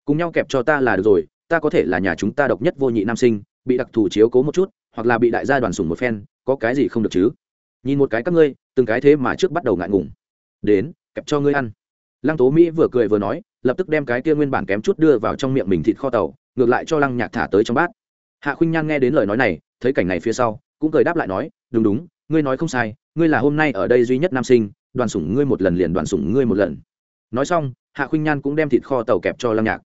cùng nhau kẹp cho ta là được rồi, ta có thể là nhà chúng ta độc nhất vô nhị nam sinh, bị đặc thù chiếu cố một chút, hoặc là bị đại gia đoàn sủng một phen có cái gì không được chứ? Nhìn một cái các ngươi, từng cái thế mà trước bắt đầu ngại ngùng. Đến, kẹp cho ngươi ăn. Lăng tố mỹ vừa cười vừa nói, lập tức đem cái kia nguyên bản kém chút đưa vào trong miệng mình thịt kho tàu, ngược lại cho lăng nhạc thả tới trong bát. Hạ khuynh nhan nghe đến lời nói này, thấy cảnh này phía sau, cũng cười đáp lại nói, đúng đúng, ngươi nói không sai, ngươi là hôm nay ở đây duy nhất nam sinh, đoàn sủng ngươi một lần liền đoàn sủng ngươi một lần. Nói xong, hạ khuynh nhan cũng đem thịt kho tàu kẹp cho lăng nhạc.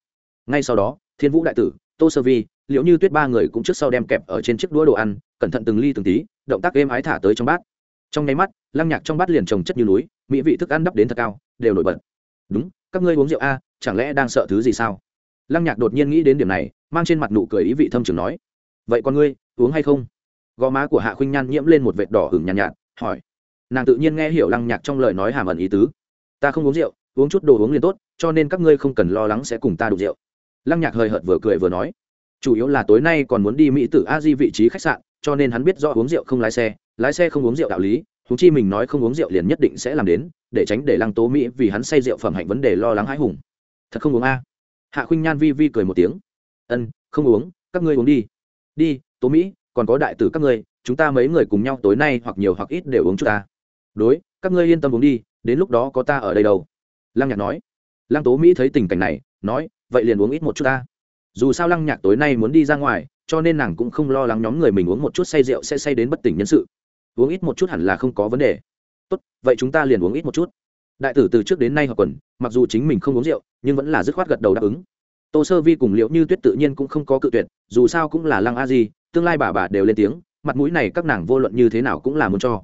Ngay sau đó, thiên vũ đại tử, tô sơ vi liệu như tuyết ba người cũng trước sau đem kẹp ở trên chiếc đũa đồ ăn cẩn thận từng ly từng tí động tác êm ái thả tới trong bát. Trong nháy mắt lăng nhạc trong bát liền trồng chất như núi mỹ vị thức ăn đắp đến thật cao đều nổi bật. Đúng các ngươi uống rượu a chẳng lẽ đang sợ thứ gì sao? Lăng nhạc đột nhiên nghĩ đến điểm này mang trên mặt nụ cười ý vị thâm trường nói. Vậy con ngươi uống hay không? Gò má của hạ khuynh nhan nhiễm lên một vệt đỏ hửng nhàn nhạt, nhạt hỏi. Nàng tự nhiên nghe hiểu lăng nhạc trong lời nói hàm ẩn ý tứ. Ta không uống rượu uống chút đồ uống liền tốt cho nên các ngươi không cần lo lắng sẽ cùng ta đụng rượu. Lăng nhạc hơi hợt vừa cười vừa nói. Chủ yếu là tối nay còn muốn đi mỹ tử a di vị trí khách sạn cho nên hắn biết rõ uống rượu không lái xe lái xe không uống rượu đạo lý thú chi mình nói không uống rượu liền nhất định sẽ làm đến, để tránh để lăng tố mỹ vì hắn say rượu phẩm hạnh vấn đề lo lắng hãi hùng. Thật không uống a? Hạ khuynh nhan vi vi cười một tiếng. Ân, không uống, các ngươi uống đi. Đi, tố mỹ, còn có đại tử các ngươi, chúng ta mấy người cùng nhau tối nay hoặc nhiều hoặc ít đều uống chút ta. Đối, các ngươi yên tâm uống đi, đến lúc đó có ta ở đây đâu. Lăng nhạc nói. Lăng tố mỹ thấy tình cảnh này, nói, vậy liền uống ít một chút ta dù sao lăng nhạc tối nay muốn đi ra ngoài, cho nên nàng cũng không lo lắng nhóm người mình uống một chút say rượu sẽ say đến bất tỉnh nhân sự. Uống ít một chút hẳn là không có vấn đề. Tốt, vậy chúng ta liền uống ít một chút. Đại tử từ trước đến nay hợp quần, mặc dù chính mình không uống rượu, nhưng vẫn là dứt khoát gật đầu đáp ứng. Tô sơ vi cùng liệu như tuyết tự nhiên cũng không có cự tuyệt, dù sao cũng là lăng a di, tương lai bà bà đều lên tiếng, mặt mũi này các nàng vô luận như thế nào cũng là muốn cho.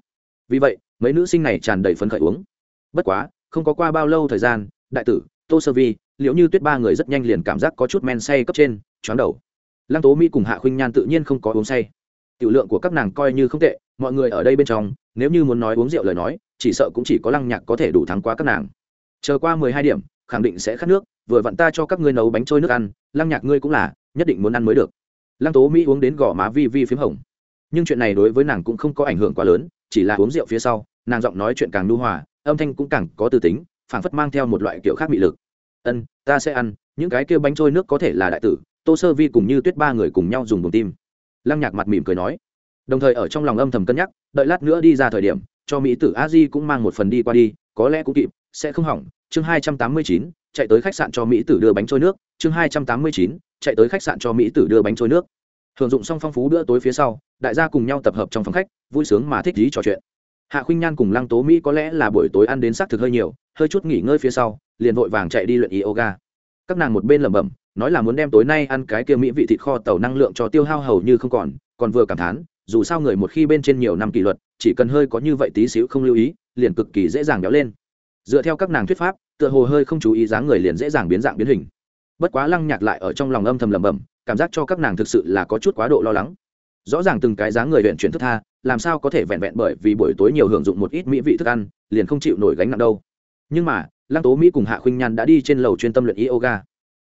Vì vậy, mấy nữ sinh này tràn đầy phấn khởi uống. Bất quá, không có qua bao lâu thời gian, đại tử, tô sơ vi liệu như tuyết ba người rất nhanh liền cảm giác có chút men say cấp trên, choáng đầu. Lăng tố mỹ cùng hạ khuynh nhan tự nhiên không có uống say. Tiểu lượng của các nàng coi như không tệ, mọi người ở đây bên trong, nếu như muốn nói uống rượu lời nói, chỉ sợ cũng chỉ có lăng nhạc có thể đủ thắng quá các nàng. Chờ qua mười hai điểm, khẳng định sẽ khát nước, vừa vặn ta cho các ngươi nấu bánh trôi nước ăn, lăng nhạc ngươi cũng là, nhất định muốn ăn mới được. Lăng tố mỹ uống đến gò má vi vi p h í m hồng. Nhưng chuyện này đối với nàng cũng không có ảnh hưởng quá lớn, chỉ là uống rượu phía sau, nàng giọng nói chuyện càng nu hòa, âm thanh cũng càng có từ tính, phảng phất mang theo một loại kiểu khác bị lực ân, ta sẽ ăn, những cái kia bánh trôi nước có thể là đại tử, tô sơ vi cùng như tuyết ba người cùng nhau dùng bồng tim. Lăng nhạc mặt mỉm cười nói. Đồng thời ở trong lòng âm thầm cân nhắc, đợi lát nữa đi ra thời điểm, cho mỹ tử a di cũng mang một phần đi qua đi, có lẽ cũng kịp, sẽ không hỏng. Chương hai trăm tám mươi chín, chạy tới khách sạn cho mỹ tử đưa bánh trôi nước. Chương hai trăm tám mươi chín, chạy tới khách sạn cho mỹ tử đưa bánh trôi nước. Thường dụng xong phong phú bữa tối phía sau, đại gia cùng nhau tập hợp trong phòng khách, vui sướng mà thích lý trò chuyện. Hạ khuynh nhan cùng lăng tố mỹ có lẽ là buổi tối ăn đến xác thực hơi nhiều, hơi chút nghỉ ngơi phía sau liền vội vàng chạy đi luyện yoga. Các nàng một bên lẩm bẩm, nói là muốn đem tối nay ăn cái kia mỹ vị thịt kho tàu năng lượng cho tiêu hao hầu như không còn còn vừa cảm thán, dù sao người một khi bên trên nhiều năm kỷ luật, chỉ cần hơi có như vậy tí xíu không lưu ý, liền cực kỳ dễ dàng béo lên. Dựa theo các nàng thuyết pháp, tựa hồ hơi không chú ý dáng người liền dễ dàng biến dạng biến hình. Bất quá lăng nhạc lại ở trong lòng âm thầm lẩm bẩm, cảm giác cho các nàng thực sự là có chút quá độ lo lắng. Rõ ràng từng cái dáng người huyện chuyển thức tha, làm sao có thể vẹn vẹn bởi vì buổi tối nhiều hưởng dụng một ít mỹ vị thức ăn, liền không chịu nổi gánh nặng đâu. Nhưng mà lăng tố mỹ cùng hạ khuynh nhan đã đi trên lầu chuyên tâm luyện yoga.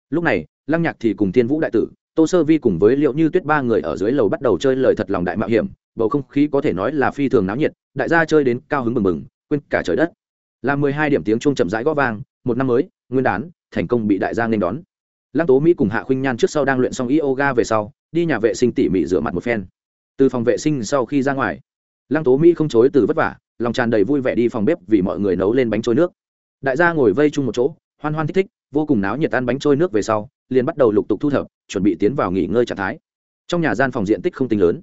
Lúc này, lăng nhạc thì cùng tiên vũ đại tử, tô sơ vi cùng với liệu như tuyết ba người ở dưới lầu bắt đầu chơi lời thật lòng đại mạo hiểm, bầu không khí có thể nói là phi thường náo nhiệt, đại gia chơi đến cao hứng mừng mừng quên cả trời đất. Là mười hai điểm tiếng chuông chậm rãi gõ vang, một năm mới, nguyên đán, thành công bị đại gia nên đón. Lăng tố mỹ cùng hạ khuynh nhan trước sau đang luyện xong yoga về sau, đi nhà vệ sinh tỉ mỉ rửa mặt một phen. Từ phòng vệ sinh sau khi ra ngoài, lăng tố mỹ không chối từ vất vả, lòng tràn đầy vui vẻ đi phòng bếp vì mọi người nấu lên bánh trôi nước đại gia ngồi vây chung một chỗ, hoan hoan thích thích, vô cùng náo nhiệt ăn bánh trôi nước về sau, liền bắt đầu lục tục thu thập, chuẩn bị tiến vào nghỉ ngơi trạng thái. Trong nhà gian phòng diện tích không tính lớn,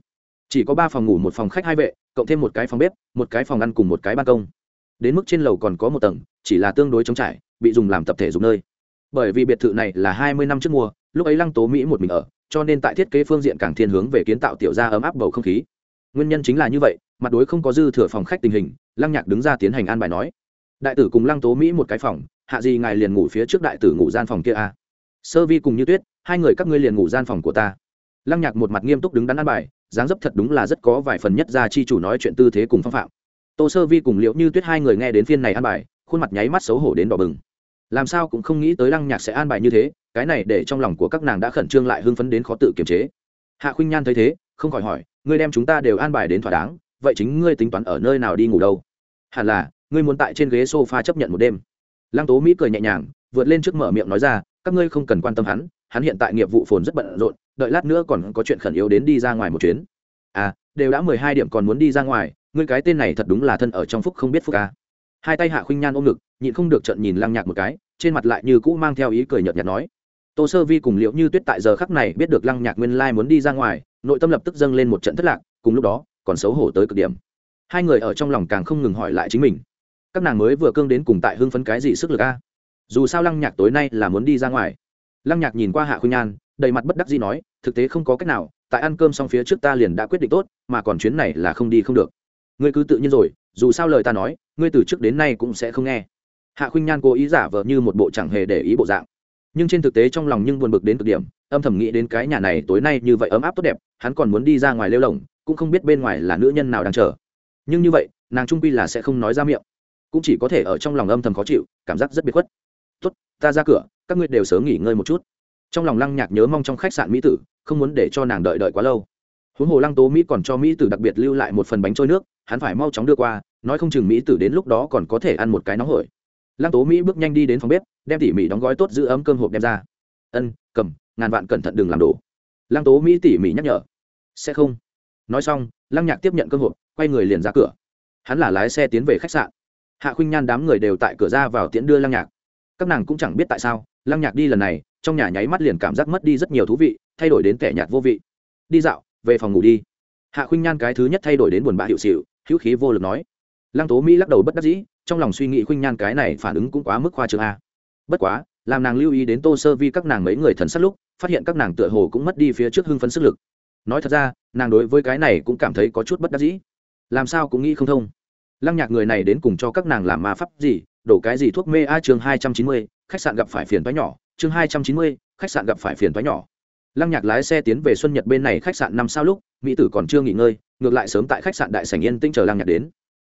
chỉ có ba phòng ngủ, một phòng khách hai vệ, cộng thêm một cái phòng bếp, một cái phòng ăn cùng một cái ban công. Đến mức trên lầu còn có một tầng, chỉ là tương đối trống trải, bị dùng làm tập thể dùng nơi. Bởi vì biệt thự này là hai mươi năm trước mua, lúc ấy lăng tố mỹ một mình ở, cho nên tại thiết kế phương diện càng thiên hướng về kiến tạo tiểu gia ấm áp bầu không khí. Nguyên nhân chính là như vậy, mặt đối không có dư thừa phòng khách tình hình, lăng nhạc đứng ra tiến hành an bài nói đại tử cùng lăng tố mỹ một cái phòng, hạ gì ngài liền ngủ phía trước đại tử ngủ gian phòng kia a à. sơ vi cùng như tuyết, hai người các ngươi liền ngủ gian phòng của ta. Lăng nhạc một mặt nghiêm túc đứng đắn an bài, dáng dấp thật đúng là rất có vài phần nhất ra chi chủ nói chuyện tư thế cùng phong phạm. Tô sơ vi cùng liễu như tuyết hai người nghe đến phiên này an bài, khuôn mặt nháy mắt xấu hổ đến đỏ bừng. Làm sao cũng không nghĩ tới lăng nhạc sẽ an bài như thế, cái này để trong lòng của các nàng đã khẩn trương lại hưng phấn đến khó tự kiềm chế. Hạ khuynh nhan thấy thế, không khỏi hỏi, ngươi đem chúng ta đều an bài đến thỏa đáng, vậy chính ngươi tính toán ở nơi nào đi ngủ đâu? Hẳn là ngươi muốn tại trên ghế sofa chấp nhận một đêm. Lăng tố mỹ cười nhẹ nhàng, vượt lên trước mở miệng nói ra, các ngươi không cần quan tâm hắn hắn hiện tại nghiệp vụ phồn rất bận rộn, đợi lát nữa còn có chuyện khẩn yếu đến đi ra ngoài một chuyến. À đều đã mười hai điểm còn muốn đi ra ngoài, ngươi cái tên này thật đúng là thân ở trong phúc không biết phúc à! hai tay hạ khuynh nhan ôm ngực, nhịn không được trận nhìn lăng nhạc một cái, trên mặt lại như cũ mang theo ý cười nhợt nhạt nói. Tô sơ vi cùng liệu như tuyết tại giờ khắc này biết được lăng nhạc nguyên lai muốn đi ra ngoài, nội tâm lập tức dâng lên một trận thất lạc, cùng lúc đó, còn xấu hổ tới cực điểm. Hai người ở trong lòng càng không ngừng hỏi lại chính mình các nàng mới vừa cương đến cùng tại hưng phấn cái gì sức lực a? Dù sao lăng nhạc tối nay là muốn đi ra ngoài. Lăng nhạc nhìn qua hạ khuynh nhan đầy mặt bất đắc dĩ nói, thực tế không có cách nào, tại ăn cơm xong phía trước ta liền đã quyết định tốt, mà còn chuyến này là không đi không được. Ngươi cứ tự nhiên rồi, dù sao lời ta nói, ngươi từ trước đến nay cũng sẽ không nghe. Hạ khuynh nhan cố ý giả vờ như một bộ chẳng hề để ý bộ dạng. Nhưng trên thực tế trong lòng nhưng buồn bực đến cực điểm, âm thầm nghĩ đến cái nhà này tối nay như vậy ấm áp tốt đẹp, hắn còn muốn đi ra ngoài lêu lồng, cũng không biết bên ngoài là nữ nhân nào đang chờ. Nhưng như vậy, nàng trung pi là sẽ không nói ra miệng cũng chỉ có thể ở trong lòng âm thầm khó chịu, cảm giác rất biệt khuất. Tốt, ta ra cửa, các ngươi đều sớm nghỉ ngơi một chút. Trong lòng lăng nhạc nhớ mong trong khách sạn mỹ tử, không muốn để cho nàng đợi đợi quá lâu. Huống hồ lăng tố mỹ còn cho mỹ tử đặc biệt lưu lại một phần bánh trôi nước, hắn phải mau chóng đưa qua, nói không chừng mỹ tử đến lúc đó còn có thể ăn một cái nóng hổi. Lăng tố mỹ bước nhanh đi đến phòng bếp, đem tỉ mỉ đóng gói tốt giữ ấm cơm hộp đem ra. Ân, cầm, ngàn vạn cẩn thận đừng làm đổ. Lăng tố mỹ tỉ mỉ nhắc nhở. Sẽ không. Nói xong, lăng nhạc tiếp nhận cơm hộp, quay người liền ra cửa. Hắn là lái xe tiến về khách sạn hạ khuynh nhan đám người đều tại cửa ra vào tiễn đưa lăng nhạc. Các nàng cũng chẳng biết tại sao, lăng nhạc đi lần này, trong nhà nháy mắt liền cảm giác mất đi rất nhiều thú vị, thay đổi đến kẻ nhạt vô vị. Đi dạo, về phòng ngủ đi. Hạ khuynh nhan cái thứ nhất thay đổi đến buồn bã hiệu xịu, hữu khí vô lực nói. Lăng tố mỹ lắc đầu bất đắc dĩ, trong lòng suy nghĩ khuynh nhan cái này phản ứng cũng quá mức khoa trương a. Bất quá, làm nàng lưu ý đến tô sơ vi các nàng mấy người thần sắc lúc, phát hiện các nàng tựa hồ cũng mất đi phía trước hưng phấn sức lực. Nói thật ra, nàng đối với cái này cũng cảm thấy có chút bất đắc dĩ. Làm sao cũng nghĩ không thông lăng nhạc người này đến cùng cho các nàng làm ma pháp gì? Đổ cái gì thuốc mê a chương hai trăm chín mươi, khách sạn gặp phải phiền toái nhỏ. Chương hai trăm chín mươi, khách sạn gặp phải phiền toái nhỏ. Lăng nhạc lái xe tiến về xuân nhật bên này khách sạn năm sao lúc, mỹ tử còn chưa nghỉ ngơi, ngược lại sớm tại khách sạn đại sảnh yên tĩnh chờ lăng nhạc đến.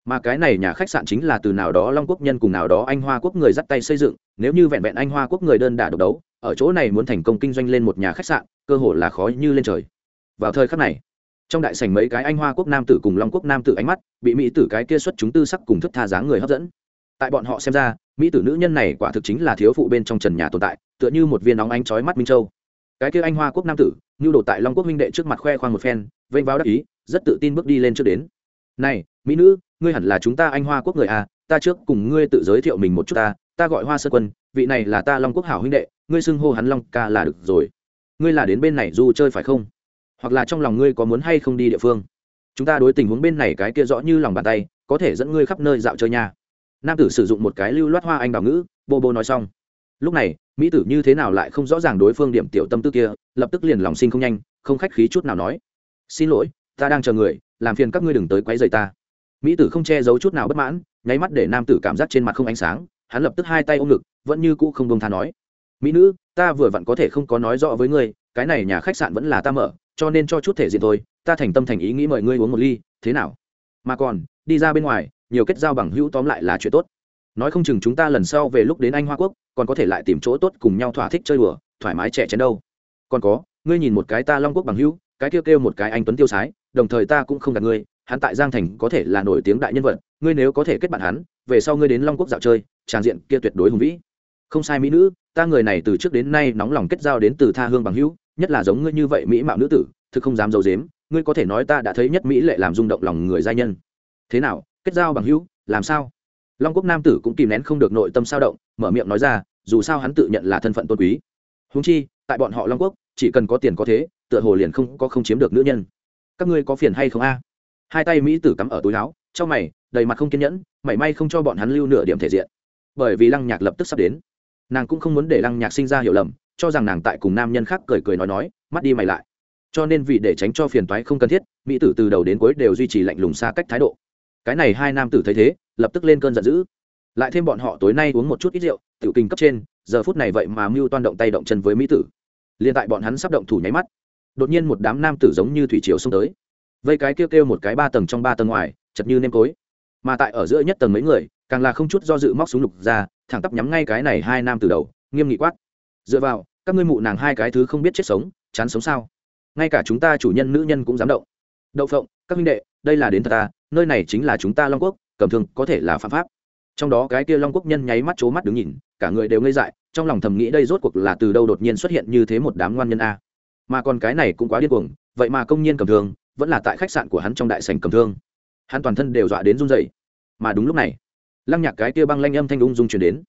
Mà cái này nhà khách sạn chính là từ nào đó long quốc nhân cùng nào đó anh hoa quốc người dắt tay xây dựng, nếu như vẹn vẹn anh hoa quốc người đơn đả độc đấu, ở chỗ này muốn thành công kinh doanh lên một nhà khách sạn, cơ hội là khó như lên trời. Vào thời khắc này trong đại sảnh mấy cái anh hoa quốc nam tử cùng long quốc nam tử ánh mắt bị mỹ tử cái kia xuất chúng tư sắc cùng thức tha dáng người hấp dẫn. Tại bọn họ xem ra, mỹ tử nữ nhân này quả thực chính là thiếu phụ bên trong trần nhà tồn tại, tựa như một viên nóng ánh chói mắt minh châu. Cái kia anh hoa quốc nam tử như đồ tại long quốc minh đệ trước mặt khoe khoang một phen, vênh vào đắc ý, rất tự tin bước đi lên trước đến. Này, mỹ nữ, ngươi hẳn là chúng ta anh hoa quốc người à ta trước cùng ngươi tự giới thiệu mình một chút ta ta gọi hoa sơ quân, vị này là ta long quốc hảo huynh đệ, ngươi xưng hô hắn long ca là được rồi. Ngươi là đến bên này du chơi phải không? Hoặc là trong lòng ngươi có muốn hay không đi địa phương. Chúng ta đối tình huống bên này cái kia rõ như lòng bàn tay, có thể dẫn ngươi khắp nơi dạo chơi nha. Nam tử sử dụng một cái lưu loát hoa anh đào ngữ, bô bô nói xong. Lúc này, mỹ tử như thế nào lại không rõ ràng đối phương điểm tiểu tâm tư kia, lập tức liền lòng sinh không nhanh, không khách khí chút nào nói. Xin lỗi, ta đang chờ người, làm phiền các ngươi đừng tới quấy rầy ta. Mỹ tử không che giấu chút nào bất mãn, nháy mắt để nam tử cảm giác trên mặt không ánh sáng, hắn lập tức hai tay ôm ngực, vẫn như cũ không đông tha nói. Mỹ nữ, ta vừa vặn có thể không có nói rõ với ngươi, cái này nhà khách sạn vẫn là ta mở cho nên cho chút thể diện thôi, ta thành tâm thành ý nghĩ mời ngươi uống một ly, thế nào? Mà còn, đi ra bên ngoài, nhiều kết giao bằng hữu tóm lại là chuyện tốt. Nói không chừng chúng ta lần sau về lúc đến anh hoa quốc, còn có thể lại tìm chỗ tốt cùng nhau thỏa thích chơi đùa, thoải mái trẻ chén đâu. Còn có, ngươi nhìn một cái ta long quốc bằng hữu, cái kêu kêu một cái anh tuấn tiêu sái, đồng thời ta cũng không gạt ngươi, hắn tại giang thành có thể là nổi tiếng đại nhân vật, ngươi nếu có thể kết bạn hắn, về sau ngươi đến long quốc dạo chơi, tràn diện kia tuyệt đối hùng vĩ. Không sai mỹ nữ, ta người này từ trước đến nay nóng lòng kết giao đến từ tha hương bằng hữu nhất là giống ngươi như vậy mỹ mạo nữ tử, thực không dám d i ấ u dếm ngươi có thể nói ta đã thấy nhất mỹ lệ làm rung động lòng người giai nhân. Thế nào, kết giao bằng hữu, làm sao? Long quốc nam tử cũng kìm nén không được nội tâm sao động, mở miệng nói ra, dù sao hắn tự nhận là thân phận tôn quý. Húng chi, tại bọn họ long quốc, chỉ cần có tiền có thế, tựa hồ liền không có không chiếm được nữ nhân. Các ngươi có phiền hay không a? Hai tay mỹ tử cắm ở túi áo trong mày, đầy mặt không kiên nhẫn, mảy may không cho bọn hắn lưu nửa điểm thể diện. Bởi vì lăng nhạc lập tức sắp đến. Nàng cũng không muốn để lăng nhạc sinh ra hiểu lầm cho rằng nàng tại cùng nam nhân khác cười cười nói nói, mắt đi mày lại. Cho nên vì để tránh cho phiền toái không cần thiết, mỹ tử từ đầu đến cuối đều duy trì lạnh lùng xa cách thái độ. Cái này hai nam tử thấy thế, lập tức lên cơn giận dữ. Lại thêm bọn họ tối nay uống một chút ít rượu, tiểu kinh cấp trên, giờ phút này vậy mà mưu toan động tay động chân với mỹ tử. Liền tại bọn hắn sắp động thủ nháy mắt, đột nhiên một đám nam tử giống như thủy triều xông tới. Vây cái kêu kêu một cái ba tầng trong ba tầng ngoài, chật như nêm cối. Mà tại ở giữa nhất tầng mấy người, càng là không chút do dự móc súng lục ra, thẳng tắp nhắm ngay cái này hai nam từ đầu, nghiêm nghị quát dựa vào, các ngươi mụ nàng hai cái thứ không biết chết sống, chán sống sao? Ngay cả chúng ta chủ nhân nữ nhân cũng dám động. Đậu phộng, các minh đệ, đây là đến thật ta, nơi này chính là chúng ta long quốc, cầm thường có thể là phạm pháp. Trong đó cái kia long quốc nhân nháy mắt c mắt đứng nhìn, cả người đều ngây dại, trong lòng thầm nghĩ đây rốt cuộc là từ đâu đột nhiên xuất hiện như thế một đám ngoan nhân a. Mà còn cái này cũng quá điên cuồng, vậy mà công nhiên cầm thương, vẫn là tại khách sạn của hắn trong đại sành cầm thương. Hắn toàn thân đều dọa đến run dậy mà đúng lúc này, lăng nhạc cái kia băng lanh âm thanh ung dung chuyển đến.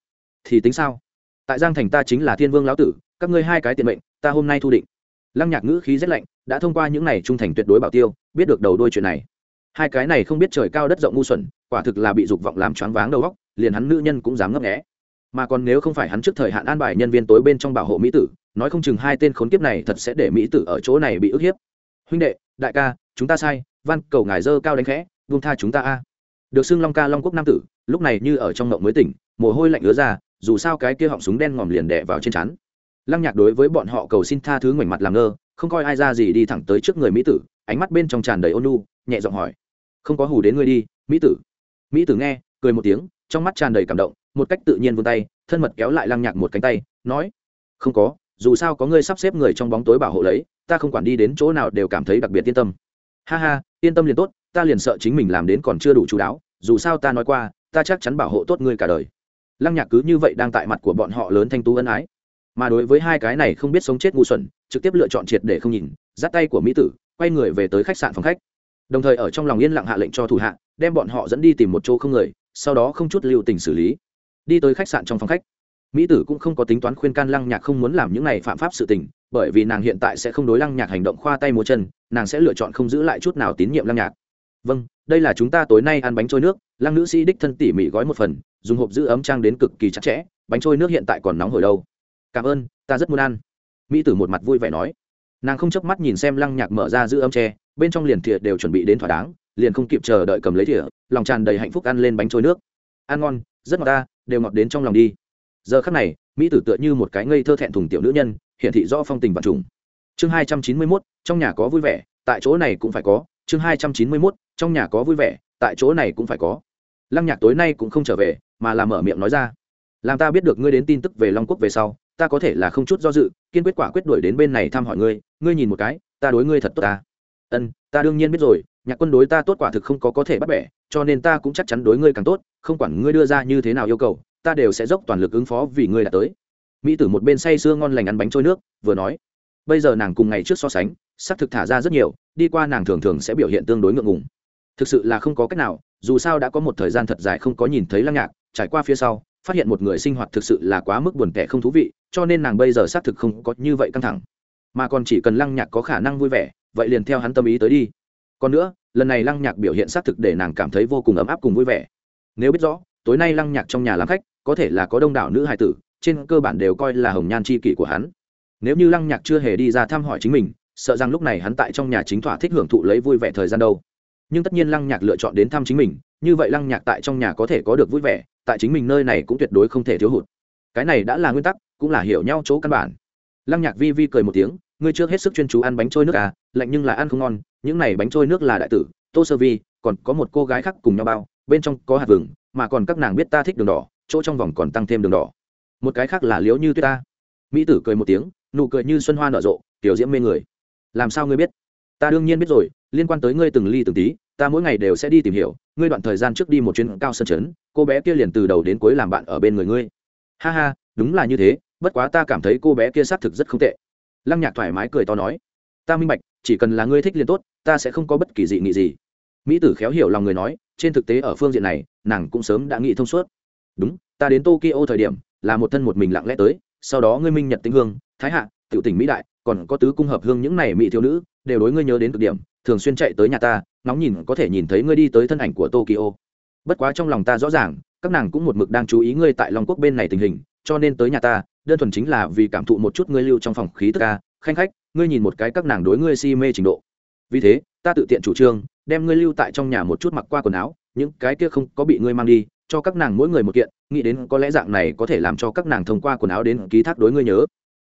Thì tính sao? Tại giang thành ta chính là thiên vương lão tử, các ngươi hai cái tiện mệnh, ta hôm nay thu định. Lăng nhạc ngữ khí rét lạnh, đã thông qua những này trung thành tuyệt đối bảo tiêu, biết được đầu đôi chuyện này. Hai cái này không biết trời cao đất rộng ngu xuẩn, quả thực là bị dục vọng làm choáng váng đầu góc liền hắn nữ nhân cũng dám ngấp nghẽ mà còn nếu không phải hắn trước thời hạn an bài nhân viên tối bên trong bảo hộ mỹ tử, nói không chừng hai tên khốn kiếp này thật sẽ để mỹ tử ở chỗ này bị ức hiếp. Huynh đệ, đại ca, chúng ta sai văn cầu ngài dơ cao đánh khẽ vung tha chúng ta a. Được xưng long ca long quốc nam tử, lúc này như ở trong mộng mới tỉnh, mồ hôi lạnh ứa ra dù sao cái kia họng súng đen ngòm liền đẻ vào trên chắn lăng nhạc đối với bọn họ cầu xin tha thứ ngoảnh mặt làm ngơ, không coi ai ra gì đi thẳng tới trước người mỹ tử, ánh mắt bên trong tràn đầy ôn nu nhẹ giọng hỏi. Không có hù đến ngươi đi, mỹ tử. Mỹ tử nghe, cười một tiếng, trong mắt tràn đầy cảm động, một cách tự nhiên vươn tay, thân mật kéo lại lăng nhạc một cánh tay, nói, không có, dù sao có ngươi sắp xếp người trong bóng tối bảo hộ lấy, ta không quản đi đến chỗ nào đều cảm thấy đặc biệt yên tâm. Ha ha, yên tâm liền tốt, ta liền sợ chính mình làm đến còn chưa đủ chú đáo, dù sao ta nói qua, ta chắc chắn bảo hộ tốt ngươi cả đời lăng nhạc cứ như vậy đang tại mặt của bọn họ lớn thanh tú ân ái. Mà đối với hai cái này không biết sống chết ngu xuẩn, trực tiếp lựa chọn triệt để không nhìn, dắt tay của mỹ tử, quay người về tới khách sạn phòng khách. Đồng thời ở trong lòng yên lặng hạ lệnh cho thủ hạ, đem bọn họ dẫn đi tìm một chỗ không người, sau đó không chút lưu tình xử lý. Đi tới khách sạn trong phòng khách, mỹ tử cũng không có tính toán khuyên can lăng nhạc không muốn làm những này phạm pháp sự tình, bởi vì nàng hiện tại sẽ không đối lăng nhạc hành động khoa tay múa chân, nàng sẽ lựa chọn không giữ lại chút nào tín nhiệm lăng nhạc. Vâng đây là chúng ta tối nay ăn bánh trôi nước lăng nữ sĩ đích thân tỉ mỉ gói một phần, dùng hộp giữ ấm trang đến cực kỳ chặt chẽ, bánh trôi nước hiện tại còn nóng hổi đâu. Cảm ơn, ta rất muốn ăn. Mỹ tử một mặt vui vẻ nói. Nàng không chớp mắt nhìn xem lăng nhạc mở ra giữ ấm tre, bên trong liền thìa đều chuẩn bị đến thỏa đáng, liền không kịp chờ đợi cầm lấy thìa lòng tràn đầy hạnh phúc ăn lên bánh trôi nước. Ăn ngon, rất ngọt ta, đều ngọt đến trong lòng đi. Giờ khắc này, mỹ tử tựa như một cái ngây thơ thẹn thùng tiểu nữ nhân hiện thị rõ phong tình và trùng. Chương hai trăm chín mươi mốt, trong nhà có vui vẻ, tại chỗ này cũng phải có. Chương hai trăm chín mươi mốt, trong nhà có vui vẻ tại chỗ này cũng phải có. Lăng nhạc tối nay cũng không trở về, mà là mở miệng nói ra. Làm ta biết được ngươi đến tin tức về long quốc về sau, ta có thể là không chút do dự, kiên quyết quả quyết đuổi đến bên này thăm hỏi ngươi ngươi nhìn một cái, ta đối ngươi thật tốt ta. Ân, ta đương nhiên biết rồi, nhạc quân đối ta tốt quả thực không có có thể bắt bẻ, cho nên ta cũng chắc chắn đối ngươi càng tốt, không quản ngươi đưa ra như thế nào yêu cầu, ta đều sẽ dốc toàn lực ứng phó vì ngươi đã tới. Mỹ tử một bên say sưa ngon lành ăn bánh trôi nước, vừa nói. Bây giờ nàng cùng ngày trước so sánh, xác thực thả ra rất nhiều, đi qua nàng thường thường sẽ biểu hiện tương đối ngượng ngùng thực sự là không có cách nào, dù sao đã có một thời gian thật dài không có nhìn thấy lăng nhạc, trải qua phía sau, phát hiện một người sinh hoạt thực sự là quá mức buồn tẻ không thú vị, cho nên nàng bây giờ xác thực không có như vậy căng thẳng. Mà còn chỉ cần lăng nhạc có khả năng vui vẻ, vậy liền theo hắn tâm ý tới đi. Còn nữa, lần này lăng nhạc biểu hiện xác thực để nàng cảm thấy vô cùng ấm áp cùng vui vẻ. Nếu biết rõ, tối nay lăng nhạc trong nhà làm khách, có thể là có đông đảo nữ hài tử, trên cơ bản đều coi là hồng nhan c h i kỷ của hắn. Nếu như lăng nhạc chưa hề đi ra thăm hỏi chính mình, sợ rằng lúc này hắn tại trong nhà chính thỏa thích hưởng thụ lấy vui vẻ thời gian đâu nhưng tất nhiên lăng nhạc lựa chọn đến thăm chính mình, như vậy lăng nhạc tại trong nhà có thể có được vui vẻ, tại chính mình nơi này cũng tuyệt đối không thể thiếu hụt. Cái này đã là nguyên tắc, cũng là hiểu nhau chỗ căn bản. Lăng nhạc vi vi cười một tiếng, ngươi trước hết sức chuyên chú ăn bánh trôi nước à lạnh nhưng là ăn không ngon, những này bánh trôi nước là đại tử, tô sơ vi, còn có một cô gái khác cùng nhau bao, bên trong có hạt vừng, mà còn các nàng biết ta thích đường đỏ, chỗ trong vòng còn tăng thêm đường đỏ. Một cái khác là liếu như tuyết ta. Mỹ tử cười một tiếng, nụ cười như xuân hoa nở rộ, tiểu diễm mê người. Làm sao ngươi biết? Ta đương nhiên biết rồi liên quan tới ngươi từng ly từng tí, ta mỗi ngày đều sẽ đi tìm hiểu, ngươi đoạn thời gian trước đi một chuyến cao sân chấn cô bé kia liền từ đầu đến cuối làm bạn ở bên người ngươi. Ha ha, đúng là như thế, bất quá ta cảm thấy cô bé kia xác thực rất không tệ. Lăng nhạc thoải mái cười to nói, ta minh bạch, chỉ cần là ngươi thích liền tốt, ta sẽ không có bất kỳ dị nghị gì. Mỹ tử khéo hiểu lòng người nói, trên thực tế ở phương diện này, nàng cũng sớm đã nghĩ thông suốt. Đúng, ta đến tokyo thời điểm, là một thân một mình lặng lẽ tới, sau đó ngươi minh nhật Tĩnh hương, thái hạ, tiểu tỉnh mỹ đại, còn có tứ cung hợp hương những này mỹ thiếu nữ, đều đối ngươi nhớ đến cực điểm thường xuyên chạy tới nhà ta nóng nhìn có thể nhìn thấy ngươi đi tới thân ảnh của tokyo. Bất quá trong lòng ta rõ ràng, các nàng cũng một mực đang chú ý ngươi tại long quốc bên này tình hình, cho nên tới nhà ta, đơn thuần chính là vì cảm thụ một chút ngươi lưu trong phòng khí tức ca khanh khách, ngươi nhìn một cái các nàng đối ngươi si mê trình độ. Vì thế, ta tự tiện chủ trương, đem ngươi lưu tại trong nhà một chút mặc qua quần áo, những cái kia không có bị ngươi mang đi, cho các nàng mỗi người một kiện, nghĩ đến có lẽ dạng này có thể làm cho các nàng thông qua quần áo đến ký thác đối ngươi nhớ.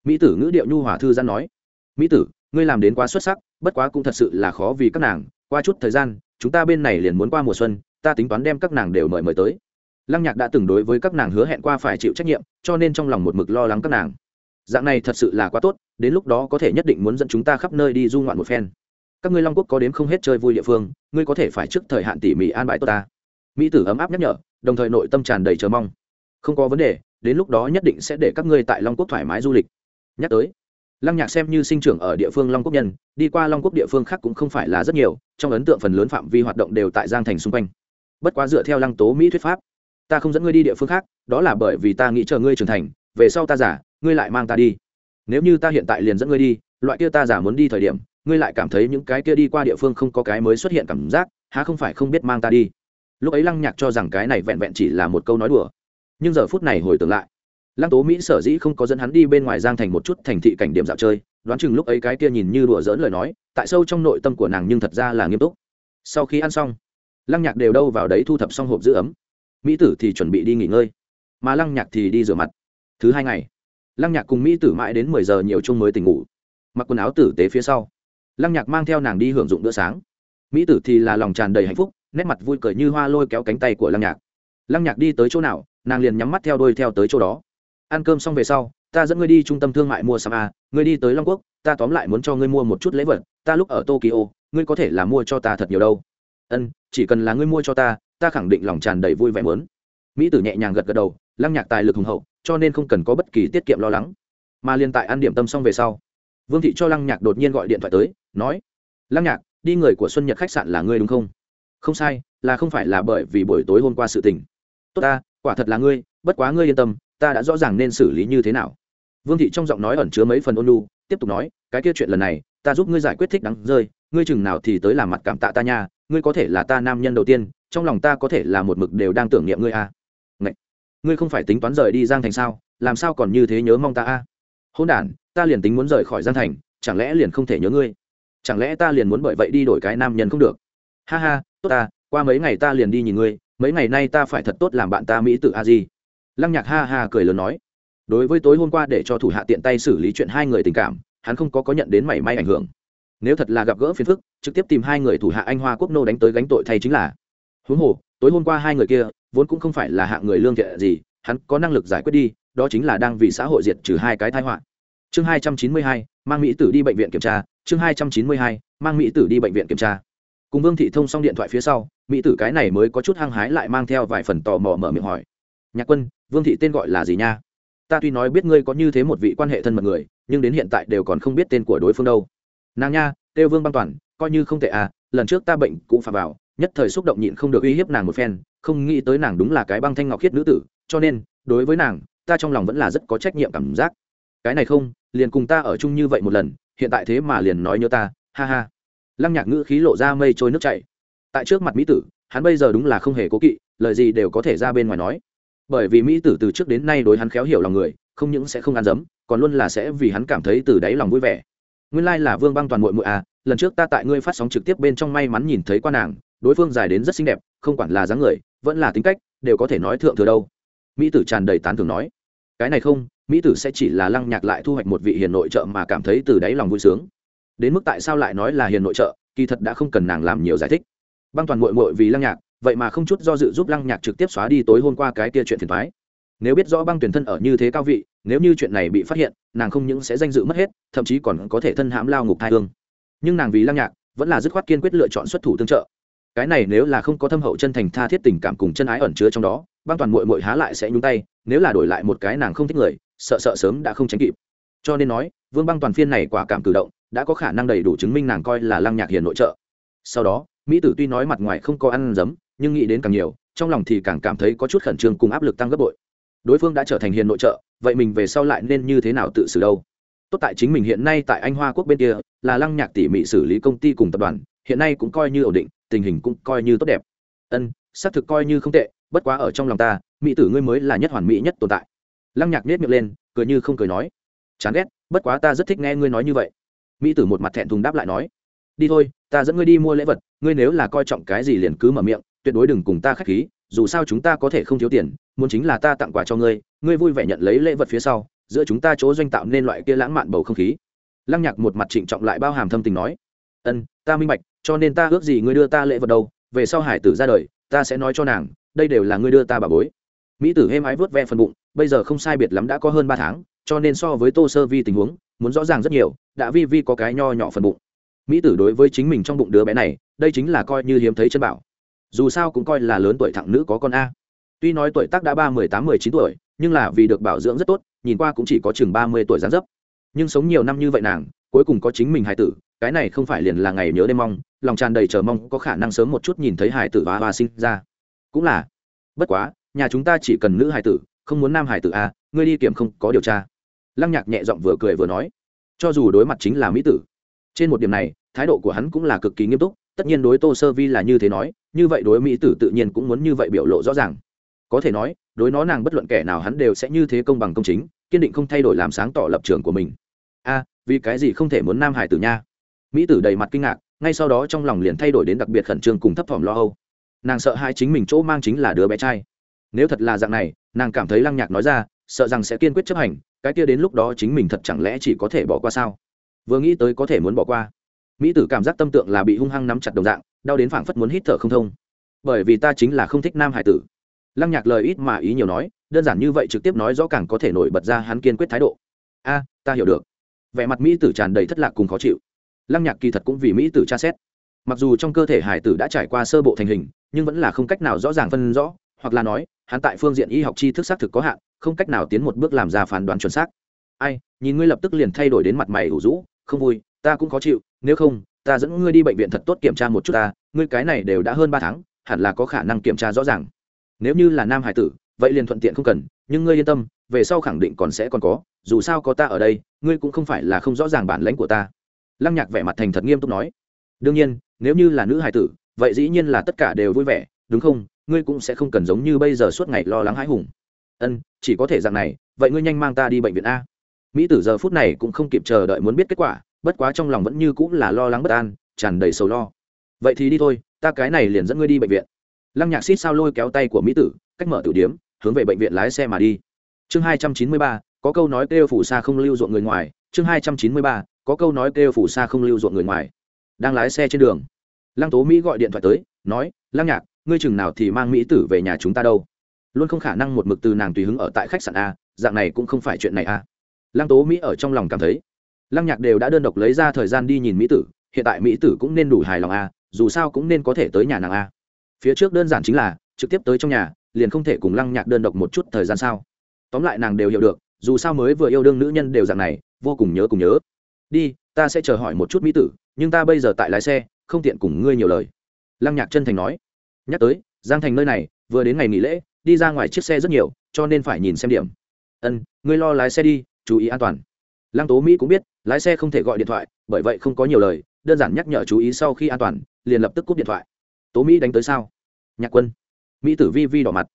Mỹ tử ngữ điệu nhu hòa thư gian nói. Mỹ tử ngươi làm đến quá xuất sắc, bất quá cũng thật sự là khó vì các nàng, qua chút thời gian, chúng ta bên này liền muốn qua mùa xuân, ta tính toán đem các nàng đều mời mời tới. Lăng nhạc đã từng đối với các nàng hứa hẹn qua phải chịu trách nhiệm, cho nên trong lòng một mực lo lắng các nàng. Dạng này thật sự là quá tốt, đến lúc đó có thể nhất định muốn dẫn chúng ta khắp nơi đi du ngoạn một phen. Các ngươi long quốc có đến không hết chơi vui địa phương, ngươi có thể phải trước thời hạn tỉ mỉ an bài tốt ta. Mỹ tử ấm áp nhắc nhở, đồng thời nội tâm tràn đầy chờ mong. Không có vấn đề, đến lúc đó nhất định sẽ để các ngươi tại long quốc thoải mái du lịch. Nhắc tới lăng nhạc xem như sinh trưởng ở địa phương long quốc nhân, đi qua long quốc địa phương khác cũng không phải là rất nhiều, trong ấn tượng phần lớn phạm vi hoạt động đều tại giang thành xung quanh. Bất quá dựa theo lăng tố mỹ thuyết pháp, ta không dẫn ngươi đi địa phương khác, đó là bởi vì ta nghĩ chờ ngươi trưởng thành, về sau ta giả, ngươi lại mang ta đi. Nếu như ta hiện tại liền dẫn ngươi đi, loại kia ta giả muốn đi thời điểm, ngươi lại cảm thấy những cái kia đi qua địa phương không có cái mới xuất hiện cảm giác, há không phải không biết mang ta đi? Lúc ấy lăng nhạc cho rằng cái này vẹn vẹn chỉ là một câu nói đùa. Nhưng giờ phút này hồi tưởng lại lăng tố mỹ sở dĩ không có dẫn hắn đi bên ngoài giang thành một chút thành thị cảnh điểm dạo chơi, đoán chừng lúc ấy cái kia nhìn như đùa dỡn lời nói, tại sâu trong nội tâm của nàng nhưng thật ra là nghiêm túc. Sau khi ăn xong, lăng nhạc đều đâu vào đấy thu thập xong hộp giữ ấm. Mỹ tử thì chuẩn bị đi nghỉ ngơi, mà lăng nhạc thì đi rửa mặt. Thứ hai ngày, lăng nhạc cùng mỹ tử mãi đến mười giờ nhiều chung mới tỉnh ngủ, mặc quần áo tử tế phía sau. Lăng nhạc mang theo nàng đi hưởng dụng bữa sáng. Mỹ tử thì là lòng tràn đầy hạnh phúc, nét mặt vui cười như hoa lôi kéo cánh tay của lăng nhạc. Lăng nhạc đi tới chỗ nào, nàng liền nhắm mắt theo đôi theo tới chỗ đó ăn cơm xong về sau, ta dẫn ngươi đi trung tâm thương mại mua sắm a ngươi đi tới long quốc, ta tóm lại muốn cho ngươi mua một chút lễ vật, ta lúc ở tokyo, ngươi có thể là mua cho ta thật nhiều đâu. Ân, chỉ cần là ngươi mua cho ta ta khẳng định lòng tràn đầy vui vẻ muốn. Mỹ tử nhẹ nhàng gật gật đầu, lăng nhạc tài lực hùng hậu, cho nên không cần có bất kỳ tiết kiệm lo lắng. Mà liên tại ăn điểm tâm xong về sau, vương thị cho lăng nhạc đột nhiên gọi điện thoại tới, nói, lăng nhạc, đi người của xuân nhật khách sạn là ngươi đúng không? Không sai, là không phải là bởi vì buổi tối hôm qua sự tình. Tốt ta, quả thật là ngươi, bất quá ngươi yên tâm ta đã rõ ràng nên xử lý như thế nào. Vương thị trong giọng nói ẩn chứa mấy phần ôn lu tiếp tục nói, cái kia chuyện lần này, ta giúp ngươi giải quyết thích đắng rơi, ngươi chừng nào thì tới làm mặt cảm tạ ta nha, ngươi có thể là ta nam nhân đầu tiên, trong lòng ta có thể là một mực đều đang tưởng niệm ngươi a. À. ngươi không phải tính toán rời đi giang thành sao, làm sao còn như thế nhớ mong ta a? À? hôn đ ta liền tính muốn rời khỏi giang thành, chẳng lẽ liền không thể nhớ ngươi? Chẳng lẽ ta liền muốn bởi vậy đi đổi cái nam nhân không được? Ha ha, tốt ta, qua mấy ngày ta liền đi nhìn ngươi, mấy ngày nay ta phải thật tốt làm bạn ta mỹ tự a di lăng nhạc ha ha cười lớn nói, đối với tối hôm qua để cho thủ hạ tiện tay xử lý chuyện hai người tình cảm, hắn không có có nhận đến mảy may ảnh hưởng. Nếu thật là gặp gỡ phiền phức, trực tiếp tìm hai người thủ hạ anh hoa quốc nô đánh tới gánh tội thay chính là. Huống hồ, tối hôm qua hai người kia, vốn cũng không phải là hạng người lương thiện gì, hắn có năng lực giải quyết đi, đó chính là đang vì xã hội diệt trừ hai cái thai họa. Chương hai trăm chín mươi hai, mang mỹ tử đi bệnh viện kiểm tra. Chương hai trăm chín mươi hai, mang mỹ tử đi bệnh viện kiểm tra. Cùng vương thị thông xong điện thoại phía sau, mỹ tử cái này mới có chút hăng hái lại mang theo vài phần tò mò mở miệng hỏi, nhạc quân vương thị tên gọi là gì nha? Ta tuy nói biết ngươi có như thế một vị quan hệ thân mật người, nhưng đến hiện tại đều còn không biết tên của đối phương đâu. Nàng nha, têu vương băng toàn, coi như không tệ à lần trước ta bệnh cũng phạm vào, nhất thời xúc động nhịn không được uy hiếp nàng một phen, không nghĩ tới nàng đúng là cái băng thanh ngọc khiết nữ tử, cho nên, đối với nàng, ta trong lòng vẫn là rất có trách nhiệm cảm giác. Cái này không, liền cùng ta ở chung như vậy một lần, hiện tại thế mà liền nói nhớ ta, ha ha. Lăng nhạc ngữ khí lộ ra mây trôi nước chảy. Tại trước mặt mỹ tử, hắn bây giờ đúng là không hề cố kỵ, lời gì đều có thể ra bên ngoài nói bởi vì mỹ tử từ trước đến nay đối hắn khéo hiểu lòng người, không những sẽ không ăn dấm, còn luôn là sẽ vì hắn cảm thấy từ đáy lòng vui vẻ. Nguyên lai、like、là vương băng toàn mội mội à lần trước ta tại ngươi phát sóng trực tiếp bên trong may mắn nhìn thấy quan nàng, đối phương dài đến rất xinh đẹp, không quản là dáng người, vẫn là tính cách, đều có thể nói thượng thừa đâu. Mỹ tử tràn đầy tán thường nói, cái này không, mỹ tử sẽ chỉ là lăng nhạc lại thu hoạch một vị hiền nội trợ mà cảm thấy từ đáy lòng vui sướng. Đến mức tại sao lại nói là hiền nội trợ, kỳ thật đã không cần nàng làm nhiều giải thích. Băng toàn mội mội vì lăng nhạc vậy mà không chút do dự giúp lăng nhạc trực tiếp xóa đi tối hôm qua cái kia chuyện phiền thoái nếu biết rõ băng tuyển thân ở như thế cao vị, nếu như chuyện này bị phát hiện, nàng không những sẽ danh dự mất hết, thậm chí còn có thể thân hãm lao ngục thai hương. Nhưng nàng vì lăng nhạc, vẫn là dứt khoát kiên quyết lựa chọn xuất thủ tương trợ. Cái này nếu là không có thâm hậu chân thành tha thiết tình cảm cùng chân ái ẩn chứa trong đó, băng toàn mội mội há lại sẽ nhúng tay, nếu là đổi lại một cái nàng không thích người, sợ sợ sớm đã không tránh kịp. Cho nên nói, vương băng toàn phiên này quả cảm cử động, đã có khả năng đầy đủ chứng minh nàng coi là lăng nhạc hiền nội trợ. Sau đó, mỹ tử tuy nói mặt ngoài không có ăn dấm nhưng nghĩ đến càng nhiều, trong lòng thì càng cảm thấy có chút khẩn trương cùng áp lực tăng gấp bội. Đối phương đã trở thành hiền nội trợ, vậy mình về sau lại nên như thế nào tự xử đâu? Tốt tại chính mình hiện nay tại anh hoa quốc bên kia, là lăng nhạc tỉ mỉ xử lý công ty cùng tập đoàn, hiện nay cũng coi như ổn định, tình hình cũng coi như tốt đẹp. Ân, xác thực coi như không tệ, bất quá ở trong lòng ta, mỹ tử ngươi mới là nhất hoàn mỹ nhất tồn tại. Lăng nhạc nết miệng lên, cười như không cười nói. Chán ghét, bất quá ta rất thích nghe ngươi nói như vậy. Mỹ tử một mặt thẹn thùng đáp lại nói. Đi thôi, ta dẫn ngươi đi mua lễ vật, ngươi nếu là coi trọng cái gì liền cứ mở miệng tuyệt đối đừng cùng ta khách khí, dù sao chúng ta có thể không thiếu tiền, muốn chính là ta tặng quà cho ngươi ngươi vui vẻ nhận lấy lễ vật phía sau, giữa chúng ta chỗ doanh tạo nên loại kia lãng mạn bầu không khí. Lăng nhạc một mặt trịnh trọng lại bao hàm thâm tình nói. Ân, ta minh bạch, cho nên ta ước gì ngươi đưa ta lễ vật đâu, về sau hải tử ra đời, ta sẽ nói cho nàng, đây đều là ngươi đưa ta bà bối. Mỹ tử êm ái vớt ve phần bụng, bây giờ không sai biệt lắm đã có hơn ba tháng, cho nên so với tô sơ vi tình huống, muốn rõ ràng rất nhiều, đã vi vi có cái nho nhỏ phần bụng. Mỹ tử đối với chính mình trong bụng đứa bé này, đây chính là coi như hiếm thấy chân bảo dù sao cũng coi là lớn tuổi thẳng nữ có con a. Tuy nói tuổi tác đã ba mười tám, mười chín tuổi, nhưng là vì được bảo dưỡng rất tốt, nhìn qua cũng chỉ có chừng ba mươi tuổi dáng dấp. Nhưng sống nhiều năm như vậy nàng, cuối cùng có chính mình hài tử, cái này không phải liền là ngày nhớ đêm mong, lòng tràn đầy chờ mong, có khả năng sớm một chút nhìn thấy hài tử và hoa sinh ra. Cũng là, bất quá, nhà chúng ta chỉ cần nữ hài tử, không muốn nam hài tử a ngươi đi kiểm không có điều tra. Lăng nhạc nhẹ giọng vừa cười vừa nói, cho dù đối mặt chính là mỹ tử. Trên một điểm này, thái độ của hắn cũng là cực kỳ nghiêm túc tất nhiên đối tô sơ vi là như thế nói, như vậy đối mỹ tử tự nhiên cũng muốn như vậy biểu lộ rõ ràng. Có thể nói, đối nó nàng bất luận kẻ nào hắn đều sẽ như thế công bằng công chính, kiên định không thay đổi làm sáng tỏ lập trường của mình. A, vì cái gì không thể muốn nam hải tử nha? Mỹ tử đầy mặt kinh ngạc, ngay sau đó trong lòng liền thay đổi đến đặc biệt khẩn trương cùng thấp thỏm lo âu. Nàng sợ hai chính mình chỗ mang chính là đứa bé trai. Nếu thật là dạng này, nàng cảm thấy lăng nhạc nói ra, sợ rằng sẽ kiên quyết chấp hành, cái kia đến lúc đó chính mình thật chẳng lẽ chỉ có thể bỏ qua sao? Vừa nghĩ tới có thể muốn bỏ qua mỹ tử cảm giác tâm tượng là bị hung hăng nắm chặt đồng dạng, đau đến phảng phất muốn hít thở không thông. Bởi vì ta chính là không thích nam hải tử. Lăng nhạc lời ít mà ý nhiều nói, đơn giản như vậy trực tiếp nói rõ càng có thể nổi bật ra hắn kiên quyết thái độ. A, ta hiểu được. Vẻ mặt mỹ tử tràn đầy thất lạc cùng khó chịu. Lăng nhạc kỳ thật cũng vì mỹ tử tra xét. Mặc dù trong cơ thể hải tử đã trải qua sơ bộ thành hình, nhưng vẫn là không cách nào rõ ràng phân rõ, hoặc là nói, hắn tại phương diện y học tri thức xác thực có hạn, không cách nào tiến một bước làm ra phán đoán chuẩn xác. Ai, nhìn ngươi lập tức liền thay đổi đến mặt mày ủ rũ, không vui, ta cũng khó chịu nếu không, ta dẫn ngươi đi bệnh viện thật tốt kiểm tra một chút ta, ngươi cái này đều đã hơn ba tháng, hẳn là có khả năng kiểm tra rõ ràng. Nếu như là nam hải tử, vậy liền thuận tiện không cần, nhưng ngươi yên tâm, về sau khẳng định còn sẽ còn có, dù sao có ta ở đây, ngươi cũng không phải là không rõ ràng bản lãnh của ta. Lăng nhạc vẻ mặt thành thật nghiêm túc nói. Đương nhiên, nếu như là nữ hải tử, vậy dĩ nhiên là tất cả đều vui vẻ, đúng không? Ngươi cũng sẽ không cần giống như bây giờ suốt ngày lo lắng hãi hùng. Ân, chỉ có thể dạng này, vậy ngươi nhanh mang ta đi bệnh viện a. Mỹ tử giờ phút này cũng không kịp chờ đợi muốn biết kết quả bất quá trong lòng vẫn như cũng là lo lắng bất an, tràn đầy sầu lo. Vậy thì đi thôi, ta cái này liền dẫn ngươi đi bệnh viện. Lăng nhạc xít sao lôi kéo tay của mỹ tử, cách mở tử điếm, hướng về bệnh viện lái xe mà đi. Chương hai trăm chín mươi ba, có câu nói kêu phủ xa không lưu ruộng người ngoài. Chương hai trăm chín mươi ba, có câu nói kêu phủ xa không lưu ruộng người ngoài. Đang lái xe trên đường, lăng tố mỹ gọi điện thoại tới, nói, lăng nhạc, ngươi chừng nào thì mang mỹ tử về nhà chúng ta đâu? Luôn không khả năng một mực từ nàng tùy hứng ở tại khách sạn a, dạng này cũng không phải chuyện này a. Lăng tố mỹ ở trong lòng cảm thấy lăng nhạc đều đã đơn độc lấy ra thời gian đi nhìn mỹ tử, hiện tại mỹ tử cũng nên đủ hài lòng a, dù sao cũng nên có thể tới nhà nàng a. Phía trước đơn giản chính là, trực tiếp tới trong nhà, liền không thể cùng lăng nhạc đơn độc một chút thời gian sao. Tóm lại nàng đều hiểu được, dù sao mới vừa yêu đương nữ nhân đều dạng này, vô cùng nhớ cùng nhớ. Đi, ta sẽ chờ hỏi một chút mỹ tử, nhưng ta bây giờ tại lái xe, không tiện cùng ngươi nhiều lời. Lăng nhạc chân thành nói. Nhắc tới, giang thành nơi này, vừa đến ngày nghỉ lễ, đi ra ngoài chiếc xe rất nhiều, cho nên phải nhìn xem điểm. Ân, ngươi lo lái xe đi, chú ý an toàn. Lăng tố mỹ cũng biết lái xe không thể gọi điện thoại, bởi vậy không có nhiều lời, đơn giản nhắc nhở chú ý sau khi an toàn, liền lập tức cúp điện thoại. Tố mỹ đánh tới sao? Nhạc quân. Mỹ tử vi vi đỏ mặt.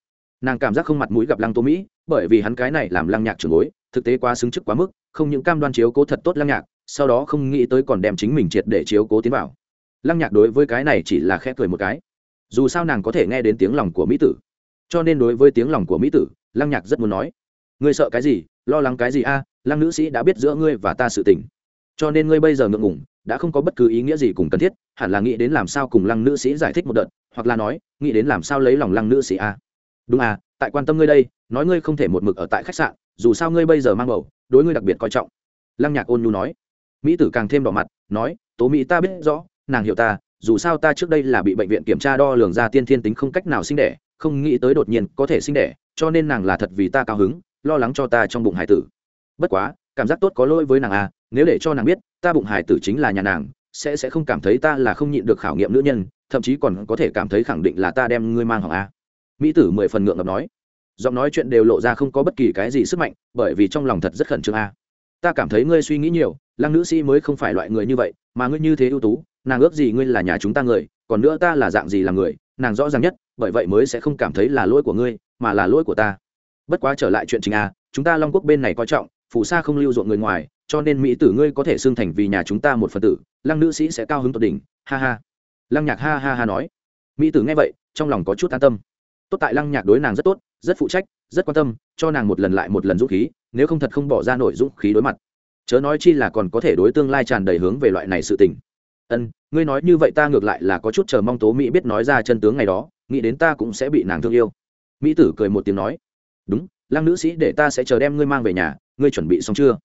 Nàng cảm giác không mặt mũi gặp lăng tố mỹ, bởi vì hắn cái này làm lăng nhạc trường bối, thực tế quá xứng chức quá mức, không những cam đoan chiếu cố thật tốt lăng nhạc, sau đó không nghĩ tới còn đem chính mình triệt để chiếu cố tiến vào. Lăng nhạc đối với cái này chỉ là khẽ cười một cái. Dù sao nàng có thể nghe đến tiếng lòng của mỹ tử. Cho nên đối với tiếng lòng của mỹ tử, lăng nhạc rất muốn nói. Ngươi sợ cái gì? Lo lắng cái gì a? Lăng nữ sĩ đã biết giữa ngươi và ta sự tình. Cho nên ngươi bây giờ ngượng ngủng đã không có bất cứ ý nghĩa gì cùng cần thiết, hẳn là nghĩ đến làm sao cùng lăng nữ sĩ giải thích một đợt, hoặc là nói, nghĩ đến làm sao lấy lòng lăng nữ sĩ a. Đúng à tại quan tâm ngươi đây, nói ngươi không thể một mực ở tại khách sạn, dù sao ngươi bây giờ mang bầu, đối ngươi đặc biệt coi trọng. Lăng nhạc ôn nhu nói. Mỹ tử càng thêm đỏ mặt, nói, tố mỹ ta biết rõ, nàng hiểu ta, dù sao ta trước đây là bị bệnh viện kiểm tra đo lường ra tiên thiên tính không cách nào sinh đẻ, không nghĩ tới đột nhiên có thể sinh đẻ, cho nên nàng là thật vì ta cao hứng, lo lắng cho ta trong bụng hải tử bất quá, cảm giác tốt có lỗi với nàng à nếu để cho nàng biết, ta bụng hải tử chính là nhà nàng, sẽ sẽ không cảm thấy ta là không nhịn được khảo nghiệm nữ nhân, thậm chí còn có thể cảm thấy khẳng định là ta đem ngươi mang hỏng a mỹ tử mười phần ngượng ngập nói. Giọng nói chuyện đều lộ ra không có bất kỳ cái gì sức mạnh, bởi vì trong lòng thật rất khẩn trương a ta cảm thấy ngươi suy nghĩ nhiều, lăng nữ sĩ mới không phải loại người như vậy, mà ngươi như thế ưu tú, nàng ước gì ngươi là nhà chúng ta người, còn nữa ta là dạng gì là người, nàng rõ ràng nhất, bởi vậy mới sẽ không cảm thấy là lỗi của ngươi, mà là lỗi của ta. Bất quá trở lại chuyện chính a chúng ta long quốc bên này coi trọng phù sa không lưu ruộng người ngoài, cho nên mỹ tử ngươi có thể xưng thành vì nhà chúng ta một phần tử, lăng nữ sĩ sẽ cao hứng tột đỉnh, ha ha. Lăng nhạc ha ha ha nói. Mỹ tử nghe vậy, trong lòng có chút an tâm. Tốt tại lăng nhạc đối nàng rất tốt, rất phụ trách, rất quan tâm, cho nàng một lần lại một lần dũng khí, nếu không thật không bỏ ra nổi dũng khí đối mặt. Chớ nói chi là còn có thể đối tương lai tràn đầy hướng về loại này sự tình. Ân, ngươi nói như vậy ta ngược lại là có chút chờ mong tố mỹ biết nói ra chân tướng ngày đó, nghĩ đến ta cũng sẽ bị nàng thương yêu. Mỹ tử cười một tiếng nói. Đúng, lăng nữ sĩ để ta sẽ chờ đem ngươi mang về nhà ngươi chuẩn bị xong chưa?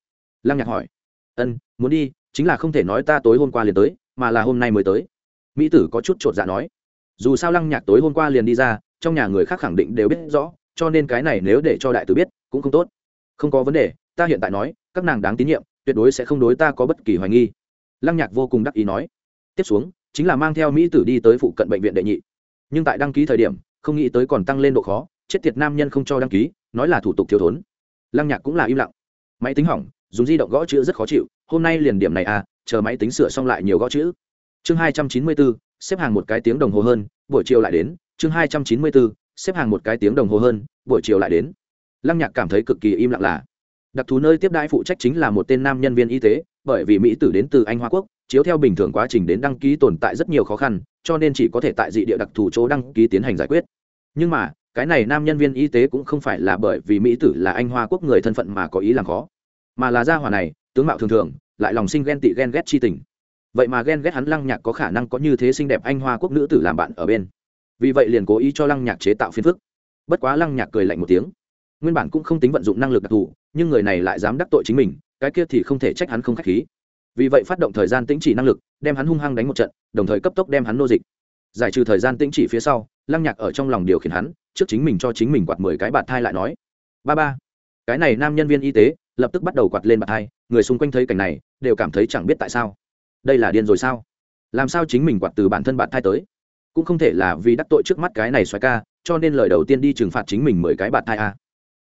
Lăng nhạc hỏi. Ân, muốn đi, chính là không thể nói ta tối hôm qua liền tới, mà là hôm nay mới tới. Mỹ tử có chút chột dạ nói. Dù sao lăng nhạc tối hôm qua liền đi ra, trong nhà người khác khẳng định đều biết rõ, cho nên cái này nếu để cho đại tử biết, cũng không tốt. Không có vấn đề, ta hiện tại nói, các nàng đáng tín nhiệm, tuyệt đối sẽ không đối ta có bất kỳ hoài nghi. Lăng nhạc vô cùng đắc ý nói. Tiếp xuống, chính là mang theo mỹ tử đi tới phụ cận bệnh viện đệ nhị. Nhưng tại đăng ký thời điểm, không nghĩ tới còn tăng lên độ khó, chết tiệt nam nhân không cho đăng ký, nói là thủ tục thiếu thốn. Lăng nhạc cũng là im lặng máy tính hỏng, dùng di động gõ chữ rất khó chịu, hôm nay liền điểm này à chờ máy tính sửa xong lại nhiều gõ chữ. Chương hai trăm chín mươi bốn xếp hàng một cái tiếng đồng hồ hơn, buổi chiều lại đến. Chương hai trăm chín mươi bốn xếp hàng một cái tiếng đồng hồ hơn, buổi chiều lại đến. Lăng nhạc cảm thấy cực kỳ im lặng là, đặc thù nơi tiếp đãi phụ trách chính là một tên nam nhân viên y tế, bởi vì mỹ tử đến từ anh hoa quốc, chiếu theo bình thường quá trình đến đăng ký tồn tại rất nhiều khó khăn, cho nên chỉ có thể tại dị địa đặc thù chỗ đăng ký tiến hành giải quyết. Nhưng mà, cái này nam nhân viên y tế cũng không phải là bởi vì mỹ tử là anh hoa quốc người thân phận mà có ý làm khó mà là gia hỏa này, tướng mạo thường thường, lại lòng sinh ghen tị ghen ghét chi tình. Vậy mà ghen ghét hắn lăng nhạc có khả năng có như thế xinh đẹp anh hoa quốc nữ tử làm bạn ở bên. Vì vậy liền cố ý cho lăng nhạc chế tạo phiền phức. Bất quá lăng nhạc cười lạnh một tiếng. Nguyên bản cũng không tính vận dụng năng lực đặc thù, nhưng người này lại dám đắc tội chính mình, cái kia thì không thể trách hắn không k h á c h khí. Vì vậy phát động thời gian tĩnh chỉ năng lực, đem hắn hung hăng đánh một trận, đồng thời cấp tốc đem hắn nô dịch. Giải trừ thời gian tĩnh chỉ phía sau, lăng nhạc ở trong lòng điều khiển hắn, trước chính mình cho chính mình quạt mười cái bạt thai lại nói. Ba ba, cái này nam nhân viên y tế lập tức bắt đầu quạt lên bạt thai, người xung quanh thấy cảnh này, đều cảm thấy chẳng biết tại sao. Đây là điên rồi sao? Làm sao chính mình quạt từ bản thân bạt thai tới? Cũng không thể là vì đắc tội trước mắt cái này xoáy ca, cho nên lời đầu tiên đi trừng phạt chính mình mười cái bạt thai a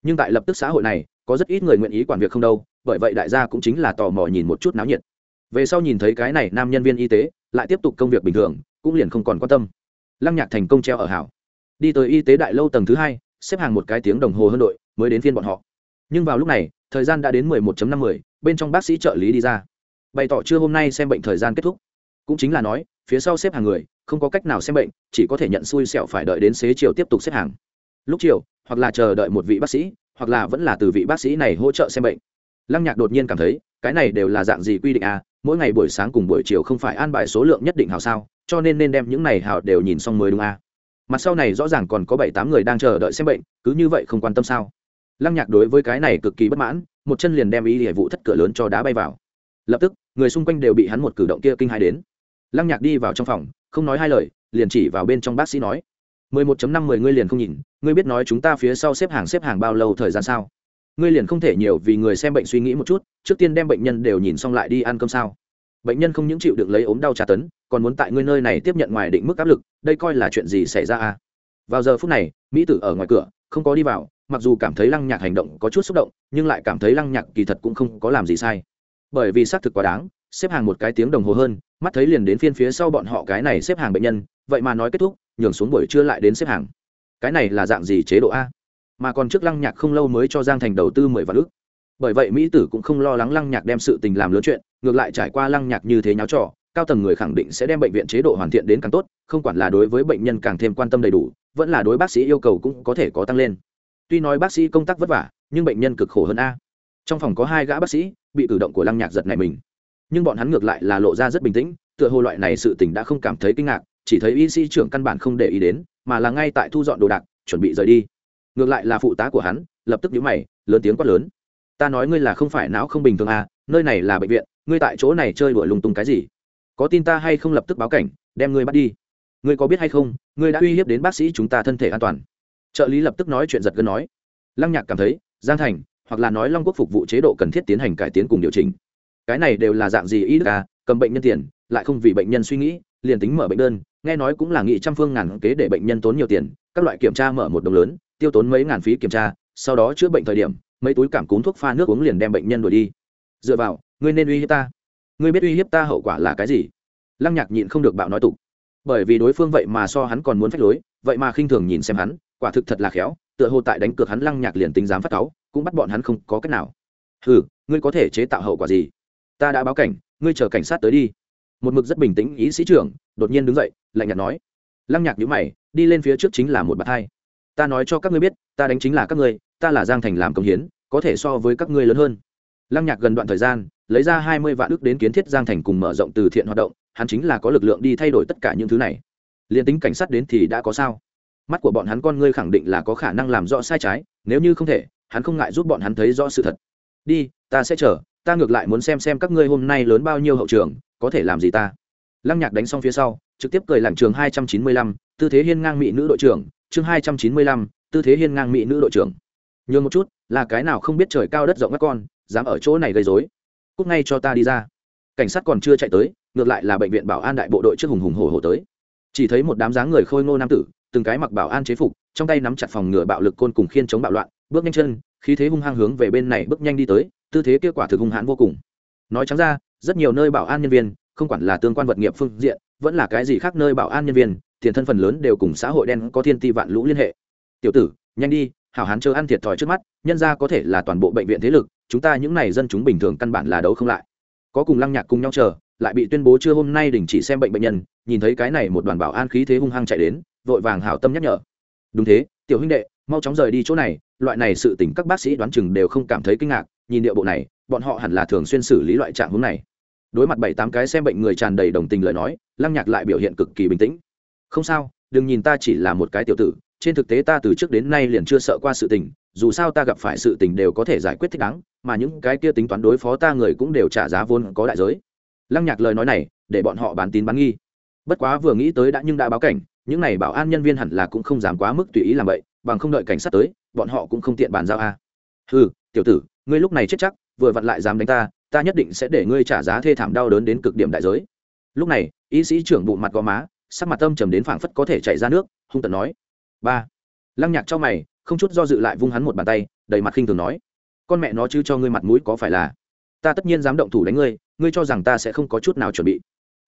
nhưng tại lập tức xã hội này, có rất ít người nguyện ý quản việc không đâu, bởi vậy đại gia cũng chính là tò mò nhìn một chút náo nhiệt. Về sau nhìn thấy cái này nam nhân viên y tế, lại tiếp tục công việc bình thường, cũng liền không còn quan tâm. Lăng nhạc thành công treo ở hảo. Đi tới y tế đại lâu tầng thứ hai, xếp hàng một cái tiếng đồng hồ hơn đội, mới đến phiên bọn họ nhưng vào lúc này, thời gian đã đến mười một năm mươi, bên trong bác sĩ trợ lý đi ra. Bày tỏ chưa hôm nay xem bệnh thời gian kết thúc. Cũng chính là nói, phía sau xếp hàng người, không có cách nào xem bệnh, chỉ có thể nhận xui xẻo phải đợi đến xế chiều tiếp tục xếp hàng. Lúc chiều, hoặc là chờ đợi một vị bác sĩ, hoặc là vẫn là từ vị bác sĩ này hỗ trợ xem bệnh. Lăng nhạc đột nhiên cảm thấy, cái này đều là dạng gì quy định à mỗi ngày buổi sáng cùng buổi chiều không phải an bài số lượng nhất định hào sao, cho nên nên đem những này hào đều nhìn xong mới đúng à. Mặt sau này rõ ràng còn có bảy tám người đang chờ đợi xem bệnh, cứ như vậy không quan tâm sao? Lăng nhạc đối với cái này cực kỳ bất mãn, một chân liền đem ý địa vụ thất cửa lớn cho đá bay vào. Lập tức, người xung quanh đều bị hắn một cử động kia kinh hãi đến. Lăng nhạc đi vào trong phòng, không nói hai lời, liền chỉ vào bên trong bác sĩ nói, mười một chấm năm mười ngươi liền không nhìn, ngươi biết nói chúng ta phía sau xếp hàng xếp hàng bao lâu thời gian sao? Ngươi liền không thể nhiều vì người xem bệnh suy nghĩ một chút, trước tiên đem bệnh nhân đều nhìn xong lại đi ăn cơm sao? Bệnh nhân không những chịu được lấy ốm đau tra tấn, còn muốn tại ngươi nơi này tiếp nhận ngoài định mức áp lực, đây coi là chuyện gì xảy ra à? Vào giờ phút này, mỹ tử ở ngoài cửa không có đi vào, mặc dù cảm thấy lăng nhạc hành động có chút xúc động, nhưng lại cảm thấy lăng nhạc kỳ thật cũng không có làm gì sai. Bởi vì xác thực quá đáng, xếp hàng một cái tiếng đồng hồ hơn, mắt thấy liền đến phiên phía sau bọn họ cái này xếp hàng bệnh nhân, vậy mà nói kết thúc, nhường xuống buổi trưa lại đến xếp hàng. Cái này là dạng gì chế độ a? Mà còn trước lăng nhạc không lâu mới cho giang thành đầu tư mười vạn ước bởi vậy mỹ tử cũng không lo lắng lăng nhạc đem sự tình làm lớn chuyện, ngược lại trải qua lăng nhạc như thế nháo trò, cao tầng người khẳng định sẽ đem bệnh viện chế độ hoàn thiện đến càng tốt, không quản là đối với bệnh nhân càng thêm quan tâm đầy đủ vẫn là đối bác sĩ yêu cầu cũng có thể có tăng lên. Tuy nói bác sĩ công tác vất vả, nhưng bệnh nhân cực khổ hơn a. Trong phòng có hai gã bác sĩ, bị cử động của lăng nhạc giật này mình. Nhưng bọn hắn ngược lại là lộ ra rất bình tĩnh, tựa hồ loại này sự tình đã không cảm thấy kinh ngạc, chỉ thấy y sĩ trưởng căn bản không để ý đến, mà là ngay tại thu dọn đồ đạc, chuẩn bị rời đi. Ngược lại là phụ tá của hắn, lập tức nhíu mày, lớn tiếng quát lớn. Ta nói ngươi là không phải não không bình thường à nơi này là bệnh viện, ngươi tại chỗ này chơi đuổi lung tung cái gì? Có tin ta hay không lập tức báo cảnh, đem ngươi bắt đi. Ngươi có biết hay không ngươi đã uy hiếp đến bác sĩ chúng ta thân thể an toàn. Trợ lý lập tức nói chuyện giật gân nói. Lăng nhạc cảm thấy, giang thành, hoặc là nói long quốc phục vụ chế độ cần thiết tiến hành cải tiến cùng điều chỉnh. Cái này đều là dạng gì ý đức à cầm bệnh nhân tiền, lại không vì bệnh nhân suy nghĩ, liền tính mở bệnh đơn, nghe nói cũng là nghị trăm phương ngàn kế để bệnh nhân tốn nhiều tiền, các loại kiểm tra mở một đồng lớn, tiêu tốn mấy ngàn phí kiểm tra, sau đó chữa bệnh thời điểm, mấy túi cảm cúm thuốc pha nước uống liền đem bệnh nhân đuổi đi. Dựa vào, ngươi nên uy hiếp ta. Ngươi biết uy hiếp ta hậu quả là cái gì? Lăng nhạc nhịn không được bạo nói tục bởi vì đối phương vậy mà so hắn còn muốn phách lối, vậy mà khinh thường nhìn xem hắn, quả thực thật là khéo, tựa hồ tại đánh cược hắn lăng nhạc liền tính dám phát cáu, cũng bắt bọn hắn không có cách nào. Ừ ngươi có thể chế tạo hậu quả gì? Ta đã báo cảnh, ngươi chờ cảnh sát tới đi. Một mực rất bình tĩnh ý sĩ trưởng, đột nhiên đứng dậy, lạnh nhạt nói. Lăng nhạc nhữ mày, đi lên phía trước chính là một bạt hai. Ta nói cho các ngươi biết, ta đánh chính là các ngươi, ta là giang thành làm công hiến, có thể so với các ngươi lớn hơn. Lăng nhạc gần đoạn thời gian, lấy ra hai mươi vạn ước đến kiến thiết giang thành cùng mở rộng từ thiện hoạt động hắn chính là có lực lượng đi thay đổi tất cả những thứ này. Liền tính cảnh sát đến thì đã có sao? Mắt của bọn hắn con ngươi khẳng định là có khả năng làm rõ sai trái, nếu như không thể, hắn không ngại giúp bọn hắn thấy rõ sự thật. Đi, ta sẽ chờ, ta ngược lại muốn xem xem các ngươi hôm nay lớn bao nhiêu hậu trường, có thể làm gì ta? Lăng nhạc đánh xong phía sau, trực tiếp cười lẳng trường hai trăm chín mươi lăm, tư thế hiên ngang mỹ nữ đội trưởng, chương hai trăm chín mươi lăm, tư thế hiên ngang mỹ nữ đội trưởng. Nhường một chút, là cái nào không biết trời cao đất rộng các con, dám ở chỗ này gây dối cúc ngay cho ta đi ra. Cảnh sát còn chưa chạy tới ngược lại là bệnh viện bảo an đại bộ đội trước hùng hùng hổ hổ tới. Chỉ thấy một đám dáng người khôi ngô nam tử, từng cái mặc bảo an chế phục, trong tay nắm chặt phòng ngừa bạo lực côn cùng khiên chống bạo loạn, bước nhanh chân, khí thế hung hăng hướng về bên này bước nhanh đi tới, tư thế kết quả thực hung hãn vô cùng. Nói trắng ra, rất nhiều nơi bảo an nhân viên, không quản là tương quan vật nghiệp phương diện, vẫn là cái gì khác nơi bảo an nhân viên, tiền thân phần lớn đều cùng xã hội đen có thiên ti vạn lũ liên hệ. Tiểu tử, nhanh đi, hảo hán chờ ăn thiệt thòi trước mắt, nhân ra có thể là toàn bộ bệnh viện thế lực, chúng ta những này dân chúng bình thường căn bản là đấu không lại. Có cùng lăng nhạc cùng nhau chờ lại bị tuyên bố chưa hôm nay đình chỉ xem bệnh bệnh nhân, nhìn thấy cái này một đoàn bảo an khí thế hung hăng chạy đến, vội vàng hảo tâm nhắc nhở. Đúng thế, tiểu huynh đệ, mau chóng rời đi chỗ này, loại này sự tỉnh các bác sĩ đoán chừng đều không cảm thấy kinh ngạc, nhìn địa bộ này, bọn họ hẳn là thường xuyên xử lý loại trạng hướng này. Đối mặt bảy tám cái xem bệnh người tràn đầy đồng tình lời nói, lăng nhạc lại biểu hiện cực kỳ bình tĩnh. Không sao, đừng nhìn ta chỉ là một cái tiểu tử, trên thực tế ta từ trước đến nay liền chưa sợ qua sự tình, dù sao ta gặp phải sự tình đều có thể giải quyết thích đáng, mà những cái kia tính toán đối phó ta người cũng đều trả giá vốn có đại giới lăng nhạc lời nói này, để bọn họ bán tín bán nghi. Bất quá vừa nghĩ tới đã nhưng đã báo cảnh, những này bảo an nhân viên hẳn là cũng không dám quá mức tùy ý làm vậy, bằng không đợi cảnh sát tới, bọn họ cũng không tiện bàn giao a. À. ừ tiểu tử, ngươi lúc này chết chắc, vừa vặn lại dám đánh ta ta nhất định sẽ để ngươi trả giá thê thảm đau đớn đến cực điểm đại giới. Lúc này, y sĩ trưởng bụng mặt gò má, sắc mặt tâm trầm đến phảng phất có thể chảy ra nước, hung tận nói. Ba. Lăng nhạc cho mày, không chút do dự lại vung hắn một bàn tay, đầy mặt khinh thường nói. Con mẹ nó chứ cho ngươi mặt mũi có phải là? Ta tất nhiên dám động thủ đánh ngươi ngươi cho rằng ta sẽ không có chút nào chuẩn bị.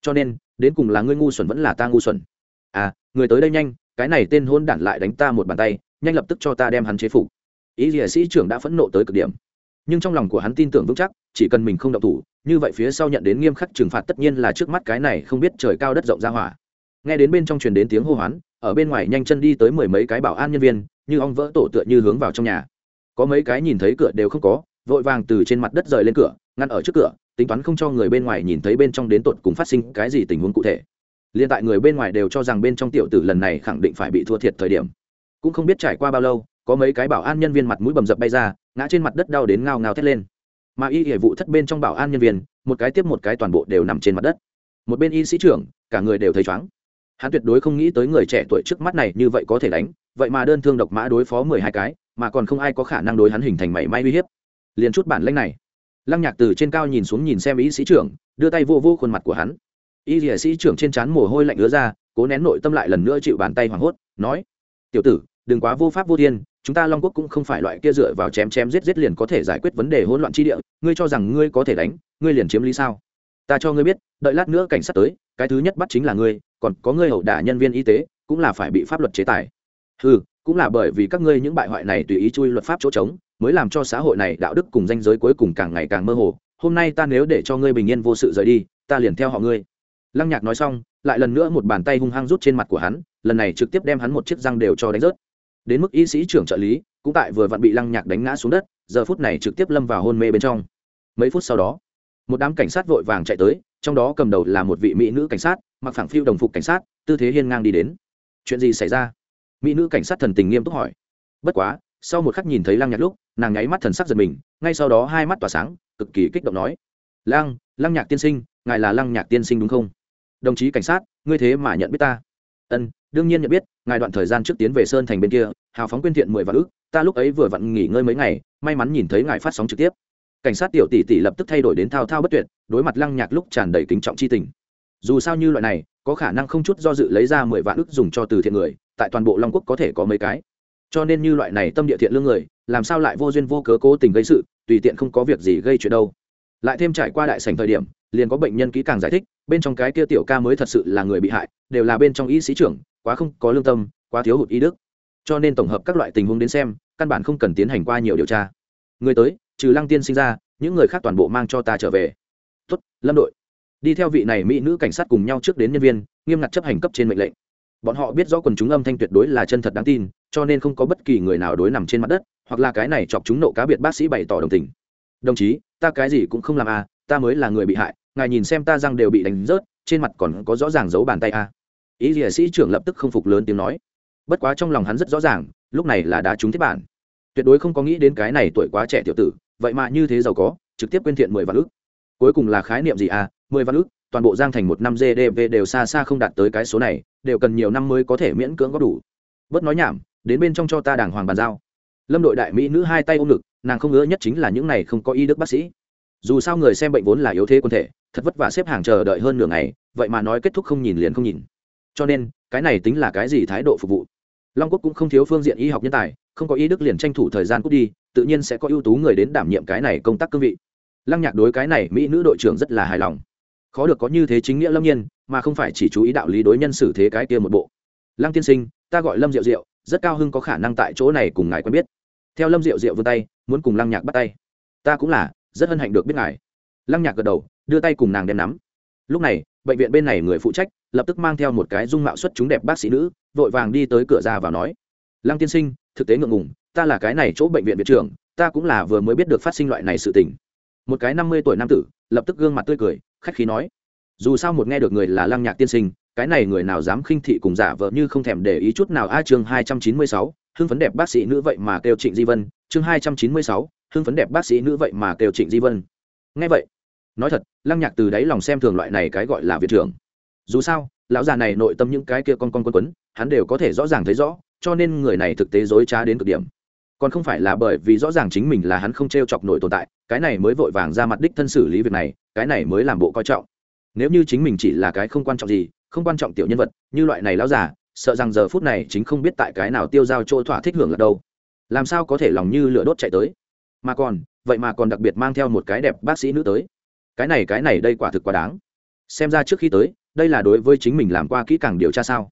Cho nên, đến cùng là ngươi ngu xuẩn vẫn là ta ngu xuẩn. À người tới đây nhanh, cái này tên hôn đản lại đánh ta một bàn tay, nhanh lập tức cho ta đem hắn chế phục. Ý nghĩa à, sĩ trưởng đã phẫn nộ tới cực điểm. Nhưng trong lòng của hắn tin tưởng vững chắc, chỉ cần mình không động thủ, như vậy phía sau nhận đến nghiêm khắc trừng phạt tất nhiên là trước mắt cái này không biết trời cao đất rộng ra hỏa. Nghe đến bên trong truyền đến tiếng hô hoán, ở bên ngoài nhanh chân đi tới mười mấy cái bảo an nhân viên, như ong vỡ tổ tựa như hướng vào trong nhà. Có mấy cái nhìn thấy cửa đều không có, vội vàng từ trên mặt đất rời lên cửa ngăn ở trước cửa, tính toán không cho người bên ngoài nhìn thấy bên trong đến tột cùng phát sinh cái gì tình huống cụ thể. Liên tại người bên ngoài đều cho rằng bên trong tiểu tử lần này khẳng định phải bị thua thiệt thời điểm. Cũng không biết trải qua bao lâu, có mấy cái bảo an nhân viên mặt mũi bầm dập bay ra, ngã trên mặt đất đau đến ngao ngao thét lên. Mà y hệ vụ thất bên trong bảo an nhân viên, một cái tiếp một cái toàn bộ đều nằm trên mặt đất. Một bên y sĩ trưởng, cả người đều thấy chóng hắn tuyệt đối không nghĩ tới người trẻ tuổi trước mắt này như vậy có thể đánh, vậy mà đơn thương độc mã đối phó mười hai cái, mà còn không ai có khả năng đối hắn hình thành mảy may uy hiếp. Liền chút bản lanh này lăng nhạc từ trên cao nhìn xuống nhìn xem y sĩ trưởng, đưa tay vô vô khuôn mặt của hắn. Y dĩa sĩ trưởng trên trán mồ hôi lạnh ứa ra, cố nén nội tâm lại lần nữa chịu bàn tay hoảng hốt, nói, tiểu tử, đừng quá vô pháp vô thiên, chúng ta long quốc cũng không phải loại kia dựa vào chém chém giết giết liền có thể giải quyết vấn đề hỗn loạn chi địa, ngươi cho rằng ngươi có thể đánh, ngươi liền chiếm lý sao? Ta cho ngươi biết, đợi lát nữa cảnh sát tới, cái thứ nhất bắt chính là ngươi, còn có ngươi hậu đả nhân viên y tế, cũng là phải bị pháp luật chế tài. Ừ cũng là bởi vì các ngươi những bại hoại này tùy ý chui luật pháp chỗ trống mới làm cho xã hội này đạo đức cùng danh giới cuối cùng càng ngày càng mơ hồ. Hôm nay ta nếu để cho ngươi bình yên vô sự rời đi, ta liền theo họ ngươi. Lăng nhạc nói xong, lại lần nữa một bàn tay hung hăng rút trên mặt của hắn, lần này trực tiếp đem hắn một chiếc răng đều cho đánh rớt. Đến mức y sĩ trưởng trợ lý, cũng tại vừa vặn bị lăng nhạc đánh ngã xuống đất, giờ phút này trực tiếp lâm vào hôn mê bên trong. Mấy phút sau đó, một đám cảnh sát vội vàng chạy tới, trong đó cầm đầu là một vị mỹ nữ cảnh sát, mặc phẳng phiêu đồng phục cảnh sát, tư thế hiên ngang đi đến. Chuyện gì xảy ra? Mỹ nữ cảnh sát thần tình nghiêm túc hỏi. Bất quá sau một khắc nhìn thấy lăng nhạc lúc, nàng nháy mắt thần sắc giật mình, ngay sau đó hai mắt tỏa sáng, cực kỳ kích động nói, lăng lăng nhạc tiên sinh, ngài là lăng nhạc tiên sinh đúng không? Đồng chí cảnh sát, ngươi thế mà nhận biết ta. Ân, đương nhiên nhận biết, ngài đoạn thời gian trước tiến về sơn thành bên kia, hào phóng quyên thiện mười vạn ước ta lúc ấy vừa vặn nghỉ ngơi mấy ngày, may mắn nhìn thấy ngài phát sóng trực tiếp. Cảnh sát tiểu tỷ tỷ lập tức thay đổi đến thao thao bất tuyệt, đối mặt lăng nhạc lúc tràn đầy kính trọng c h i tình. Dù sao như loại này, có khả năng không chút do dự lấy ra mười vạn ước dùng cho từ thiện người, tại toàn bộ long quốc có thể có mấy cái cho nên như loại này tâm địa thiện lương người, làm sao lại vô duyên vô cớ cố tình gây sự, tùy tiện không có việc gì gây chuyện đâu. Lại thêm trải qua đại sảnh thời điểm, liền có bệnh nhân kỹ càng giải thích, bên trong cái kia tiểu ca mới thật sự là người bị hại, đều là bên trong y sĩ trưởng, quá không có lương tâm, quá thiếu hụt y đức. Cho nên tổng hợp các loại tình huống đến xem, căn bản không cần tiến hành qua nhiều điều tra. Người tới, trừ lăng tiên sinh ra, những người khác toàn bộ mang cho ta trở về. Tuất lâm đội. Đi theo vị này mỹ nữ cảnh sát cùng nhau trước đến nhân viên, nghiêm ngặt chấp hành cấp trên mệnh lệnh bọn họ biết rõ quần chúng âm thanh tuyệt đối là chân thật đáng tin, cho nên không có bất kỳ người nào đối nằm trên mặt đất, hoặc là cái này chọc chúng nộ cá biệt bác sĩ bày tỏ đồng tình. Đồng chí, ta cái gì cũng không làm à ta mới là người bị hại, ngài nhìn xem ta răng đều bị đánh rớt, trên mặt còn có rõ ràng dấu bàn tay à. ý nghĩa sĩ trưởng lập tức không phục lớn tiếng nói. Bất quá trong lòng hắn rất rõ ràng, lúc này là đá trúng thiết bản. Tuyệt đối không có nghĩ đến cái này tuổi quá trẻ tiểu tử, vậy mà như thế giàu có, trực tiếp quyên thiện mười vạn ước cuối cùng là khái niệm gì à? Mười vạn ước toàn bộ giang thành một năm gdp đều xa xa không đạt tới cái số này, đều cần nhiều năm mới có thể miễn cưỡng góp đủ. Bớt nói nhảm, đến bên trong cho ta đàng hoàng bàn giao. Lâm đội đại mỹ nữ hai tay ôm ngực, nàng không ngứa nhất chính là những này không có y đức bác sĩ. Dù sao người xem bệnh vốn là yếu thế quân thể, thật vất vả xếp hàng chờ đợi hơn nửa ngày, vậy mà nói kết thúc không nhìn liền không nhìn. Cho nên, cái này tính là cái gì thái độ phục vụ? Long quốc cũng không thiếu phương diện y học nhân tài, không có y đức liền tranh thủ thời gian cút đi, tự nhiên sẽ có ưu tú người đến đảm nhiệm cái này công tác cương vị. Lăng nhạc đối cái này mỹ nữ đội trưởng rất là hài lòng khó được có như thế chính nghĩa lâm nhiên, mà không phải chỉ chú ý đạo lý đối nhân xử thế cái kia một bộ. Lăng tiên sinh, ta gọi lâm diệu diệu, rất cao hưng có khả năng tại chỗ này cùng ngài quen biết. Theo lâm diệu diệu vươn tay, muốn cùng lăng nhạc bắt tay. Ta cũng là, rất hân hạnh được biết ngài. Lăng nhạc gật đầu, đưa tay cùng nàng đem nắm. Lúc này, bệnh viện bên này người phụ trách, lập tức mang theo một cái dung mạo xuất chúng đẹp bác sĩ nữ, vội vàng đi tới cửa ra và nói. Lăng tiên sinh, thực tế ngượng ngùng, ta là cái này chỗ bệnh viện viện trưởng, ta cũng là vừa mới biết được phát sinh loại này sự tình. Một cái năm mươi tuổi nam tử, lập tức gương mặt tươi cười khách khí nói. Dù sao một nghe được người là lăng nhạc tiên sinh, cái này người nào dám khinh thị cùng giả vợ như không thèm để ý chút nào. A, chương hai trăm chín mươi sáu, hưng phấn đẹp bác sĩ nữ vậy mà kêu trịnh di vân. Chương hai trăm chín mươi sáu, hưng phấn đẹp bác sĩ nữ vậy mà kêu trịnh di vân. Nghe vậy, nói thật, lăng nhạc từ đáy lòng xem thường loại này cái gọi là viện trưởng. Dù sao, lão già này nội tâm những cái kia con con quân quấn, hắn đều có thể rõ ràng thấy rõ, cho nên người này thực tế dối trá đến cực điểm còn không phải là bởi vì rõ ràng chính mình là hắn không t r e o chọc nổi tồn tại, cái này mới vội vàng ra mặt đích thân xử lý việc này, cái này mới làm bộ coi trọng. Nếu như chính mình chỉ là cái không quan trọng gì, không quan trọng tiểu nhân vật, như loại này lão già, sợ rằng giờ phút này chính không biết tại cái nào tiêu giao chỗ thỏa thích hưởng là đâu. Làm sao có thể lòng như lửa đốt chạy tới? Mà còn, vậy mà còn đặc biệt mang theo một cái đẹp bác sĩ nữ tới. Cái này cái này đây quả thực quá đáng. Xem ra trước khi tới, đây là đối với chính mình làm qua kỹ càng điều tra sao?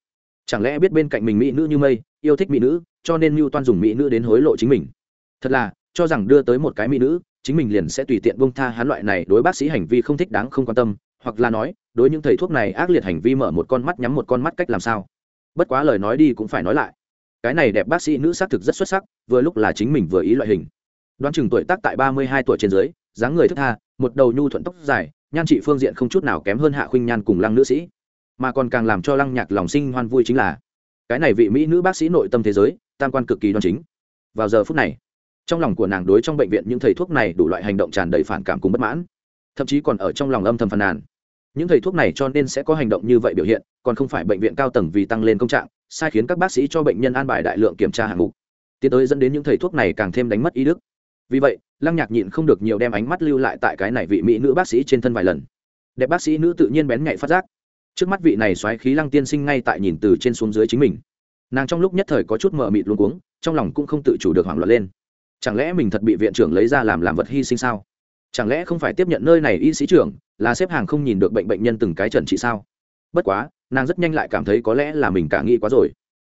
Chẳng lẽ biết bên cạnh mình mỹ nữ như mây, yêu thích mỹ nữ, cho nên mưu toan dùng mỹ nữ đến hối lộ chính mình? Thật là, cho rằng đưa tới một cái mỹ nữ, chính mình liền sẽ tùy tiện bông tha hắn loại này đối bác sĩ hành vi không thích đáng không quan tâm, hoặc là nói, đối những thầy thuốc này ác liệt hành vi mở một con mắt nhắm một con mắt cách làm sao? Bất quá lời nói đi cũng phải nói lại. Cái này đẹp bác sĩ nữ xác thực rất xuất sắc, vừa lúc là chính mình vừa ý loại hình. Đoán chừng tuổi tác tại ba mươi hai tuổi trên dưới, dáng người thức tha, một đầu nhu thuận tóc dài, nhan trị phương diện không chút nào kém hơn hạ khuynh nhan cùng lăng nữ sĩ mà còn càng làm cho lăng nhạc lòng sinh hoan vui chính là, cái này vị mỹ nữ bác sĩ nội tâm thế giới, tam quan cực kỳ đoan chính. Vào giờ phút này, trong lòng của nàng đối trong bệnh viện những thầy thuốc này đủ loại hành động tràn đầy phản cảm cùng bất mãn. Thậm chí còn ở trong lòng âm thầm phàn nàn. Những thầy thuốc này cho nên sẽ có hành động như vậy biểu hiện, còn không phải bệnh viện cao tầng vì tăng lên công trạng, sai khiến các bác sĩ cho bệnh nhân an bài đại lượng kiểm tra hạng mục. Tiến tới dẫn đến những thầy thuốc này càng thêm đánh mất ý đức. Vì vậy, lăng nhạc nhịn không được nhiều đem ánh mắt lưu lại tại cái này vị mỹ nữ bác sĩ trên thân vài lần. Đẹp bác sĩ nữ tự nhiên bén nhạy phát giác trước mắt vị này xoáy khí lăng tiên sinh ngay tại nhìn từ trên xuống dưới chính mình. Nàng trong lúc nhất thời có chút mờ mịt luôn cuống, trong lòng cũng không tự chủ được hoảng loạn lên. Chẳng lẽ mình thật bị viện trưởng lấy ra làm làm vật hy sinh sao? Chẳng lẽ không phải tiếp nhận nơi này y sĩ trưởng, là xếp hàng không nhìn được bệnh bệnh nhân từng cái trần trị sao? Bất quá, nàng rất nhanh lại cảm thấy có lẽ là mình cả nghĩ quá rồi.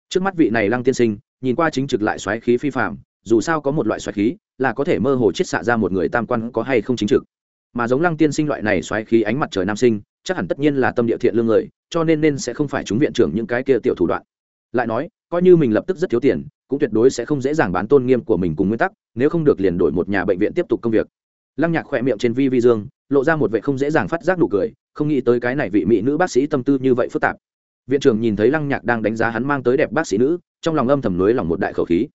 Trước mắt vị này lăng tiên sinh, nhìn qua chính trực lại xoáy khí phi phạm dù sao có một loại xoáy khí, là có thể mơ hồ chiết xạ ra một người tam quan có hay không chính trực. Mà giống lăng tiên sinh loại này xoáy khí ánh mặt trời nam sinh chắc hẳn tất nhiên là tâm địa thiện lương người, cho nên nên sẽ không phải chúng viện trưởng những cái kia tiểu thủ đoạn. Lại nói, coi như mình lập tức rất thiếu tiền, cũng tuyệt đối sẽ không dễ dàng bán tôn nghiêm của mình cùng nguyên tắc, nếu không được liền đổi một nhà bệnh viện tiếp tục công việc. Lăng nhạc khỏe miệng trên vi vi dương, lộ ra một vệ không dễ dàng phát giác nụ cười, không nghĩ tới cái này vị mỹ nữ bác sĩ tâm tư như vậy phức tạp. Viện trưởng nhìn thấy lăng nhạc đang đánh giá hắn mang tới đẹp bác sĩ nữ, trong lòng âm thầm nối lòng một đại khẩu khí.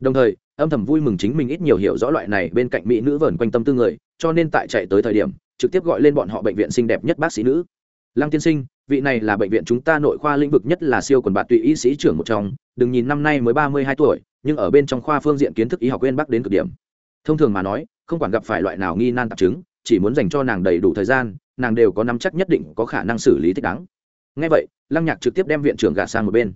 Đồng thời, âm thầm vui mừng chính mình ít nhiều hiểu rõ loại này bên cạnh mỹ nữ vờn quanh tâm tư người, cho nên tại chạy tới thời điểm trực tiếp gọi lên bọn họ bệnh viện xinh đẹp nhất bác sĩ nữ. Lăng tiên sinh, vị này là bệnh viện chúng ta nội khoa lĩnh vực nhất là siêu quần bạt tùy y sĩ trưởng một trong, đừng nhìn năm nay mới ba mươi hai tuổi, nhưng ở bên trong khoa phương diện kiến thức y học quên bắc đến cực điểm. Thông thường mà nói, không quản gặp phải loại nào nghi nan tạp chứng, chỉ muốn dành cho nàng đầy đủ thời gian, nàng đều có nắm chắc nhất định có khả năng xử lý thích đáng. Ngay vậy, lăng nhạc trực tiếp đem viện trưởng gạt sang một bên.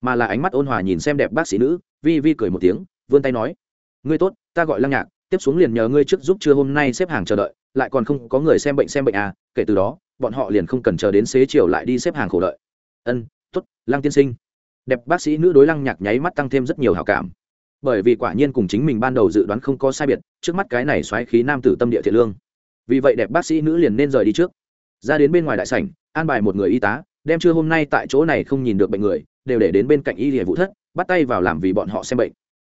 Mà là ánh mắt ôn hòa nhìn xem đẹp bác sĩ nữ, vi vi cười một tiếng, vươn tay nói, ngươi tốt, ta gọi lăng nhạc, tiếp xuống liền nhờ ngươi trước giúp trưa hôm nay xếp hàng chờ đợi lại còn không có người xem bệnh xem bệnh à kể từ đó, bọn họ liền không cần chờ đến xế chiều lại đi xếp hàng khổ đợi. Ân t ố t lăng tiên sinh. Đẹp bác sĩ nữ đối lăng nhạc nháy mắt tăng thêm rất nhiều hào cảm. Bởi vì quả nhiên cùng chính mình ban đầu dự đoán không có sai biệt, trước mắt cái này xoáy khí nam tử tâm địa thiện lương. Vì vậy đẹp bác sĩ nữ liền nên rời đi trước. Ra đến bên ngoài đại sảnh, an bài một người y tá, đem trưa hôm nay tại chỗ này không nhìn được bệnh người, đều để đến bên cạnh y địa vụ thất, bắt tay vào làm vì bọn họ xem bệnh.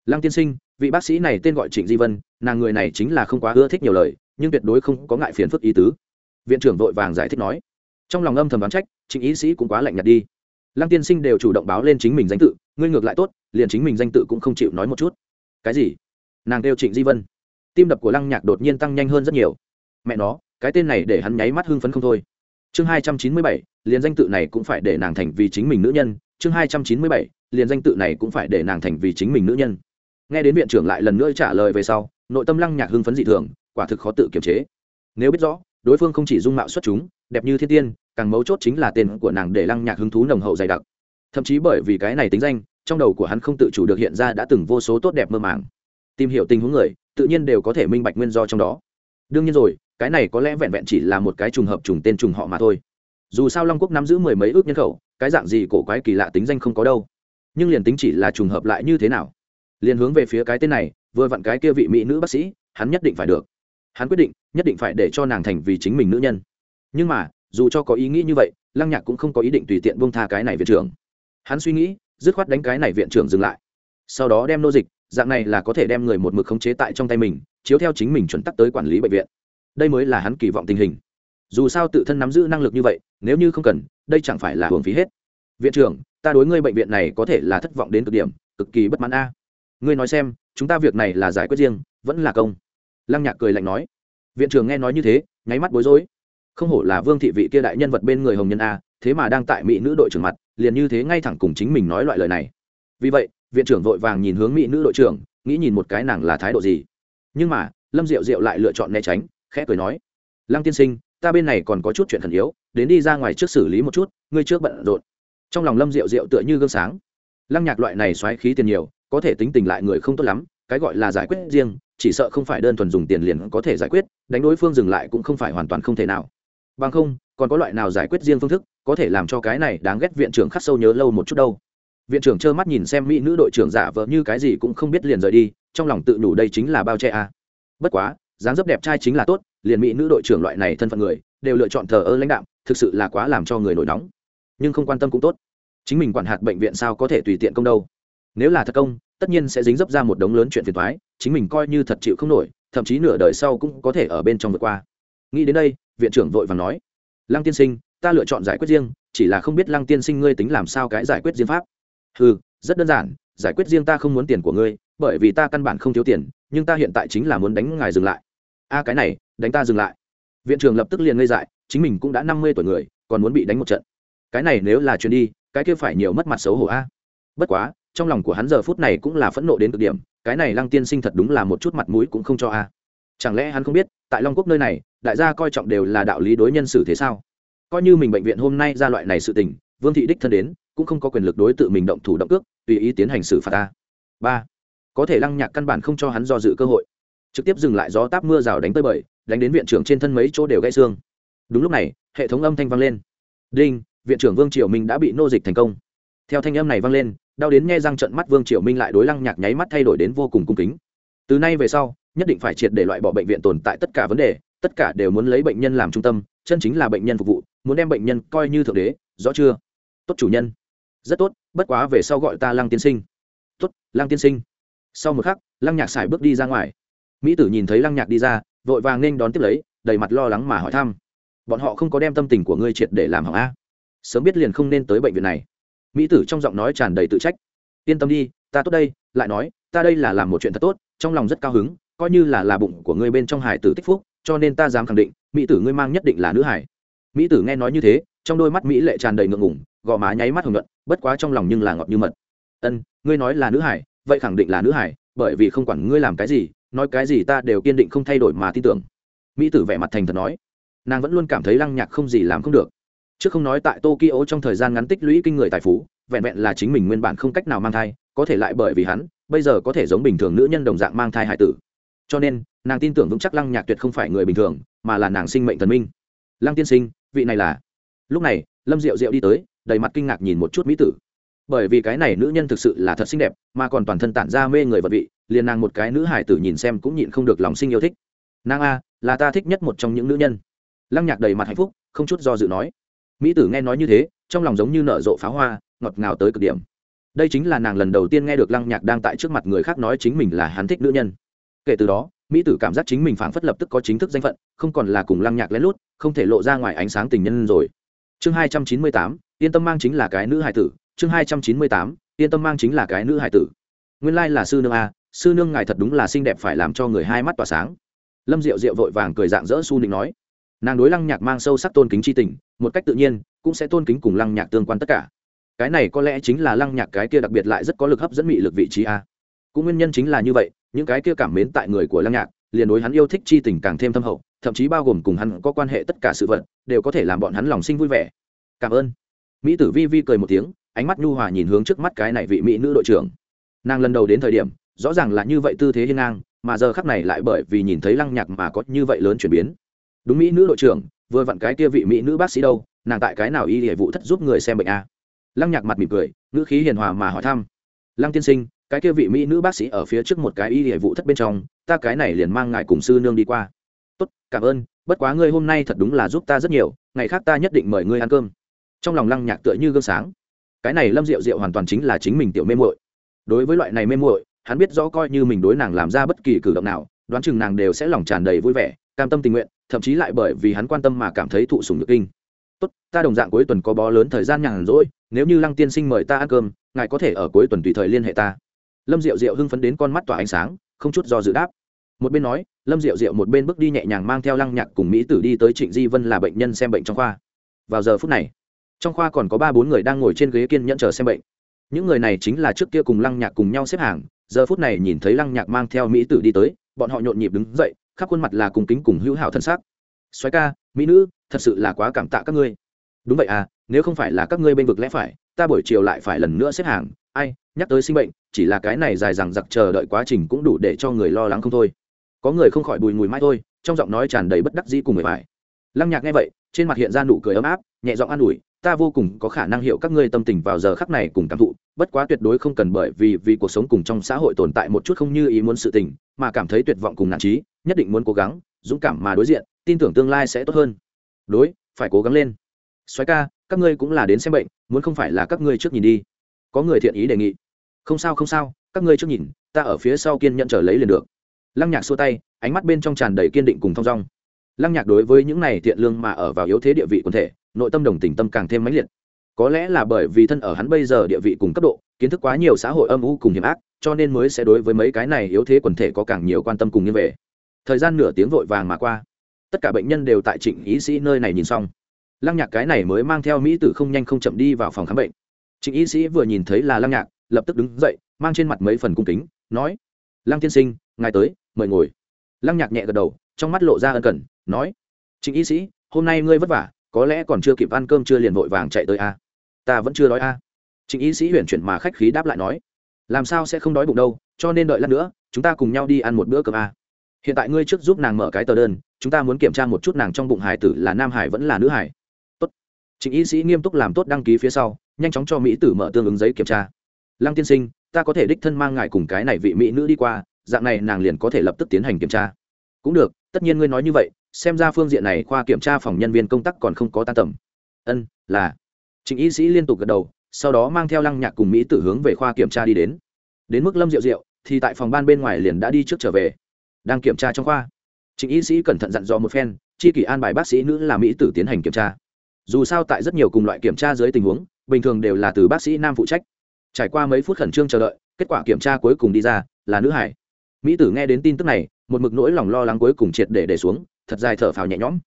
Lăng tiên sinh, vị bác sĩ này tên gọi trịnh di vân, nàng người này chính là không quá ưa thích nhiều lời nhưng tuyệt đối không có ngại phiền phức ý tứ. Viện trưởng vội vàng giải thích nói. Trong lòng âm thầm đoán trách chính ý sĩ cũng quá lạnh nhạt đi. Lăng tiên sinh đều chủ động báo lên chính mình danh tự, ngươi ngược lại tốt, liền chính mình danh tự cũng không chịu nói một chút. Cái gì? Nàng kêu trịnh di vân. Tim đập của lăng nhạc đột nhiên tăng nhanh hơn rất nhiều. Mẹ nó, cái tên này để hắn nháy mắt hưng phấn không thôi. Chương hai trăm chín mươi bảy, liền danh tự này cũng phải để nàng thành vì chính mình nữ nhân. Chương hai trăm chín mươi bảy, liền danh tự này cũng phải để nàng thành vì chính mình nữ nhân. Nghe đến viện trưởng lại lần nữa trả lời về sau, nội tâm lăng nhạc hưng phấn dị thường quả thực khó tự kiềm chế. Nếu biết rõ, đối phương không chỉ dung mạo xuất chúng, đẹp như thiên tiên, càng mấu chốt chính là tên của nàng để lăng nhạc hứng thú nồng hậu dày đặc. Thậm chí bởi vì cái này tính danh, trong đầu của hắn không tự chủ được hiện ra đã từng vô số tốt đẹp mơ màng. Tìm hiểu tình huống người, tự nhiên đều có thể minh bạch nguyên do trong đó. Đương nhiên rồi, cái này có lẽ vẹn vẹn chỉ là một cái trùng hợp trùng tên trùng họ mà thôi. Dù sao long quốc nắm giữ mười mấy ước nhân khẩu, cái dạng gì cổ quái kỳ lạ tính danh không có đâu. Nhưng liền tính chỉ là trùng hợp lại như thế nào? Liền hướng về phía cái tên này, vừa vặn cái kia vị mỹ nữ bác sĩ, hắn nhất định phải được hắn quyết định nhất định phải để cho nàng thành vì chính mình nữ nhân. Nhưng mà, dù cho có ý nghĩ như vậy, lăng nhạc cũng không có ý định tùy tiện bông tha cái này viện trưởng. Hắn suy nghĩ, dứt khoát đánh cái này viện trưởng dừng lại. Sau đó đem nô dịch, dạng này là có thể đem người một mực khống chế tại trong tay mình, chiếu theo chính mình chuẩn tắc tới quản lý bệnh viện. Đây mới là hắn kỳ vọng tình hình. Dù sao tự thân nắm giữ năng lực như vậy, nếu như không cần, đây chẳng phải là hưởng phí hết. Viện trưởng, ta đối ngươi bệnh viện này có thể là thất vọng đến cực điểm, cực kỳ bất mãn a. Ngươi nói xem, chúng ta việc này là giải quyết riêng, vẫn là công? Lăng nhạc cười lạnh nói, viện trưởng nghe nói như thế, nháy mắt bối rối. Không hổ là vương thị vị kia đại nhân vật bên người hồng nhân a, thế mà đang tại mỹ nữ đội trưởng mặt, liền như thế ngay thẳng cùng chính mình nói loại lời này. Vì vậy, viện trưởng vội vàng nhìn hướng mỹ nữ đội trưởng, nghĩ nhìn một cái nàng là thái độ gì. Nhưng mà, lâm diệu diệu lại lựa chọn né tránh, khẽ cười nói, lăng tiên sinh, ta bên này còn có chút chuyện khẩn yếu, đến đi ra ngoài trước xử lý một chút, ngươi trước bận rộn. Trong lòng lâm diệu diệu tựa như gương sáng. Lăng nhạc loại này xoáy khí tiền nhiều, có thể tính tình lại người không tốt lắm, cái gọi là giải quyết riêng chỉ sợ không phải đơn thuần dùng tiền liền có thể giải quyết, đánh đối phương dừng lại cũng không phải hoàn toàn không thể nào. Bằng không, còn có loại nào giải quyết riêng phương thức, có thể làm cho cái này đáng ghét viện trưởng khắc sâu nhớ lâu một chút đâu. Viện trưởng trơ mắt nhìn xem mỹ nữ đội trưởng giả vợ như cái gì cũng không biết liền rời đi, trong lòng tự nhủ đây chính là bao che a. À. bất quá, dáng dấp đẹp trai chính là tốt, liền mỹ nữ đội trưởng loại này thân phận người, đều lựa chọn thờ ơ lãnh đạo thực sự là quá làm cho người nổi nóng. Nhưng không quan tâm cũng tốt. Chính mình quản hạt bệnh viện sao có thể tùy tiện công đâu. Nếu là thật công tất nhiên sẽ dính dấp ra một đống lớn chuyện phiền toái, chính mình coi như thật chịu không nổi thậm chí nửa đời sau cũng có thể ở bên trong vượt qua. Nghĩ đến đây viện trưởng vội vàng nói lăng tiên sinh ta lựa chọn giải quyết riêng chỉ là không biết lăng tiên sinh ngươi tính làm sao cái giải quyết riêng pháp. Ừ rất đơn giản giải quyết riêng ta không muốn tiền của ngươi bởi vì ta căn bản không thiếu tiền nhưng ta hiện tại chính là muốn đánh ngài dừng lại. A cái này đánh ta dừng lại. Viện trưởng lập tức liền ngây dại chính mình cũng đã năm mươi tuổi người còn muốn bị đánh một trận. Cái này nếu là chuyền đi cái kia phải nhiều mất mặt xấu hổ a. Bất quá trong lòng của hắn giờ phút này cũng là phẫn nộ đến cực điểm, cái này lăng tiên sinh thật đúng là một chút mặt mũi cũng không cho a. Chẳng lẽ hắn không biết, tại long quốc nơi này, đại gia coi trọng đều là đạo lý đối nhân xử thế sao? Coi như mình bệnh viện hôm nay ra loại này sự tình, vương thị đích thân đến, cũng không có quyền lực đối tự mình động thủ động ước tùy ý tiến hành xử phạt ta ba. Có thể lăng nhạc căn bản không cho hắn do dự cơ hội. Trực tiếp dừng lại gió táp mưa rào đánh tới bời, đánh đến viện trưởng trên thân mấy chỗ đều gãy xương. Đúng lúc này, hệ thống âm thanh vang lên. Đinh, viện trưởng vương triều minh đã bị nô dịch thành công. Theo thanh âm này vang lên đau đến nghe răng trận mắt vương triều minh lại đối lăng nhạc nháy mắt thay đổi đến vô cùng cung kính. Từ nay về sau, nhất định phải triệt để loại bỏ bệnh viện tồn tại tất cả vấn đề, tất cả đều muốn lấy bệnh nhân làm trung tâm, chân chính là bệnh nhân phục vụ, muốn đem bệnh nhân coi như thượng đế, rõ chưa? Tốt chủ nhân. Rất tốt, bất quá về sau gọi ta lăng tiên sinh. Tốt, lăng tiên sinh. Sau một khắc, lăng nhạc xài bước đi ra ngoài. Mỹ tử nhìn thấy lăng nhạc đi ra, vội vàng nên đón tiếp lấy, đầy mặt lo lắng mà hỏi thăm. Bọn họ không có đem tâm tình của ngươi triệt để làm hỏng a. Sớm biết liền không nên tới bệnh viện này mỹ tử trong giọng nói tràn đầy tự trách. Yên tâm đi, ta tốt đây, lại nói, ta đây là làm một chuyện thật tốt, trong lòng rất cao hứng, coi như là là bụng của ngươi bên trong hải tử tích phúc, cho nên ta dám khẳng định, mỹ tử ngươi mang nhất định là nữ hải. Mỹ tử nghe nói như thế, trong đôi mắt mỹ lệ tràn đầy ngượng ngủng gò má nháy mắt hồng nhuận, bất quá trong lòng nhưng là ngọt như mật. Ân, ngươi nói là nữ hải, vậy khẳng định là nữ hải, bởi vì không quản ngươi làm cái gì, nói cái gì ta đều kiên định không thay đổi mà tin tưởng. Mỹ tử vẻ mặt thành thật nói. Nàng vẫn luôn cảm thấy lăng nhạc không gì làm không được chứ không nói tại tokyo trong thời gian ngắn tích lũy kinh người tài phú, vẹn vẹn là chính mình nguyên bản không cách nào mang thai, có thể lại bởi vì hắn, bây giờ có thể giống bình thường nữ nhân đồng dạng mang thai hải tử. Cho nên, nàng tin tưởng vững chắc lăng nhạc tuyệt không phải người bình thường, mà là nàng sinh mệnh thần minh. Lăng tiên sinh, vị này là? Lúc này, lâm diệu diệu đi tới, đầy mặt kinh ngạc nhìn một chút mỹ tử. Bởi vì cái này nữ nhân thực sự là thật xinh đẹp, mà còn toàn thân tản ra mê người vật vị, liền nàng một cái nữ hải tử nhìn xem cũng nhịn không được lòng sinh yêu thích. Nàng a, là ta thích nhất một trong những nữ nhân. Lăng nhạc đầy mặt hạnh phúc, không chút do dự nói mỹ tử nghe nói như thế, trong lòng giống như nở rộ pháo hoa, ngọt ngào tới cực điểm. Đây chính là nàng lần đầu tiên nghe được lăng nhạc đang tại trước mặt người khác nói chính mình là hắn thích nữ nhân. Kể từ đó, mỹ tử cảm giác chính mình phảng phất lập tức có chính thức danh phận, không còn là cùng lăng nhạc lén lút, không thể lộ ra ngoài ánh sáng tình nhân rồi. Chương hai trăm chín mươi tám, yên tâm mang chính là cái nữ hải tử. Chương hai trăm chín mươi tám, yên tâm mang chính là cái nữ hải tử. Nguyên lai là sư nương a, sư nương ngài thật đúng là xinh đẹp phải làm cho người hai mắt tỏa sáng. Lâm diệu diệu vội vàng cười dạng dỡ su nịnh nói. Nàng đối lăng nhạc mang sâu sắc tôn kính c h i tình một cách tự nhiên, cũng sẽ tôn kính cùng lăng nhạc tương quan tất cả. Cái này có lẽ chính là lăng nhạc cái kia đặc biệt lại rất có lực hấp dẫn mị lực vị trí a. Cũng nguyên nhân chính là như vậy, những cái kia cảm mến tại người của lăng nhạc, liền đối hắn yêu thích chi tình càng thêm thâm hậu, thậm chí bao gồm cùng hắn có quan hệ tất cả sự vật, đều có thể làm bọn hắn lòng sinh vui vẻ. Cảm ơn. Mỹ tử vi vi cười một tiếng, ánh mắt nhu hòa nhìn hướng trước mắt cái này vị mỹ nữ đội trưởng. Nàng lần đầu đến thời điểm, rõ ràng là như vậy tư thế hiên ngang, mà giờ khắc này lại bởi vì nhìn thấy lăng nhạc mà có như vậy lớn chuyển biến. Đúng mỹ nữ đội trưởng vừa vặn cái kia vị mỹ nữ bác sĩ đâu, nàng tại cái nào y hệ vụ thất giúp người xem bệnh a lăng nhạc mặt mỉm cười, ngữ khí hiền hòa mà hỏi thăm. Lăng tiên sinh, cái kia vị mỹ nữ bác sĩ ở phía trước một cái y hệ vụ thất bên trong, ta cái này liền mang ngài cùng sư nương đi qua. Tốt, cảm ơn, bất quá ngươi hôm nay thật đúng là giúp ta rất nhiều, ngày khác ta nhất định mời ngươi ăn cơm. Trong lòng lăng nhạc tựa như gương sáng. Cái này lâm rượu rượu hoàn toàn chính là chính mình tiểu mê muội. Đối với loại này mê muội, hắn biết rõ coi như mình đối nàng làm ra bất kỳ cử động nào, đoán chừng nàng đều sẽ lòng tràn đầy vui vẻ, cam tâm tình nguyện thậm chí lại bởi vì hắn quan tâm mà cảm thấy thụ sùng nhược kinh. Tốt, ta đồng dạng cuối tuần có bó lớn thời gian nhàn rỗi, nếu như lăng tiên sinh mời ta ăn cơm, ngài có thể ở cuối tuần tùy thời liên hệ ta. Lâm diệu diệu hưng phấn đến con mắt tỏa ánh sáng, không chút do dự đáp. Một bên nói, lâm diệu diệu một bên bước đi nhẹ nhàng mang theo lăng nhạc cùng mỹ tử đi tới trịnh di vân là bệnh nhân xem bệnh trong khoa. Vào giờ phút này, trong khoa còn có ba bốn người đang ngồi trên ghế kiên nhẫn chờ xem bệnh. Những người này chính là trước kia cùng lăng nhạc cùng nhau xếp hàng, giờ phút này nhìn thấy lăng nhạc mang theo mỹ tử đi tới, bọn họ nhộn nhịp đứng dậy khắp khuôn mặt là cùng kính cùng hữu hảo thân xác. Xoáy ca, mỹ nữ, thật sự là quá cảm tạ các ngươi. Đúng vậy à nếu không phải là các ngươi bên vực lẽ phải, ta buổi chiều lại phải lần nữa xếp hàng. Ai, nhắc tới sinh bệnh, chỉ là cái này dài dằng giặc chờ đợi quá trình cũng đủ để cho người lo lắng không thôi. Có người không khỏi bùi mùi mai thôi, trong giọng nói tràn đầy bất đắc dĩ cùng người phải lăng nhạc nghe vậy, trên mặt hiện ra nụ cười ấm áp, nhẹ giọng an ủi, ta vô cùng có khả năng hiểu các ngươi tâm tình vào giờ khắc này cùng cảm thụ, bất quá tuyệt đối không cần bởi vì vì cuộc sống cùng trong xã hội tồn tại một chút không như ý muốn sự tình, mà cảm thấy tuyệt vọng cùng nản trí nhất định muốn cố gắng, dũng cảm mà đối diện, tin tưởng tương lai sẽ tốt hơn. Đối, phải cố gắng lên. Xoáy ca, các ngươi cũng là đến xem bệnh, muốn không phải là các ngươi trước nhìn đi. Có người thiện ý đề nghị. Không sao không sao, các ngươi trước nhìn, ta ở phía sau kiên nhận trở lấy liền được. Lăng nhạc xua tay, ánh mắt bên trong tràn đầy kiên định cùng thong dong. Lăng nhạc đối với những này thiện lương mà ở vào yếu thế địa vị quần thể, nội tâm đồng tình tâm càng thêm mãnh liệt. Có lẽ là bởi vì thân ở hắn bây giờ địa vị cùng cấp độ, kiến thức quá nhiều xã hội âm u cùng hiểm ác, cho nên mới sẽ đối với mấy cái này yếu thế quần thể có càng nhiều quan tâm cùng như về thời gian nửa tiếng vội vàng mà qua. Tất cả bệnh nhân đều tại trịnh y sĩ nơi này nhìn xong. Lăng nhạc cái này mới mang theo mỹ tử không nhanh không chậm đi vào phòng khám bệnh. Trịnh y sĩ vừa nhìn thấy là lăng nhạc, lập tức đứng dậy, mang trên mặt mấy phần cung kính, nói, lăng tiên sinh, ngài tới, mời ngồi. Lăng nhạc nhẹ gật đầu, trong mắt lộ ra ân cần, nói, trịnh y sĩ, hôm nay ngươi vất vả, có lẽ còn chưa kịp ăn cơm chưa liền vội vàng chạy tới a. Ta vẫn chưa đói a. Trịnh y sĩ huyền chuyển mà khách khí đáp lại nói, làm sao sẽ không đói bụng đâu, cho nên đợi lát nữa, chúng ta cùng nhau đi ăn một bữa cơm a hiện tại ngươi trước giúp nàng mở cái tờ đơn, chúng ta muốn kiểm tra một chút nàng trong bụng hải tử là nam hải vẫn là nữ hải. Tốt. Trịnh y sĩ nghiêm túc làm tốt đăng ký phía sau, nhanh chóng cho mỹ tử mở tương ứng giấy kiểm tra. Lăng tiên sinh, ta có thể đích thân mang ngài cùng cái này vị mỹ nữ đi qua, dạng này nàng liền có thể lập tức tiến hành kiểm tra. Cũng được, tất nhiên ngươi nói như vậy, xem ra phương diện này khoa kiểm tra phòng nhân viên công tác còn không có tan tầm. Ân, là. Trịnh y sĩ liên tục gật đầu, sau đó mang theo lăng nhạc cùng mỹ tử hướng về khoa kiểm tra đi đến. Đến mức lâm rượu rượu thì tại phòng ban bên ngoài liền đã đi trước trở về đang kiểm tra trong khoa. Trịnh y sĩ cẩn thận dặn dò một phen, chi kỷ an bài bác sĩ nữ là mỹ tử tiến hành kiểm tra. Dù sao tại rất nhiều cùng loại kiểm tra dưới tình huống, bình thường đều là từ bác sĩ nam phụ trách. Trải qua mấy phút khẩn trương chờ đợi, kết quả kiểm tra cuối cùng đi ra, là nữ hải. Mỹ tử nghe đến tin tức này, một mực nỗi lòng lo lắng cuối cùng triệt để để xuống, thật dài thở phào nhẹ nhõm.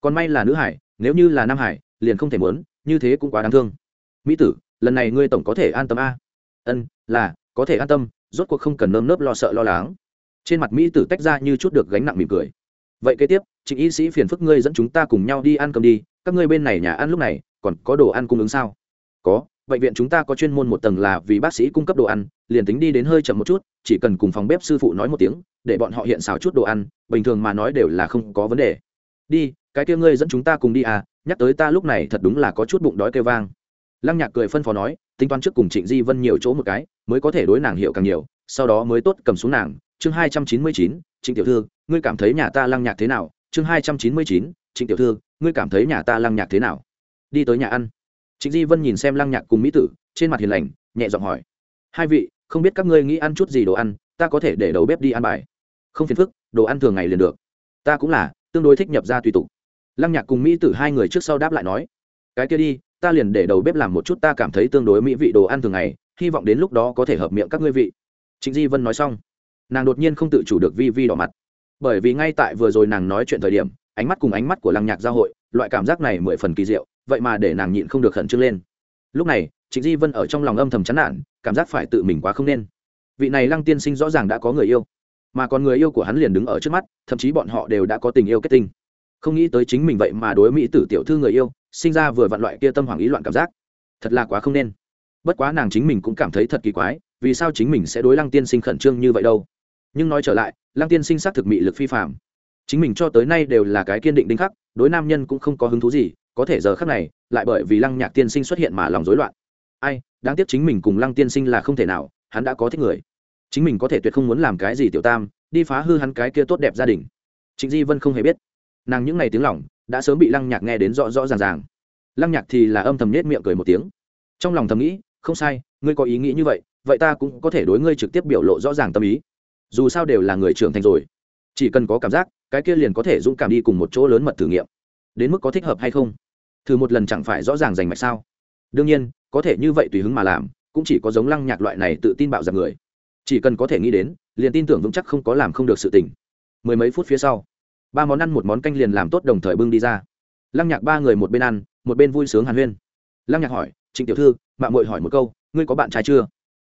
Còn may là nữ hải, nếu như là nam hải, liền không thể muốn, như thế cũng quá đáng thương. Mỹ tử, lần này ngươi tổng có thể an tâm a. Ân, là, có thể an tâm, rốt cuộc không cần nơm nớp lo sợ lo lắng trên mặt mỹ tử tách ra như chút được gánh nặng mỉm cười. Vậy kế tiếp trịnh y sĩ phiền phức ngươi dẫn chúng ta cùng nhau đi ăn cơm đi, các ngươi bên này nhà ăn lúc này, còn có đồ ăn cung ứng sao? Có, bệnh viện chúng ta có chuyên môn một tầng là vì bác sĩ cung cấp đồ ăn, liền tính đi đến hơi chậm một chút, chỉ cần cùng phòng bếp sư phụ nói một tiếng, để bọn họ hiện xào chút đồ ăn, bình thường mà nói đều là không có vấn đề. Đi, cái kia ngươi dẫn chúng ta cùng đi à nhắc tới ta lúc này thật đúng là có chút bụng đói kêu vang. Lăng nhạc cười phân phó nói, tính toán trước cùng trịnh di vân nhiều chỗ một cái, mới có thể đối nàng hiểu càng nhiều, sau đó mới tốt cầm xuống nàng chương hai trăm chín mươi chín, trịnh tiểu thư, ngươi cảm thấy nhà ta lăng nhạc thế nào? Chương hai trăm chín mươi chín, trịnh tiểu thư, ngươi cảm thấy nhà ta lăng nhạc thế nào? Đi tới nhà ăn. Trịnh di vân nhìn xem lăng nhạc cùng mỹ tử, trên mặt hiền lành, nhẹ giọng hỏi. Hai vị, không biết các ngươi nghĩ ăn chút gì đồ ăn, ta có thể để đầu bếp đi ăn bài. Không phiền phức, đồ ăn thường ngày liền được. Ta cũng là, tương đối thích nhập ra tùy tục. Lăng nhạc cùng mỹ tử hai người trước sau đáp lại nói. Cái kia đi, ta liền để đầu bếp làm một chút, ta cảm thấy tương đối mỹ vị đồ ăn thường ngày, hy vọng đến lúc đó có thể hợp miệng các ngươi vị. Trịnh di vân nói xong nàng đột nhiên không tự chủ được vi vi đỏ mặt. Bởi vì ngay tại vừa rồi nàng nói chuyện thời điểm, ánh mắt cùng ánh mắt của lăng nhạc giao hội, loại cảm giác này mười phần kỳ diệu, vậy mà để nàng nhịn không được khẩn trương lên. Lúc này, trịnh di vân ở trong lòng âm thầm chán nản, cảm giác phải tự mình quá không nên. Vị này lăng tiên sinh rõ ràng đã có người yêu, mà còn người yêu của hắn liền đứng ở trước mắt, thậm chí bọn họ đều đã có tình yêu kết tinh. Không nghĩ tới chính mình vậy mà đối mỹ tử tiểu thư người yêu, sinh ra vừa vặn loại kia tâm hoàng ý loạn cảm giác. Thật là quá không nên. Bất quá nàng chính mình cũng cảm thấy thật kỳ quái, vì sao chính mình sẽ đối lăng tiên sinh khẩn trương như vậy đâu? Nhưng nói trở lại, lăng tiên sinh xác thực mị lực phi phạm chính mình cho tới nay đều là cái kiên định đinh khắc, đối nam nhân cũng không có hứng thú gì, có thể giờ khắc này, lại bởi vì lăng nhạc tiên sinh xuất hiện mà lòng rối loạn. Ai, đáng tiếc chính mình cùng lăng tiên sinh là không thể nào, hắn đã có thích người. Chính mình có thể tuyệt không muốn làm cái gì tiểu tam, đi phá hư hắn cái kia tốt đẹp gia đình. Trịnh di vân không hề biết. Nàng những ngày tiếng lỏng đã sớm bị lăng nhạc nghe đến rõ rõ ràng ràng. Lăng nhạc thì là âm thầm nết miệng cười một tiếng. Trong lòng thầm nghĩ, không sai, ngươi có ý nghĩ như vậy vậy ta cũng có thể đối ngươi trực tiếp biểu lộ rõ ràng tâm ý dù sao đều là người trưởng thành rồi. Chỉ cần có cảm giác, cái kia liền có thể dũng cảm đi cùng một chỗ lớn mật thử nghiệm. Đến mức có thích hợp hay không? Thử một lần chẳng phải rõ ràng giành mạch sao? Đương nhiên, có thể như vậy tùy hứng mà làm, cũng chỉ có giống lăng nhạc loại này tự tin bạo giặc người. Chỉ cần có thể nghĩ đến, liền tin tưởng vững chắc không có làm không được sự tình. Mười mấy phút phía sau, ba món ăn một món canh liền làm tốt đồng thời bưng đi ra. Lăng nhạc ba người một bên ăn, một bên vui sướng hàn huyên. Lăng nhạc hỏi, trịnh tiểu thư, mạng mội hỏi một câu, ngươi có bạn trai chưa?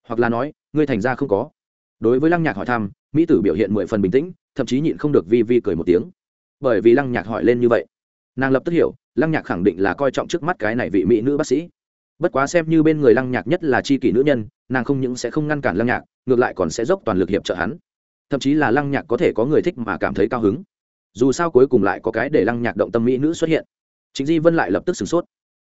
Hoặc là nói, ngươi thành ra không có đối với lăng nhạc hỏi thăm, mỹ tử biểu hiện mười phần bình tĩnh, thậm chí nhịn không được vi vi cười một tiếng. Bởi vì lăng nhạc hỏi lên như vậy, nàng lập tức hiểu, lăng nhạc khẳng định là coi trọng trước mắt cái này vị mỹ nữ bác sĩ. Bất quá xem như bên người lăng nhạc nhất là c h i kỷ nữ nhân, nàng không những sẽ không ngăn cản lăng nhạc, ngược lại còn sẽ dốc toàn lực hiệp trợ hắn. Thậm chí là lăng nhạc có thể có người thích mà cảm thấy cao hứng. Dù sao cuối cùng lại có cái để lăng nhạc động tâm mỹ nữ xuất hiện. Chính di vân lại lập tức sửng sốt.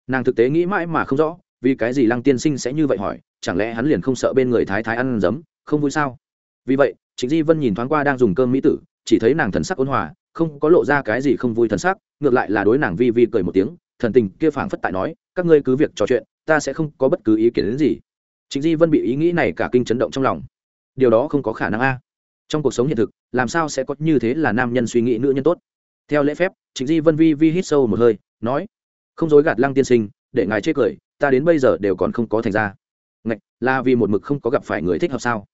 Nàng thực tế nghĩ mãi mà không rõ, vì cái gì lăng tiên sinh sẽ như vậy hỏi, chẳng lẽ hắn liền không sợ bên người thái thái ăn giấm không vui sao? Vì vậy chính di vân nhìn thoáng qua đang dùng cơm mỹ tử, chỉ thấy nàng thần sắc ôn hòa, không có lộ ra cái gì không vui thần sắc, ngược lại là đối nàng vi vi cười một tiếng, thần tình kia phảng phất tại nói, các ngươi cứ việc trò chuyện, ta sẽ không có bất cứ ý kiến đến gì. Chính di vân bị ý nghĩ này cả kinh chấn động trong lòng. Điều đó không có khả năng a. Trong cuộc sống hiện thực, làm sao sẽ có như thế là nam nhân suy nghĩ nữ nhân tốt? Theo lễ phép chính di vân vi vi hít sâu một hơi, nói, không dối gạt lăng tiên sinh, để ngài chê cười, ta đến bây giờ đều còn không có thành ra. Ngạch, là vì một mực không có gặp phải người thích hợp sao?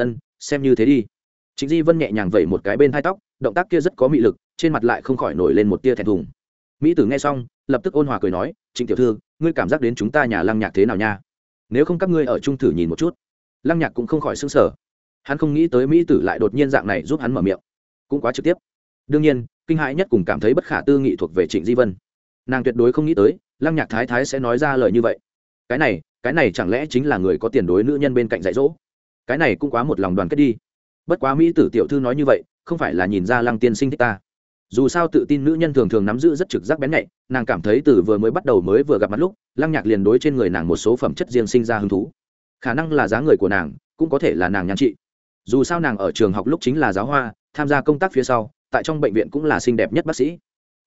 Ân, xem như thế đi. Chính di vân nhẹ nhàng vẩy một cái bên hai tóc, động tác kia rất có mị lực, trên mặt lại không khỏi nổi lên một tia thẹn thùng. Mỹ tử nghe xong, lập tức ôn hòa cười nói, trịnh tiểu thư, ngươi cảm giác đến chúng ta nhà lăng nhạc thế nào nha? Nếu không các ngươi ở trung thử nhìn một chút. Lăng nhạc cũng không khỏi xứng sở hắn không nghĩ tới mỹ tử lại đột nhiên dạng này giúp hắn mở miệng. Cũng quá trực tiếp. Đương nhiên, kinh hãi nhất cùng cảm thấy bất khả tư nghị thuộc về trịnh di vân. Nàng tuyệt đối không nghĩ tới, lăng nhạc thái thái sẽ nói ra lời như vậy. Cái này cái này chẳng lẽ chính là người có tiền đối nữ nhân bên cạnh dạy dỗ? Cái này cũng quá một lòng đoàn kết đi. Bất quá mỹ tử tiểu thư nói như vậy, không phải là nhìn ra lăng tiên sinh thích ta. Dù sao tự tin nữ nhân thường thường nắm giữ rất trực giác bén nhạy, nàng cảm thấy từ vừa mới bắt đầu mới vừa gặp mặt lúc, lăng nhạc liền đối trên người nàng một số phẩm chất riêng sinh ra hứng thú. Khả năng là giá người của nàng, cũng có thể là nàng nhan trị. Dù sao nàng ở trường học lúc chính là giáo hoa, tham gia công tác phía sau, tại trong bệnh viện cũng là xinh đẹp nhất bác sĩ.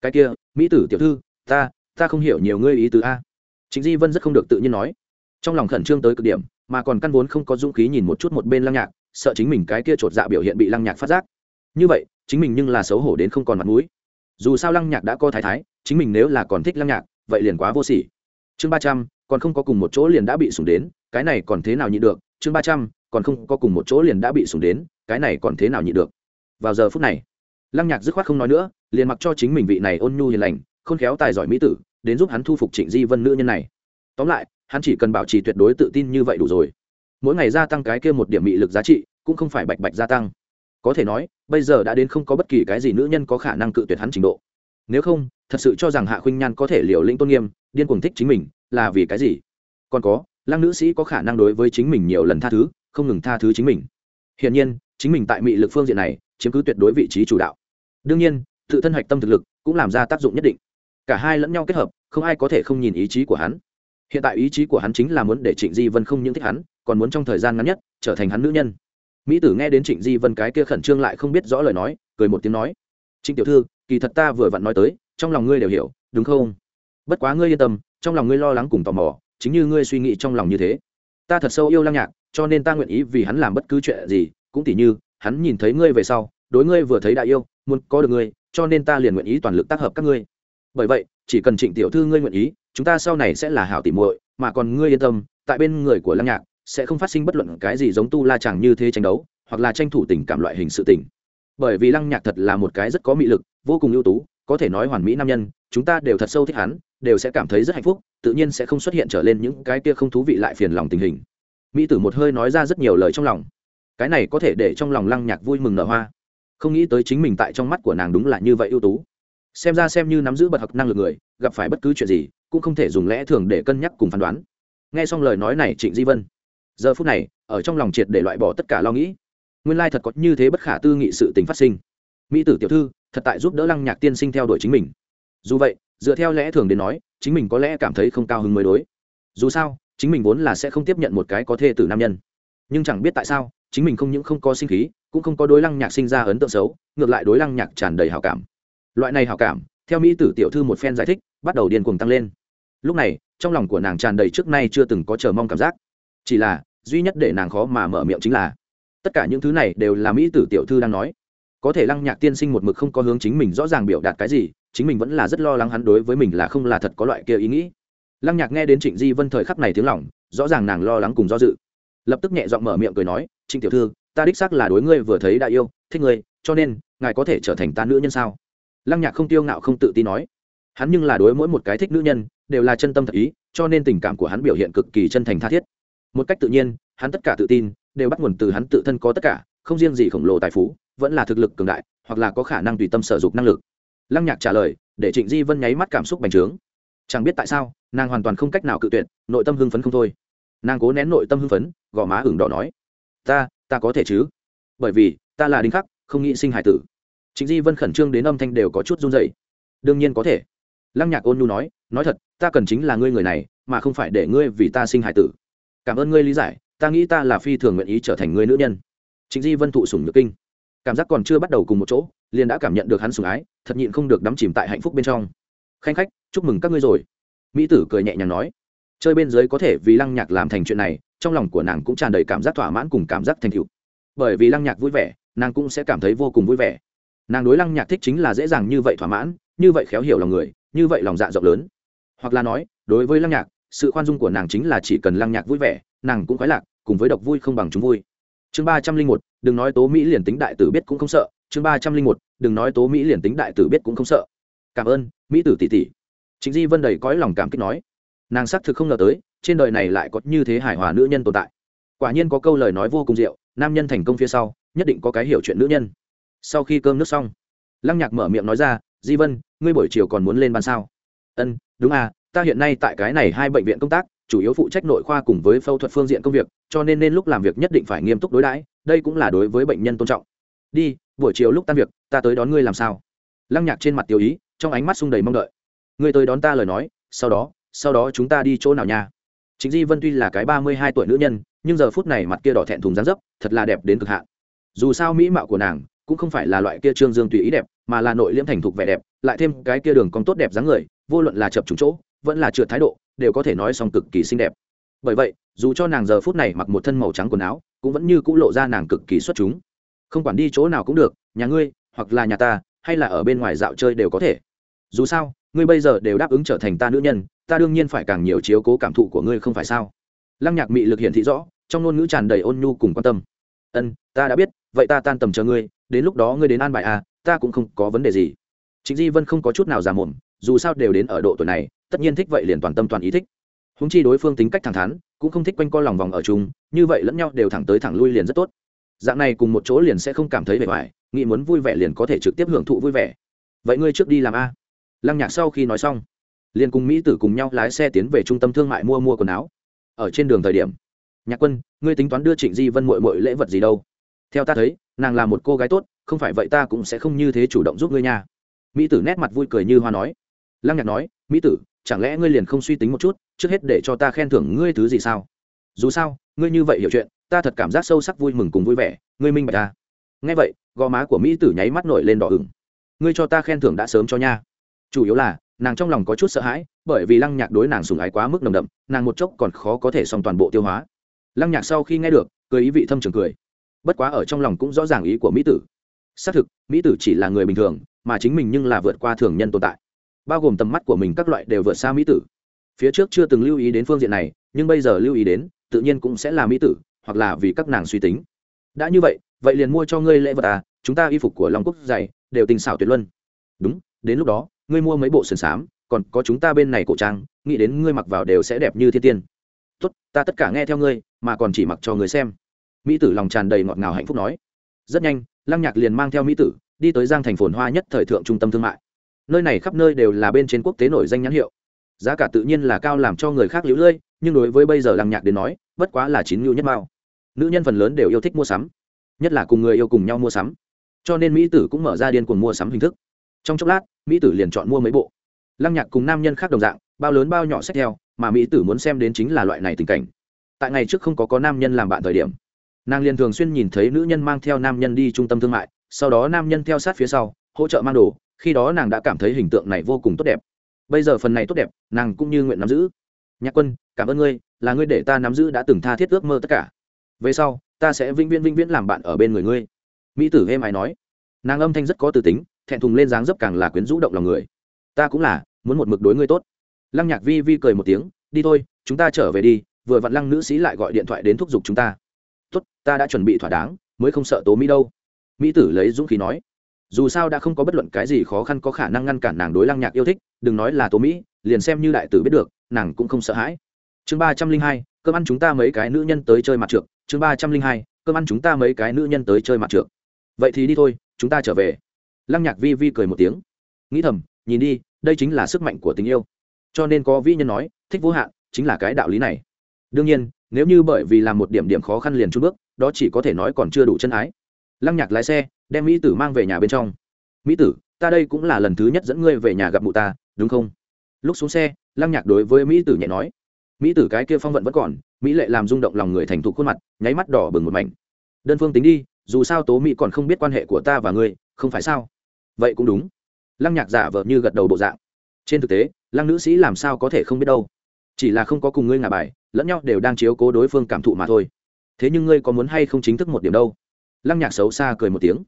Cái kia, mỹ tử tiểu thư, ta ta không hiểu nhiều ngươi ý tứ a. Chính di vân rất không được tự nhiên nói. Trong lòng khẩn trương tới cực điểm mà còn căn vốn không có dũng khí nhìn một chút một bên lăng nhạc, sợ chính mình cái kia chột dạ biểu hiện bị lăng nhạc phát giác. Như vậy, chính mình nhưng là xấu hổ đến không còn mặt mũi. Dù sao lăng nhạc đã có thái thái, chính mình nếu là còn thích lăng nhạc, vậy liền quá vô sỉ. Chương ba trăm, còn không có cùng một chỗ liền đã bị sủng đến, cái này còn thế nào nhịn được? Chương ba trăm, còn không có cùng một chỗ liền đã bị sủng đến, cái này còn thế nào nhịn được? Vào giờ phút này, lăng nhạc dứt khoát không nói nữa, liền mặc cho chính mình vị này ôn nhu hiền lành, khôn khéo tài giỏi mỹ tử, đến giúp hắn thu phục trịnh di vân nữ nhân này. Tóm lại hắn chỉ cần bảo trì tuyệt đối tự tin như vậy đủ rồi. Mỗi ngày gia tăng cái kia một điểm mị lực giá trị, cũng không phải bạch bạch gia tăng. Có thể nói, bây giờ đã đến không có bất kỳ cái gì nữ nhân có khả năng cự tuyệt hắn trình độ. Nếu không, thật sự cho rằng hạ khuynh nhan có thể liều lĩnh tôn nghiêm, điên cuồng thích chính mình, là vì cái gì? Còn có, lăng nữ sĩ có khả năng đối với chính mình nhiều lần tha thứ, không ngừng tha thứ chính mình. Hiển nhiên, chính mình tại mị lực phương diện này, chiếm cứ tuyệt đối vị trí chủ đạo. Đương nhiên, tự thân hạch tâm thực lực cũng làm ra tác dụng nhất định. Cả hai lẫn nhau kết hợp, không ai có thể không nhìn ý chí của hắn hiện tại ý chí của hắn chính là muốn để trịnh di vân không những thích hắn, còn muốn trong thời gian ngắn nhất trở thành hắn nữ nhân. Mỹ tử nghe đến trịnh di vân cái kia khẩn trương lại không biết rõ lời nói, cười một tiếng nói, trịnh tiểu thư, kỳ thật ta vừa vặn nói tới, trong lòng ngươi đều hiểu, đúng không? Bất quá ngươi yên tâm, trong lòng ngươi lo lắng cùng tò mò, chính như ngươi suy nghĩ trong lòng như thế. Ta thật sâu yêu lăng nhạc, cho nên ta nguyện ý vì hắn làm bất cứ chuyện gì, cũng tỉ như, hắn nhìn thấy ngươi về sau, đối ngươi vừa thấy đại yêu, muốn có được ngươi, cho nên ta liền nguyện ý toàn lực tác hợp các ngươi. Bởi vậy, chỉ cần trịnh tiểu thư ngươi nguyện ý chúng ta sau này sẽ là hảo tỉ muội, mà còn ngươi yên tâm, tại bên người của lăng nhạc, sẽ không phát sinh bất luận cái gì giống tu la chàng như thế tranh đấu, hoặc là tranh thủ tình cảm loại hình sự tình. Bởi vì lăng nhạc thật là một cái rất có mị lực, vô cùng ưu tú, có thể nói hoàn mỹ nam nhân, chúng ta đều thật sâu thích hắn, đều sẽ cảm thấy rất hạnh phúc, tự nhiên sẽ không xuất hiện trở lên những cái kia không thú vị lại phiền lòng tình hình. Mỹ tử một hơi nói ra rất nhiều lời trong lòng. Cái này có thể để trong lòng lăng nhạc vui mừng nở hoa. Không nghĩ tới chính mình tại trong mắt của nàng đúng là như vậy ưu tú xem ra xem như nắm giữ bật học năng lực người, gặp phải bất cứ chuyện gì, cũng không thể dùng lẽ thường để cân nhắc cùng phán đoán. Nghe xong lời nói này trịnh di vân, giờ phút này, ở trong lòng triệt để loại bỏ tất cả lo nghĩ. Nguyên lai thật có như thế bất khả tư nghị sự tình phát sinh. Mỹ tử tiểu thư, thật tại giúp đỡ lăng nhạc tiên sinh theo đuổi chính mình. Dù vậy, dựa theo lẽ thường đến nói, chính mình có lẽ cảm thấy không cao hứng mới đối. Dù sao, chính mình vốn là sẽ không tiếp nhận một cái có thê tử nam nhân. Nhưng chẳng biết tại sao, chính mình không những không có sinh khí, cũng không có đối lăng nhạc sinh ra ấn tượng xấu, ngược lại đối lăng nhạc tràn đầy hào cảm loại này hào cảm, theo mỹ tử tiểu thư một phen giải thích, bắt đầu điên cuồng tăng lên. Lúc này, trong lòng của nàng tràn đầy trước nay chưa từng có chờ mong cảm giác. Chỉ là, duy nhất để nàng khó mà mở miệng chính là, tất cả những thứ này đều là mỹ tử tiểu thư đang nói. Có thể lăng nhạc tiên sinh một mực không có hướng chính mình rõ ràng biểu đạt cái gì, chính mình vẫn là rất lo lắng hắn đối với mình là không là thật có loại kia ý nghĩ. Lăng nhạc nghe đến trịnh di vân thời khắc này tiếng lòng, rõ ràng nàng lo lắng cùng do dự. Lập tức nhẹ giọng mở miệng cười nói, trịnh tiểu thư, ta đích xác là đối ngươi vừa thấy đã yêu, thích ngươi, cho nên, ngài có thể trở thành ta nữ nhân sao? Lăng nhạc không tiêu ngạo không tự tin nói. Hắn nhưng là đối mỗi một cái thích nữ nhân, đều là chân tâm thật ý, cho nên tình cảm của hắn biểu hiện cực kỳ chân thành tha thiết. Một cách tự nhiên, hắn tất cả tự tin, đều bắt nguồn từ hắn tự thân có tất cả, không riêng gì khổng lồ tài phú, vẫn là thực lực cường đại, hoặc là có khả năng tùy tâm sở dục năng lực. Lăng nhạc trả lời, để trịnh di vân nháy mắt cảm xúc bành trướng. Chẳng biết tại sao, nàng hoàn toàn không cách nào cự tuyệt, nội tâm hưng phấn không thôi. Nàng cố nén nội tâm hưng phấn, gò má hửng đỏ nói, ta ta có thể chứ? Bởi vì, ta là đinh khắc, không nghĩ sinh hải tử trịnh di vân khẩn trương đến âm thanh đều có chút run dậy đương nhiên có thể. Lăng nhạc ôn nhu nói nói thật, ta cần chính là ngươi người này, mà không phải để ngươi vì ta sinh hải tử. Cảm ơn ngươi lý giải, ta nghĩ ta là phi thường nguyện ý trở thành ngươi nữ nhân. Trịnh di vân thụ sủng nhược kinh. Cảm giác còn chưa bắt đầu cùng một chỗ, liền đã cảm nhận được hắn sủng ái, thật nhịn không được đắm chìm tại hạnh phúc bên trong. Khanh khách, chúc mừng các ngươi rồi. Mỹ tử cười nhẹ nhàng nói. Chơi bên dưới có thể vì lăng nhạc làm thành chuyện này, trong lòng của nàng cũng tràn đầy cảm giác thỏa mãn cùng cảm giác thành cựu bởi vì lăng nhạc vui vẻ, nàng cũng sẽ cảm thấy vô cùng vui vẻ nàng đối lăng nhạc thích chính là dễ dàng như vậy thỏa mãn, như vậy khéo hiểu lòng người, như vậy lòng dạ rộng lớn. Hoặc là nói, đối với lăng nhạc, sự khoan dung của nàng chính là chỉ cần lăng nhạc vui vẻ, nàng cũng khoái lạc, cùng với độc vui không bằng chúng vui. Chương ba trăm linh một, đừng nói tố mỹ liền tính đại tử biết cũng không sợ. Chương ba trăm linh một, đừng nói tố mỹ liền tính đại tử biết cũng không sợ. Cảm ơn, mỹ tử tỷ tỷ. Chính di vân đầy cõi lòng cảm kích nói. Nàng xác thực không ngờ tới, trên đời này lại có như thế hài hòa nữ nhân tồn tại. Quả nhiên có câu lời nói vô cùng diệu, nam nhân thành công phía sau, nhất định có cái hiểu chuyện nữ nhân sau khi cơm nước xong, lăng nhạc mở miệng nói ra, di vân, ngươi buổi chiều còn muốn lên ban sao? Ân, đúng à ta hiện nay tại cái này hai bệnh viện công tác, chủ yếu phụ trách nội khoa cùng với phẫu thuật phương diện công việc, cho nên nên lúc làm việc nhất định phải nghiêm túc đối đãi, đây cũng là đối với bệnh nhân tôn trọng. Đi, buổi chiều lúc tan việc, ta tới đón ngươi làm sao? Lăng nhạc trên mặt tiêu ý, trong ánh mắt sung đầy mong đợi. Ngươi tới đón ta lời nói, sau đó sau đó chúng ta đi chỗ nào nha? Chính di vân tuy là cái ba mươi hai tuổi nữ nhân, nhưng giờ phút này mặt kia đỏ thẹn thùng dáng dấp, thật là đẹp đến cực hạn. Dù sao mỹ mạo của nàng cũng không phải là loại kia trương dương tùy ý đẹp, mà là nội liễm thành thục vẻ đẹp, lại thêm cái kia đường cong tốt đẹp dáng người, vô luận là chập trúng chỗ, vẫn là trượt thái độ, đều có thể nói xong cực kỳ xinh đẹp. Bởi vậy, dù cho nàng giờ phút này mặc một thân màu trắng quần áo, cũng vẫn như c ũ lộ ra nàng cực kỳ xuất chúng. Không quản đi chỗ nào cũng được, nhà ngươi, hoặc là nhà ta, hay là ở bên ngoài dạo chơi đều có thể. Dù sao, ngươi bây giờ đều đáp ứng trở thành ta nữ nhân, ta đương nhiên phải càng nhiều chiếu cố cảm thụ của ngươi không phải sao? Lăng nhạc mị lực hiển thị rõ, trong ngôn ngữ tràn đầy ôn nhu cùng quan tâm. Ân, ta đã biết, vậy ta tan tầm chờ ngươi đến lúc đó ngươi đến an bài à ta cũng không có vấn đề gì. Trịnh di vân không có chút nào già mồm, dù sao đều đến ở độ tuổi này, tất nhiên thích vậy liền toàn tâm toàn ý thích. Húng chi đối phương tính cách thẳng thắn, cũng không thích quanh co lòng vòng ở chung, như vậy lẫn nhau đều thẳng tới thẳng lui liền rất tốt. Dạng này cùng một chỗ liền sẽ không cảm thấy vẻ vải nghĩ muốn vui vẻ liền có thể trực tiếp hưởng thụ vui vẻ. Vậy ngươi trước đi làm a. Lăng nhạc sau khi nói xong, liền cùng mỹ tử cùng nhau lái xe tiến về trung tâm thương mại mua mua quần áo. Ở trên đường thời điểm, nhạc quân, ngươi tính toán đưa trịnh di vân mội mội lễ vật gì đâu? Theo ta thấy, nàng là một cô gái tốt, không phải vậy ta cũng sẽ không như thế chủ động giúp ngươi nha. Mỹ tử nét mặt vui cười như hoa nói. Lăng nhạc nói, mỹ tử, chẳng lẽ ngươi liền không suy tính một chút, trước hết để cho ta khen thưởng ngươi thứ gì sao? Dù sao, ngươi như vậy hiểu chuyện, ta thật cảm giác sâu sắc vui mừng cùng vui vẻ, ngươi minh bạch ta nghe vậy, gò má của mỹ tử nháy mắt nổi lên đỏ ửng. Ngươi cho ta khen thưởng đã sớm cho nha. Chủ yếu là, nàng trong lòng có chút sợ hãi, bởi vì lăng nhạc đối nàng sùng ái quá mức nồng đậm, nàng một chốc còn khó có thể xong toàn bộ tiêu hóa. Lăng nhạc sau khi nghe được, cười ý vị thâm trường cười bất quá ở trong lòng cũng rõ ràng ý của mỹ tử. Xác thực, mỹ tử chỉ là người bình thường, mà chính mình nhưng là vượt qua thường nhân tồn tại. Bao gồm tầm mắt của mình các loại đều vượt xa mỹ tử. Phía trước chưa từng lưu ý đến phương diện này, nhưng bây giờ lưu ý đến, tự nhiên cũng sẽ là mỹ tử, hoặc là vì các nàng suy tính. Đã như vậy vậy liền mua cho ngươi lễ vật à chúng ta y phục của long quốc dày, đều tình xảo tuyệt luân. Đúng, đến lúc đó, ngươi mua mấy bộ sườn xám, còn có chúng ta bên này cổ trang, nghĩ đến ngươi mặc vào đều sẽ đẹp như thiên tiên. Tốt, ta tất cả nghe theo ngươi, mà còn chỉ mặc cho người xem mỹ tử lòng tràn đầy ngọt ngào hạnh phúc nói. Rất nhanh, lăng nhạc liền mang theo mỹ tử, đi tới giang thành phồn hoa nhất thời thượng trung tâm thương mại. Nơi này khắp nơi đều là bên trên quốc tế nổi danh nhãn hiệu. Giá cả tự nhiên là cao làm cho người khác lũ lơi, nhưng đối với bây giờ lăng nhạc đến nói, bất quá là chín ngưu nhất mao. Nữ nhân phần lớn đều yêu thích mua sắm, nhất là cùng người yêu cùng nhau mua sắm. Cho nên mỹ tử cũng mở ra điên cuồng mua sắm hình thức. Trong chốc lát, mỹ tử liền chọn mua mấy bộ. Lăng nhạc cùng nam nhân khác đồng dạng, bao lớn bao nhỏ xét theo, mà mỹ tử muốn xem đến chính là loại này tình cảnh. Tại ngày trước không có có nam nhân làm bạn thời điểm nàng liền thường xuyên nhìn thấy nữ nhân mang theo nam nhân đi trung tâm thương mại, sau đó nam nhân theo sát phía sau, hỗ trợ mang đồ, khi đó nàng đã cảm thấy hình tượng này vô cùng tốt đẹp. Bây giờ phần này tốt đẹp, nàng cũng như nguyện nắm giữ. Nhạc quân, cảm ơn ngươi, là ngươi để ta nắm giữ đã từng tha thiết ước mơ tất cả. Về sau, ta sẽ vĩnh viễn vĩnh viễn làm bạn ở bên người ngươi. Mỹ tử êm ái nói. Nàng âm thanh rất có từ tính, thẹn thùng lên dáng dấp càng là quyến rũ động lòng người. Ta cũng là, muốn một mực đối ngươi tốt. Lăng nhạc vi vi cười một tiếng, đi thôi, chúng ta trở về đi, vừa vặn lăng nữ sĩ lại gọi điện thoại đến thúc giục chúng ta tốt, ta đã chuẩn bị thỏa đáng, mới không sợ tố mỹ đâu. Mỹ tử lấy dũng khí nói. Dù sao đã không có bất luận cái gì khó khăn có khả năng ngăn cản nàng đối lăng nhạc yêu thích, đừng nói là tố mỹ, liền xem như đại tử biết được, nàng cũng không sợ hãi. Chương ba trăm linh hai, cơm ăn chúng ta mấy cái nữ nhân tới chơi mặt trượt chương ba trăm linh hai, cơm ăn chúng ta mấy cái nữ nhân tới chơi mặt trượt vậy thì đi thôi, chúng ta trở về. Lăng nhạc vi vi cười một tiếng. Nghĩ thầm, nhìn đi, đây chính là sức mạnh của tình yêu. Cho nên có vĩ nhân nói, thích vô hạn, chính là cái đạo lý này. Đương nhiên nếu như bởi vì làm một điểm điểm khó khăn liền chút bước, đó chỉ có thể nói còn chưa đủ chân ái. Lăng nhạc lái xe, đem mỹ tử mang về nhà bên trong. Mỹ tử, ta đây cũng là lần thứ nhất dẫn ngươi về nhà gặp mụ ta, đúng không? Lúc xuống xe, lăng nhạc đối với mỹ tử nhẹ nói. Mỹ tử cái kia phong vận vẫn còn, mỹ lệ làm rung động lòng người thành thục khuôn mặt, nháy mắt đỏ bừng một mảnh. Đơn phương tính đi, dù sao tố mỹ còn không biết quan hệ của ta và ngươi, không phải sao? Vậy cũng đúng. Lăng nhạc giả vờ như gật đầu bộ dạng. Trên thực tế, lăng nữ sĩ làm sao có thể không biết đâu chỉ là không có cùng ngươi ngả bài, lẫn nhau đều đang chiếu cố đối phương cảm thụ mà thôi. Thế nhưng ngươi có muốn hay không chính thức một điểm đâu? Lăng nhạc xấu xa cười một tiếng.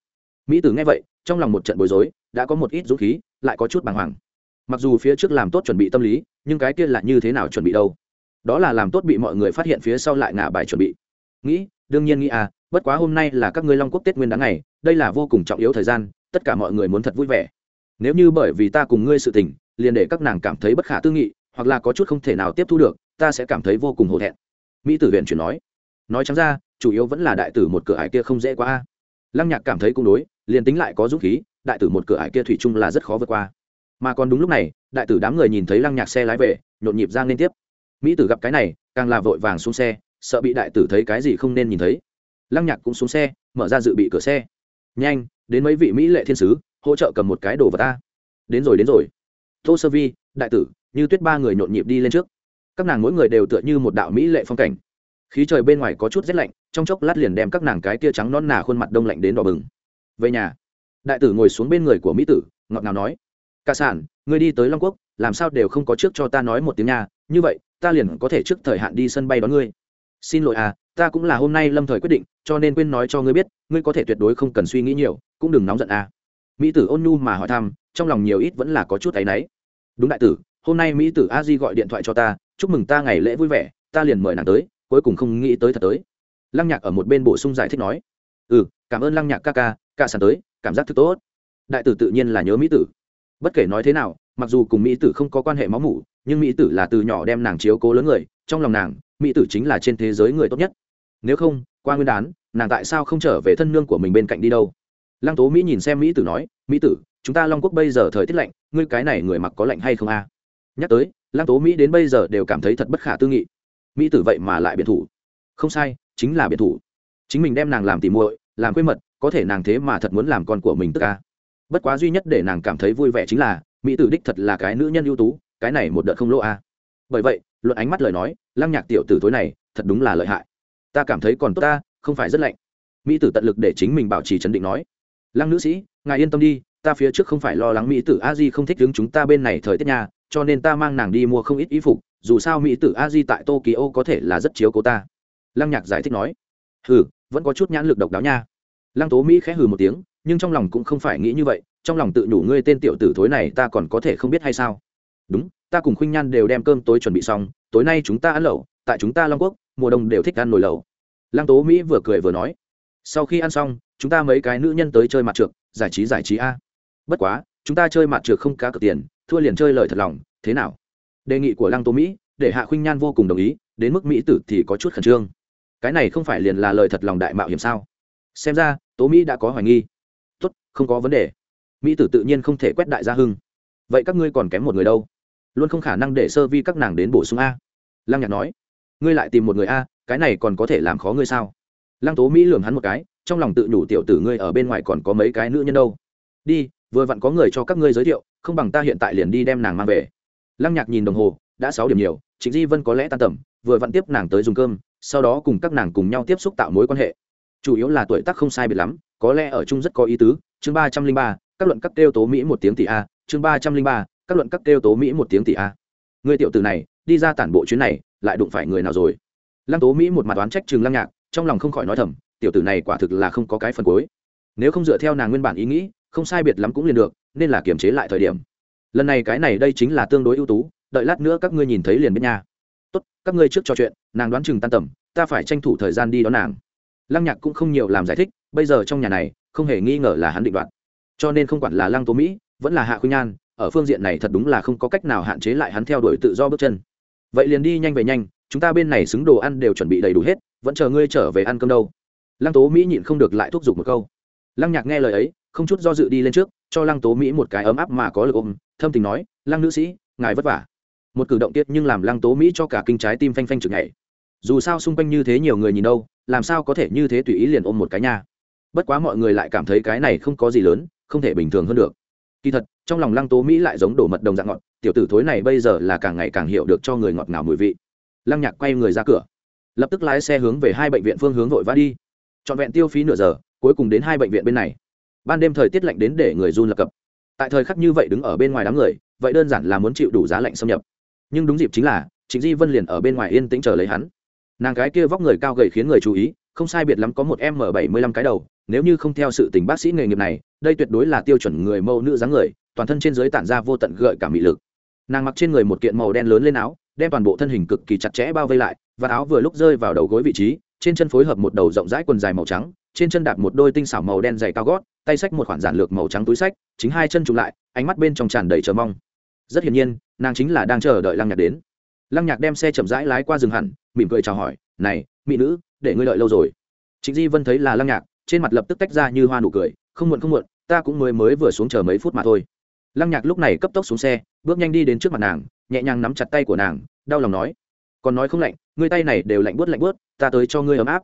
Mỹ tử nghe vậy, trong lòng một trận bối rối, đã có một ít dũng khí, lại có chút bàng hoàng. Mặc dù phía trước làm tốt chuẩn bị tâm lý, nhưng cái kia là như thế nào chuẩn bị đâu? Đó là làm tốt bị mọi người phát hiện phía sau lại ngả bài chuẩn bị. Nghĩ, đương nhiên nghĩ à bất quá hôm nay là các ngươi long quốc tết nguyên đáng ngày, đây là vô cùng trọng yếu thời gian, tất cả mọi người muốn thật vui vẻ. Nếu như bởi vì ta cùng ngươi sự tình, liền để các nàng cảm thấy bất khả tư nghị hoặc là có chút không thể nào tiếp thu được, ta sẽ cảm thấy vô cùng hổ thẹn. Mỹ tử huyện chuyển nói. Nói chẳng ra, chủ yếu vẫn là đại tử một cửa ải kia không dễ quá a lăng nhạc cảm thấy cũng đối, liền tính lại có dũng khí, đại tử một cửa ải kia thủy chung là rất khó vượt qua. Mà còn đúng lúc này, đại tử đám người nhìn thấy lăng nhạc xe lái về, nhộn nhịp giang liên tiếp. Mỹ tử gặp cái này, càng là vội vàng xuống xe, sợ bị đại tử thấy cái gì không nên nhìn thấy. Lăng nhạc cũng xuống xe, mở ra dự bị cửa xe. Nhanh, đến mấy vị mỹ lệ thiên sứ, hỗ trợ cầm một cái đồ vật ta. Đến rồi đến rồi. Tô sơ vi, đại tử như tuyết ba người nhộn nhịp đi lên trước. Các nàng mỗi người đều tựa như một đạo mỹ lệ phong cảnh. Khí trời bên ngoài có chút rét lạnh, trong chốc lát liền đem các nàng cái tia trắng non nà khuôn mặt đông lạnh đến đỏ bừng. Về nhà, đại tử ngồi xuống bên người của mỹ tử, ngọt ngào nói ca sản người đi tới long quốc, làm sao đều không có trước cho ta nói một tiếng nhà như vậy, ta liền có thể trước thời hạn đi sân bay đón ngươi. Xin lỗi à ta cũng là hôm nay lâm thời quyết định, cho nên quên nói cho ngươi biết, ngươi có thể tuyệt đối không cần suy nghĩ nhiều, cũng đừng nóng giận à. Mỹ tử ôn nhu mà hỏi thăm, trong lòng nhiều ít vẫn là có chút áy náy. Đúng đại tử hôm nay mỹ tử a di gọi điện thoại cho ta, chúc mừng ta ngày lễ vui vẻ, ta liền mời nàng tới, cuối cùng không nghĩ tới thật tới. Lăng nhạc ở một bên bổ sung giải thích nói ừ cảm ơn lăng nhạc ca ca ca sàn tới, cảm giác thức tốt. Đại tử tự nhiên là nhớ mỹ tử. Bất kể nói thế nào, mặc dù cùng mỹ tử không có quan hệ máu mủ, nhưng mỹ tử là từ nhỏ đem nàng chiếu cố lớn người, trong lòng nàng, mỹ tử chính là trên thế giới người tốt nhất. Nếu không, qua nguyên đán, nàng tại sao không trở về thân nương của mình bên cạnh đi đâu? Lăng tố mỹ nhìn xem mỹ tử nói, mỹ tử, chúng ta long quốc bây giờ thời tiết lạnh, ngươi cái này người mặc có lạnh hay không a? Nhắc tới, lăng tố mỹ đến bây giờ đều cảm thấy thật bất khả tư nghị. Mỹ tử vậy mà lại biệt thủ. Không sai, chính là biệt thủ. Chính mình đem nàng làm tìm muội, làm quê mật, có thể nàng thế mà thật muốn làm con của mình tức ca. Bất quá duy nhất để nàng cảm thấy vui vẻ chính là, mỹ tử đích thật là cái nữ nhân ưu tú, cái này một đợt không lỗ a. Bởi vậy, luận ánh mắt lời nói, lăng nhạc tiểu tử tối này, thật đúng là lợi hại. Ta cảm thấy còn tốt ta, không phải rất lạnh. Mỹ tử tận lực để chính mình bảo trì chấn định nói. Lăng nữ sĩ, ngài yên tâm đi, ta phía trước không phải lo lắng mỹ tử a di không thích đứng chúng ta bên này thời tiết nhà cho nên ta mang nàng đi mua không ít y phục, dù sao mỹ tử a di tại tokyo có thể là rất chiếu cố ta. Lăng nhạc giải thích nói. Hừ, vẫn có chút nhãn lực độc đáo nha. Lăng tố mỹ khẽ hừ một tiếng, nhưng trong lòng cũng không phải nghĩ như vậy, trong lòng tự nhủ ngươi tên tiểu tử thối này ta còn có thể không biết hay sao. Đúng, ta cùng khuynh nhan đều đem cơm tối chuẩn bị xong, tối nay chúng ta ăn lẩu, tại chúng ta long quốc, mùa đông đều thích ăn nồi lẩu. Lăng tố mỹ vừa cười vừa nói. Sau khi ăn xong, chúng ta mấy cái nữ nhân tới chơi mặt trượt giải trí giải trí a. Bất quá, chúng ta chơi mặt trượt không cá cược tiền thua liền chơi lời thật lòng, thế nào? Đề nghị của lăng tố mỹ, để hạ khuynh nhan vô cùng đồng ý, đến mức mỹ tử thì có chút khẩn trương. Cái này không phải liền là lời thật lòng đại mạo hiểm sao? Xem ra, tố mỹ đã có hoài nghi. Tốt, không có vấn đề. Mỹ tử tự nhiên không thể quét đại gia hưng. Vậy các ngươi còn kém một người đâu? Luôn không khả năng để sơ vi các nàng đến bổ sung a. Lăng nhạc nói. Ngươi lại tìm một người a, cái này còn có thể làm khó ngươi sao? Lăng tố mỹ lường hắn một cái, trong lòng tự nhủ tiểu tử ngươi ở bên ngoài còn có mấy cái nữ nhân đâu? Đi vừa vặn có người cho các ngươi giới thiệu, không bằng ta hiện tại liền đi đem nàng mang về. Lăng nhạc nhìn đồng hồ, đã sáu điểm nhiều, trịnh di vân có lẽ tan tầm, vừa vặn tiếp nàng tới dùng cơm, sau đó cùng các nàng cùng nhau tiếp xúc tạo mối quan hệ. Chủ yếu là tuổi tác không sai biệt lắm, có lẽ ở chung rất có ý tứ, chương ba trăm linh ba, các luận các kêu tố mỹ một tiếng tỷ a, chương ba trăm linh ba, các luận các kêu tố mỹ một tiếng tỷ a. Người tiểu tử này, đi ra tản bộ chuyến này, lại đụng phải người nào rồi? Lăng tố mỹ một mặt oán trách chừng lăng nhạc, trong lòng không khỏi nói thầm, tiểu tử này quả thực là không có cái phần cuối. Nếu không dựa theo nàng nguyên bản ý nghĩ không sai biệt lắm cũng liền được, nên là kiềm chế lại thời điểm. Lần này cái này đây chính là tương đối ưu tú, đợi lát nữa các ngươi nhìn thấy liền biết nha. Tốt, các ngươi trước trò chuyện, nàng đoán chừng tan tầm, ta phải tranh thủ thời gian đi đón nàng. Lăng nhạc cũng không nhiều làm giải thích, bây giờ trong nhà này, không hề nghi ngờ là hắn định đoạt. Cho nên không quản là lăng tố mỹ, vẫn là hạ khuynh nhan, ở phương diện này thật đúng là không có cách nào hạn chế lại hắn theo đuổi tự do bước chân. Vậy liền đi nhanh về nhanh, chúng ta bên này xứng đồ ăn đều chuẩn bị đầy đủ hết, vẫn chờ ngươi trở về ăn cơm đâu. Lăng tố mỹ nhịn không được lại thúc giục một câu. Lăng nhạc nghe lời ấy không chút do dự đi lên trước, cho lăng tố mỹ một cái ấm áp mà có lực ôm, thâm tình nói, lăng nữ sĩ, ngài vất vả. Một cử động tiết nhưng làm lăng tố mỹ cho cả kinh trái tim phanh phanh chực nhảy. Dù sao xung quanh như thế nhiều người nhìn đâu, làm sao có thể như thế tùy ý liền ôm một cái nha. Bất quá mọi người lại cảm thấy cái này không có gì lớn, không thể bình thường hơn được. Kỳ thật, trong lòng lăng tố mỹ lại giống đổ mật đồng dạng ngọt, tiểu tử thối này bây giờ là càng ngày càng hiểu được cho người ngọt ngào mùi vị. Lăng nhạc quay người ra cửa. Lập tức lái xe hướng về hai bệnh viện phương hướng vội vã đi. Trọn vẹn tiêu phí nửa giờ, cuối cùng đến hai bệnh viện bên này ban đêm thời tiết lạnh đến để người run lập cập. Tại thời khắc như vậy đứng ở bên ngoài đám người, vậy đơn giản là muốn chịu đủ giá lạnh xâm nhập. Nhưng đúng dịp chính là chính di vân liền ở bên ngoài yên tĩnh chờ lấy hắn. Nàng gái kia vóc người cao gầy khiến người chú ý, không sai biệt lắm có một m bảy mươi lăm cái đầu, nếu như không theo sự tình bác sĩ nghề nghiệp này, đây tuyệt đối là tiêu chuẩn người mẫu nữ dáng người, toàn thân trên dưới tản ra vô tận gợi cả mị lực. Nàng mặc trên người một kiện màu đen lớn lên áo, đem toàn bộ thân hình cực kỳ chặt chẽ bao vây lại, và áo vừa lúc rơi vào đầu gối vị trí, trên chân phối hợp một đầu rộng rãi quần dài màu trắng trên chân đạp một đôi tinh xảo màu đen dày cao gót, tay xách một khoản giản lược màu trắng túi sách chính hai chân chụm lại, ánh mắt bên trong tràn đầy chờ mong. Rất hiển nhiên, nàng chính là đang chờ đợi lăng nhạc đến. Lăng nhạc đem xe chậm rãi lái qua rừng hẳn, mỉm cười chào hỏi, này, mỹ nữ, để ngươi đợi lâu rồi. Chính di vân thấy là lăng nhạc, trên mặt lập tức tách ra như hoa nụ cười, không muộn không muộn, ta cũng mới mới vừa xuống chờ mấy phút mà thôi. Lăng nhạc lúc này cấp tốc xuống xe, bước nhanh đi đến trước mặt nàng, nhẹ nhàng nắm chặt tay của nàng, đau lòng nói, còn nói không lạnh, ngươi tay này đều lạnh bớt lạnh bớt ta tới cho ngươi ấm áp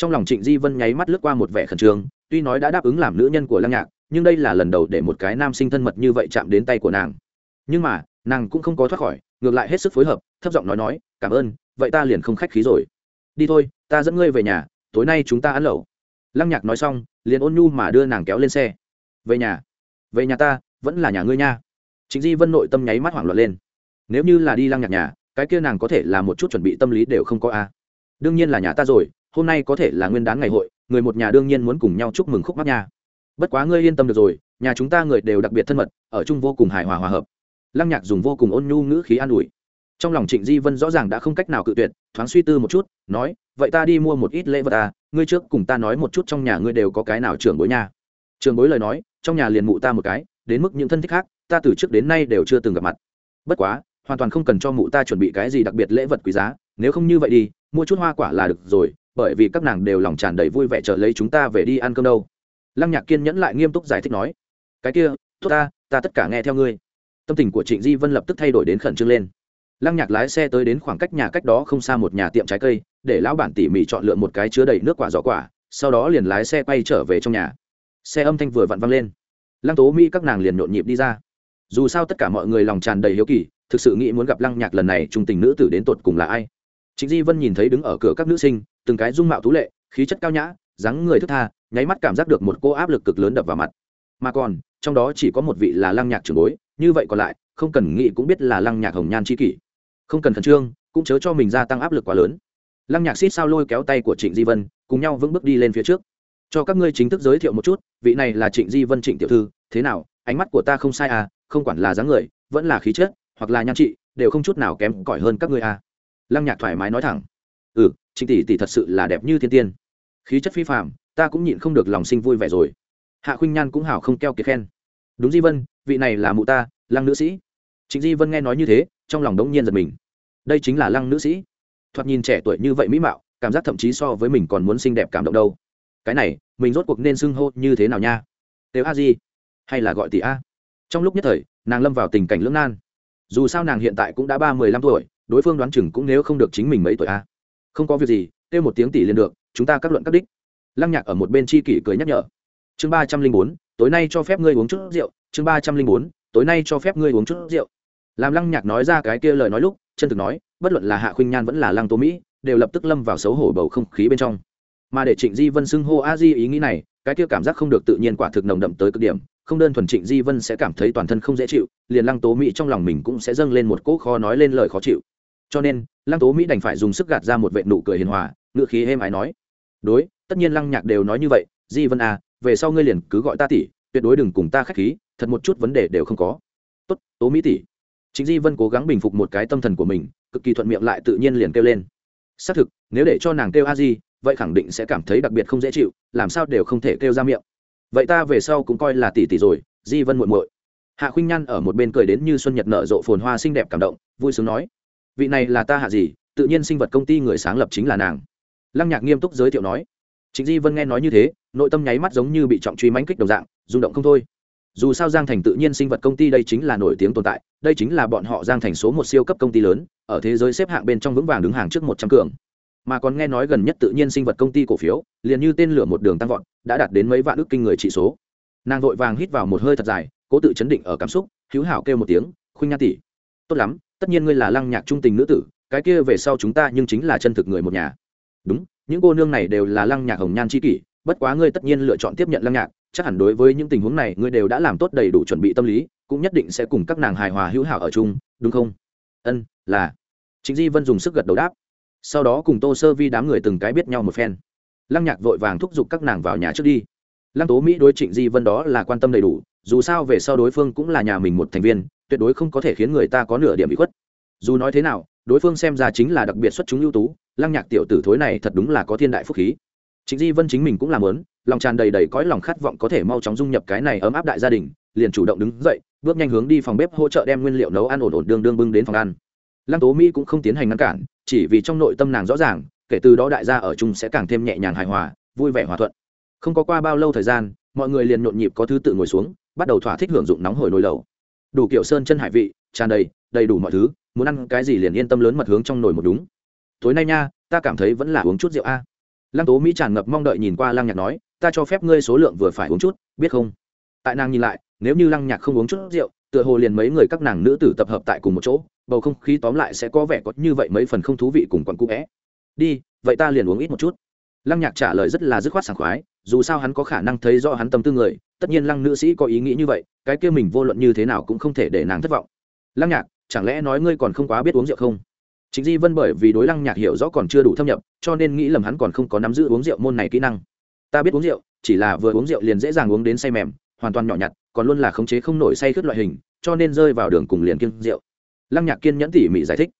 trong lòng trịnh di vân nháy mắt lướt qua một vẻ khẩn trương, tuy nói đã đáp ứng làm nữ nhân của lăng nhạc, nhưng đây là lần đầu để một cái nam sinh thân mật như vậy chạm đến tay của nàng. Nhưng mà, nàng cũng không có thoát khỏi, ngược lại hết sức phối hợp, thấp giọng nói nói, cảm ơn, vậy ta liền không khách khí rồi. Đi thôi, ta dẫn ngươi về nhà, tối nay chúng ta ăn lẩu. Lăng nhạc nói xong, liền ôn nhu mà đưa nàng kéo lên xe. Về nhà về nhà ta, vẫn là nhà ngươi nha. Trịnh di vân nội tâm nháy mắt hoảng loạn lên. Nếu như là đi lăng nhạc nhà, cái kia nàng có thể là một chút chuẩn bị tâm lý đều không có a đương nhiên là nhà ta rồi hôm nay có thể là nguyên đán ngày hội, người một nhà đương nhiên muốn cùng nhau chúc mừng khúc mắt nha. Bất quá ngươi yên tâm được rồi, nhà chúng ta người đều đặc biệt thân mật, ở chung vô cùng hài hòa hòa hợp. Lăng nhạc dùng vô cùng ôn nhu ngữ khí an ủi. Trong lòng trịnh di vân rõ ràng đã không cách nào cự tuyệt, thoáng suy tư một chút, nói, vậy ta đi mua một ít lễ vật à ngươi trước cùng ta nói một chút trong nhà ngươi đều có cái nào trưởng bối nha. Trường bối lời nói, trong nhà liền mụ ta một cái, đến mức những thân thích khác, ta từ trước đến nay đều chưa từng gặp mặt. Bất quá, hoàn toàn không cần cho mụ ta chuẩn bị cái gì đặc biệt lễ vật quý giá, nếu không như vậy đi, mua chút hoa quả là được rồi bởi vì các nàng đều lòng tràn đầy vui vẻ chờ lấy chúng ta về đi ăn cơm đâu. Lăng nhạc kiên nhẫn lại nghiêm túc giải thích nói, cái kia, tốt ta ta tất cả nghe theo ngươi. Tâm tình của trịnh di vân lập tức thay đổi đến khẩn trương lên. Lăng nhạc lái xe tới đến khoảng cách nhà cách đó không xa một nhà tiệm trái cây, để lão bản tỉ mỉ chọn lựa một cái chứa đầy nước quả giỏ quả, sau đó liền lái xe quay trở về trong nhà. Xe âm thanh vừa vặn văng lên. Lăng tố mỹ các nàng liền nhộn nhịp đi ra. Dù sao tất cả mọi người lòng tràn đầy hiếu kỳ, thực sự nghĩ muốn gặp lăng nhạc lần này trung tình nữ tử đến tột cùng là ai. Trịnh di vân nhìn thấy đứng ở cửa các nữ sinh, từng cái dung mạo tú lệ, khí chất cao nhã, dáng người thức tha, nháy mắt cảm giác được một cô áp lực cực lớn đập vào mặt. Mà còn, trong đó chỉ có một vị là lăng nhạc trưởng bối, như vậy còn lại, không cần nghĩ cũng biết là lăng nhạc hồng nhan chi kỷ. Không cần thần trương, cũng chớ cho mình gia tăng áp lực quá lớn. Lăng nhạc xít sao lôi kéo tay của trịnh di vân, cùng nhau vững bước đi lên phía trước. Cho các ngươi chính thức giới thiệu một chút, vị này là trịnh di vân trịnh tiểu thư, thế nào, ánh mắt của ta không sai à không quản là dáng người, vẫn là khí chất, hoặc là nhan trị, đều không chút nào kém cỏi hơn các ngươi à lăng nhạc thoải mái nói thẳng. Ừ trịnh tỷ tỷ thật sự là đẹp như thiên tiên. Khí chất phi phạm ta cũng nhịn không được lòng sinh vui vẻ rồi. Hạ khuynh nhan cũng hảo không keo kiệt khen. Đúng di vân, vị này là mụ ta, lăng nữ sĩ. Trịnh di vân nghe nói như thế, trong lòng đống nhiên giật mình. Đây chính là lăng nữ sĩ. Thoạt nhìn trẻ tuổi như vậy mỹ mạo, cảm giác thậm chí so với mình còn muốn xinh đẹp cảm động đâu. Cái này, mình rốt cuộc nên xưng hô như thế nào nha? Tếu a di, hay là gọi tỷ a? Trong lúc nhất thời, nàng lâm vào tình cảnh lưỡng nan. Dù sao nàng hiện tại cũng đã ba mười lăm tuổi đối phương đoán chừng cũng nếu không được chính mình mấy tuổi a. Không có việc gì, kêu một tiếng tỷ liền được, chúng ta các luận các đích. Lăng nhạc ở một bên chi kỷ cười nhắc nhở. Chương ba trăm linh bốn, tối nay cho phép ngươi uống chút rượu. Chương ba trăm linh bốn, tối nay cho phép ngươi uống chút rượu. Làm lăng nhạc nói ra cái kia lời nói lúc, chân thực nói, bất luận là hạ khuynh nhan vẫn là lăng tô mỹ, đều lập tức lâm vào xấu hổ bầu không khí bên trong. Mà để trịnh di vân xưng hô a di ý nghĩ này, cái kia cảm giác không được tự nhiên quả thực nồng đậm tới cực điểm, không đơn thuần trịnh di vân sẽ cảm thấy toàn thân không dễ chịu, liền lăng tố mỹ trong lòng mình cũng sẽ dâng lên một cỗ khó nói lên lời khó chịu cho nên, lăng tố mỹ đành phải dùng sức gạt ra một vệ nụ cười hiền hòa, ngựa khí êm ái nói, đối, tất nhiên lăng nhạc đều nói như vậy, di vân à về sau ngươi liền cứ gọi ta tỷ, tuyệt đối đừng cùng ta khách khí, thật một chút vấn đề đều không có. Tốt, tố mỹ tỷ. Chính di vân cố gắng bình phục một cái tâm thần của mình, cực kỳ thuận miệng lại tự nhiên liền kêu lên. Xác thực, nếu để cho nàng kêu a di, vậy khẳng định sẽ cảm thấy đặc biệt không dễ chịu, làm sao đều không thể kêu ra miệng. Vậy ta về sau cũng coi là tỷ tỷ rồi, di vân muội muội. Hạ khuynh nhan ở một bên cười đến như xuân nhật nở rộ phồn hoa xinh đẹp cảm động, vui sướng nói vị này là ta hạ gì, tự nhiên sinh vật công ty người sáng lập chính là nàng. Lăng nhạc nghiêm túc giới thiệu nói. Trịnh di vân nghe nói như thế, nội tâm nháy mắt giống như bị trọng truy mãnh kích đồng dạng, rung động không thôi. Dù sao giang thành tự nhiên sinh vật công ty đây chính là nổi tiếng tồn tại, đây chính là bọn họ giang thành số một siêu cấp công ty lớn, ở thế giới xếp hạng bên trong vững vàng đứng hàng trước một trăm cường. Mà còn nghe nói gần nhất tự nhiên sinh vật công ty cổ phiếu, liền như tên lửa một đường tăng vọt, đã đạt đến mấy vạn ước kinh người trị số. Nàng vội vàng hít vào một hơi thật dài, cố tự chấn định ở cảm xúc, hữu hảo kêu một tiếng khuynh nha tỷ tốt lắm, tất nhiên ngươi là lăng nhạc trung tình nữ tử, cái kia về sau chúng ta nhưng chính là chân thực người một nhà. Đúng, những cô nương này đều là lăng nhạc hồng nhan c h i kỷ, bất quá ngươi tất nhiên lựa chọn tiếp nhận lăng nhạc, chắc hẳn đối với những tình huống này ngươi đều đã làm tốt đầy đủ chuẩn bị tâm lý, cũng nhất định sẽ cùng các nàng hài hòa hữu hảo ở chung, đúng không? Ân, là. Chính di vân dùng sức gật đầu đáp. Sau đó cùng tô sơ vi đám người từng cái biết nhau một phen. Lăng nhạc vội vàng thúc giục các nàng vào nhà trước đi. Lăng tố mỹ đối trịnh di vân đó là quan tâm đầy đủ, dù sao về sau đối phương cũng là nhà mình một thành viên tuyệt đối không có thể khiến người ta có nửa điểm bị khuất. Dù nói thế nào, đối phương xem ra chính là đặc biệt xuất chúng ưu tú, lăng nhạc tiểu tử thối này thật đúng là có thiên đại phúc khí. Trịnh di vân chính mình cũng làm lớn, lòng tràn đầy đầy cõi lòng khát vọng có thể mau chóng dung nhập cái này ấm áp đại gia đình, liền chủ động đứng dậy, bước nhanh hướng đi phòng bếp hỗ trợ đem nguyên liệu nấu ăn ổn ổn đương đương bưng đến phòng ăn. Lăng tố mỹ cũng không tiến hành ngăn cản, chỉ vì trong nội tâm nàng rõ ràng, kể từ đó đại gia ở chung sẽ càng thêm nhẹ nhàng hài hòa, vui vẻ hòa thuận. Không có qua bao lâu thời gian, mọi người liền nhộn nhịp có thứ tự ngồi xuống, bắt đầu thỏa thích hưởng dụng nóng hổi nồi lẩu đủ kiểu sơn chân hải vị, tràn đầy đầy đủ mọi thứ, muốn ăn cái gì liền yên tâm lớn mật hướng trong nồi một đúng. Tối nay nha, ta cảm thấy vẫn là uống chút rượu a. Lăng tố mỹ tràn ngập mong đợi nhìn qua lăng nhạc nói, ta cho phép ngươi số lượng vừa phải uống chút, biết không? Tại nàng nhìn lại, nếu như lăng nhạc không uống chút rượu, tựa hồ liền mấy người các nàng nữ tử tập hợp tại cùng một chỗ, bầu không khí tóm lại sẽ có vẻ có như vậy mấy phần không thú vị cùng quặn cũ vẽ đi, vậy ta liền uống ít một chút. Lăng nhạc trả lời rất là dứt khoát sảng khoái, dù sao hắn có khả năng thấy rõ hắn tâm tư người tất nhiên lăng nữ sĩ có ý nghĩ như vậy, cái kia mình vô luận như thế nào cũng không thể để nàng thất vọng. Lăng nhạc, chẳng lẽ nói ngươi còn không quá biết uống rượu không? Chính di vân bởi vì đối lăng nhạc hiểu rõ còn chưa đủ thâm nhập, cho nên nghĩ lầm hắn còn không có nắm giữ uống rượu môn này kỹ năng. Ta biết uống rượu, chỉ là vừa uống rượu liền dễ dàng uống đến say mềm, hoàn toàn nhỏ nhặt, còn luôn là khống chế không nổi say khướt loại hình, cho nên rơi vào đường cùng liền kiêng rượu. Lăng nhạc kiên nhẫn tỉ mỉ giải thích.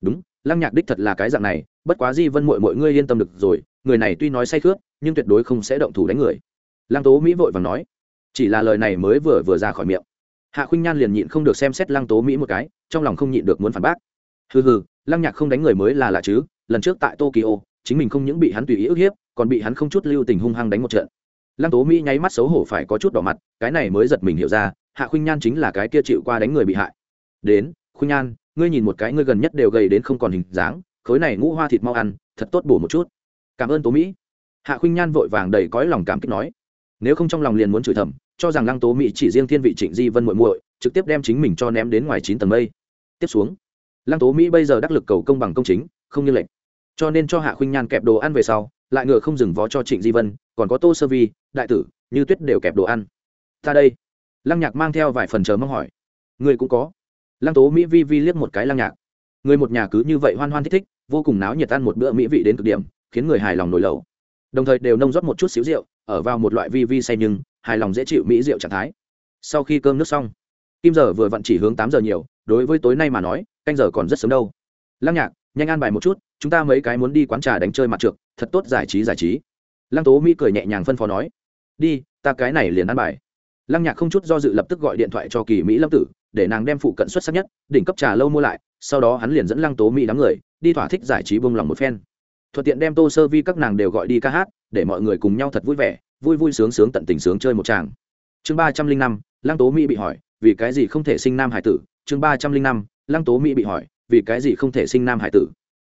Đúng, lăng nhạc đích thật là cái dạng này, bất quá di vân mội mọi ngươi yên tâm được rồi, người này tuy nói say khướt, nhưng tuyệt đối không sẽ động thủ đánh người. Lăng tố mỹ vội và nói chỉ là lời này mới vừa vừa ra khỏi miệng. Hạ khuynh nhan liền nhịn không được xem xét lăng tố mỹ một cái, trong lòng không nhịn được muốn phản bác. Hừ hừ, lăng nhạc không đánh người mới là lạ chứ, lần trước tại tokyo, chính mình không những bị hắn tùy ý ức hiếp, còn bị hắn không chút lưu tình hung hăng đánh một trận. Lăng tố mỹ nháy mắt xấu hổ phải có chút đỏ mặt, cái này mới giật mình hiểu ra, hạ khuynh nhan chính là cái kia chịu qua đánh người bị hại. Đến, khuynh nhan, ngươi nhìn một cái ngươi gần nhất đều gầy đến không còn hình dáng, khối này ngũ hoa thịt mau ăn, thật tốt bổ một chút. Cảm ơn tố mỹ. Hạ khuynh nhan vội vàng đầy cõi lòng cảm kích nói nếu không trong lòng liền muốn chửi thầm, cho rằng lăng tố mỹ chỉ riêng thiên vị trịnh di vân muội muội, trực tiếp đem chính mình cho ném đến ngoài chín tầng mây. Tiếp xuống, lăng tố mỹ bây giờ đắc lực cầu công bằng công chính, không như lệnh cho nên cho hạ khuynh nhan kẹp đồ ăn về sau, lại ngựa không dừng vó cho trịnh di vân, còn có tô sơ vi, đại tử, như tuyết đều kẹp đồ ăn. Ta đây. Lăng nhạc mang theo vài phần chờ mong hỏi. Người cũng có. Lăng tố mỹ vi vi liếc một cái lăng nhạc. Người một nhà cứ như vậy hoan hoan thích thích, vô cùng náo nhiệt ăn một bữa mỹ vị đến cực điểm, khiến người hài lòng nổi lầu. Đồng thời đều nông rót một chút xíu rượu ở vào một loại vi vi say nhưng, hài lòng dễ chịu mỹ rượu trạng thái. Sau khi cơm nước xong, kim giờ vừa vặn chỉ hướng tám giờ nhiều, đối với tối nay mà nói, canh giờ còn rất sớm đâu. Lăng nhạc, nhanh an bài một chút, chúng ta mấy cái muốn đi quán trà đánh chơi mặt trượt thật tốt giải trí giải trí. Lăng tố mỹ cười nhẹ nhàng phân phó nói, đi, ta cái này liền ăn bài. Lăng nhạc không chút do dự lập tức gọi điện thoại cho kỳ mỹ lâm tử, để nàng đem phụ cận xuất sắc nhất, đỉnh cấp trà lâu mua lại, sau đó hắn liền dẫn lăng tố mỹ đám người, đi thỏa thích giải trí bông lòng một phen. Thuận tiện đem tô sơ vi các nàng đều gọi đi ca hát để mọi người cùng nhau thật vui vẻ, vui vui sướng sướng tận tình sướng chơi một tràng. Chương ba trăm linh năm, lăng tố mỹ bị hỏi, vì cái gì không thể sinh nam hải tử? Chương ba trăm linh năm, lăng tố mỹ bị hỏi, vì cái gì không thể sinh nam hải tử?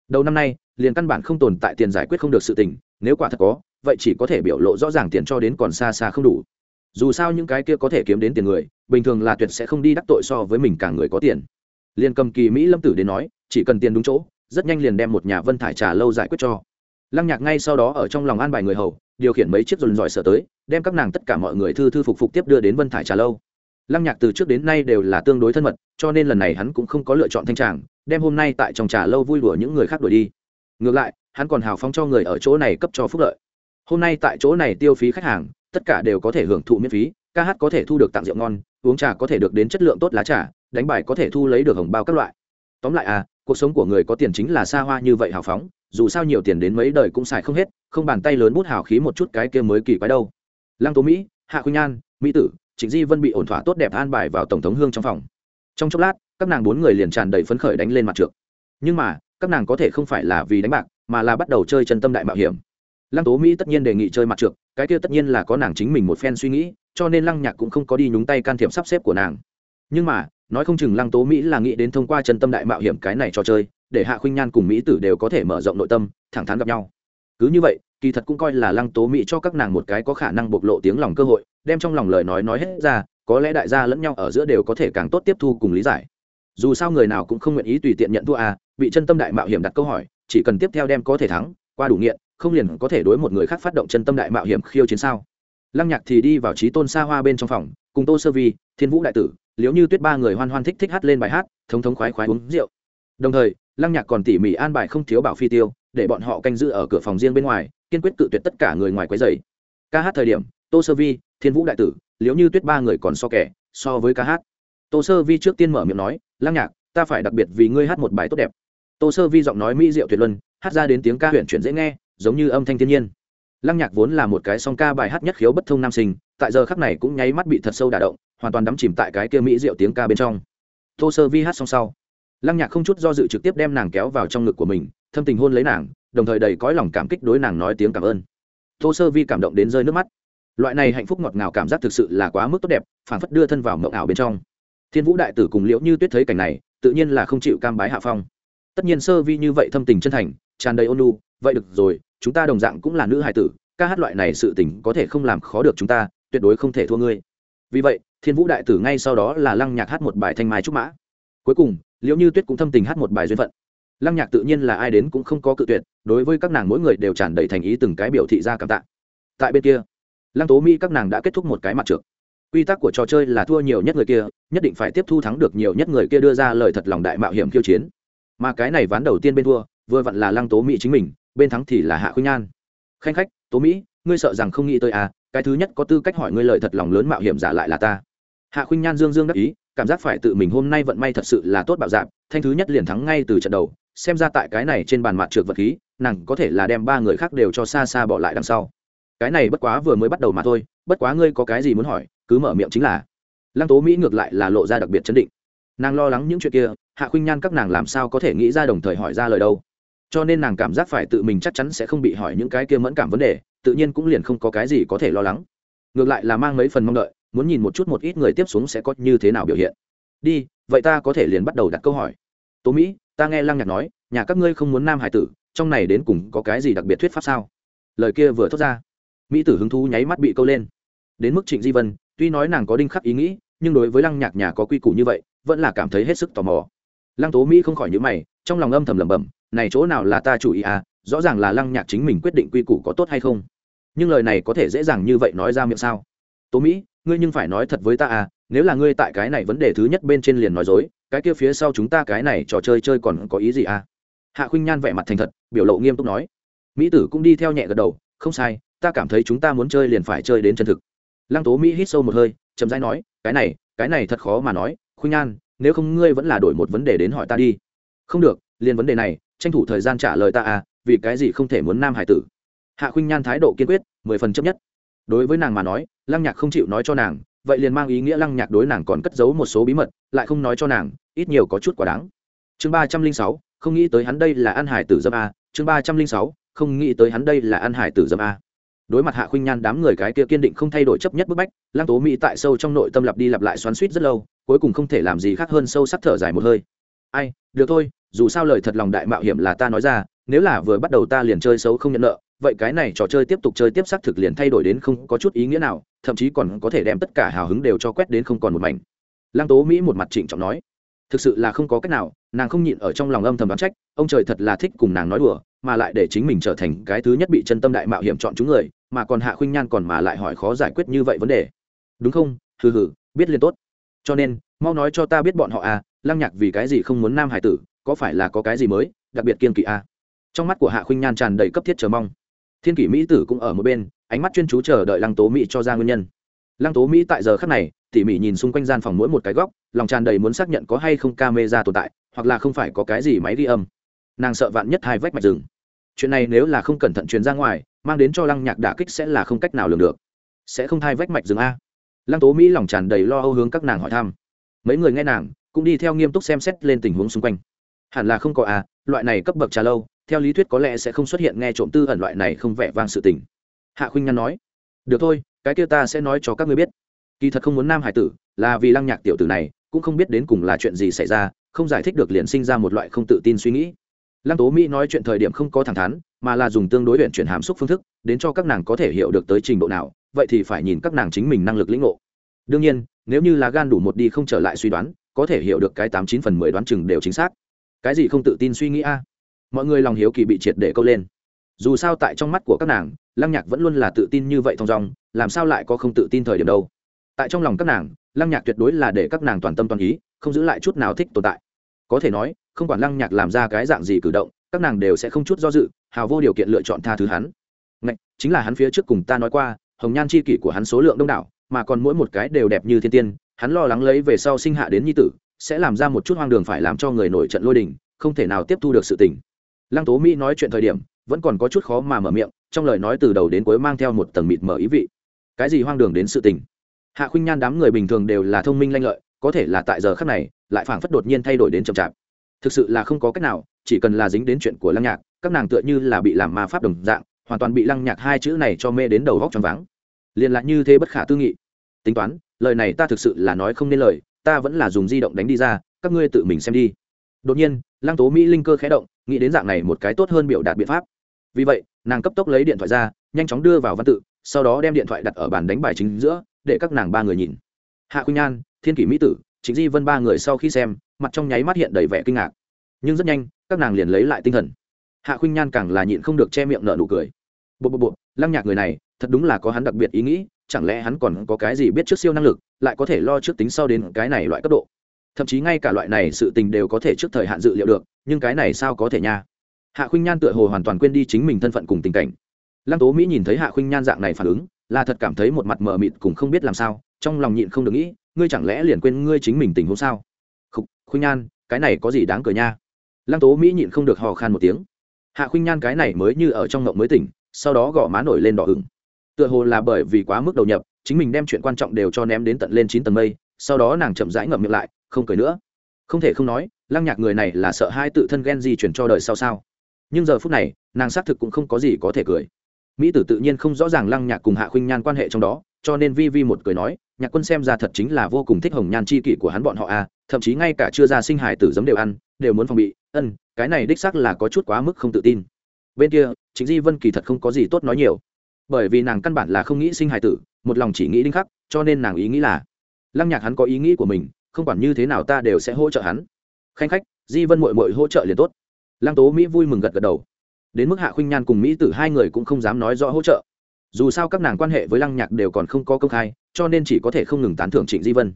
Đầu năm nay, liền căn bản không tồn tại tiền giải quyết không được sự tình, nếu quả thật có, vậy chỉ có thể biểu lộ rõ ràng tiền cho đến còn xa xa không đủ. Dù sao những cái kia có thể kiếm đến tiền người, bình thường là tuyệt sẽ không đi đắc tội so với mình cả người có tiền. Liền cầm kỳ mỹ lâm tử đến nói, chỉ cần tiền đúng chỗ, rất nhanh liền đem một nhà vân thải trà lâu giải quyết cho lăng nhạc ngay sau đó ở trong lòng an bài người hầu, điều khiển mấy chiếc dồn dòi sở tới, đem các nàng tất cả mọi người thư thư phục phục tiếp đưa đến vân thải trà lâu. Lăng nhạc từ trước đến nay đều là tương đối thân mật, cho nên lần này hắn cũng không có lựa chọn thanh tràng, đem hôm nay tại trong trà lâu vui đùa những người khác đuổi đi. Ngược lại, hắn còn hào phóng cho người ở chỗ này cấp cho phúc lợi. Hôm nay tại chỗ này tiêu phí khách hàng, tất cả đều có thể hưởng thụ miễn phí, ca hát có thể thu được tặng rượu ngon, uống trà có thể được đến chất lượng tốt lá trà, đánh bài có thể thu lấy được hồng bao các loại. Tóm lại à cuộc sống của người có tiền chính là xa hoa như vậy hào phóng dù sao nhiều tiền đến mấy đời cũng xài không hết, không bàn tay lớn bút hào khí một chút cái kia mới kỳ quái đâu. Lăng tố mỹ, hạ khuynh nhan mỹ tử, trịnh di vân bị ổn thỏa tốt đẹp an bài vào tổng thống hương trong phòng. Trong chốc lát, các nàng bốn người liền tràn đầy phấn khởi đánh lên mặt trượt nhưng mà, các nàng có thể không phải là vì đánh bạc, mà là bắt đầu chơi chân tâm đại mạo hiểm. Lăng tố mỹ tất nhiên đề nghị chơi mặt trượt cái kia tất nhiên là có nàng chính mình một phen suy nghĩ, cho nên lăng nhạc cũng không có đi nhúng tay can thiệp sắp xếp của nàng. Nhưng mà, nói không chừng lăng tố mỹ là nghĩ đến thông qua chân tâm đại mạo hiểm cái này cho chơi để hạ khuynh nhan cùng mỹ tử đều có thể mở rộng nội tâm, thẳng thắn gặp nhau. Cứ như vậy, kỳ thật cũng coi là lăng tố mỹ cho các nàng một cái có khả năng bộc lộ tiếng lòng cơ hội, đem trong lòng lời nói nói hết ra, có lẽ đại gia lẫn nhau ở giữa đều có thể càng tốt tiếp thu cùng lý giải. Dù sao người nào cũng không nguyện ý tùy tiện nhận thua à bị chân tâm đại mạo hiểm đặt câu hỏi, chỉ cần tiếp theo đem có thể thắng, qua đủ nghiện, không liền có thể đối một người khác phát động chân tâm đại mạo hiểm khiêu chiến sao? Lăng nhạc thì đi vào trí tôn xa hoa bên trong phòng, cùng tô sơ vi, thiên vũ đại tử liếu như tuyết ba người hoan hoan thích thích hát lên bài hát, thống thống khoái khoái uống rượu đồng thời, lăng nhạc còn tỉ mỉ an bài không thiếu bảo phi tiêu, để bọn họ canh giữ ở cửa phòng riêng bên ngoài, kiên quyết cự tuyệt tất cả người ngoài quấy dày ca hát thời điểm, tô sơ vi, thiên vũ đại tử liếu như tuyết ba người còn so kẻ, so với ca hát. Tô sơ vi trước tiên mở miệng nói, lăng nhạc, ta phải đặc biệt vì ngươi hát một bài tốt đẹp. Tô sơ vi giọng nói mỹ diệu tuyệt luân, hát ra đến tiếng ca huyện chuyển dễ nghe, giống như âm thanh thiên nhiên. Lăng nhạc vốn là một cái song ca bài hát nhất khiếu bất thông nam sinh, tại giờ khắc này cũng nháy mắt bị thật sâu đả động, hoàn toàn đắm chìm tại cái kia mỹ diệu tiếng ca bên trong. Tô sơ vi hát xong sau lăng nhạc không chút do dự trực tiếp đem nàng kéo vào trong ngực của mình, thâm tình hôn lấy nàng, đồng thời đầy cõi lòng cảm kích đối nàng nói tiếng cảm ơn. Tô sơ vi cảm động đến rơi nước mắt. Loại này hạnh phúc ngọt ngào cảm giác thực sự là quá mức tốt đẹp phản phất đưa thân vào mộng ảo bên trong. Thiên vũ đại tử cùng liễu như tuyết thấy cảnh này, tự nhiên là không chịu cam bái hạ phong. Tất nhiên sơ vi như vậy thâm tình chân thành, tràn đầy ôn lu vậy được rồi, chúng ta đồng dạng cũng là nữ hài tử, ca hát loại này sự tình có thể không làm khó được chúng ta, tuyệt đối không thể thua ngươi. Vì vậy, thiên vũ đại tử ngay sau đó là lăng nhạc hát một bài thanh mai trúc mã. Cuối cùng liệu như tuyết cũng thâm tình hát một bài duyên phận. Lăng nhạc tự nhiên là ai đến cũng không có cự tuyệt, đối với các nàng mỗi người đều tràn đầy thành ý từng cái biểu thị ra cảm tạ. Tại bên kia, lăng tố mỹ các nàng đã kết thúc một cái mặt trượt quy tắc của trò chơi là thua nhiều nhất người kia, nhất định phải tiếp thu thắng được nhiều nhất người kia đưa ra lời thật lòng đại mạo hiểm khiêu chiến. Mà cái này ván đầu tiên bên thua, vừa vặn là lăng tố mỹ chính mình, bên thắng thì là hạ khuynh an. Khanh khách, tố mỹ, ngươi sợ rằng không nghĩ tới à cái thứ nhất có tư cách hỏi ngươi lời thật lòng lớn mạo hiểm giả lại là ta. Hạ khuynh nhan dương dương đắc ý cảm giác phải tự mình hôm nay vận may thật sự là tốt bạo dạp thanh thứ nhất liền thắng ngay từ trận đầu, xem ra tại cái này trên bàn mặt trượt vật khí, nàng có thể là đem ba người khác đều cho xa xa bỏ lại đằng sau. Cái này bất quá vừa mới bắt đầu mà thôi, bất quá ngươi có cái gì muốn hỏi, cứ mở miệng chính là. Lăng tố mỹ ngược lại là lộ ra đặc biệt chấn định. Nàng lo lắng những chuyện kia, hạ khuynh nhan các nàng làm sao có thể nghĩ ra đồng thời hỏi ra lời đâu. Cho nên nàng cảm giác phải tự mình chắc chắn sẽ không bị hỏi những cái kia mẫn cảm vấn đề, tự nhiên cũng liền không có cái gì có thể lo lắng. Ngược lại là mang mấy phần mong đợi muốn nhìn một chút một ít người tiếp xuống sẽ có như thế nào biểu hiện. Đi, vậy ta có thể liền bắt đầu đặt câu hỏi. Tố mỹ, ta nghe lăng nhạc nói, nhà các ngươi không muốn nam hải tử, trong này đến cùng có cái gì đặc biệt thuyết pháp sao? Lời kia vừa thốt ra, mỹ tử hứng thú nháy mắt bị câu lên. Đến mức trịnh di vân, tuy nói nàng có đinh khắc ý nghĩ, nhưng đối với lăng nhạc nhà có quy củ như vậy, vẫn là cảm thấy hết sức tò mò. Lăng tố mỹ không khỏi nhữ mày, trong lòng âm thầm lẩm bẩm, này chỗ nào là ta chủ ý à? Rõ ràng là lăng nhạc chính mình quyết định quy củ có tốt hay không? Nhưng lời này có thể dễ dàng như vậy nói ra miệng sao? Tố mỹ ngươi nhưng phải nói thật với ta à nếu là ngươi tại cái này vấn đề thứ nhất bên trên liền nói dối, cái kia phía sau chúng ta cái này trò chơi chơi còn có ý gì à? Hạ khuynh nhan vẻ mặt thành thật, biểu lộ nghiêm túc nói. Mỹ tử cũng đi theo nhẹ gật đầu, không sai, ta cảm thấy chúng ta muốn chơi liền phải chơi đến chân thực. Lăng tố mỹ hít sâu một hơi, chậm rãi nói, cái này cái này thật khó mà nói, khuynh nhan, nếu không ngươi vẫn là đổi một vấn đề đến hỏi ta đi. Không được, liền vấn đề này, tranh thủ thời gian trả lời ta à vì cái gì không thể muốn nam hải tử? Hạ khuynh nhan thái độ kiên quyết, mười phần chấp nhất. Đối với nàng mà nói lăng nhạc không chịu nói cho nàng, vậy liền mang ý nghĩa lăng nhạc đối nàng còn cất giấu một số bí mật, lại không nói cho nàng, ít nhiều có chút quá đáng. Chương ba trăm linh sáu, không nghĩ tới hắn đây là An hải tử dâm a, chương ba trăm linh sáu, không nghĩ tới hắn đây là An hải tử dâm a. Đối mặt hạ khuynh nhan đám người cái kia kiên định không thay đổi chấp nhất bức bách, lăng tố mỹ tại sâu trong nội tâm lặp đi lặp lại xoắn suýt rất lâu, cuối cùng không thể làm gì khác hơn sâu sắc thở dài một hơi. Ai, được thôi, dù sao lời thật lòng đại mạo hiểm là ta nói ra, nếu là vừa bắt đầu ta liền chơi xấu không nhận nợ vậy cái này trò chơi tiếp tục chơi tiếp xác thực liền thay đổi đến không có chút ý nghĩa nào, thậm chí còn có thể đem tất cả hào hứng đều cho quét đến không còn một mảnh. Lăng tố mỹ một mặt trịnh trọng nói. Thực sự là không có cách nào, nàng không nhịn ở trong lòng âm thầm đoán trách, ông trời thật là thích cùng nàng nói đùa, mà lại để chính mình trở thành cái thứ nhất bị chân tâm đại mạo hiểm chọn chúng người, mà còn hạ khuynh nhan còn mà lại hỏi khó giải quyết như vậy vấn đề. Đúng không? Hừ hừ, biết liền tốt. Cho nên, mau nói cho ta biết bọn họ à lăng nhạc vì cái gì không muốn nam hải tử, có phải là có cái gì mới, đặc biệt kiên kỵ à? Trong mắt của hạ khuynh nhan tràn đầy cấp thiết chờ mong thiên kỷ mỹ tử cũng ở một bên, ánh mắt chuyên chú chờ đợi lăng tố mỹ cho ra nguyên nhân. Lăng tố mỹ tại giờ khắc này, tỉ mỉ nhìn xung quanh gian phòng mỗi một cái góc, lòng tràn đầy muốn xác nhận có hay không ca mê ra tồn tại, hoặc là không phải có cái gì máy ghi âm. Nàng sợ vạn nhất hai vách mạch rừng chuyện này nếu là không cẩn thận truyền ra ngoài, mang đến cho lăng nhạc đả kích sẽ là không cách nào lường được. Sẽ không thai vách mạch rừng a. Lăng tố mỹ lòng tràn đầy lo âu hướng các nàng hỏi thăm. Mấy người nghe nàng, cũng đi theo nghiêm túc xem xét lên tình huống xung quanh. Hẳn là không có a, loại này cấp bậc trà lâu theo lý thuyết có lẽ sẽ không xuất hiện nghe trộm tư ẩn loại này không vẻ vang sự tình. Hạ khuynh nhan nói, được thôi, cái kia ta sẽ nói cho các ngươi biết. Kỳ thật không muốn nam hải tử, là vì lăng nhạc tiểu tử này, cũng không biết đến cùng là chuyện gì xảy ra, không giải thích được liền sinh ra một loại không tự tin suy nghĩ. Lăng tố mỹ nói chuyện thời điểm không có thẳng thắn, mà là dùng tương đối luyện chuyển hàm xúc phương thức, đến cho các nàng có thể hiểu được tới trình độ nào, vậy thì phải nhìn các nàng chính mình năng lực lĩnh ngộ. Đương nhiên, nếu như là gan đủ một đi không trở lại suy đoán, có thể hiểu được cái tám chín phần mười đoán chừng đều chính xác. Cái gì không tự tin suy nghĩ a? Mọi người lòng hiếu kỳ bị triệt để câu lên. Dù sao tại trong mắt của các nàng lăng nhạc vẫn luôn là tự tin như vậy thong dong làm sao lại có không tự tin thời điểm đâu. Tại trong lòng các nàng lăng nhạc tuyệt đối là để các nàng toàn tâm toàn ý không giữ lại chút nào thích tồn tại. Có thể nói không quản lăng nhạc làm ra cái dạng gì cử động các nàng đều sẽ không chút do dự hào vô điều kiện lựa chọn tha thứ hắn. Ngạch, chính là hắn phía trước cùng ta nói qua hồng nhan c h i kỷ của hắn số lượng đông đảo mà còn mỗi một cái đều đẹp như thiên tiên hắn lo lắng lấy về sau sinh hạ đến nhi tử sẽ làm ra một chút hoang đường phải làm cho người nổi trận lôi đình không thể nào tiếp thu được sự tình lăng tố mỹ nói chuyện thời điểm, vẫn còn có chút khó mà mở miệng, trong lời nói từ đầu đến cuối mang theo một tầng mịt mở ý vị. Cái gì hoang đường đến sự tình? Hạ khuynh nhan đám người bình thường đều là thông minh lanh lợi, có thể là tại giờ khắc này, lại phảng phất đột nhiên thay đổi đến chậm chạp. Thực sự là không có cách nào, chỉ cần là dính đến chuyện của lăng nhạc, các nàng tựa như là bị làm ma pháp đồng dạng, hoàn toàn bị lăng nhạc hai chữ này cho mê đến đầu góc t r váng. Liền lại như thế bất khả tư nghị. Tính toán, lời này ta thực sự là nói không nên lời, ta vẫn là dùng di động đánh đi ra, các ngươi tự mình xem đi. Đột nhiên, lăng tố mỹ linh cơ khé động nghĩ đến dạng này một cái tốt hơn biểu đạt biện pháp. Vì vậy, nàng cấp tốc lấy điện thoại ra, nhanh chóng đưa vào văn tự, sau đó đem điện thoại đặt ở bàn đánh bài chính giữa, để các nàng ba người nhìn. Hạ khuynh nhan thiên kỷ mỹ tử chính di vân ba người sau khi xem, mặt trong nháy mắt hiện đầy vẻ kinh ngạc. Nhưng rất nhanh, các nàng liền lấy lại tinh thần. Hạ khuynh nhan càng là nhịn không được che miệng nở nụ cười. Bộ bộ bộ, lăng nhạc người này, thật đúng là có hắn đặc biệt ý nghĩ, chẳng lẽ hắn còn có cái gì biết trước siêu năng lực, lại có thể lo trước tính sau đến cái này loại cấp độ? Thậm chí ngay cả loại này sự tình đều có thể trước thời hạn dự liệu được, nhưng cái này sao có thể nha? Hạ khuynh nhan tựa hồ hoàn toàn quên đi chính mình thân phận cùng tình cảnh. Lăng tố mỹ nhìn thấy hạ khuynh nhan dạng này phản ứng, là thật cảm thấy một mặt mờ mịt cùng không biết làm sao, trong lòng nhịn không được nghĩ, ngươi chẳng lẽ liền quên ngươi chính mình tình huống sao? Khuynh nhan, cái này có gì đáng cười nha? Lăng tố mỹ nhịn không được hò khan một tiếng. Hạ khuynh nhan cái này mới như ở trong ngộng mới tỉnh, sau đó gõ má nổi lên đỏ ửng. Tựa hồ là bởi vì quá mức đầu nhập, chính mình đem chuyện quan trọng đều cho ném đến tận lên chín tầng mây sau đó nàng chậm rãi ngậm miệng lại, không cười nữa. Không thể không nói, lăng nhạc người này là sợ hai tự thân ghen di chuyển cho đời sau sao. Nhưng giờ phút này, nàng xác thực cũng không có gì có thể cười. Mỹ tử tự nhiên không rõ ràng lăng nhạc cùng hạ khuynh nhan quan hệ trong đó, cho nên vi vi một cười nói, nhạc quân xem ra thật chính là vô cùng thích hồng nhan chi kỷ của hắn bọn họ à thậm chí ngay cả chưa ra sinh hải tử giấm đều ăn, đều muốn phòng bị. Ân, cái này đích xác là có chút quá mức không tự tin. Bên kia chính di vân kỳ thật không có gì tốt nói nhiều. Bởi vì nàng căn bản là không nghĩ sinh hải tử, một lòng chỉ nghĩ đinh khắc, cho nên nàng ý nghĩ là lăng nhạc hắn có ý nghĩ của mình, không quản như thế nào ta đều sẽ hỗ trợ hắn. Khanh khách, di vân mội mội hỗ trợ liền tốt. Lăng tố mỹ vui mừng gật gật đầu. Đến mức hạ khuynh nhan cùng mỹ tử hai người cũng không dám nói rõ hỗ trợ. Dù sao các nàng quan hệ với lăng nhạc đều còn không có công khai, cho nên chỉ có thể không ngừng tán thưởng trịnh di vân.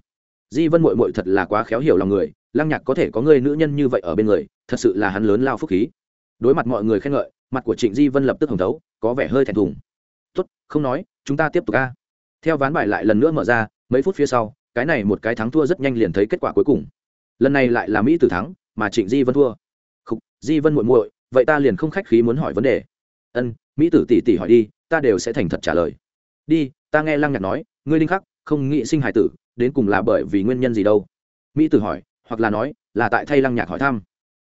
Di vân mội mội thật là quá khéo hiểu lòng người, lăng nhạc có thể có người nữ nhân như vậy ở bên người, thật sự là hắn lớn lao phúc khí. Đối mặt mọi người khen ngợi, mặt của trịnh di vân lập tức hồng thấu, có vẻ hơi thẹn thùng. Tốt, không nói, chúng ta tiếp tục ca theo ván bài lại lần nữa mở ra, mấy phút phía sau cái này một cái thắng thua rất nhanh liền thấy kết quả cuối cùng. Lần này lại là mỹ tử thắng mà trịnh di vân thua. Khúc, di vân muội muội vậy ta liền không khách khí muốn hỏi vấn đề. Ân mỹ tử tỷ tỷ hỏi đi ta đều sẽ thành thật trả lời. Đi ta nghe lăng nhạc nói ngươi linh khắc không nghĩ sinh hải tử đến cùng là bởi vì nguyên nhân gì đâu? Mỹ tử hỏi hoặc là nói là tại thay lăng nhạc hỏi thăm.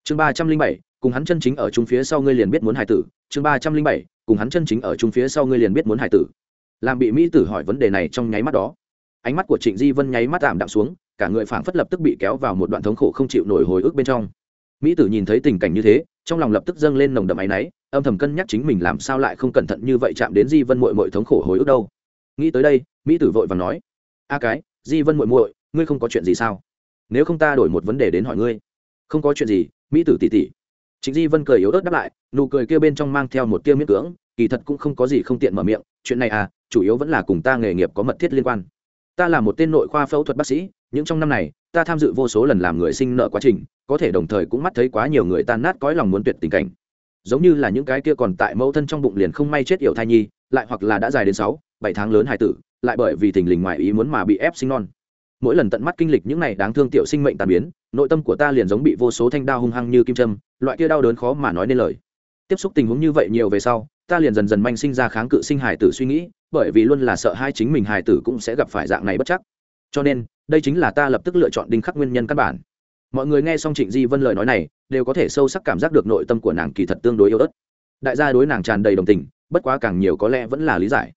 Chương ba trăm linh bảy cùng hắn chân chính ở chung phía sau ngươi liền biết muốn hải tử. Chương ba trăm linh bảy cùng hắn chân chính ở chung phía sau ngươi liền biết muốn hải tử. Làm bị mỹ tử hỏi vấn đề này trong nháy mắt đó ánh mắt của trịnh di vân nháy mắt ảm đạm xuống, cả người phảng phất lập tức bị kéo vào một đoạn thống khổ không chịu nổi hồi ức bên trong. Mỹ tử nhìn thấy tình cảnh như thế, trong lòng lập tức dâng lên nồng đậm áy náy, âm thầm cân nhắc chính mình làm sao lại không cẩn thận như vậy chạm đến di vân mội mội thống khổ hồi ức đâu. Nghĩ tới đây, mỹ tử vội và nói, a cái, di vân mội mội ngươi không có chuyện gì sao? Nếu không ta đổi một vấn đề đến hỏi ngươi. Không có chuyện gì, mỹ tử tỉ tỉ chính di vân cười yếu ớt đáp lại, nụ cười kia bên trong mang theo một tiêu miễn cưỡng, kỳ thật cũng không có gì không tiện mở miệng, chuyện này à chủ yếu vẫn là cùng ta nghề nghiệp có mật thiết liên quan ta là một tên nội khoa phẫu thuật bác sĩ những trong năm này, ta tham dự vô số lần làm người sinh nợ quá trình, có thể đồng thời cũng mắt thấy quá nhiều người tan nát cõi lòng muốn tuyệt tình cảnh. Giống như là những cái kia còn tại mẫu thân trong bụng liền không may chết yểu thai nhi, lại hoặc là đã dài đến sáu, bảy tháng lớn hài tử, lại bởi vì thình lình ngoài ý muốn mà bị ép sinh non. Mỗi lần tận mắt kinh lịch những này đáng thương tiểu sinh mệnh tàn biến, nội tâm của ta liền giống bị vô số thanh đao hung hăng như kim châm, loại kia đau đớn khó mà nói nên lời. Tiếp xúc tình huống như vậy nhiều về sau, ta liền dần dần manh sinh ra kháng cự sinh hài tử suy nghĩ bởi vì luôn là sợ hai chính mình hài tử cũng sẽ gặp phải dạng này bất chắc. Cho nên, đây chính là ta lập tức lựa chọn đinh khắc nguyên nhân căn bản. Mọi người nghe xong trịnh di vân lời nói này, đều có thể sâu sắc cảm giác được nội tâm của nàng kỳ thật tương đối yếu ớt. Đại gia đối nàng tràn đầy đồng tình, bất quá càng nhiều có lẽ vẫn là lý giải.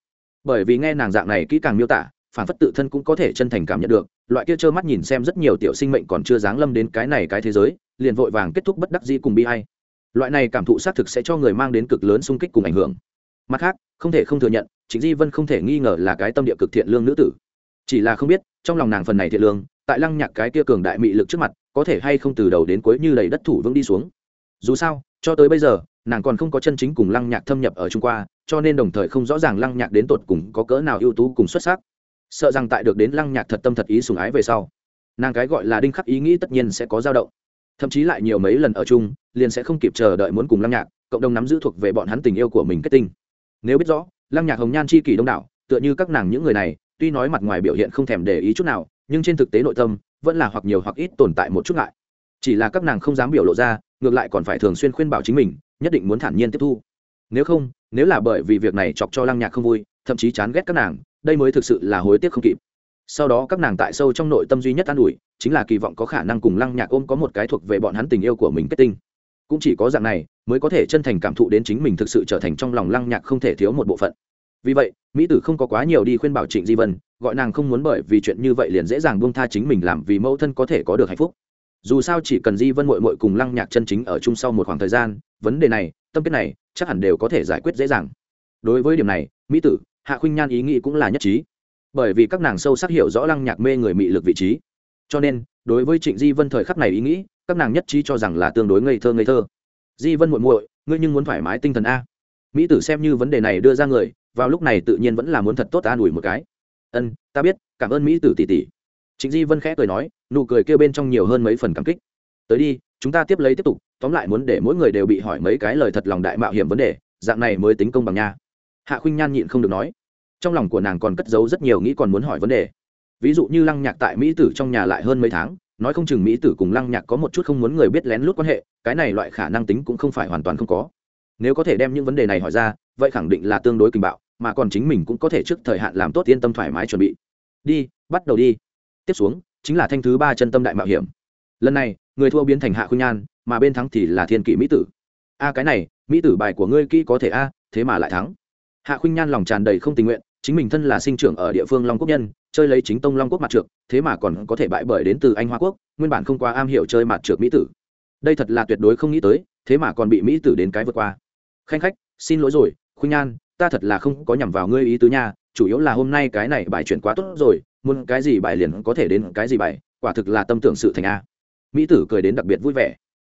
Bởi vì nghe nàng dạng này kỹ càng miêu tả, phản phất tự thân cũng có thể chân thành cảm nhận được, loại kia trơ mắt nhìn xem rất nhiều tiểu sinh mệnh còn chưa giáng lâm đến cái này cái thế giới, liền vội vàng kết thúc bất đắc di cùng bi hay loại này cảm thụ xác thực sẽ cho người mang đến cực lớn sung kích cùng ảnh hưởng. Mặt khác, không thể không thừa nhận chính di vân không thể nghi ngờ là cái tâm địa cực thiện lương nữ tử. Chỉ là không biết, trong lòng nàng phần này thiện lương, tại lăng nhạc cái kia cường đại mị lực trước mặt, có thể hay không từ đầu đến cuối như đầy đất thủ vững đi xuống. Dù sao, cho tới bây giờ, nàng còn không có chân chính cùng lăng nhạc thâm nhập ở trung qua, cho nên đồng thời không rõ ràng lăng nhạc đến tột cùng có cỡ nào ưu tú cùng xuất sắc. Sợ rằng tại được đến lăng nhạc thật tâm thật ý sùng ái về sau, nàng cái gọi là đinh khắc ý nghĩ tất nhiên sẽ có dao động. Thậm chí lại nhiều mấy lần ở chung, liền sẽ không kịp chờ đợi muốn cùng lăng nhạc, cộng đồng nắm giữ thuộc về bọn hắn tình yêu của mình kết tinh. Nếu biết rõ lăng nhạc hồng nhan chi kỷ đông đảo, tựa như các nàng những người này, tuy nói mặt ngoài biểu hiện không thèm để ý chút nào, nhưng trên thực tế nội tâm, vẫn là hoặc nhiều hoặc ít tồn tại một chút ngại. Chỉ là các nàng không dám biểu lộ ra, ngược lại còn phải thường xuyên khuyên bảo chính mình, nhất định muốn thản nhiên tiếp thu. Nếu không, nếu là bởi vì việc này chọc cho lăng nhạc không vui, thậm chí chán ghét các nàng, đây mới thực sự là hối tiếc không kịp. Sau đó các nàng tại sâu trong nội tâm duy nhất an ủi, chính là kỳ vọng có khả năng cùng lăng nhạc ôm có một cái thuộc về bọn hắn tình yêu của mình kết tinh. Cũng chỉ có dạng này, mới có thể chân thành cảm thụ đến chính mình thực sự trở thành trong lòng lăng nhạc không thể thiếu một bộ phận vì vậy, mỹ tử không có quá nhiều đi khuyên bảo trịnh di vân, gọi nàng không muốn bởi vì chuyện như vậy liền dễ dàng buông tha chính mình làm vì mẫu thân có thể có được hạnh phúc. Dù sao chỉ cần di vân mội mội cùng lăng nhạc chân chính ở chung sau một khoảng thời gian, vấn đề này, tâm kết này, chắc hẳn đều có thể giải quyết dễ dàng. Đối với điểm này, mỹ tử, hạ khuynh nhan ý nghĩ cũng là nhất trí. Bởi vì các nàng sâu sắc hiểu rõ lăng nhạc mê người mị lực vị trí. Cho nên, đối với trịnh di vân thời khắc này ý nghĩ, các nàng nhất trí cho rằng là tương đối ngây thơ ngây thơ. Di vân muội muội, ngươi nhưng muốn thoải mái tinh thần a? Mỹ tử xem như vấn đề này đưa ra người vào lúc này tự nhiên vẫn là muốn thật tốt an ủi một cái. Ân, ta biết, cảm ơn mỹ tử tỷ tỷ. Trịnh di vân khẽ cười nói, nụ cười kêu bên trong nhiều hơn mấy phần cảm kích. Tới đi, chúng ta tiếp lấy tiếp tục, tóm lại muốn để mỗi người đều bị hỏi mấy cái lời thật lòng đại mạo hiểm vấn đề, dạng này mới tính công bằng nha. Hạ khuynh nhan nhịn không được nói. Trong lòng của nàng còn cất giấu rất nhiều nghĩ còn muốn hỏi vấn đề. Ví dụ như lăng nhạc tại mỹ tử trong nhà lại hơn mấy tháng, nói không chừng mỹ tử cùng lăng nhạc có một chút không muốn người biết lén lút quan hệ, cái này loại khả năng tính cũng không phải hoàn toàn không có. Nếu có thể đem những vấn đề này hỏi ra, vậy khẳng định là tương đối kinh bạo mà còn chính mình cũng có thể trước thời hạn làm tốt yên tâm thoải mái chuẩn bị. Đi, bắt đầu đi. Tiếp xuống, chính là thanh thứ ba chân tâm đại mạo hiểm. Lần này, người thua biến thành hạ khuynh nhan, mà bên thắng thì là thiên kỷ mỹ tử. A, cái này, mỹ tử bài của ngươi kỹ có thể a, thế mà lại thắng. Hạ khuynh nhan lòng tràn đầy không tình nguyện, chính mình thân là sinh trưởng ở địa phương long quốc nhân, chơi lấy chính tông long quốc mặt trượt thế mà còn có thể bại bởi đến từ anh hoa quốc, nguyên bản không quá am hiểu chơi mặt trượt mỹ tử. Đây thật là tuyệt đối không nghĩ tới, thế mà còn bị mỹ tử đến cái vượt qua. Khanh khách, xin lỗi rồi, khuynh nhan ta thật là không có nhằm vào ngươi ý tứ nha, chủ yếu là hôm nay cái này bài chuyển quá tốt rồi, muốn cái gì bài liền có thể đến cái gì bài, quả thực là tâm tưởng sự thành a. Mỹ tử cười đến đặc biệt vui vẻ.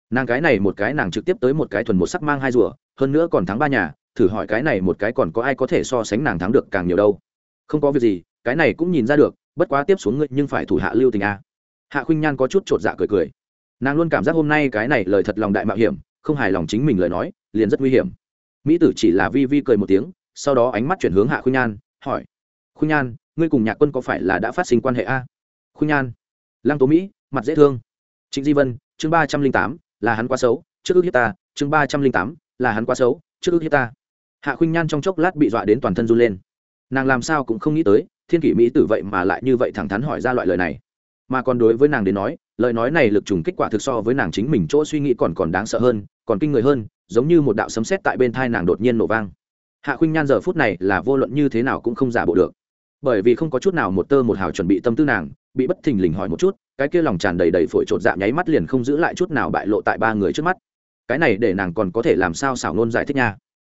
Nàng cái này một cái nàng trực tiếp tới một cái thuần một sắc mang hai rùa, hơn nữa còn thắng ba nhà, thử hỏi cái này một cái còn có ai có thể so sánh nàng thắng được càng nhiều đâu. Không có việc gì, cái này cũng nhìn ra được, bất quá tiếp xuống ngươi nhưng phải thủ hạ lưu tình a. Hạ khuynh nhan có chút chột dạ cười cười. Nàng luôn cảm giác hôm nay cái này lời thật lòng đại mạo hiểm, không hài lòng chính mình lời nói, liền rất nguy hiểm mỹ tử chỉ là vi vi cười một tiếng, sau đó ánh mắt chuyển hướng hạ khuynh nhan hỏi, khuynh nhan ngươi cùng nhạc quân có phải là đã phát sinh quan hệ a? Khuynh nhan lăng tố mỹ, mặt dễ thương. Trịnh di vân, chương ba trăm linh tám, là hắn quá xấu, trước ước hiếp ta, chương ba trăm linh tám, là hắn quá xấu, trước ước hiếp ta. Hạ khuynh nhan trong chốc lát bị dọa đến toàn thân run lên. Nàng làm sao cũng không nghĩ tới, thiên kỷ mỹ tử vậy mà lại như vậy thẳng thắn hỏi ra loại lời này. Mà còn đối với nàng đến nói, lời nói này lực trùng kết quả thực so với nàng chính mình chỗ suy nghĩ còn còn đáng sợ hơn, còn kinh người hơn giống như một đạo sấm sét tại bên thai nàng đột nhiên nổ vang. Hạ khuynh nhan giờ phút này là vô luận như thế nào cũng không giả bộ được. Bởi vì không có chút nào một tơ một hào chuẩn bị tâm tư nàng, bị bất thình lình hỏi một chút, cái kia lòng tràn đầy đầy phổi trột dạ nháy mắt liền không giữ lại chút nào bại lộ tại ba người trước mắt. Cái này để nàng còn có thể làm sao xảo nôn giải thích nha?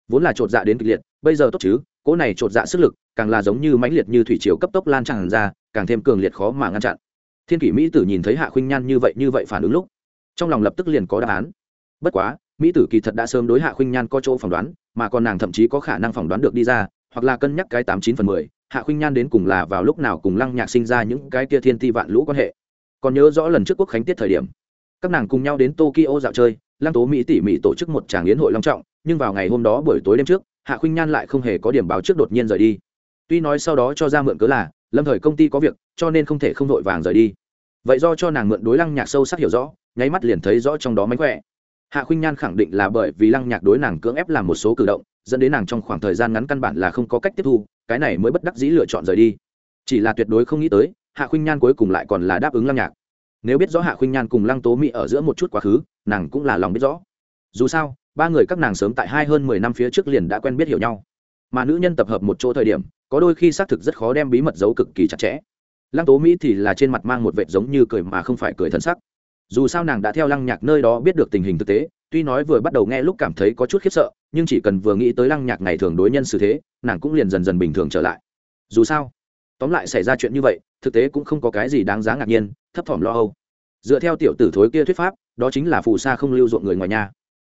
Vốn là trột dạ đến kịch liệt, bây giờ tốt chứ, cỗ này trột dạ sức lực, càng là giống như mãnh liệt như thủy chiều cấp tốc lan tràn ra, càng thêm cường liệt khó mà ngăn chặn. Thiên kỷ mỹ tử nhìn thấy hạ khuynh nhan như vậy như vậy phản ứng lúc, trong lòng lập tức liền có đáp án. Bất quá mỹ tử kỳ thật đã sớm đối hạ khuynh nhan có chỗ phỏng đoán, mà còn nàng thậm chí có khả năng phỏng đoán được đi ra, hoặc là cân nhắc cái tám chín phần mười, hạ khuynh nhan đến cùng là vào lúc nào cùng lăng nhạc sinh ra những cái kia thiên ti vạn lũ quan hệ. Còn nhớ rõ lần trước quốc khánh tiết thời điểm, các nàng cùng nhau đến tokyo dạo chơi, lăng tố mỹ tỉ mỉ tổ chức một tràng yến hội long trọng, nhưng vào ngày hôm đó buổi tối đêm trước, hạ khuynh nhan lại không hề có điểm báo trước đột nhiên rời đi. Tuy nói sau đó cho ra mượn cớ là, lâm thời công ty có việc, cho nên không thể không vội vàng rời đi. Vậy do cho nàng mượn đối lăng nhạc sâu sắc hiểu rõ, nháy mắt liền thấy rõ trong đó mánh khỏe hạ khuynh nhan khẳng định là bởi vì lăng nhạc đối nàng cưỡng ép làm một số cử động, dẫn đến nàng trong khoảng thời gian ngắn căn bản là không có cách tiếp thu, cái này mới bất đắc dĩ lựa chọn rời đi. Chỉ là tuyệt đối không nghĩ tới, hạ khuynh nhan cuối cùng lại còn là đáp ứng lăng nhạc. Nếu biết rõ hạ khuynh nhan cùng lăng tố mỹ ở giữa một chút quá khứ, nàng cũng là lòng biết rõ. Dù sao, ba người các nàng sớm tại hai hơn mười năm phía trước liền đã quen biết hiểu nhau. Mà nữ nhân tập hợp một chỗ thời điểm, có đôi khi xác thực rất khó đem bí mật giấu cực kỳ chặt chẽ. Lăng tố mỹ thì là trên mặt mang một vệt giống như cười mà không phải cười thân sắc dù sao nàng đã theo lăng nhạc nơi đó biết được tình hình thực tế, tuy nói vừa bắt đầu nghe lúc cảm thấy có chút khiếp sợ, nhưng chỉ cần vừa nghĩ tới lăng nhạc ngày thường đối nhân xử thế, nàng cũng liền dần dần bình thường trở lại. Dù sao, tóm lại xảy ra chuyện như vậy, thực tế cũng không có cái gì đáng giá ngạc nhiên, thấp thỏm lo âu. Dựa theo tiểu tử thối kia thuyết pháp, đó chính là phù sa không lưu ruộng người ngoài nhà.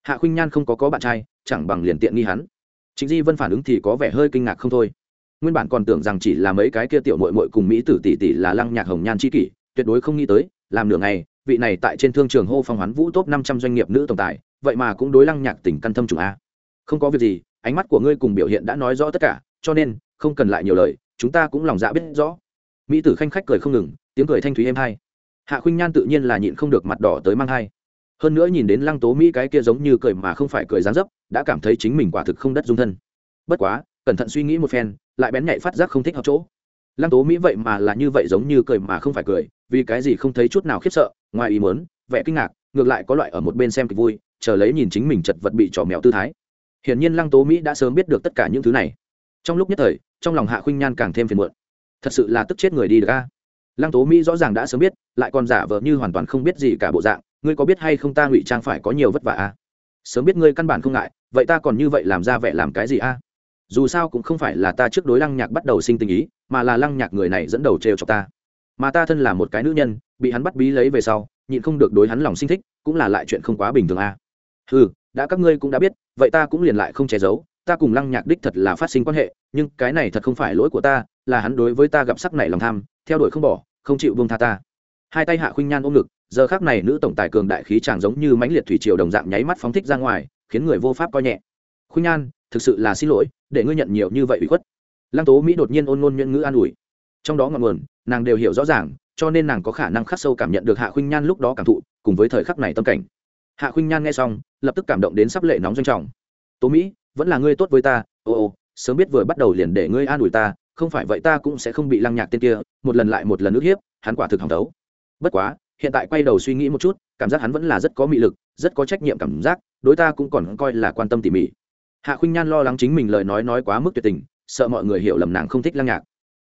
Hạ khuynh nhan không có có bạn trai, chẳng bằng liền tiện nghi hắn. Chính di vân phản ứng thì có vẻ hơi kinh ngạc không thôi. Nguyên bản còn tưởng rằng chỉ là mấy cái kia tiểu mội mội cùng mỹ tử tỷ tỷ là lăng nhạc hồng nhan c kỷ, tuyệt đối không nghĩ tới, làm nửa ngày vị này tại trên thương trường hô phong hoán vũ top năm trăm doanh nghiệp nữ tổng tài, vậy mà cũng đối lăng nhạc tỉnh căn thâm trùng a. Không có việc gì, ánh mắt của ngươi cùng biểu hiện đã nói rõ tất cả, cho nên, không cần lại nhiều lời, chúng ta cũng lòng dạ biết rõ. Mỹ tử khanh khách cười không ngừng, tiếng cười thanh thúy êm hai hạ khuynh nhan tự nhiên là nhịn không được mặt đỏ tới mang hai hơn nữa nhìn đến lăng tố mỹ cái kia giống như cười mà không phải cười dán dấp, đã cảm thấy chính mình quả thực không đất dung thân. Bất quá, cẩn thận suy nghĩ một phen, lại bén nhạy phát giác không thích hợp chỗ. Lăng tố mỹ vậy mà là như vậy giống như cười mà không phải cười vì cái gì không thấy chút nào khiếp sợ, ngoài ý muốn, vẻ kinh ngạc, ngược lại có loại ở một bên xem kịch vui, chờ lấy nhìn chính mình chật vật bị trò mèo tư thái. Hiển nhiên lăng tố mỹ đã sớm biết được tất cả những thứ này. Trong lúc nhất thời, trong lòng hạ khuynh nhan càng thêm phiền muộn. Thật sự là tức chết người đi được ca lăng tố mỹ rõ ràng đã sớm biết, lại còn giả vờ như hoàn toàn không biết gì cả bộ dạng, ngươi có biết hay không ta ngụy trang phải có nhiều vất vả a? Sớm biết ngươi căn bản không ngại, vậy ta còn như vậy làm ra vẻ làm cái gì a? Dù sao cũng không phải là ta trước đối lăng nhạc bắt đầu sinh tình ý, mà là lăng nhạc người này dẫn đầu trêu cho ta mà ta thân là một cái nữ nhân, bị hắn bắt bí lấy về sau, nhịn không được đối hắn lòng sinh thích, cũng là lại chuyện không quá bình thường a. Ừ đã các ngươi cũng đã biết, vậy ta cũng liền lại không che giấu, ta cùng lăng nhạc đích thật là phát sinh quan hệ, nhưng cái này thật không phải lỗi của ta, là hắn đối với ta gặp sắc này lòng tham, theo đuổi không bỏ, không chịu vương tha ta. Hai tay hạ khuynh nhan ôm ngực, giờ khác này nữ tổng tài cường đại khí chàng giống như mãnh liệt thủy triều đồng dạng nháy mắt phóng thích ra ngoài, khiến người vô pháp coi nhẹ. Khuynh nhan, thực sự là xin lỗi, để ngươi nhận nhiều như vậy ủy khuất. Lăng tố mỹ đột nhiên ôn ngôn nhuận ngữ an ủi. Trong đó ngọn nguồn nàng đều hiểu rõ ràng, cho nên nàng có khả năng khắc sâu cảm nhận được hạ khuynh nhan lúc đó cảm thụ, cùng với thời khắc này tâm cảnh. Hạ khuynh nhan nghe xong, lập tức cảm động đến sắp lệ nóng doanh trọng. Tố mỹ, vẫn là ngươi tốt với ta ồ ồ sớm biết vừa bắt đầu liền để ngươi an ủi ta, không phải vậy ta cũng sẽ không bị lăng nhạc tên kia, một lần lại một lần ức hiếp, hắn quả thực hỏng đấu. Bất quá, hiện tại quay đầu suy nghĩ một chút, cảm giác hắn vẫn là rất có mị lực, rất có trách nhiệm cảm giác, đối ta cũng còn coi là quan tâm tỉ mỉ. Hạ khuynh nhan lo lắng chính mình lời nói nói quá mức tuyệt tình, sợ mọi người hiểu lầm nàng không thích lăng nhạc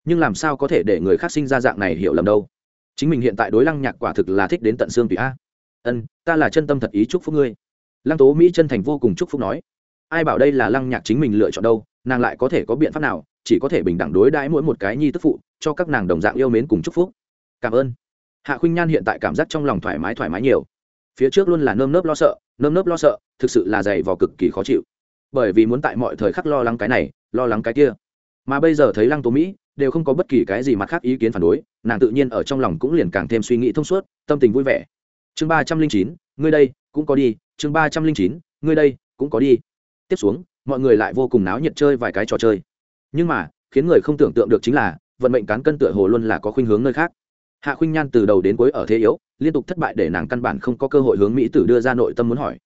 nhưng làm sao có thể để người khác sinh ra dạng này hiểu lầm đâu? Chính mình hiện tại đối lăng nhạc quả thực là thích đến tận xương tùy a. Ân, ta là chân tâm thật ý chúc phúc ngươi. Lăng tố mỹ chân thành vô cùng chúc phúc nói. Ai bảo đây là lăng nhạc chính mình lựa chọn đâu, nàng lại có thể có biện pháp nào, chỉ có thể bình đẳng đối đãi mỗi một cái nhi tức phụ, cho các nàng đồng dạng yêu mến cùng chúc phúc. Cảm ơn. Hạ khuynh nhan hiện tại cảm giác trong lòng thoải mái thoải mái nhiều. Phía trước luôn là nơm nớp lo sợ, nơm nớp lo sợ, thực sự là dày vò cực kỳ khó chịu. Bởi vì muốn tại mọi thời khắc lo lắng cái này, lo lắng cái kia. Mà bây giờ thấy lăng tố mỹ đều không có bất kỳ cái gì mặt khác ý kiến phản đối, nàng tự nhiên ở trong lòng cũng liền càng thêm suy nghĩ thông suốt, tâm tình vui vẻ. Chương ba trăm linh chín, ngươi đây, cũng có đi, chương ba trăm linh chín, ngươi đây, cũng có đi. Tiếp xuống, mọi người lại vô cùng náo nhiệt chơi vài cái trò chơi. Nhưng mà, khiến người không tưởng tượng được chính là, vận mệnh cán cân tựa hồ luôn là có khuynh hướng nơi khác. Hạ khuynh nhan từ đầu đến cuối ở thế yếu, liên tục thất bại để nàng căn bản không có cơ hội hướng mỹ tử đưa ra nội tâm muốn hỏi.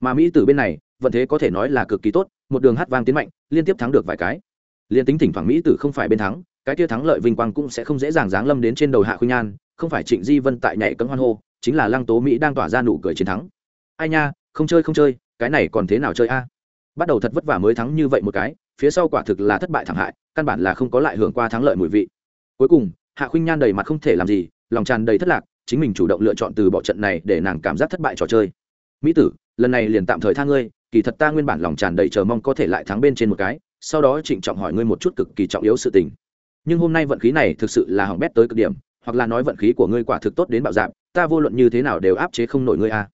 Mà mỹ tử bên này, vận thế có thể nói là cực kỳ tốt, một đường hát vang tiến mạnh, liên tiếp thắng được vài cái. Liên tính thỉnh thoảng mỹ tử không phải bên thắng cái kia thắng lợi vinh quang cũng sẽ không dễ dàng giáng lâm đến trên đầu hạ khuynh nhan không phải trịnh di vân tại nhảy cấm hoan hô, chính là lăng tố mỹ đang tỏa ra nụ cười chiến thắng. Ai nha, không chơi không chơi, cái này còn thế nào chơi a? Bắt đầu thật vất vả mới thắng như vậy một cái, phía sau quả thực là thất bại thảm hại, căn bản là không có lại hưởng qua thắng lợi mùi vị. Cuối cùng, hạ khuynh nhan đầy mặt không thể làm gì, lòng tràn đầy thất lạc, chính mình chủ động lựa chọn từ bỏ trận này để nàng cảm giác thất bại trò chơi. Mỹ tử, lần này liền tạm thời tha ngươi, kỳ thật ta nguyên bản lòng tràn đầy chờ mong có thể lại thắng bên trên một cái, sau đó trịnh trọng hỏi ngươi một chút cực kỳ trọng yếu sự tình nhưng hôm nay vận khí này thực sự là hỏng bét tới cực điểm, hoặc là nói vận khí của ngươi quả thực tốt đến bạo dạng ta vô luận như thế nào đều áp chế không nổi ngươi a.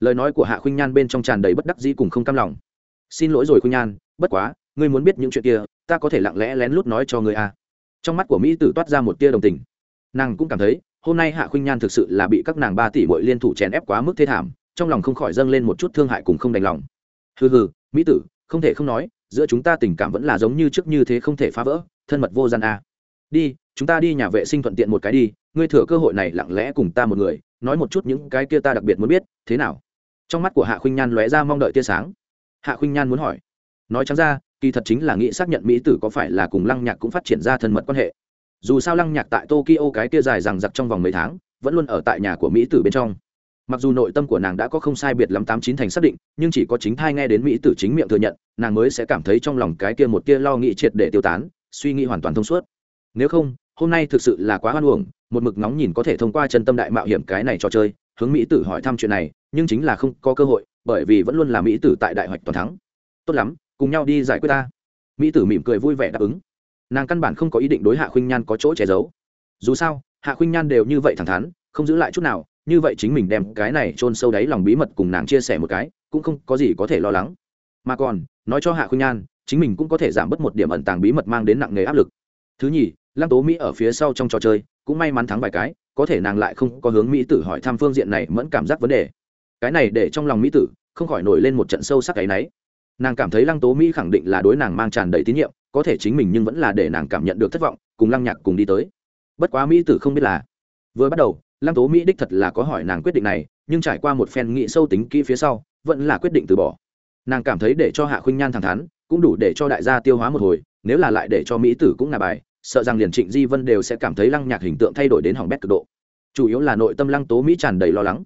Lời nói của hạ khuynh nhan bên trong tràn đầy bất đắc dĩ cùng không cam lòng. Xin lỗi rồi khuynh nhan, bất quá, ngươi muốn biết những chuyện kia, ta có thể lặng lẽ lén lút nói cho ngươi a. Trong mắt của mỹ tử toát ra một tia đồng tình. Nàng cũng cảm thấy, hôm nay hạ khuynh nhan thực sự là bị các nàng ba tỷ bội liên thủ chèn ép quá mức thế thảm, trong lòng không khỏi dâng lên một chút thương hại cùng không đành lòng. Hừ hừ, mỹ tử, không thể không nói, giữa chúng ta tình cảm vẫn là giống như trước như thế không thể phá vỡ, thân mật vô gian a đi, chúng ta đi nhà vệ sinh thuận tiện một cái đi, ngươi thừa cơ hội này lặng lẽ cùng ta một người, nói một chút những cái kia ta đặc biệt muốn biết, thế nào? Trong mắt của hạ khuynh nhan lóe ra mong đợi tia sáng. Hạ khuynh nhan muốn hỏi. Nói chẳng ra, kỳ thật chính là nghĩ xác nhận mỹ tử có phải là cùng lăng nhạc cũng phát triển ra thân mật quan hệ. Dù sao lăng nhạc tại tokyo cái kia dài rằng giặc trong vòng mấy tháng, vẫn luôn ở tại nhà của mỹ tử bên trong. Mặc dù nội tâm của nàng đã có không sai biệt lắm tám chín thành xác định, nhưng chỉ có chính thai nghe đến mỹ tử chính miệng thừa nhận, nàng mới sẽ cảm thấy trong lòng cái kia một kia lo nghĩ triệt để tiêu tán, suy nghĩ hoàn toàn thông suốt nếu không, hôm nay thực sự là quá hoan uổng, một mực nóng nhìn có thể thông qua chân tâm đại mạo hiểm cái này trò chơi, hướng mỹ tử hỏi thăm chuyện này, nhưng chính là không có cơ hội, bởi vì vẫn luôn là mỹ tử tại đại hoạch toàn thắng. Tốt lắm, cùng nhau đi giải quyết ta. Mỹ tử mỉm cười vui vẻ đáp ứng. Nàng căn bản không có ý định đối hạ khuynh nhan có chỗ che giấu. Dù sao, hạ khuynh nhan đều như vậy thẳng thắn, không giữ lại chút nào, như vậy chính mình đem cái này chôn sâu đáy lòng bí mật cùng nàng chia sẻ một cái, cũng không có gì có thể lo lắng. Mà còn, nói cho hạ khuynh nhan, chính mình cũng có thể giảm bớt một điểm ẩn tàng bí mật mang đến nặng nề áp lực thứ nhì, lăng tố mỹ ở phía sau trong trò chơi, cũng may mắn thắng vài cái, có thể nàng lại không có hướng mỹ tử hỏi thăm phương diện này mẫn cảm giác vấn đề. Cái này để trong lòng mỹ tử không khỏi nổi lên một trận sâu sắc cái náy. Nàng cảm thấy lăng tố mỹ khẳng định là đối nàng mang tràn đầy tín nhiệm, có thể chính mình nhưng vẫn là để nàng cảm nhận được thất vọng, cùng lăng nhạc cùng đi tới. Bất quá mỹ tử không biết là vừa bắt đầu, lăng tố mỹ đích thật là có hỏi nàng quyết định này, nhưng trải qua một phen nghị sâu tính kỹ phía sau, vẫn là quyết định từ bỏ. Nàng cảm thấy để cho hạ khuynh nhan thẳng thắn, cũng đủ để cho đại gia tiêu hóa một hồi, nếu là lại để cho mỹ tử cũng là bài sợ rằng liền trịnh di vân đều sẽ cảm thấy lăng nhạc hình tượng thay đổi đến hỏng bét cực độ. Chủ yếu là nội tâm lăng tố mỹ tràn đầy lo lắng.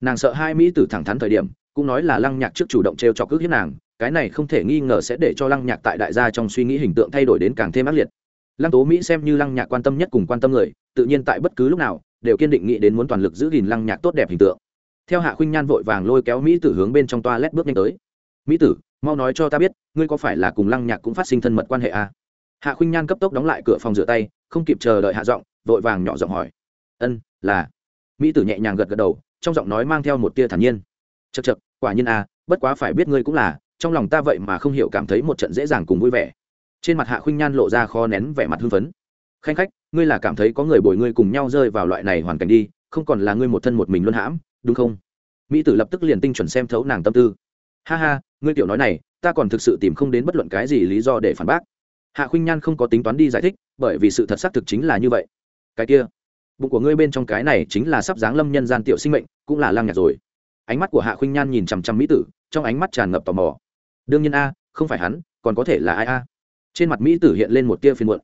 Nàng sợ hai mỹ tử thẳng thắn thời điểm, cũng nói là lăng nhạc trước chủ động t r e o cho cước hiếp nàng, cái này không thể nghi ngờ sẽ để cho lăng nhạc tại đại gia trong suy nghĩ hình tượng thay đổi đến càng thêm ác liệt. Lăng tố mỹ xem như lăng nhạc quan tâm nhất cùng quan tâm người, tự nhiên tại bất cứ lúc nào, đều kiên định nghĩ đến muốn toàn lực giữ gìn lăng nhạc tốt đẹp hình tượng. Theo hạ khuynh nhan vội vàng lôi kéo mỹ tử hướng bên trong toa lét bước nhanh tới. Mỹ tử, mau nói cho ta biết, ngươi có phải là cùng lăng nhạc cũng phát sinh thân mật quan hệ à? Hạ khuynh nhan cấp tốc đóng lại cửa phòng rửa tay, không kịp chờ đợi hạ giọng, vội vàng nhỏ giọng hỏi. Ân, là. Mỹ tử nhẹ nhàng gật gật đầu, trong giọng nói mang theo một tia thản nhiên. Chật chật quả nhiên à bất quá phải biết ngươi cũng là, trong lòng ta vậy mà không hiểu cảm thấy một trận dễ dàng cùng vui vẻ. Trên mặt hạ khuynh nhan lộ ra kho nén vẻ mặt hưng phấn. Khanh khách, ngươi là cảm thấy có người bồi ngươi cùng nhau rơi vào loại này hoàn cảnh đi, không còn là ngươi một thân một mình luân hãm, đúng không? Mỹ tử lập tức liền tinh chuẩn xem thấu nàng tâm tư. Ha ha, ngươi tiểu nói này, ta còn thực sự tìm không đến bất luận cái gì lý do để phản bác hạ khuynh nhan không có tính toán đi giải thích, bởi vì sự thật xác thực chính là như vậy. Cái kia, bụng của ngươi bên trong cái này chính là sắp dáng lâm nhân gian tiểu sinh mệnh, cũng là lang nhạc rồi. Ánh mắt của hạ khuynh nhan nhìn chằm chằm mỹ tử, trong ánh mắt tràn ngập tò mò. Đương nhiên a, không phải hắn, còn có thể là ai a? Trên mặt mỹ tử hiện lên một tia phiền muộn.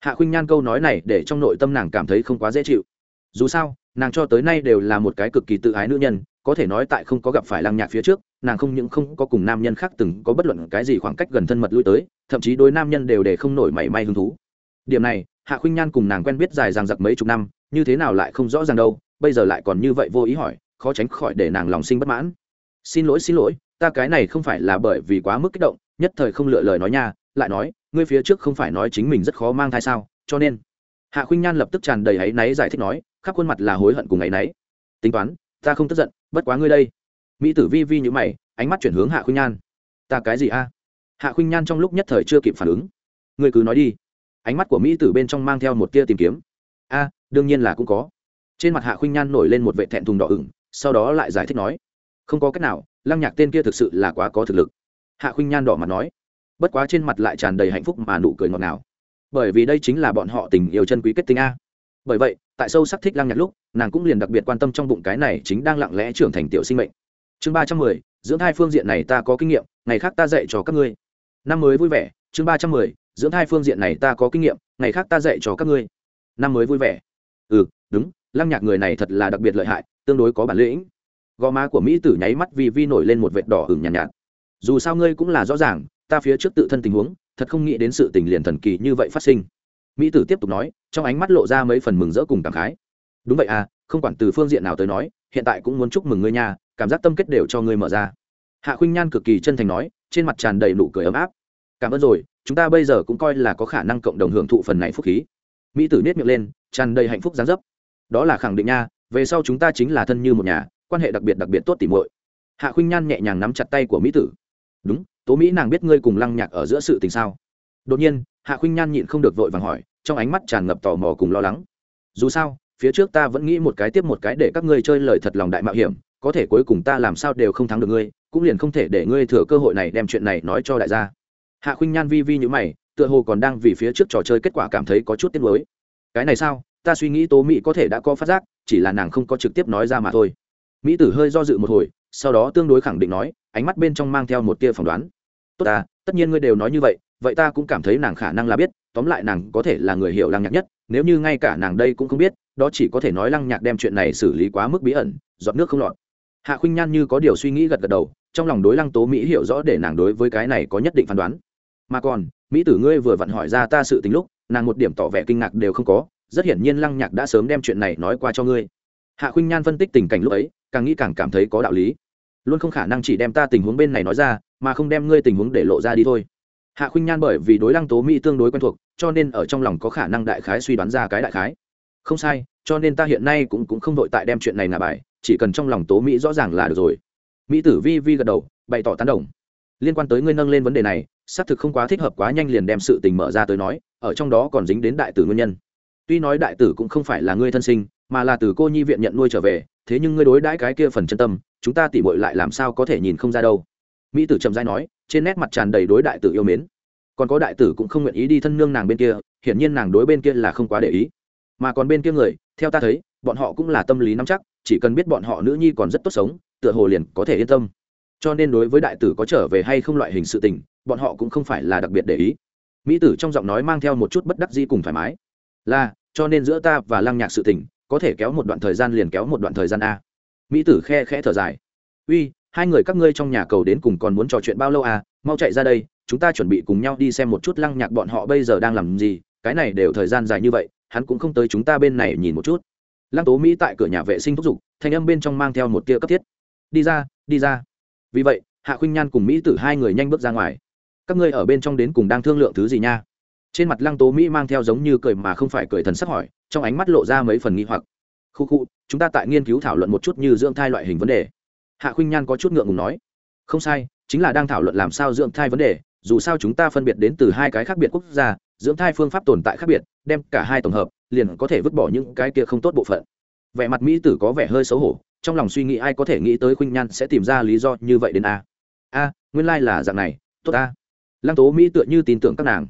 Hạ khuynh nhan câu nói này để trong nội tâm nàng cảm thấy không quá dễ chịu. Dù sao, nàng cho tới nay đều là một cái cực kỳ tự ái nữ nhân, có thể nói tại không có gặp phải lăng nhạc phía trước nàng không những không có cùng nam nhân khác từng có bất luận cái gì khoảng cách gần thân mật lui tới, thậm chí đối nam nhân đều để không nổi mảy may hứng thú. Điểm này, hạ khuynh nhan cùng nàng quen biết dài dằng dặc mấy chục năm, như thế nào lại không rõ ràng đâu, bây giờ lại còn như vậy vô ý hỏi, khó tránh khỏi để nàng lòng sinh bất mãn. Xin lỗi xin lỗi, ta cái này không phải là bởi vì quá mức kích động, nhất thời không lựa lời nói nha, lại nói, ngươi phía trước không phải nói chính mình rất khó mang thai sao, cho nên. Hạ khuynh nhan lập tức tràn đầy áy náy giải thích nói, khắp khuôn mặt là hối hận cùng áy náy. Tính toán, ta không tức giận, bất quá ngươi đây mỹ tử vi vi nhữ mày, ánh mắt chuyển hướng hạ khuynh nhan. Ta cái gì a? Hạ khuynh nhan trong lúc nhất thời chưa kịp phản ứng. Người cứ nói đi. Ánh mắt của mỹ tử bên trong mang theo một tia tìm kiếm. A, đương nhiên là cũng có. Trên mặt hạ khuynh nhan nổi lên một vệ thẹn thùng đỏ ửng, sau đó lại giải thích nói. Không có cách nào, lăng nhạc tên kia thực sự là quá có thực lực. Hạ khuynh nhan đỏ mặt nói. Bất quá trên mặt lại tràn đầy hạnh phúc mà nụ cười ngọt ngào. Bởi vì đây chính là bọn họ tình yêu chân quý kết tinh a. Bởi vậy, tại sâu sắc thích lăng nhạc lúc, nàng cũng liền đặc biệt quan tâm trong bụng cái này chính đang lặng lẽ trưởng thành tiểu sinh mệnh chương ba trăm mười dưỡng thai phương diện này ta có kinh nghiệm ngày khác ta dạy cho các ngươi. Năm mới vui vẻ chương ba trăm mười dưỡng thai phương diện này ta có kinh nghiệm ngày khác ta dạy cho các ngươi. Năm mới vui vẻ. Ừ đúng lăng nhạc người này thật là đặc biệt lợi hại tương đối có bản lĩnh. Gò má của mỹ tử nháy mắt vì vi nổi lên một vệt đỏ hừng nhàn nhạt, nhạt. Dù sao ngươi cũng là rõ ràng ta phía trước tự thân tình huống thật không nghĩ đến sự tình liền thần kỳ như vậy phát sinh. Mỹ tử tiếp tục nói trong ánh mắt lộ ra mấy phần mừng rỡ cùng cảm khái. Đúng vậy à không quản từ phương diện nào tới nói hiện tại cũng muốn chúc mừng ngươi nha cảm giác tâm kết đều cho ngươi mở ra. Hạ khuynh nhan cực kỳ chân thành nói, trên mặt tràn đầy nụ cười ấm áp. Cảm ơn rồi, chúng ta bây giờ cũng coi là có khả năng cộng đồng hưởng thụ phần này phúc khí. Mỹ tử nết miệng lên, tràn đầy hạnh phúc gián dấp. Đó là khẳng định nha, về sau chúng ta chính là thân như một nhà, quan hệ đặc biệt đặc biệt tốt tỉ mội hạ khuynh nhan nhẹ nhàng nắm chặt tay của mỹ tử. Đúng, tố mỹ nàng biết ngươi cùng lăng nhạc ở giữa sự tình sao? Đột nhiên, hạ khuynh nhan nhịn không được vội vàng hỏi, trong ánh mắt tràn ngập tò mò cùng lo lắng. Dù sao, phía trước ta vẫn nghĩ một cái tiếp một cái để các ngươi chơi lời thật lòng đại mạo hiểm có thể cuối cùng ta làm sao đều không thắng được ngươi, cũng liền không thể để ngươi thừa cơ hội này đem chuyện này nói cho đại gia. Hạ khuynh nhan vi vi như mày, tựa hồ còn đang vì phía trước trò chơi kết quả cảm thấy có chút tiếc nuối. Cái này sao? Ta suy nghĩ tố mỹ có thể đã có phát giác, chỉ là nàng không có trực tiếp nói ra mà thôi. Mỹ tử hơi do dự một hồi, sau đó tương đối khẳng định nói, ánh mắt bên trong mang theo một tia phỏng đoán. Tốt ta, tất nhiên ngươi đều nói như vậy vậy ta cũng cảm thấy nàng khả năng là biết, tóm lại nàng có thể là người hiểu lăng nhạc nhất, nếu như ngay cả nàng đây cũng không biết, đó chỉ có thể nói lăng nhạc đem chuyện này xử lý quá mức bí ẩn, giọt nước không lọt hạ khuynh nhan như có điều suy nghĩ gật gật đầu, trong lòng đối lăng tố mỹ hiểu rõ để nàng đối với cái này có nhất định phán đoán. Mà còn, mỹ tử ngươi vừa vặn hỏi ra ta sự tính lúc, nàng một điểm tỏ vẻ kinh ngạc đều không có, rất hiển nhiên lăng nhạc đã sớm đem chuyện này nói qua cho ngươi. Hạ khuynh nhan phân tích tình cảnh lúc ấy, càng nghĩ càng cảm thấy có đạo lý. Luôn không khả năng chỉ đem ta tình huống bên này nói ra, mà không đem ngươi tình huống để lộ ra đi thôi. Hạ khuynh nhan bởi vì đối lăng tố mỹ tương đối quen thuộc, cho nên ở trong lòng có khả năng đại khái suy đoán ra cái đại khái. Không sai, cho nên ta hiện nay cũng cũng không đội tại đem chuyện này là bài chỉ cần trong lòng tố mỹ rõ ràng là được rồi. Mỹ tử vi vi gật đầu, bày tỏ tán đồng. Liên quan tới ngươi nâng lên vấn đề này, xác thực không quá thích hợp quá nhanh liền đem sự tình mở ra tới nói, ở trong đó còn dính đến đại tử nguyên nhân. Tuy nói đại tử cũng không phải là ngươi thân sinh, mà là từ cô nhi viện nhận nuôi trở về, thế nhưng ngươi đối đãi cái kia phần chân tâm, chúng ta tỉ bội lại làm sao có thể nhìn không ra đâu. Mỹ tử trầm dai nói, trên nét mặt tràn đầy đối đại tử yêu mến. Còn có đại tử cũng không nguyện ý đi thân nương nàng bên kia, hiển nhiên nàng đối bên kia là không quá để ý. Mà còn bên kia người, theo ta thấy, bọn họ cũng là tâm lý nắm chắc chỉ cần biết bọn họ nữ nhi còn rất tốt sống, tựa hồ liền có thể yên tâm. Cho nên đối với đại tử có trở về hay không loại hình sự tình, bọn họ cũng không phải là đặc biệt để ý. Mỹ tử trong giọng nói mang theo một chút bất đắc di cùng thoải mái. Là, cho nên giữa ta và lăng nhạc sự tình, có thể kéo một đoạn thời gian liền kéo một đoạn thời gian a. Mỹ tử khe khẽ thở dài. Uy, hai người các ngươi trong nhà cầu đến cùng còn muốn trò chuyện bao lâu à mau chạy ra đây, chúng ta chuẩn bị cùng nhau đi xem một chút lăng nhạc bọn họ bây giờ đang làm gì, cái này đều thời gian dài như vậy, hắn cũng không tới chúng ta bên này nhìn một chút lăng tố mỹ tại cửa nhà vệ sinh thúc giục, thanh âm bên trong mang theo một tia cấp thiết. Đi ra đi ra. Vì vậy, hạ khuynh nhan cùng mỹ tử hai người nhanh bước ra ngoài. Các ngươi ở bên trong đến cùng đang thương lượng thứ gì nha? Trên mặt lăng tố mỹ mang theo giống như cười mà không phải cười thần sắc hỏi, trong ánh mắt lộ ra mấy phần nghi hoặc. Khu khu, chúng ta tại nghiên cứu thảo luận một chút như dưỡng thai loại hình vấn đề. Hạ khuynh nhan có chút ngượng ngùng nói. Không sai, chính là đang thảo luận làm sao dưỡng thai vấn đề, dù sao chúng ta phân biệt đến từ hai cái khác biệt quốc gia, dưỡng thai phương pháp tồn tại khác biệt, đem cả hai tổng hợp liền có thể vứt bỏ những cái kia không tốt bộ phận. Vẻ mặt mỹ tử có vẻ hơi xấu hổ, trong lòng suy nghĩ ai có thể nghĩ tới khuynh nhan sẽ tìm ra lý do như vậy đến a. A, nguyên lai là dạng này, tốt a lăng tố mỹ tựa như tin tưởng các nàng.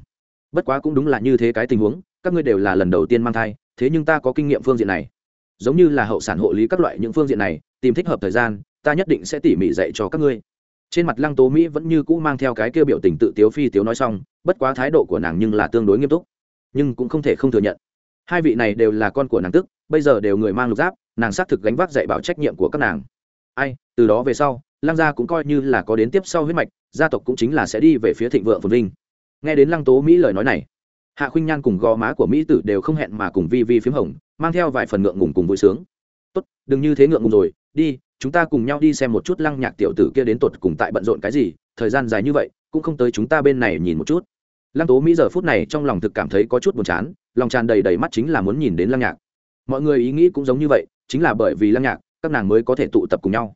Bất quá cũng đúng là như thế cái tình huống, các ngươi đều là lần đầu tiên mang thai, thế nhưng ta có kinh nghiệm phương diện này. Giống như là hậu sản hộ lý các loại những phương diện này, tìm thích hợp thời gian, ta nhất định sẽ tỉ mỉ dạy cho các ngươi. Trên mặt lăng tố mỹ vẫn như cũ mang theo cái kêu biểu tình tự tiếu phi tiếu nói xong, bất quá thái độ của nàng nhưng là tương đối nghiêm túc, nhưng cũng không thể không thừa nhận hai vị này đều là con của nàng tức, bây giờ đều người mang lục giáp, nàng xác thực gánh vác dạy bảo trách nhiệm của các nàng. Ai, từ đó về sau, lăng gia cũng coi như là có đến tiếp sau huyết mạch, gia tộc cũng chính là sẽ đi về phía thịnh vượng phồn vinh. Nghe đến lăng tố mỹ lời nói này, hạ khuynh nhan cùng gò má của mỹ tử đều không hẹn mà cùng vi vi p hồng, mang theo vài phần ngượng ngùng cùng vui sướng. Tốt, đừng như thế ngượng ngùng rồi, đi, chúng ta cùng nhau đi xem một chút lăng nhạc tiểu tử kia đến tột cùng tại bận rộn cái gì, thời gian dài như vậy, cũng không tới chúng ta bên này nhìn một chút lăng tố mỹ giờ phút này trong lòng thực cảm thấy có chút buồn chán, lòng tràn đầy đầy mắt chính là muốn nhìn đến lăng nhạc. Mọi người ý nghĩ cũng giống như vậy, chính là bởi vì lăng nhạc, các nàng mới có thể tụ tập cùng nhau.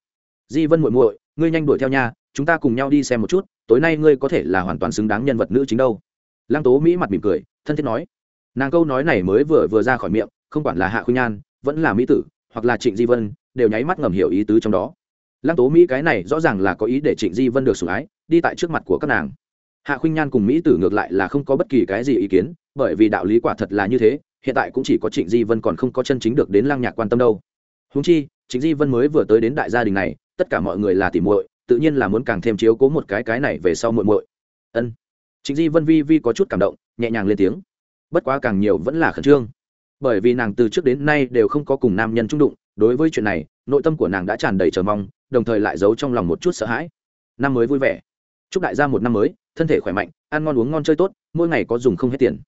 Di vân muội muội, ngươi nhanh đuổi theo nha, chúng ta cùng nhau đi xem một chút, tối nay ngươi có thể là hoàn toàn xứng đáng nhân vật nữ chính đâu. Lăng tố mỹ mặt mỉm cười, thân thiết nói. Nàng câu nói này mới vừa vừa ra khỏi miệng, không quản là hạ khuynh nhan vẫn là mỹ tử, hoặc là trịnh di vân, đều nháy mắt ngầm hiểu ý tứ trong đó. Lăng tố mỹ cái này rõ ràng là có ý để trịnh di vân được sủng ái, đi tại trước mặt của các nàng hạ khuynh nhan cùng mỹ tử ngược lại là không có bất kỳ cái gì ý kiến, bởi vì đạo lý quả thật là như thế, hiện tại cũng chỉ có trịnh di vân còn không có chân chính được đến lăng nhạc quan tâm đâu. Húng chi, trịnh di vân mới vừa tới đến đại gia đình này, tất cả mọi người là tỉ muội, tự nhiên là muốn càng thêm chiếu cố một cái cái này về sau muội muội. Ân. Trịnh di vân vi vi có chút cảm động, nhẹ nhàng lên tiếng. Bất quá càng nhiều vẫn là khẩn trương. Bởi vì nàng từ trước đến nay đều không có cùng nam nhân trung đụng, đối với chuyện này, nội tâm của nàng đã tràn đầy chờ mong, đồng thời lại giấu trong lòng một chút sợ hãi. Năm mới vui vẻ. Chúc đại gia một năm mới thân thể khỏe mạnh, ăn ngon uống ngon chơi tốt, mỗi ngày có dùng không hết tiền.